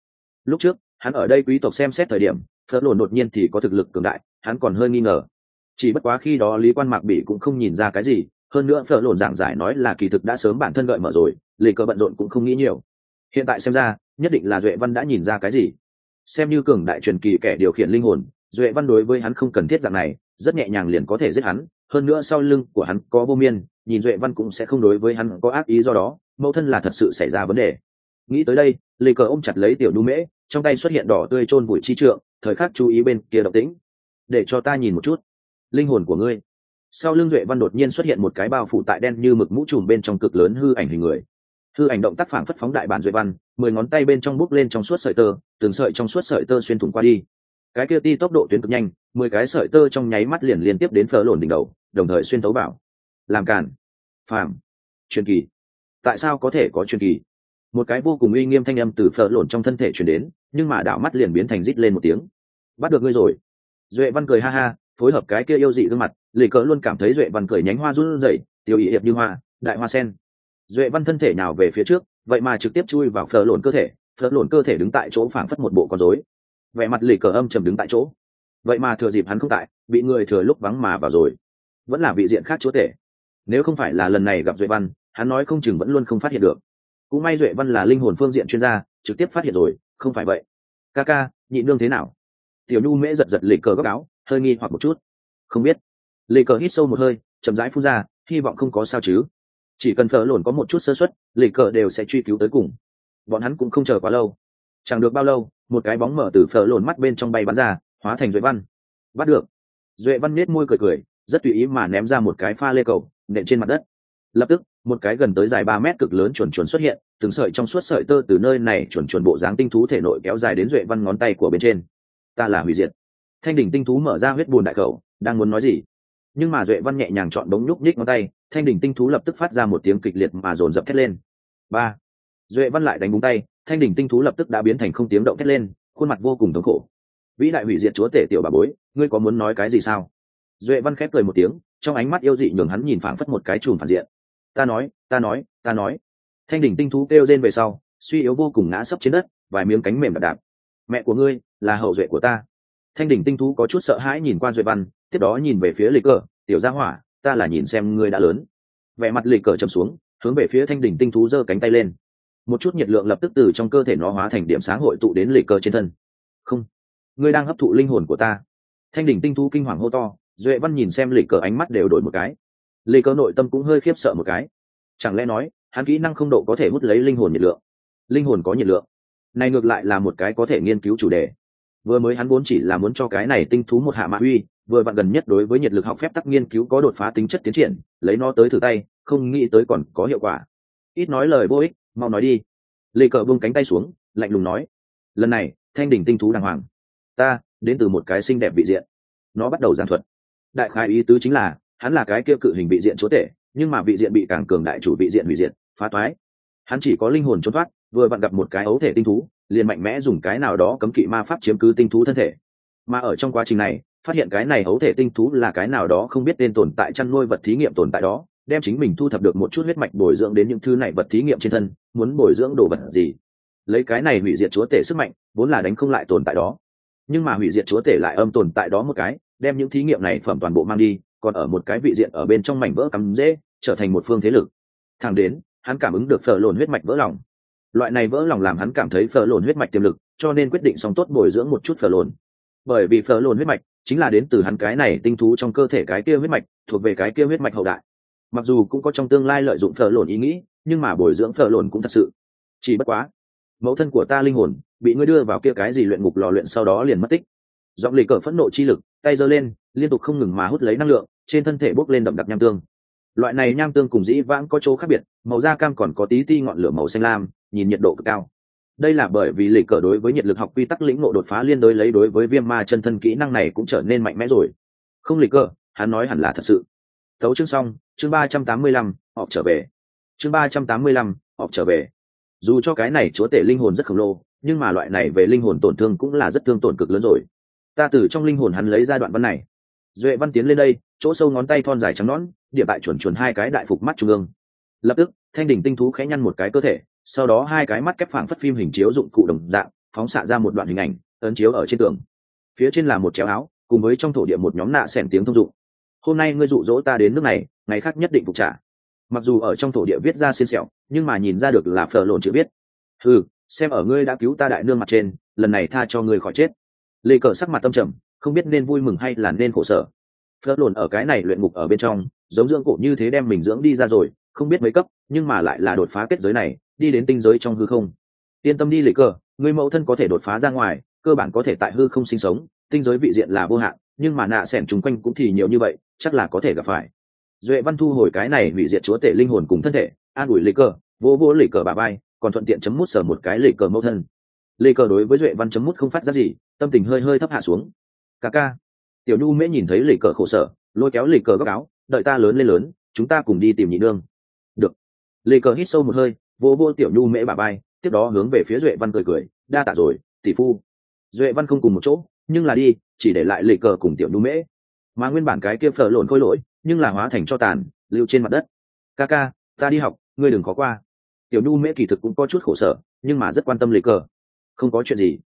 Lúc trước, hắn ở đây quý tộc xem xét thời điểm phớt lồn đột nhiên thì có thực lực cường đại, hắn còn hơi nghi ngờ. Chỉ bất quá khi đó lý quan mạc bị cũng không nhìn ra cái gì, hơn nữa phở lồn giảng giải nói là kỳ thực đã sớm bản thân gợi mở rồi, lê cờ bận rộn cũng không nghĩ nhiều. Hiện tại xem ra, nhất định là duệ văn đã nhìn ra cái gì. Xem như cường đại truyền kỳ kẻ điều khiển linh hồn, duệ văn đối với hắn không cần thiết dạng này, rất nhẹ nhàng liền có thể giết hắn hơn nữa sau lưng của hắn có vô miên, nhìn duệ văn cũng sẽ không đối với hắn có ác ý do đó, mẫu thân là thật sự xảy ra vấn đề. Nghĩ tới đây, lê cờ ôm chặt lấy tiểu đu mễ, trong tay xuất hiện đỏ tươi chôn bụi chi trượng, thời khắc chú ý bên kia động tĩnh. Để cho ta nhìn một chút, linh hồn của ngươi. Sau lưng duệ văn đột nhiên xuất hiện một cái bao phủ tại đen như mực mũ trùm bên trong cực lớn hư ảnh hình người. Hư ảnh động tác phản phất phóng đại bản duệ văn, mười ngón tay bên trong bút lên trong suốt sợi tơ, từng sợi trong suốt sợi tơ xuyên thủng qua đi cái kia ti tốc độ tuyến cực nhanh, mười cái sợi tơ trong nháy mắt liền liên tiếp đến phở lồn đỉnh đầu, đồng thời xuyên tấu vào. Làm cản phàm. Truyền kỳ. Tại sao có thể có truyền kỳ? Một cái vô cùng uy nghiêm thanh âm từ phở lồn trong thân thể chuyển đến, nhưng mà đạo mắt liền biến thành rít lên một tiếng. Bắt được ngươi rồi. Duệ văn cười ha ha, phối hợp cái kia yêu dị gương mặt, lì cỡ luôn cảm thấy duệ văn cười nhánh hoa run rẩy, tiêu ý hiệp như hoa, đại hoa sen. Duệ văn thân thể nào về phía trước, vậy mà trực tiếp chui vào phở lồn cơ thể, phở lồn cơ thể đứng tại chỗ phảng phất một bộ con rối vẻ mặt lì cờ âm trầm đứng tại chỗ. Vậy mà thừa dịp hắn không tại, bị người thừa lúc vắng mà vào rồi. Vẫn là vị diện khác chúa tể. Nếu không phải là lần này gặp duệ văn, hắn nói không chừng vẫn luôn không phát hiện được. Cũng may duệ văn là linh hồn phương diện chuyên gia, trực tiếp phát hiện rồi, không phải vậy. Ca ca, nhị nương thế nào? Tiểu nhu mễ giật giật lì cờ góc áo, hơi nghi hoặc một chút. Không biết. Lì cờ hít sâu một hơi, chậm rãi phun ra, hy vọng không có sao chứ. Chỉ cần phở lồn có một chút sơ xuất lì cờ đều sẽ truy cứu tới cùng. Bọn hắn cũng không chờ quá lâu chẳng được bao lâu, một cái bóng mở từ phở lồn mắt bên trong bay bắn ra, hóa thành duệ văn. Bắt được. Duệ văn nết môi cười cười, rất tùy ý mà ném ra một cái pha lê cầu, nện trên mặt đất. Lập tức, một cái gần tới dài ba mét cực lớn chuẩn chuẩn xuất hiện, từng sợi trong suốt sợi tơ từ nơi này chuẩn chuẩn bộ dáng tinh thú thể nội kéo dài đến duệ văn ngón tay của bên trên. Ta là hủy diệt. Thanh đỉnh tinh thú mở ra huyết bùn đại khẩu, đang muốn nói gì? Nhưng mà duệ văn nhẹ nhàng chọn đống nhúc nhích ngón tay, thanh đỉnh tinh thú lập tức phát ra một tiếng kịch liệt mà dồn dập thét lên. Ba duệ văn lại đánh búng tay, thanh đỉnh tinh thú lập tức đã biến thành không tiếng động thét lên, khuôn mặt vô cùng thống khổ. Vĩ đại hủy diệt chúa tể tiểu bà bối, ngươi có muốn nói cái gì sao? Duệ văn khép cười một tiếng, trong ánh mắt yêu dị nhường hắn nhìn phảng phất một cái chùm phản diện. Ta nói ta nói ta nói. Thanh đỉnh tinh thú kêu rên về sau, suy yếu vô cùng ngã sấp trên đất, vài miếng cánh mềm đạp đạp. Mẹ của ngươi, là hậu duệ của ta. Thanh đỉnh tinh thú có chút sợ hãi nhìn qua duệ văn, tiếp đó nhìn về phía lịch cờ, tiểu gia hỏa, ta là nhìn xem ngươi đã lớn. Vẻ mặt lịch cờ chầm xuống, hướng về phía thanh đỉnh tinh thú giơ cánh tay lên một chút nhiệt lượng lập tức từ trong cơ thể nó hóa thành điểm sáng hội tụ đến lệ cờ trên thân. Không, ngươi đang hấp thụ linh hồn của ta. Thanh đỉnh tinh thú kinh hoàng hô to, duệ văn nhìn xem lệ cờ ánh mắt đều đổi một cái. Lệ cờ nội tâm cũng hơi khiếp sợ một cái. Chẳng lẽ nói, hắn kỹ năng không độ có thể hút lấy linh hồn nhiệt lượng? Linh hồn có nhiệt lượng. Này ngược lại là một cái có thể nghiên cứu chủ đề. Vừa mới hắn vốn chỉ là muốn cho cái này tinh thú một hạ mạ uy, vừa bạn gần nhất đối với nhiệt lực học phép tắc nghiên cứu có đột phá tính chất tiến triển, lấy nó tới thử tay, không nghĩ tới còn có hiệu quả. Ít nói lời vô ích mau nói đi. Lê cờ buông cánh tay xuống, lạnh lùng nói, lần này, thanh đỉnh tinh thú đàng hoàng. Ta, đến từ một cái xinh đẹp vị diện. Nó bắt đầu giảng thuật. Đại khái ý tứ chính là, hắn là cái kia cự hình vị diện chúa tể, nhưng mà vị diện bị càng cường đại chủ vị diện hủy diện phá toái. Hắn chỉ có linh hồn trốn thoát, vừa vặn gặp một cái ấu thể tinh thú, liền mạnh mẽ dùng cái nào đó cấm kỵ ma pháp chiếm cứ tinh thú thân thể. Mà ở trong quá trình này, phát hiện cái này ấu thể tinh thú là cái nào đó không biết tên tồn tại chăn nuôi vật thí nghiệm tồn tại đó đem chính mình thu thập được một chút huyết mạch bồi dưỡng đến những thứ này vật thí nghiệm trên thân, muốn bồi dưỡng đồ vật gì. Lấy cái này hủy diệt chúa tể sức mạnh, vốn là đánh không lại tồn tại đó. Nhưng mà hủy diệt chúa tể lại âm tồn tại đó một cái, đem những thí nghiệm này phẩm toàn bộ mang đi, còn ở một cái vị diện ở bên trong mảnh vỡ cắm dễ, trở thành một phương thế lực. Thẳng đến, hắn cảm ứng được phở lồn huyết mạch vỡ lòng. Loại này vỡ lòng làm hắn cảm thấy phở lồn huyết mạch tiềm lực, cho nên quyết định xong tốt bồi dưỡng một chút phở lồn. Bởi vì phở lồn huyết mạch chính là đến từ hắn cái này tinh thú trong cơ thể cái kia huyết mạch, thuộc về cái kia huyết mạch hậu đại mặc dù cũng có trong tương lai lợi dụng phở lồn ý nghĩ, nhưng mà bồi dưỡng phở lồn cũng thật sự. Chỉ bất quá, mẫu thân của ta linh hồn, bị ngươi đưa vào kia cái gì luyện ngục lò luyện sau đó liền mất tích. Giọng lì cờ phẫn nộ chi lực, tay giơ lên, liên tục không ngừng mà hút lấy năng lượng, trên thân thể bốc lên đậm đặc nham tương. Loại này nham tương cùng dĩ vãng có chỗ khác biệt, màu da cam còn có tí ti ngọn lửa màu xanh lam, nhìn nhiệt độ cực cao. Đây là bởi vì lì cờ đối với nhiệt lực học quy tắc lĩnh ngộ đột phá liên đối lấy đối với viêm ma chân thân kỹ năng này cũng trở nên mạnh mẽ rồi. Không lì cờ, hắn nói hẳn là thật sự thấu chương xong, chương ba trăm tám mươi lăm họp trở về. Chương ba trăm tám mươi lăm họp trở về. Dù cho cái này chúa tể linh hồn rất khổng lồ, nhưng mà loại này về linh hồn tổn thương cũng là rất thương tổn cực lớn rồi. Ta từ trong linh hồn hắn lấy ra đoạn văn này. Duệ văn tiến lên đây, chỗ sâu ngón tay thon dài trắng nõn địa bại chuẩn chuẩn hai cái đại phục mắt trung ương. Lập tức, thanh đỉnh tinh thú khẽ nhăn một cái cơ thể, sau đó hai cái mắt kép phảng phất phim hình chiếu dụng cụ đồng dạng, phóng xạ ra một đoạn hình ảnh, ấn chiếu ở trên tường. Phía trên là một chéo áo, cùng với trong thổ địa một nhóm nạ xẻn tiếng thông dụng hôm nay ngươi dụ dỗ ta đến nước này ngày khác nhất định phục trả. Mặc dù ở trong thổ địa viết ra xiên sẹo nhưng mà nhìn ra được là phở lộn chữ viết. Ừ xem ở ngươi đã cứu ta đại nương mặt trên lần này tha cho ngươi khỏi chết. Lê cờ sắc mặt tâm trầm không biết nên vui mừng hay là nên khổ sở. Phớt lộn ở cái này luyện ngục ở bên trong giống dưỡng cổ như thế đem mình dưỡng đi ra rồi không biết mấy cấp nhưng mà lại là đột phá kết giới này đi đến tinh giới trong hư không. Yên tâm đi lệ Cờ, người mẫu thân có thể đột phá ra ngoài cơ bản có thể tại hư không sinh sống tinh giới vị diện là vô hạn nhưng mà nạ xẻn chung quanh cũng thì nhiều như vậy, chắc là có thể gặp phải. Duệ văn thu hồi cái này hủy diệt chúa tể linh hồn cùng thân thể, an ủi lệ cơ vô vô lệ cờ bà bay còn thuận tiện chấm mút sở một cái lệ cờ mẫu thân. Lệ cờ đối với duệ văn chấm mút không phát ra gì, tâm tình hơi hơi thấp hạ xuống. Ca ca. Tiểu nhu mễ nhìn thấy lì cờ khổ sở, lôi kéo lì cờ góc áo, đợi ta lớn lên lớn, chúng ta cùng đi tìm nhị nương. Được. Lì cờ hít sâu một hơi vô vô tiểu nhu mễ bà bay tiếp đó hướng về phía duệ văn cười cười, đa tạ rồi, tỷ phu. Duệ văn không cùng một chỗ, nhưng là đi chỉ để lại lệ cờ cùng tiểu nhu mễ. Mà nguyên bản cái kia phở lộn khôi lỗi, nhưng là hóa thành cho tàn, lưu trên mặt đất. Ca ca, ta đi học, ngươi đừng khó qua. Tiểu nhu mễ kỳ thực cũng có chút khổ sở, nhưng mà rất quan tâm lệ cờ. Không có chuyện gì.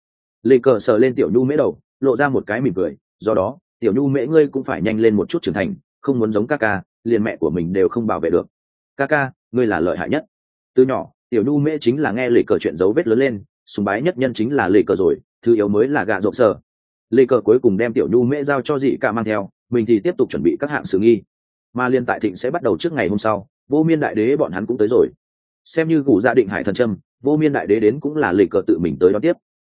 Lệ cờ sờ lên tiểu nhu mễ đầu, lộ ra một cái mỉm cười, do đó, tiểu nhu mễ ngươi cũng phải nhanh lên một chút trưởng thành, không muốn giống ca ca, liền mẹ của mình đều không bảo vệ được. Ca ca, ngươi là lợi hại nhất. Từ nhỏ, tiểu nhu mễ chính là nghe lệ cờ chuyện dấu vết lớn lên, sùng bái nhất nhân chính là lệ cờ rồi, thứ yếu mới là gà rộng sờ. Lê cờ cuối cùng đem tiểu nhu mễ giao cho dị Cả mang theo, mình thì tiếp tục chuẩn bị các hạng sự nghi. Mà liên tại thịnh sẽ bắt đầu trước ngày hôm sau, vô miên đại đế bọn hắn cũng tới rồi. Xem như cụ gia dạ định hải thần trâm vô miên đại đế đến cũng là Lê cờ tự mình tới đón tiếp.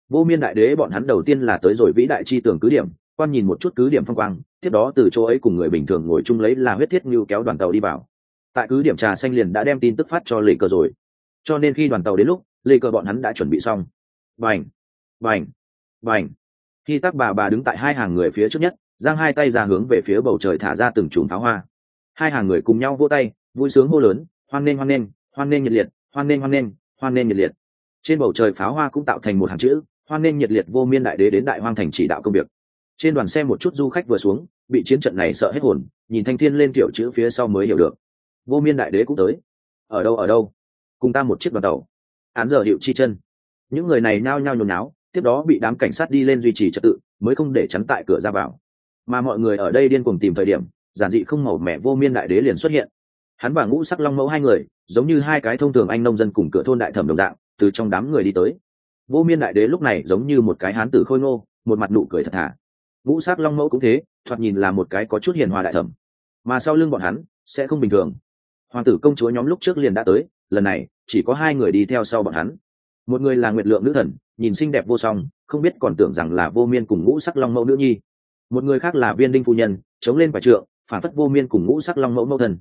Vô miên đại đế bọn hắn đầu tiên là tới rồi vĩ đại chi tưởng cứ điểm, quan nhìn một chút cứ điểm phong quang, tiếp đó từ chỗ ấy cùng người bình thường ngồi chung lấy là huyết thiết như kéo đoàn tàu đi vào. Tại cứ điểm trà xanh liền đã đem tin tức phát cho Lê cờ rồi. Cho nên khi đoàn tàu đến lúc, Lê cờ bọn hắn đã chuẩn bị xong. Vành vành vành khi tác bà bà đứng tại hai hàng người phía trước nhất, giang hai tay ra hướng về phía bầu trời thả ra từng chùm pháo hoa. Hai hàng người cùng nhau vỗ tay, vui sướng hô lớn, hoan nghênh hoan nghênh hoan nghênh nhiệt liệt, hoan nghênh hoan nghênh hoan nghênh nhiệt liệt. Trên bầu trời pháo hoa cũng tạo thành một hàng chữ, hoan nghênh nhiệt liệt vô miên đại đế đến đại hoang thành chỉ đạo công việc. Trên đoàn xe một chút du khách vừa xuống, bị chiến trận này sợ hết hồn, nhìn thanh thiên lên kiểu chữ phía sau mới hiểu được. Vô miên đại đế cũng tới. Ở đâu ở đâu? Cùng ta một chiếc đoàn tàu. Án giờ hiệu chi chân. Những người này nao nhao nhồi náo tiếp đó bị đám cảnh sát đi lên duy trì trật tự, mới không để chắn tại cửa ra vào. Mà mọi người ở đây điên cuồng tìm thời điểm, giản dị không màu mẹ vô miên đại đế liền xuất hiện. Hắn và ngũ sắc long mẫu hai người, giống như hai cái thông thường anh nông dân cùng cửa thôn đại thẩm đồng dạng, từ trong đám người đi tới. Vô miên đại đế lúc này giống như một cái hán tử khôi ngô, một mặt nụ cười thật thà. Ngũ sắc long mẫu cũng thế, thoạt nhìn là một cái có chút hiền hòa đại thẩm. Mà sau lưng bọn hắn, sẽ không bình thường. Hoàng tử công chúa nhóm lúc trước liền đã tới, lần này, chỉ có hai người đi theo sau bọn hắn. Một người là nguyệt lượng nữ thần nhìn xinh đẹp vô song, không biết còn tưởng rằng là vô miên cùng ngũ sắc long mẫu nữ nhi. Một người khác là viên đinh phu nhân, chống lên quả trượng, phản phất vô miên cùng ngũ sắc long mẫu mẫu thần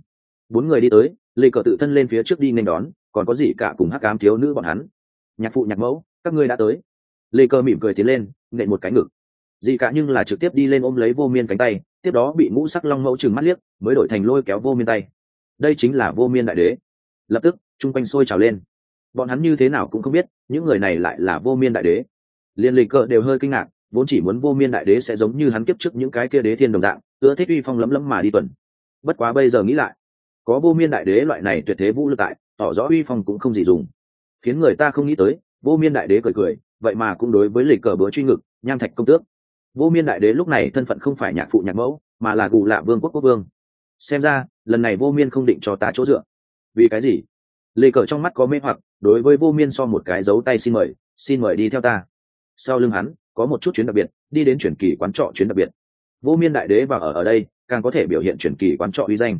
bốn người đi tới, lê cờ tự thân lên phía trước đi nên đón, còn có gì cả cùng hắc cám thiếu nữ bọn hắn. Nhạc phụ, nhạc mẫu, các ngươi đã tới. Lê cờ mỉm cười tiến lên, nện một cái ngực. Dị cả nhưng là trực tiếp đi lên ôm lấy vô miên cánh tay, tiếp đó bị ngũ sắc long mẫu trừng mắt liếc, mới đổi thành lôi kéo vô miên tay. Đây chính là vô miên đại đế. Lập tức, chung quanh sôi trào lên bọn hắn như thế nào cũng không biết, những người này lại là vô miên đại đế. Liên lịch cờ đều hơi kinh ngạc, vốn chỉ muốn vô miên đại đế sẽ giống như hắn kiếp trước những cái kia đế thiên đồng dạng, ưa thích uy phong lấm lấm mà đi tuần. Bất quá bây giờ nghĩ lại, có vô miên đại đế loại này tuyệt thế vũ lực tại, tỏ rõ uy phong cũng không gì dùng. Khiến người ta không nghĩ tới, vô miên đại đế cười cười, vậy mà cũng đối với lịch cờ bữa truy ngực nham thạch công tước. Vô miên đại đế lúc này thân phận không phải nhạc phụ nhạc mẫu, mà là gù lạ vương quốc quốc vương. Xem ra, lần này vô miên không định cho ta chỗ dựa. Vì cái gì? Lê cờ trong mắt có mê hoặc, đối với vô miên so một cái dấu tay xin mời xin mời đi theo ta. Sau lưng hắn, có một chút chuyến đặc biệt, đi đến chuyển kỳ quán trọ chuyến đặc biệt. Vô miên đại đế và ở ở đây, càng có thể biểu hiện chuyển kỳ quán trọ uy danh.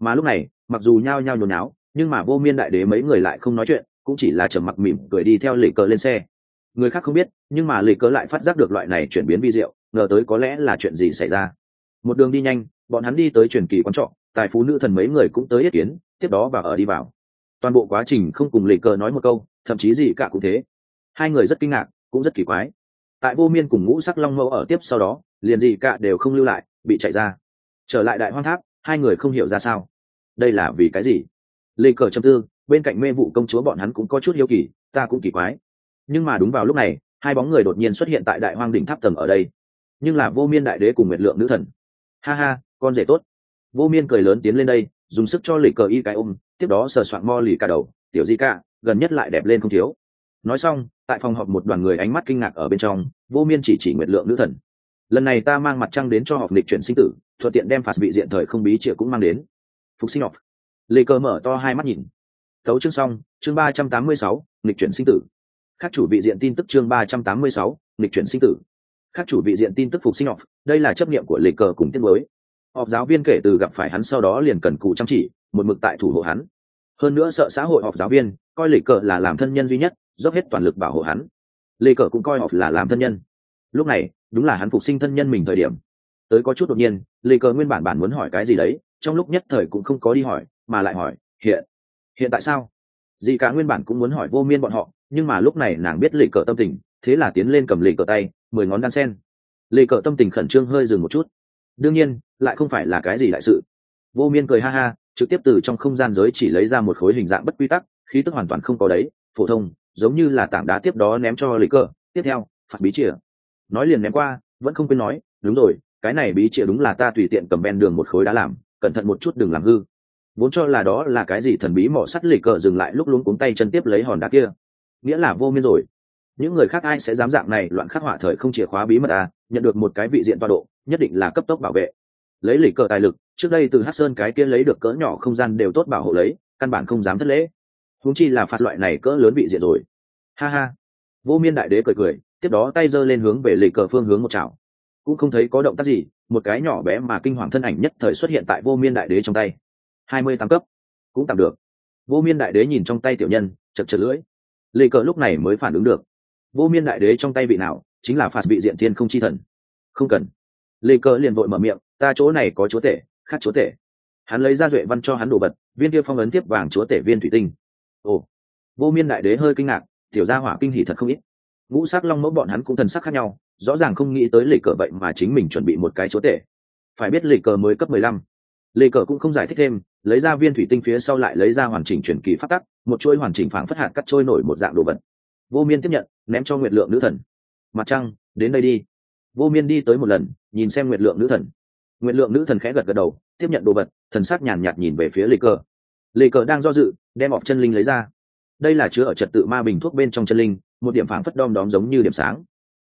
Mà lúc này, mặc dù nhao nhao nhồi náo nhưng mà vô miên đại đế mấy người lại không nói chuyện, cũng chỉ là trầm mặc mỉm cười đi theo lệ cờ lên xe. Người khác không biết, nhưng mà lệ cờ lại phát giác được loại này chuyển biến vi diệu, ngờ tới có lẽ là chuyện gì xảy ra. Một đường đi nhanh, bọn hắn đi tới truyền kỳ quán trọ, tài phú nữ thần mấy người cũng tới yết kiến, tiếp đó vào ở đi vào toàn bộ quá trình không cùng lệ cờ nói một câu, thậm chí gì cả cũng thế. Hai người rất kinh ngạc, cũng rất kỳ quái. Tại vô miên cùng ngũ sắc long mẫu ở tiếp sau đó, liền gì cả đều không lưu lại, bị chạy ra. Trở lại đại hoang tháp, hai người không hiểu ra sao. Đây là vì cái gì? Lê cờ trầm tư, bên cạnh mê vụ công chúa bọn hắn cũng có chút hiếu kỳ, ta cũng kỳ quái. Nhưng mà đúng vào lúc này, hai bóng người đột nhiên xuất hiện tại đại hoang đỉnh tháp tầng ở đây. Nhưng là vô miên đại đế cùng nguyệt lượng nữ thần. Ha ha, con rể tốt. Vô miên cười lớn tiến lên đây, dùng sức cho lê cờ y cái ôm tiếp đó sờ soạn mo lì cả đầu, tiểu di ca, gần nhất lại đẹp lên không thiếu. Nói xong, tại phòng họp một đoàn người ánh mắt kinh ngạc ở bên trong, vô miên chỉ chỉ nguyệt lượng nữ thần. Lần này ta mang mặt trăng đến cho học lịch chuyển sinh tử, thuận tiện đem phạt bị diện thời không bí triệu cũng mang đến. Phục sinh học lê cơ mở to hai mắt nhìn. Tấu chương xong, chương ba trăm tám mươi sáu, lịch chuyển sinh tử. Khác chủ vị diện tin tức chương ba trăm tám mươi sáu, lịch chuyển sinh tử. Khác chủ vị diện tin tức phục sinh học đây là chấp niệm của lê cờ cùng tiết mới. Học giáo viên kể từ gặp phải hắn sau đó liền cần cụ chăm chỉ một mực tại thủ hộ hắn. Hơn nữa sợ xã hội họp giáo viên, coi lì cờ là làm thân nhân duy nhất, dốc hết toàn lực bảo hộ hắn. Lê cờ cũng coi họp là làm thân nhân. Lúc này, đúng là hắn phục sinh thân nhân mình thời điểm. Tới có chút đột nhiên lê cờ nguyên bản bản muốn hỏi cái gì đấy, trong lúc nhất thời cũng không có đi hỏi, mà lại hỏi, hiện hiện tại sao? Dì cả nguyên bản cũng muốn hỏi vô miên bọn họ, nhưng mà lúc này nàng biết lê cờ tâm tình, thế là tiến lên cầm lê cờ tay, mười ngón đan sen. Lê cờ tâm tình khẩn trương hơi dừng một chút. Đương nhiên, lại không phải là cái gì đại sự. Vô miên cười ha ha trực tiếp từ trong không gian giới chỉ lấy ra một khối hình dạng bất quy tắc, khí tức hoàn toàn không có đấy, phổ thông, giống như là tảng đá tiếp đó ném cho lấy cờ tiếp theo, phạt bí chìa. Nói liền ném qua, vẫn không quên nói, đúng rồi, cái này bí chìa đúng là ta tùy tiện cầm ven đường một khối đá làm, cẩn thận một chút đừng làm hư. Vốn cho là đó là cái gì thần bí mỏ sắt lì cờ dừng lại lúc luống cuống tay chân tiếp lấy hòn đá kia. Nghĩa là vô miên rồi. Những người khác ai sẽ dám dạng này, loạn khắc họa thời không chìa khóa bí mật à nhận được một cái vị diện toa độ, nhất định là cấp tốc bảo vệ. Lấy lì cờ tài lực trước đây từ hát sơn cái kia lấy được cỡ nhỏ không gian đều tốt bảo hộ lấy, căn bản không dám thất lễ. Húng chi là phạt loại này cỡ lớn bị diện rồi. Ha ha. Vô miên đại đế cười cười, tiếp đó tay giơ lên hướng về lì cờ phương hướng một chảo. Cũng không thấy có động tác gì, một cái nhỏ bé mà kinh hoàng thân ảnh nhất thời xuất hiện tại vô miên đại đế trong tay. Hai mươi tám cấp. Cũng tạm được. Vô miên đại đế nhìn trong tay tiểu nhân, chật chật lưỡi. Lì cờ lúc này mới phản ứng được. Vô miên đại đế trong tay vị nào, chính là phạt bị diện thiên không chi thần. Không cần. Lì cờ liền vội mở miệng, ta chỗ này có chúa tể khác chúa tể. Hắn lấy ra duệ văn cho hắn đồ vật, viên kia phong ấn tiếp vàng chúa tể viên thủy tinh. Ồ, vô miên đại đế hơi kinh ngạc, tiểu gia hỏa kinh hỉ thật không ít. Ngũ sắc long mẫu bọn hắn cũng thần sắc khác nhau, rõ ràng không nghĩ tới lịch cờ vậy mà chính mình chuẩn bị một cái chúa tể. Phải biết lịch cờ mới cấp mười lăm. Lịch cờ cũng không giải thích thêm, lấy ra viên thủy tinh phía sau lại lấy ra hoàn chỉnh truyền kỳ phát tắc, một chuỗi hoàn chỉnh phảng phất hạt cắt trôi nổi một dạng đồ vật. Vô miên tiếp nhận, ném cho nguyệt lượng nữ thần. Mặt trăng, đến đây đi. Vô miên đi tới một lần, nhìn xem nguyệt lượng nữ thần nguyệt lượng nữ thần khẽ gật gật đầu, tiếp nhận đồ vật, thần sắc nhàn nhạt nhìn về phía Lê cờ. Lê cờ đang do dự, đem ọc chân linh lấy ra. Đây là chứa ở trật tự ma bình thuốc bên trong chân linh, một điểm phảng phất đom đóm giống như điểm sáng.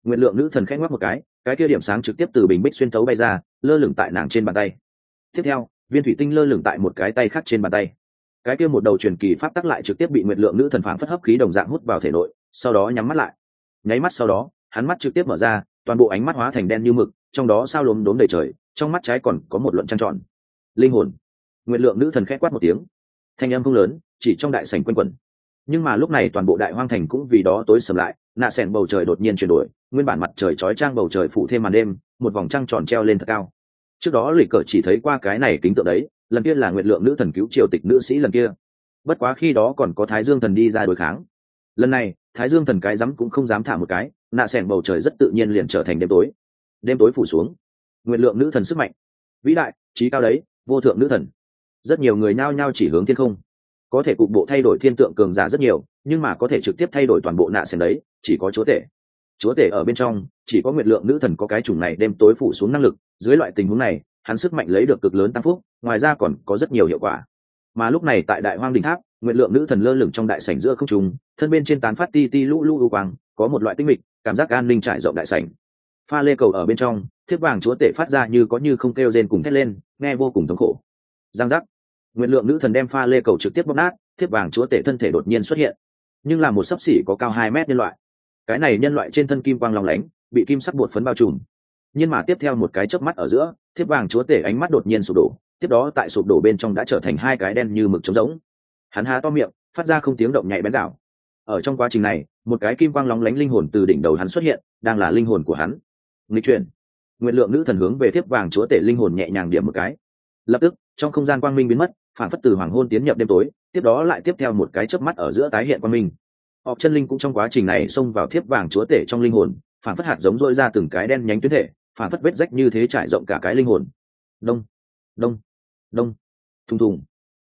Nguyệt lượng nữ thần khẽ ngoắc một cái cái kia điểm sáng trực tiếp từ bình bích xuyên tấu bay ra, lơ lửng tại nàng trên bàn tay. Tiếp theo, viên thủy tinh lơ lửng tại một cái tay khác trên bàn tay. Cái kia một đầu truyền kỳ pháp tắc lại trực tiếp bị nguyệt lượng nữ thần phảng phất hấp khí đồng dạng hút vào thể nội, sau đó nhắm mắt lại. Nháy mắt sau đó, hắn mắt trực tiếp mở ra, toàn bộ ánh mắt hóa thành đen như mực, trong đó sao lốm đốm đầy trời trong mắt trái còn có một luận trăng tròn. Linh hồn. Nguyện lượng nữ thần khẽ quát một tiếng. Thanh âm không lớn, chỉ trong đại sảnh quanh quẩn. Nhưng mà lúc này toàn bộ đại hoang thành cũng vì đó tối sầm lại, nạ sẻn bầu trời đột nhiên chuyển đổi, nguyên bản mặt trời chói trang bầu trời phủ thêm màn đêm, một vòng trăng tròn treo lên thật cao. Trước đó lịch cờ chỉ thấy qua cái này kính tượng đấy, lần kia là nguyện lượng nữ thần cứu triều tịch nữ sĩ lần kia. Bất quá khi đó còn có thái dương thần đi ra đối kháng. Lần này, thái dương thần cái rắm cũng không dám thả một cái, nạ s ẻ n bầu trời rất tự nhiên liền trở thành đêm tối. Đêm tối phủ xuống nguyện lượng nữ thần sức mạnh. Vĩ đại, trí cao đấy, vô thượng nữ thần. Rất nhiều người nao nhao chỉ hướng thiên không. Có thể cục bộ thay đổi thiên tượng cường giả rất nhiều, nhưng mà có thể trực tiếp thay đổi toàn bộ nạ sen đấy, chỉ có chúa tể. Chúa tể ở bên trong, chỉ có nguyện lượng nữ thần có cái chủng này đem tối phủ xuống năng lực. Dưới loại tình huống này, hắn sức mạnh lấy được cực lớn tăng phúc, ngoài ra còn có rất nhiều hiệu quả. Mà lúc này tại đại hoang đình tháp, nguyện lượng nữ thần lơ lửng trong đại sảnh giữa không trung, thân bên trên tán phát ti ti lũ lũ ưu quang, có một loại tinh mịch, cảm giác an ninh trải rộng đại sảnh pha lê cầu ở bên trong, thiếp vàng chúa tể phát ra như có như không kêu rên cùng thét lên, nghe vô cùng thống khổ. Giang giác. Nguyện lượng nữ thần đem pha lê cầu trực tiếp bóp nát, thiếp vàng chúa tể thân thể đột nhiên xuất hiện. Nhưng là một sấp xỉ có cao hai mét nhân loại. Cái này nhân loại trên thân kim quang lòng lánh, bị kim sắc bột phấn bao trùm. Nhưng mà tiếp theo một cái chớp mắt ở giữa, thiếp vàng chúa tể ánh mắt đột nhiên sụp đổ, tiếp đó tại sụp đổ bên trong đã trở thành hai cái đen như mực trống rỗng. Hắn há to miệng, phát ra không tiếng động nhạy bén đảo ở trong quá trình này, một cái kim quang lóng lánh linh hồn từ đỉnh đầu hắn xuất hiện, đang là linh hồn của hắn nghịch chuyển. Nguyện lượng nữ thần hướng về thiếp vàng chúa tể linh hồn nhẹ nhàng điểm một cái. Lập tức, trong không gian quang minh biến mất, phản phất từ hoàng hôn tiến nhập đêm tối, tiếp đó lại tiếp theo một cái chớp mắt ở giữa tái hiện quang minh. Họp chân linh cũng trong quá trình này xông vào thiếp vàng chúa tể trong linh hồn, phản phất hạt giống rỗi ra từng cái đen nhánh tuyến thể, phản phất vết rách như thế trải rộng cả cái linh hồn. Đông đông đông. Thùng thùng.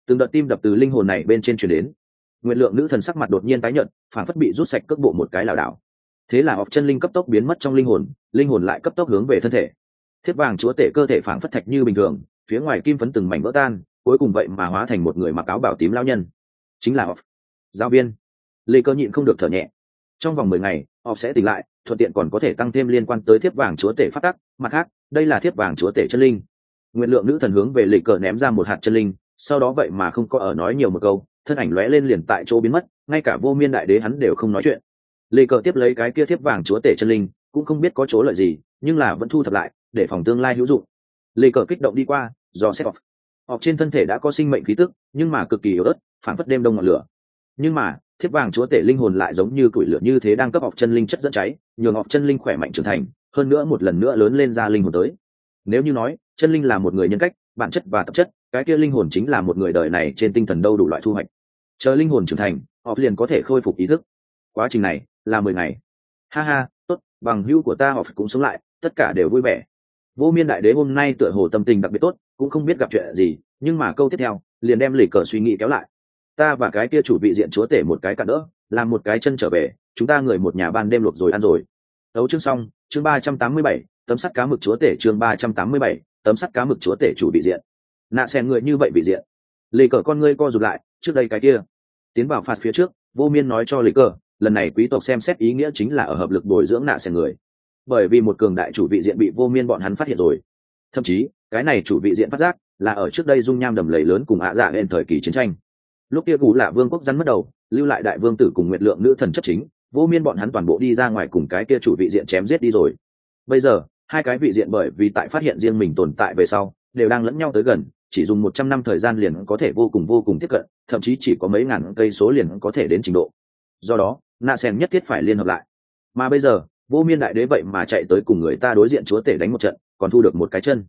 Từng đợt tim đập từ linh hồn này bên trên chuyển đến. Nguyện lượng nữ thần sắc mặt đột nhiên tái nhận phản phất bị rút sạch cước bộ một cái lảo đảo thế là ọc chân linh cấp tốc biến mất trong linh hồn linh hồn lại cấp tốc hướng về thân thể. Thiếp vàng chúa tể cơ thể phản phất thạch như bình thường, phía ngoài kim phấn từng mảnh vỡ tan, cuối cùng vậy mà hóa thành một người mặc áo bảo tím lao nhân. Chính là ọc giáo viên lê cơ nhịn không được thở nhẹ. Trong vòng mười ngày ọc sẽ tỉnh lại, thuận tiện còn có thể tăng thêm liên quan tới thiếp vàng chúa tể phát tắc. Mặt khác, đây là thiếp vàng chúa tể chân linh. Nguyện lượng nữ thần hướng về lệ cờ ném ra một hạt chân linh, sau đó vậy mà không có ở nói nhiều một câu, thân ảnh lóe lên liền tại chỗ biến mất, ngay cả vô miên đại đế hắn đều không nói chuyện. Lê cờ tiếp lấy cái kia thiếp vàng chúa tể chân linh, cũng không biết có chỗ lợi gì, nhưng là vẫn thu thập lại, để phòng tương lai hữu dụng. Lê cờ kích động đi qua, do xét off Học trên thân thể đã có sinh mệnh khí tức, nhưng mà cực kỳ yếu ớt phản phất đêm đông ngọn lửa. Nhưng mà, thiếp vàng chúa tể linh hồn lại giống như củi lửa như thế đang cấp học chân linh chất dẫn cháy, nhường học chân linh khỏe mạnh trưởng thành, hơn nữa một lần nữa lớn lên ra linh hồn tới. Nếu như nói, chân linh là một người nhân cách, bản chất và tập chất, cái kia linh hồn chính là một người đời này trên tinh thần đâu đủ loại thu hoạch. Chờ linh hồn trưởng thành họ liền có thể khôi phục ý thức. Quá trình này là mười ngày. Ha ha, tốt, bằng hữu của ta họ cũng sống lại, tất cả đều vui vẻ. Vô miên đại đế hôm nay tựa hồ tâm tình đặc biệt tốt, cũng không biết gặp chuyện gì, nhưng mà câu tiếp theo, liền đem lì cờ suy nghĩ kéo lại. Ta và cái kia chủ vị diện chúa tể một cái cạn đỡ, làm một cái chân trở về, chúng ta người một nhà ban đêm luộc rồi ăn rồi. Đấu chương xong, chương ba trăm tám mươi bảy, tấm sắt cá mực chúa tể chương ba trăm tám mươi bảy, tấm sắt cá mực chúa tể chủ vị diện. Nạ xen người như vậy vị diện. Lì cờ con ngươi co rụt lại, trước đây cái kia. Tiến vào phạt phía trước, vô miên nói cho lì cờ lần này quý tộc xem xét ý nghĩa chính là ở hợp lực bồi dưỡng nạ xen người. Bởi vì một cường đại chủ vị diện bị vô miên bọn hắn phát hiện rồi. Thậm chí, cái này chủ vị diện phát giác là ở trước đây dung nham đầm lầy lớn cùng ạ dạ lên thời kỳ chiến tranh. Lúc kia cũ là vương quốc rắn mất đầu, lưu lại đại vương tử cùng nguyện lượng nữ thần chất chính, vô miên bọn hắn toàn bộ đi ra ngoài cùng cái kia chủ vị diện chém giết đi rồi. Bây giờ, hai cái vị diện bởi vì tại phát hiện riêng mình tồn tại về sau, đều đang lẫn nhau tới gần, chỉ dùng một trăm năm thời gian liền có thể vô cùng vô cùng tiếp cận, thậm chí chỉ có mấy ngàn cây số liền có thể đến trình độ. Do đó nạ sen nhất thiết phải liên hợp lại. Mà bây giờ, vô miên đại đế vậy mà chạy tới cùng người ta đối diện chúa tể đánh một trận, còn thu được một cái chân.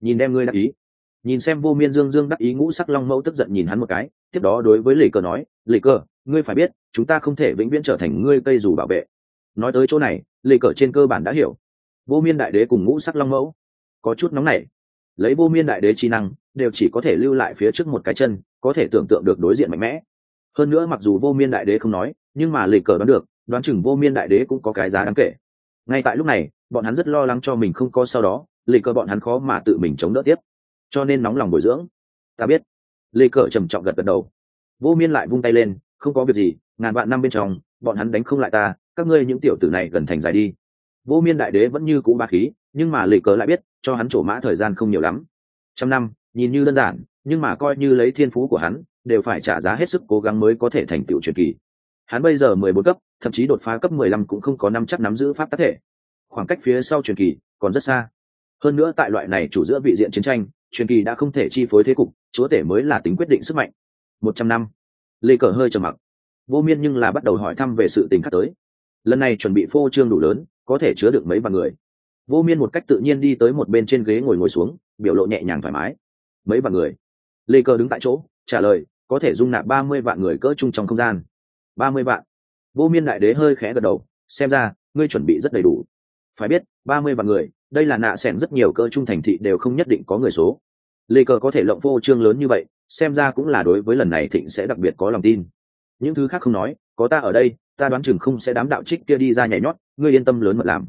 Nhìn đem ngươi đắc ý. Nhìn xem vô miên dương dương đắc ý ngũ sắc long mẫu tức giận nhìn hắn một cái, tiếp đó đối với lì cờ nói lì cờ, ngươi phải biết, chúng ta không thể vĩnh viễn trở thành ngươi cây dù bảo vệ. Nói tới chỗ này lì cờ trên cơ bản đã hiểu. Vô miên đại đế cùng ngũ sắc long mẫu có chút nóng nảy. Lấy vô miên đại đế trí năng, đều chỉ có thể lưu lại phía trước một cái chân, có thể tưởng tượng được đối diện mạnh mẽ. Hơn nữa mặc dù vô miên đại đế không nói nhưng mà lịch cờ đoán được, đoán chừng vô miên đại đế cũng có cái giá đáng kể. Ngay tại lúc này, bọn hắn rất lo lắng cho mình không có sau đó, lịch cờ bọn hắn khó mà tự mình chống đỡ tiếp. Cho nên nóng lòng bồi dưỡng. Ta biết. Lịch cờ trầm trọng gật gật đầu. Vô miên lại vung tay lên, không có việc gì, ngàn vạn năm bên trong, bọn hắn đánh không lại ta, các ngươi những tiểu tử này gần thành dài đi. Vô miên đại đế vẫn như cũ ba khí, nhưng mà lịch cờ lại biết, cho hắn trổ mã thời gian không nhiều lắm. Trăm năm, nhìn như đơn giản, nhưng mà coi như lấy thiên phú của hắn, đều phải trả giá hết sức cố gắng mới có thể thành tựu truyền kỳ hắn bây giờ mười bốn cấp, thậm chí đột phá cấp mười lăm cũng không có năm chắc nắm giữ pháp tác thể. Khoảng cách phía sau truyền kỳ còn rất xa. Hơn nữa tại loại này chủ giữa vị diện chiến tranh, truyền kỳ đã không thể chi phối thế cục, chúa tể mới là tính quyết định sức mạnh. Một trăm năm. Lê cờ hơi trầm mặc. Vô miên nhưng là bắt đầu hỏi thăm về sự tình khác tới. Lần này chuẩn bị phô trương đủ lớn, có thể chứa được mấy vạn người. Vô miên một cách tự nhiên đi tới một bên trên ghế ngồi ngồi xuống, biểu lộ nhẹ nhàng thoải mái. Mấy vạn người. Lê cờ đứng tại chỗ, trả lời, có thể dung nạp ba mươi vạn người cỡ chung trong không gian ba mươi vạn. Vô miên đại đế hơi khẽ gật đầu, xem ra, ngươi chuẩn bị rất đầy đủ. Phải biết, ba mươi vạn người, đây là nạ xẻn rất nhiều cơ trung thành thị đều không nhất định có người số. Lê cờ có thể lộng vô trương lớn như vậy, xem ra cũng là đối với lần này thịnh sẽ đặc biệt có lòng tin. Những thứ khác không nói, có ta ở đây, ta đoán chừng không sẽ đám đạo trích kia đi ra nhảy nhót, ngươi yên tâm lớn mật làm.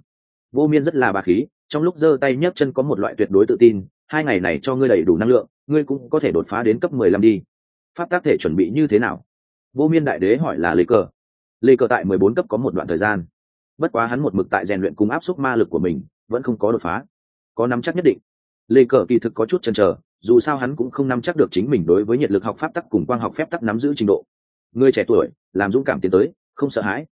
Vô miên rất là bà khí, trong lúc giơ tay nhấc chân có một loại tuyệt đối tự tin, hai ngày này cho ngươi đầy đủ năng lượng, ngươi cũng có thể đột phá đến cấp mười lăm đi. Pháp tác thể chuẩn bị như thế nào? Vô miên đại đế hỏi là lê cờ. Lê cờ tại mười bốn cấp có một đoạn thời gian. Bất quá hắn một mực tại rèn luyện cùng áp suất ma lực của mình vẫn không có đột phá. Có nắm chắc nhất định. Lê cờ kỳ thực có chút chần chờ dù sao hắn cũng không nắm chắc được chính mình đối với nhiệt lực học pháp tắc cùng quang học phép tắc nắm giữ trình độ. Người trẻ tuổi làm dũng cảm tiến tới không sợ hãi.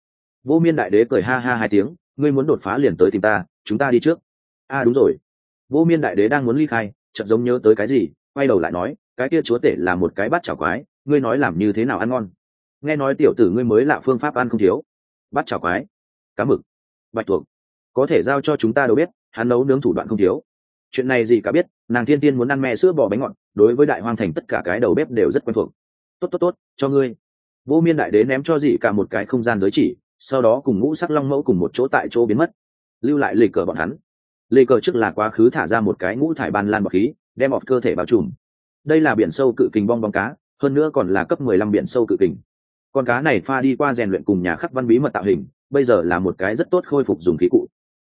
Vô miên đại đế cười ha ha hai tiếng ngươi muốn đột phá liền tới tìm ta chúng ta đi trước. A à, đúng rồi. Vô miên đại đế đang muốn ly khai chợt giống nhớ tới cái gì quay đầu lại nói cái kia chúa tể là một cái bát chảo quái ngươi nói làm như thế nào ăn ngon? Nghe nói tiểu tử ngươi mới lạ phương pháp ăn không thiếu. Bát chảo quái. Cá mực. Bạch tuộc. Có thể giao cho chúng ta đâu biết, hắn nấu nướng thủ đoạn không thiếu. Chuyện này gì cả biết, nàng thiên tiên muốn ăn mẹ sữa bò bánh ngọt, đối với đại hoang thành tất cả cái đầu bếp đều rất quen thuộc. Tốt tốt tốt, cho ngươi. Vô miên đại đế ném cho dị cả một cái không gian giới chỉ, sau đó cùng ngũ sắc long mẫu cùng một chỗ tại chỗ biến mất. Lưu lại lề cờ bọn hắn. Lề cờ trước là quá khứ thả ra một cái ngũ thải ban lan bọc khí, đem ọt cơ thể bao trùm. Đây là biển sâu cự kình bong bóng cá, hơn nữa còn là cấp mười lăm biển sâu cự kình con cá này pha đi qua rèn luyện cùng nhà khắc văn bí mật tạo hình, bây giờ là một cái rất tốt khôi phục dùng khí cụ.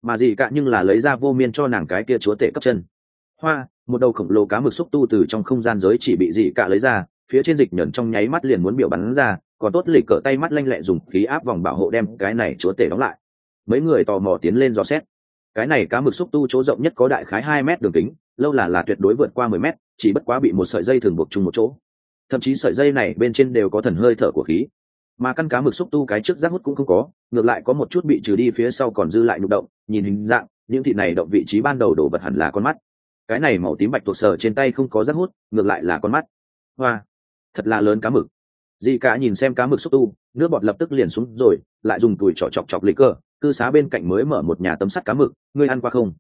Mà gì cả nhưng là lấy ra vô miên cho nàng cái kia chúa tể cấp chân. Hoa, một đầu khổng lồ cá mực xúc tu từ trong không gian giới chỉ bị dị cả lấy ra, phía trên dịch nhẫn trong nháy mắt liền muốn biểu bắn ra, còn tốt lịch cỡ tay mắt lanh lẹ dùng khí áp vòng bảo hộ đem cái này chúa tể đóng lại. Mấy người tò mò tiến lên dò xét. Cái này cá mực xúc tu chỗ rộng nhất có đại khái hai mét đường kính, lâu là là tuyệt đối vượt qua mười mét, chỉ bất quá bị một sợi dây thường buộc chung một chỗ thậm chí sợi dây này bên trên đều có thần hơi thở của khí. Mà căn cá mực xúc tu cái trước rác hút cũng không có, ngược lại có một chút bị trừ đi phía sau còn dư lại nhục động, nhìn hình dạng, những thịt này động vị trí ban đầu đổ vật hẳn là con mắt. Cái này màu tím bạch tuộc sờ trên tay không có rác hút, ngược lại là con mắt. Hoa, thật là lớn cá mực. Dì cả nhìn xem cá mực xúc tu, nước bọt lập tức liền xuống rồi, lại dùng tùi trỏ chọc chọc lê cơ cư xá bên cạnh mới mở một nhà tấm sắt cá mực, ngươi ăn qua không?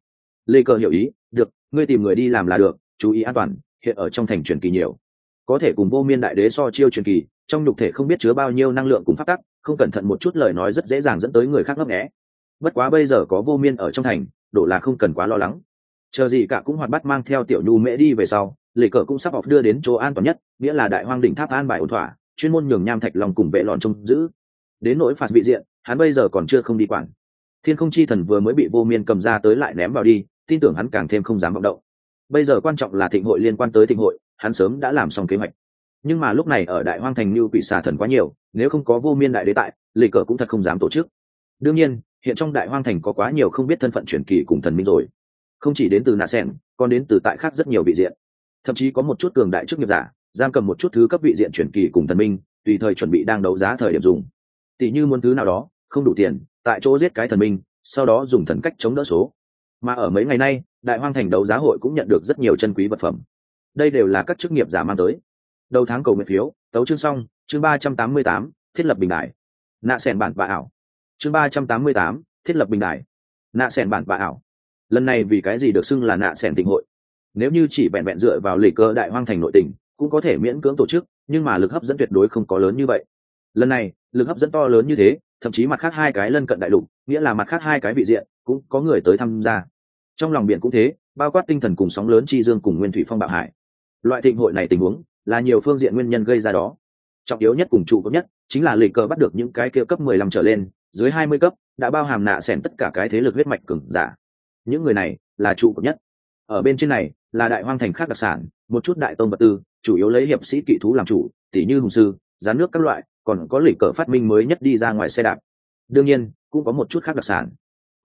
Lê cơ hiểu ý, được, ngươi tìm người đi làm là được, chú ý an toàn, hiện ở trong thành truyền kỳ nhiều có thể cùng vô miên đại đế so chiêu truyền kỳ, trong nhục thể không biết chứa bao nhiêu năng lượng cùng phát tắc, không cẩn thận một chút lời nói rất dễ dàng dẫn tới người khác ngấp nghé. Bất quá bây giờ có vô miên ở trong thành, đổ là không cần quá lo lắng. Chờ gì cả cũng hoạt bắt mang theo tiểu nhu mễ đi về sau, lệ cờ cũng sắp học đưa đến chỗ an toàn nhất, nghĩa là đại hoang đỉnh tháp an bài ổn thỏa, chuyên môn nhường nham thạch lòng cùng vệ lòn trông giữ. Đến nỗi phạt bị diện, hắn bây giờ còn chưa không đi quản. Thiên không chi thần vừa mới bị vô miên cầm ra tới lại ném vào đi, tin tưởng hắn càng thêm không dám vọng động. Bây giờ quan trọng là thịnh hội liên quan tới thịnh hội hắn sớm đã làm xong kế hoạch. Nhưng mà lúc này ở đại hoang thành như quỷ xà thần quá nhiều, nếu không có vô miên đại đế tại lì cờ cũng thật không dám tổ chức. Đương nhiên, hiện trong đại hoang thành có quá nhiều không biết thân phận truyền kỳ cùng thần minh rồi. Không chỉ đến từ nạ sen còn đến từ tại khác rất nhiều vị diện. Thậm chí có một chút cường đại chức nghiệp giả, giam cầm một chút thứ cấp vị diện truyền kỳ cùng thần minh, tùy thời chuẩn bị đang đấu giá thời điểm dùng. Tỷ như muốn thứ nào đó, không đủ tiền, tại chỗ giết cái thần minh, sau đó dùng thần cách chống đỡ số. Mà ở mấy ngày nay, đại hoang thành đấu giá hội cũng nhận được rất nhiều chân quý vật phẩm đây đều là các chức nghiệp giả mang tới. Đầu tháng cầu nguyện phiếu, tấu chương xong, chương ba trăm tám mươi tám, thiết lập bình đại nạ sẻn bản và ảo. Chương ba trăm tám mươi tám, thiết lập bình đại nạ sẻn bản và ảo. Lần này vì cái gì được xưng là nạ sẻn tình hội? Nếu như chỉ vẹn vẹn dựa vào lì cơ đại hoang thành nội tỉnh, cũng có thể miễn cưỡng tổ chức, nhưng mà lực hấp dẫn tuyệt đối không có lớn như vậy. Lần này, lực hấp dẫn to lớn như thế, thậm chí mặt khác hai cái lân cận đại lục, nghĩa là mặt khác hai cái vị diện, cũng có người tới tham gia. Trong lòng biển cũng thế, bao quát tinh thần cùng sóng lớn chi dương cùng nguyên thủy phong bạo hải loại thịnh hội này tình huống là nhiều phương diện nguyên nhân gây ra đó. Trọng yếu nhất cùng trụ cấp nhất chính là lịch cờ bắt được những cái kia cấp mười lăm trở lên, dưới hai mươi cấp đã bao hàm nạ xẻn tất cả cái thế lực huyết mạch cường giả. Những người này là trụ cấp nhất. Ở bên trên này là đại hoang thành khác đặc sản, một chút đại tông vật tư, chủ yếu lấy hiệp sĩ kỵ thú làm chủ tỷ như hùng sư, gián nước các loại, còn có lịch cờ phát minh mới nhất đi ra ngoài xe đạp. Đương nhiên, cũng có một chút khác đặc sản.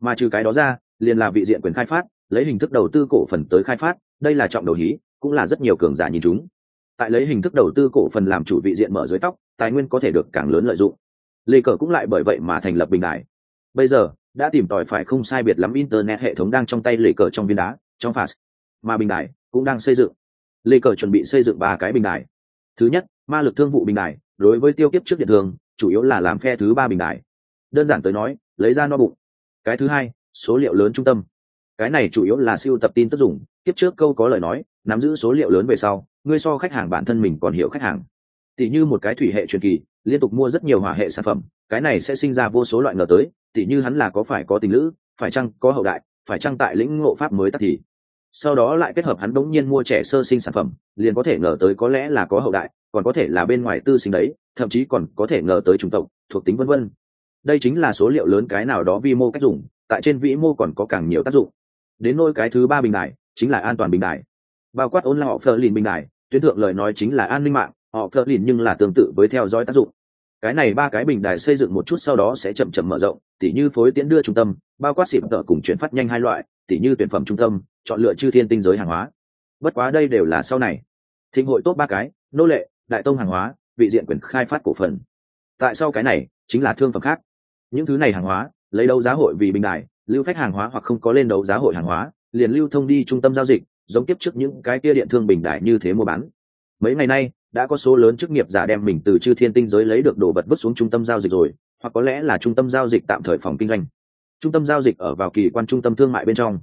Mà trừ cái đó ra, liền là vị diện quyền khai phát, lấy hình thức đầu tư cổ phần tới khai phát, đây là trọng đầu hí cũng là rất nhiều cường giả nhìn chúng. Tại lấy hình thức đầu tư cổ phần làm chủ vị diện mở dưới tóc, tài nguyên có thể được càng lớn lợi dụng. Lê cờ cũng lại bởi vậy mà thành lập bình đại bây giờ, đã tìm tòi phải không sai biệt lắm internet hệ thống đang trong tay lê cờ trong viên đá, trong phạt. Mà bình đại cũng đang xây dựng. Lê cờ chuẩn bị xây dựng ba cái bình đại thứ nhất, ma lực thương vụ bình đại đối với tiêu kiếp trước điện thường, chủ yếu là làm phe thứ ba bình đại đơn giản tới nói, lấy ra no bụng. Cái thứ hai, số liệu lớn trung tâm. Cái này chủ yếu là siêu tập tin tức dùng tiếp trước câu có lời nói, nắm giữ số liệu lớn về sau, ngươi so khách hàng bản thân mình còn hiểu khách hàng. Tỷ như một cái thủy hệ truyền kỳ, liên tục mua rất nhiều hỏa hệ sản phẩm, cái này sẽ sinh ra vô số loại ngờ tới, tỷ như hắn là có phải có tình lữ, phải chăng có hậu đại, phải chăng tại lĩnh ngộ pháp mới tắt thì. Sau đó lại kết hợp hắn đống nhiên mua trẻ sơ sinh sản phẩm, liền có thể ngờ tới có lẽ là có hậu đại, còn có thể là bên ngoài tư sinh đấy, thậm chí còn có thể ngờ tới chủng tộc, thuộc tính vân vân. Đây chính là số liệu lớn cái nào đó vi mô cách dùng, tại trên vĩ mô còn có càng nhiều tác dụng. Đến nôi cái thứ ba bình đại chính là an toàn bình đại bao quát ôn là họ phờ lìn bình đại tuyến thượng lời nói chính là an ninh mạng, họ phờ lìn nhưng là tương tự với theo dõi tác dụng. Cái này ba cái bình đài xây dựng một chút sau đó sẽ chậm chậm mở rộng, tỉ như phối tiến đưa trung tâm, bao quát xịp tợ cùng chuyển phát nhanh hai loại, tỉ như tuyển phẩm trung tâm, chọn lựa chư thiên tinh giới hàng hóa. Bất quá đây đều là sau này. Thịnh hội tốt ba cái, nô lệ, đại tông hàng hóa, vị diện quyền khai phát cổ phần. Tại sau cái này, chính là thương phẩm khác. Những thứ này hàng hóa, lấy đấu giá hội vì bình đài, lưu phách hàng hóa hoặc không có lên đấu giá hội hàng hóa liền lưu thông đi trung tâm giao dịch, giống tiếp trước những cái kia điện thương bình đại như thế mua bán. Mấy ngày nay, đã có số lớn chức nghiệp giả đem mình từ chư thiên tinh giới lấy được đồ vật vứt xuống trung tâm giao dịch rồi, hoặc có lẽ là trung tâm giao dịch tạm thời phòng kinh doanh. Trung tâm giao dịch ở vào kỳ quan trung tâm thương mại bên trong.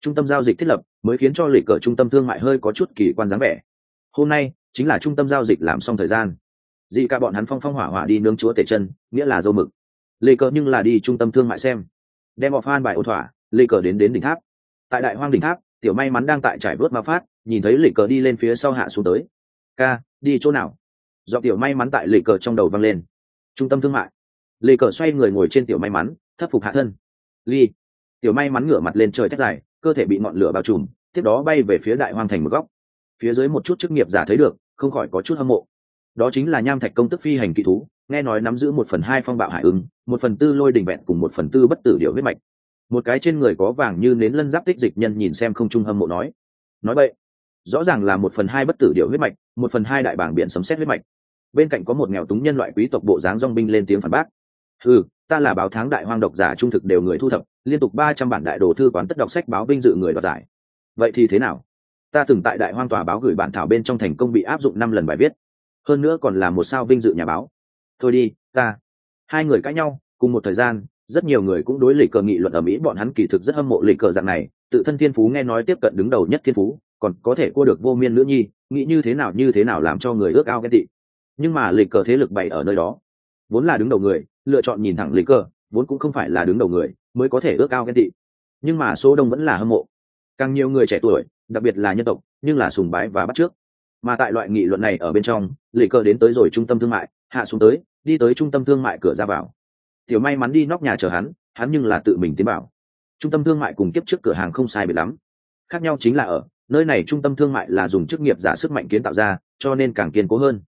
Trung tâm giao dịch thiết lập mới khiến cho lịch cờ trung tâm thương mại hơi có chút kỳ quan dáng vẻ. Hôm nay, chính là trung tâm giao dịch làm xong thời gian. Dị cả bọn hắn phong phong hỏa hỏa đi nướng chúa tể chân, nghĩa là dâu mực. Lê cờ nhưng là đi trung tâm thương mại xem. Đem họ phan bài ô thỏa lê cờ đến đến đỉnh tháp tại đại hoang đỉnh tháp, tiểu may mắn đang tại trải vớt ma phát, nhìn thấy lịch cờ đi lên phía sau hạ xuống tới. Ca, đi chỗ nào? Do tiểu may mắn tại lịch cờ trong đầu văng lên. Trung tâm thương mại. Lịch cờ xoay người ngồi trên tiểu may mắn, thất phục hạ thân. Ly tiểu may mắn ngửa mặt lên trời thét dài, cơ thể bị ngọn lửa bao trùm, tiếp đó bay về phía đại hoang thành một góc. Phía dưới một chút chức nghiệp giả thấy được, không khỏi có chút hâm mộ. Đó chính là nham thạch công tức phi hành kỹ thú, nghe nói nắm giữ một phần hai phong bạo hải ứng một phần tư lôi đình vẹn cùng một phần tư bất tử điệu huyết mạch một cái trên người có vàng như nến lân giáp tích dịch nhân nhìn xem không trung hâm mộ nói. Nói vậy, rõ ràng là một phần hai bất tử điệu huyết mạch, một phần hai đại bảng biển sấm xét huyết mạch. Bên cạnh có một nghèo túng nhân loại quý tộc bộ dáng dong binh lên tiếng phản bác. Ừ ta là báo tháng đại hoang độc giả trung thực đều người thu thập, liên tục ba trăm bản đại đồ thư quán tất đọc sách báo vinh dự người đoạt giải. Vậy thì thế nào? Ta từng tại đại hoang tòa báo gửi bản thảo bên trong thành công bị áp dụng năm lần bài viết. Hơn nữa còn là một sao vinh dự nhà báo. Thôi đi, ta, hai người cãi nhau, cùng một thời gian rất nhiều người cũng đối lịch cờ nghị luận ở mỹ, bọn hắn kỳ thực rất hâm mộ lịch cờ dạng này, tự thân thiên phú nghe nói tiếp cận đứng đầu nhất thiên phú, còn có thể cua được vô miên nữ nhi, nghĩ như thế nào như thế nào làm cho người ước ao ghen tị. Nhưng mà lịch cờ thế lực bày ở nơi đó, vốn là đứng đầu người, lựa chọn nhìn thẳng lịch cờ, vốn cũng không phải là đứng đầu người, mới có thể ước ao ghen tị. Nhưng mà số đông vẫn là hâm mộ. Càng nhiều người trẻ tuổi, đặc biệt là nhân tộc, nhưng là sùng bái và bắt trước mà tại loại nghị luận này ở bên trong lịch cờ đến tới rồi trung tâm thương mại, hạ xuống tới, đi tới trung tâm thương mại cửa ra vào tiểu may mắn đi nóc nhà chờ hắn hắn nhưng là tự mình tiến bảo trung tâm thương mại cùng kiếp trước cửa hàng không sai biệt lắm. Khác nhau chính là ở, nơi này trung tâm thương mại là dùng chức nghiệp giả sức mạnh kiến tạo ra, cho nên càng kiên cố hơn.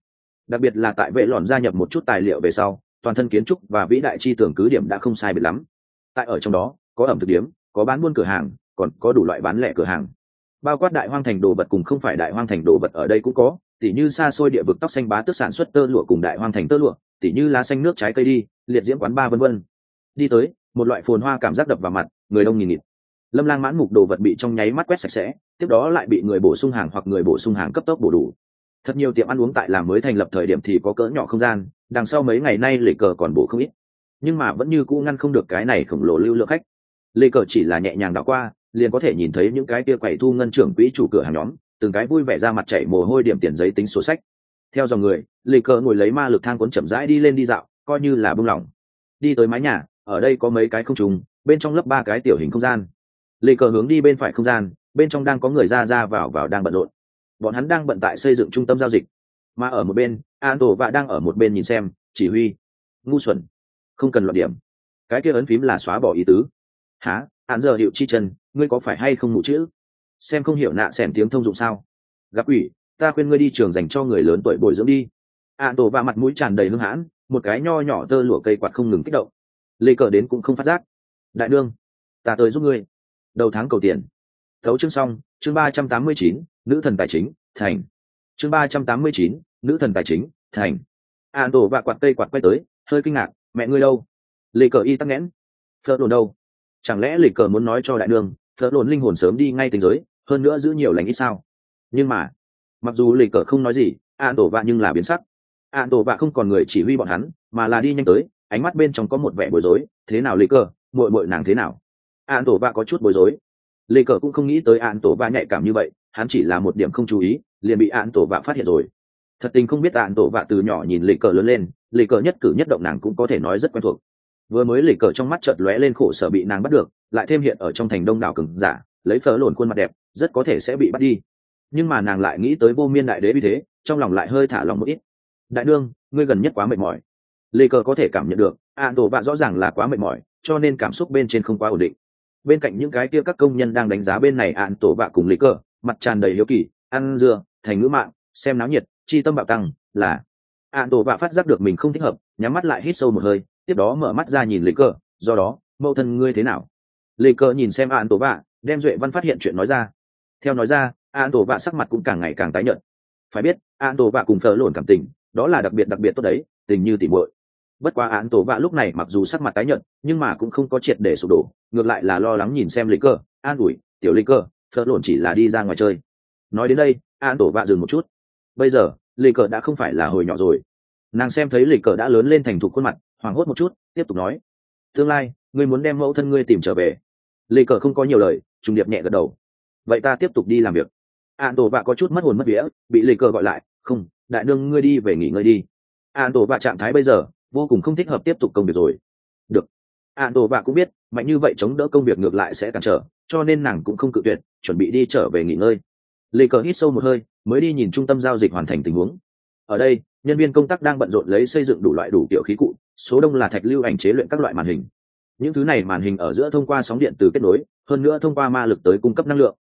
Đặc biệt là tại vệ lòn gia nhập một chút tài liệu về sau, toàn thân kiến trúc và vĩ đại chi tưởng cứ điểm đã không sai biệt lắm. Tại ở trong đó, có ẩm thực điếm có bán buôn cửa hàng, còn có đủ loại bán lẻ cửa hàng. Bao quát đại hoang thành đồ vật cùng không phải đại hoang thành đồ vật ở đây cũng có, tỉ như xa xôi địa vực tóc xanh bá tước sản xuất tơ lụa cùng đại hoang thành tơ lụa, tỉ như lá xanh nước trái cây đi liệt diễm quán ba vân vân. Đi tới, một loại phồn hoa cảm giác đập vào mặt, người đông nghìn nghịt. Lâm lang mãn mục đồ vật bị trong nháy mắt quét sạch sẽ, tiếp đó lại bị người bổ sung hàng hoặc người bổ sung hàng cấp tốc bổ đủ. Thật nhiều tiệm ăn uống tại làm mới thành lập thời điểm thì có cỡ nhỏ không gian, đằng sau mấy ngày nay lệ cờ còn bổ không ít. Nhưng mà vẫn như cũ ngăn không được cái này khổng lồ lưu lượng khách. Lệ cờ chỉ là nhẹ nhàng đảo qua, liền có thể nhìn thấy những cái kia quầy thu ngân trưởng quỹ chủ cửa hàng nhóm, từng cái vui vẻ ra mặt chảy mồ hôi điểm tiền giấy tính sổ sách. Theo dòng người lê cờ ngồi lấy ma lực thang cuốn chậm rãi đi lên đi dạo coi như là bông lỏng. Đi tới mái nhà, ở đây có mấy cái không trùng, bên trong lớp ba cái tiểu hình không gian. Lê cờ hướng đi bên phải không gian, bên trong đang có người ra ra vào vào đang bận rộn. Bọn hắn đang bận tại xây dựng trung tâm giao dịch. Mà ở một bên an tổ vạ đang ở một bên nhìn xem, chỉ huy. Ngu xuẩn. Không cần luận điểm. Cái kia ấn phím là xóa bỏ ý tứ. Há hạn giờ hiệu chi chân, ngươi có phải hay không ngủ chữ? Xem không hiểu nạ xẻm tiếng thông dụng sao? Gặp ủy, ta khuyên ngươi đi trường dành cho người lớn tuổi bồi dưỡng đi. An tổ vạ mặt mũi tràn đầy hưng hãn một cái nho nhỏ tơ lụa cây quạt không ngừng kích động. Lê cờ đến cũng không phát giác. Đại đương ta tới giúp ngươi. Đầu tháng cầu tiền. Thấu chương xong, chương ba trăm tám mươi chín, nữ thần tài chính, thành. Chương ba trăm tám mươi chín, nữ thần tài chính, thành. An tổ và quạt cây quạt quay tới, hơi kinh ngạc, mẹ ngươi đâu? Lê cờ y tắc nghẽn. Phớt đồn đâu? Chẳng lẽ lê cờ muốn nói cho đại đương phớt đồn linh hồn sớm đi ngay tình giới, hơn nữa giữ nhiều lành ít sao? Nhưng mà, mặc dù lê cờ không nói gì, an tổ vạ nhưng là biến sắc an tổ vạ không còn người chỉ huy bọn hắn, mà là đi nhanh tới, ánh mắt bên trong có một vẻ bối rối, thế nào lê cờ? Muội muội nàng thế nào? An tổ vạ có chút bối rối. Lê cờ cũng không nghĩ tới an tổ vạ nhạy cảm như vậy, hắn chỉ là một điểm không chú ý, liền bị an tổ vạ phát hiện rồi. Thật tình không biết an tổ vạ từ nhỏ nhìn lê cờ lớn lên, lê cờ nhất cử nhất động nàng cũng có thể nói rất quen thuộc. Vừa mới lê cờ trong mắt chợt lóe lên khổ sở bị nàng bắt được, lại thêm hiện ở trong thành đông đảo cừng giả, lấy phở lồn khuôn mặt đẹp, rất có thể sẽ bị bắt đi. Nhưng mà nàng lại nghĩ tới vô miên đại đế vì thế, trong lòng lại hơi thả lòng một ít đại đương ngươi gần nhất quá mệt mỏi. Lê cờ có thể cảm nhận được ạ tổ vạ rõ ràng là quá mệt mỏi, cho nên cảm xúc bên trên không quá ổn định. Bên cạnh những cái kia các công nhân đang đánh giá bên này ạn tổ bạ cùng lý cờ mặt tràn đầy hiếu kỳ, ăn dưa, thành ngữ mạng, xem náo nhiệt, chi tâm bạo tăng, là. Ạn tổ bạ phát giác được mình không thích hợp, nhắm mắt lại hít sâu một hơi, tiếp đó mở mắt ra nhìn lý cờ do đó, mẫu thân ngươi thế nào? Lý cờ nhìn xem ạn tổ bạ đem duệ văn phát hiện chuyện nói ra. Theo nói ra ạn tổ bạ sắc mặt cũng càng ngày càng tái nhợt. Phải biết ạn tổ bạ cùng thờ lộn cảm tình đó là đặc biệt đặc biệt tốt đấy, tình như tỉ muội. Bất quá án tổ vạ lúc này mặc dù sắc mặt tái nhợt, nhưng mà cũng không có triệt để sụp đổ, ngược lại là lo lắng nhìn xem lịch cơ, an ủi, tiểu lịch cơ, phớt lộn chỉ là đi ra ngoài chơi. Nói đến đây an tổ vạ dừng một chút. Bây giờ, lịch cờ đã không phải là hồi nhỏ rồi. Nàng xem thấy lịch cờ đã lớn lên thành thục khuôn mặt, hoảng hốt một chút, tiếp tục nói, tương lai, ngươi muốn đem mẫu thân ngươi tìm trở về. Lịch cờ không có nhiều lời, trùng điệp nhẹ gật đầu. Vậy ta tiếp tục đi làm việc. An tổ vạ có chút mất hồn mất vía, bị lịch cờ gọi lại, không đại đương ngươi đi về nghỉ ngơi đi. An tổ vạ trạng thái bây giờ, vô cùng không thích hợp tiếp tục công việc rồi. Được. An tổ vạ cũng biết, mạnh như vậy chống đỡ công việc ngược lại sẽ cản trở, cho nên nàng cũng không cự tuyệt, chuẩn bị đi trở về nghỉ ngơi. Lê cờ hít sâu một hơi, mới đi nhìn trung tâm giao dịch hoàn thành tình huống. Ở đây, nhân viên công tác đang bận rộn lấy xây dựng đủ loại đủ kiểu khí cụ, số đông là thạch lưu ảnh chế luyện các loại màn hình. Những thứ này màn hình ở giữa thông qua sóng điện từ kết nối, hơn nữa thông qua ma lực tới cung cấp năng lượng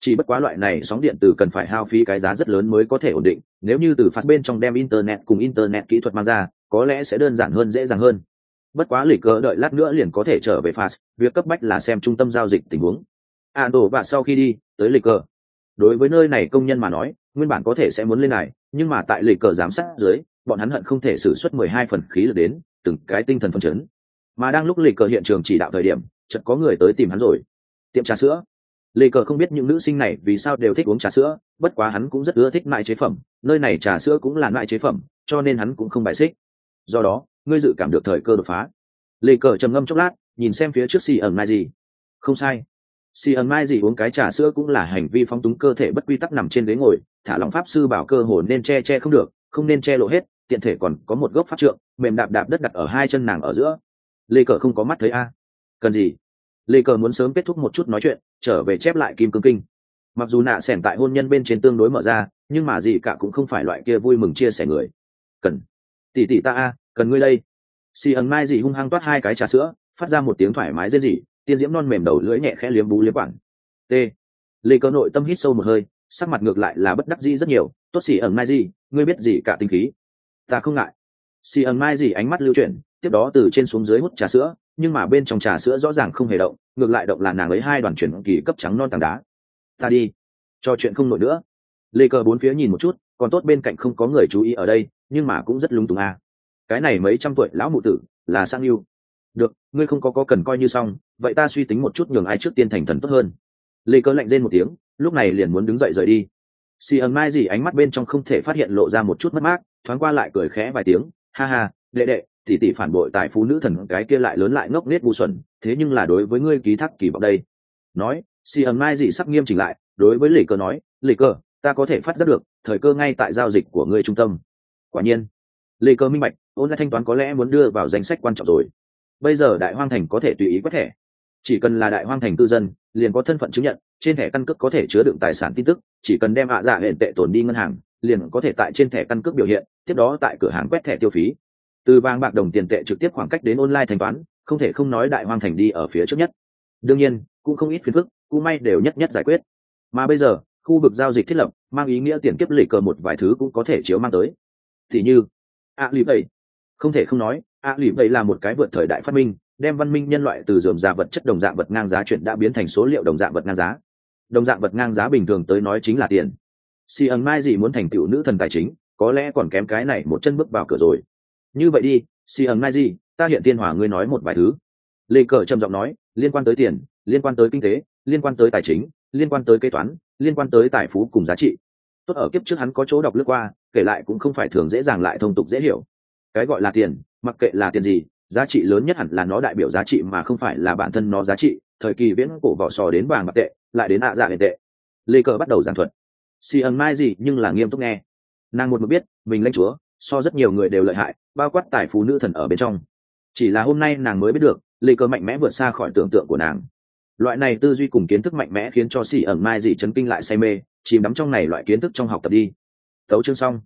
chỉ bất quá loại này sóng điện từ cần phải hao phí cái giá rất lớn mới có thể ổn định, nếu như từ phát bên trong đem internet cùng internet kỹ thuật mang ra, có lẽ sẽ đơn giản hơn, dễ dàng hơn. Bất quá lịch cờ đợi lát nữa liền có thể trở về fast, việc cấp bách là xem trung tâm giao dịch tình huống. À, An đổ và sau khi đi, tới lịch cờ. Đối với nơi này công nhân mà nói, nguyên bản có thể sẽ muốn lên này, nhưng mà tại lịch cờ giám sát dưới, bọn hắn hận không thể xử suất mười hai phần khí lực đến, từng cái tinh thần phân chấn. Mà đang lúc lịch cờ hiện trường chỉ đạo thời điểm, chợt có người tới tìm hắn rồi. Tiệm trà sữa lê cờ không biết những nữ sinh này vì sao đều thích uống trà sữa, bất quá hắn cũng rất ưa thích mại chế phẩm, nơi này trà sữa cũng là loại chế phẩm, cho nên hắn cũng không bài xích. Do đó, ngươi dự cảm được thời cơ đột phá. Lê cờ trầm ngâm chốc lát, nhìn xem phía trước xì ẩn mai gì không sai. Xì ẩn mai gì uống cái trà sữa cũng là hành vi phong túng cơ thể bất quy tắc nằm trên ghế ngồi, thả lòng pháp sư bảo cơ hồ nên che che không được, không nên che lộ hết, tiện thể còn có một gốc pháp trượng, mềm đạp đạp đất đặt ở hai chân nàng ở giữa. Lê cờ không có mắt thấy a. Cần gì? Lê cờ muốn sớm kết thúc một chút nói chuyện, trở về chép lại kim cương kinh. Mặc dù nạ s tại hôn nhân bên trên tương đối mở ra, nhưng mà gì cả cũng không phải loại kia vui mừng chia sẻ người. Cần. Tỷ tỷ ta a, cần ngươi đây. Xì ẩn mai dị hung hăng toát hai cái trà sữa, phát ra một tiếng thoải mái dễ dị tiên diễm non mềm đầu lưỡi nhẹ khẽ liếm bú liếm quản t. Lê Cờ nội tâm hít sâu một hơi, sắc mặt ngược lại là bất đắc dĩ rất nhiều. Tốt xì ẩn mai dị ngươi biết gì cả tinh khí? Ta không ngại. Xì ẩn mai dị ánh mắt lưu chuyển, tiếp đó từ trên xuống dưới hút trà sữa nhưng mà bên trong trà sữa rõ ràng không hề động, ngược lại động là nàng lấy hai đoàn chuyển kỳ cấp trắng non tảng đá. Ta đi, cho chuyện không nổi nữa. Lê cờ bốn phía nhìn một chút, còn tốt bên cạnh không có người chú ý ở đây, nhưng mà cũng rất lung túng à. cái này mấy trăm tuổi lão mụ tử, là sang yêu. Được, ngươi không có có cần coi như xong, vậy ta suy tính một chút nhường ai trước tiên thành thần tốt hơn. Lê cờ lạnh rên một tiếng, lúc này liền muốn đứng dậy rời đi. Xì ẩn mai gì ánh mắt bên trong không thể phát hiện lộ ra một chút mất mát, thoáng qua lại cười khẽ vài tiếng, ha ha, đệ đệ tỷ tỷ phản bội tại phụ nữ thần cái kia lại lớn lại ngốc nết ngu xuẩn, thế nhưng là đối với ngươi ký thác kỳ vọng đây. Nói si ẩn mai dị sắc nghiêm chỉnh lại, đối với lì cơ nói lì cơ, ta có thể phát giác được, thời cơ ngay tại giao dịch của ngươi trung tâm. Quả nhiên lì cơ minh bạch, ôn lại thanh toán có lẽ muốn đưa vào danh sách quan trọng rồi. Bây giờ đại hoang thành có thể tùy ý quét thẻ. Chỉ cần là đại hoang thành cư dân, liền có thân phận chứng nhận, trên thẻ căn cước có thể chứa đựng tài sản tin tức, chỉ cần đem ạ dạ hệ tệ tồn đi ngân hàng, liền có thể tại trên thẻ căn cước biểu hiện, tiếp đó tại cửa hàng quét thẻ tiêu phí từ vàng bạc đồng tiền tệ trực tiếp khoảng cách đến online thanh toán, không thể không nói đại hoang thành đi ở phía trước nhất. Đương nhiên, cũng không ít phiền phức, cũng may đều nhất nhất giải quyết. Mà bây giờ, khu vực giao dịch thiết lập, mang ý nghĩa tiền kiếp lì cờ một vài thứ cũng có thể chiếu mang tới. Thì như a lì vậy. Không thể không nói a lì vậy là một cái vượt thời đại phát minh, đem văn minh nhân loại từ dườm giả vật chất đồng dạng vật ngang giá chuyển đã biến thành số liệu đồng dạng vật ngang giá. Đồng dạng vật ngang giá bình thường tới nói chính là tiền. Si ẩn mai gì muốn thành tựu nữ thần tài chính, có lẽ còn kém cái này một chân bước vào cửa rồi như vậy đi si ẩn mai gì, ta hiện tiên hỏa ngươi nói một vài thứ. Lê cờ trầm giọng nói, liên quan tới tiền, liên quan tới kinh tế, liên quan tới tài chính, liên quan tới kế toán, liên quan tới tài phú cùng giá trị. Tốt ở kiếp trước hắn có chỗ đọc lướt qua, kể lại cũng không phải thường dễ dàng lại thông tục dễ hiểu. Cái gọi là tiền, mặc kệ là tiền gì, giá trị lớn nhất hẳn là nó đại biểu giá trị mà không phải là bản thân nó giá trị. Thời kỳ viễn cổ vỏ sò đến vàng bạc tệ, lại đến ạ dạ hiện tệ. Lê cờ bắt đầu giảng thuật. Xì ẩn mai gì nhưng là nghiêm túc nghe. Nàng một mực biết, mình lãnh chúa so rất nhiều người đều lợi hại, bao quát tài phú nữ thần ở bên trong. Chỉ là hôm nay nàng mới biết được, lê cơ mạnh mẽ vượt xa khỏi tưởng tượng của nàng. Loại này tư duy cùng kiến thức mạnh mẽ khiến cho xì ẩn mai dị chấn kinh lại say mê, chìm đắm trong này loại kiến thức trong học tập đi. Tấu chương xong.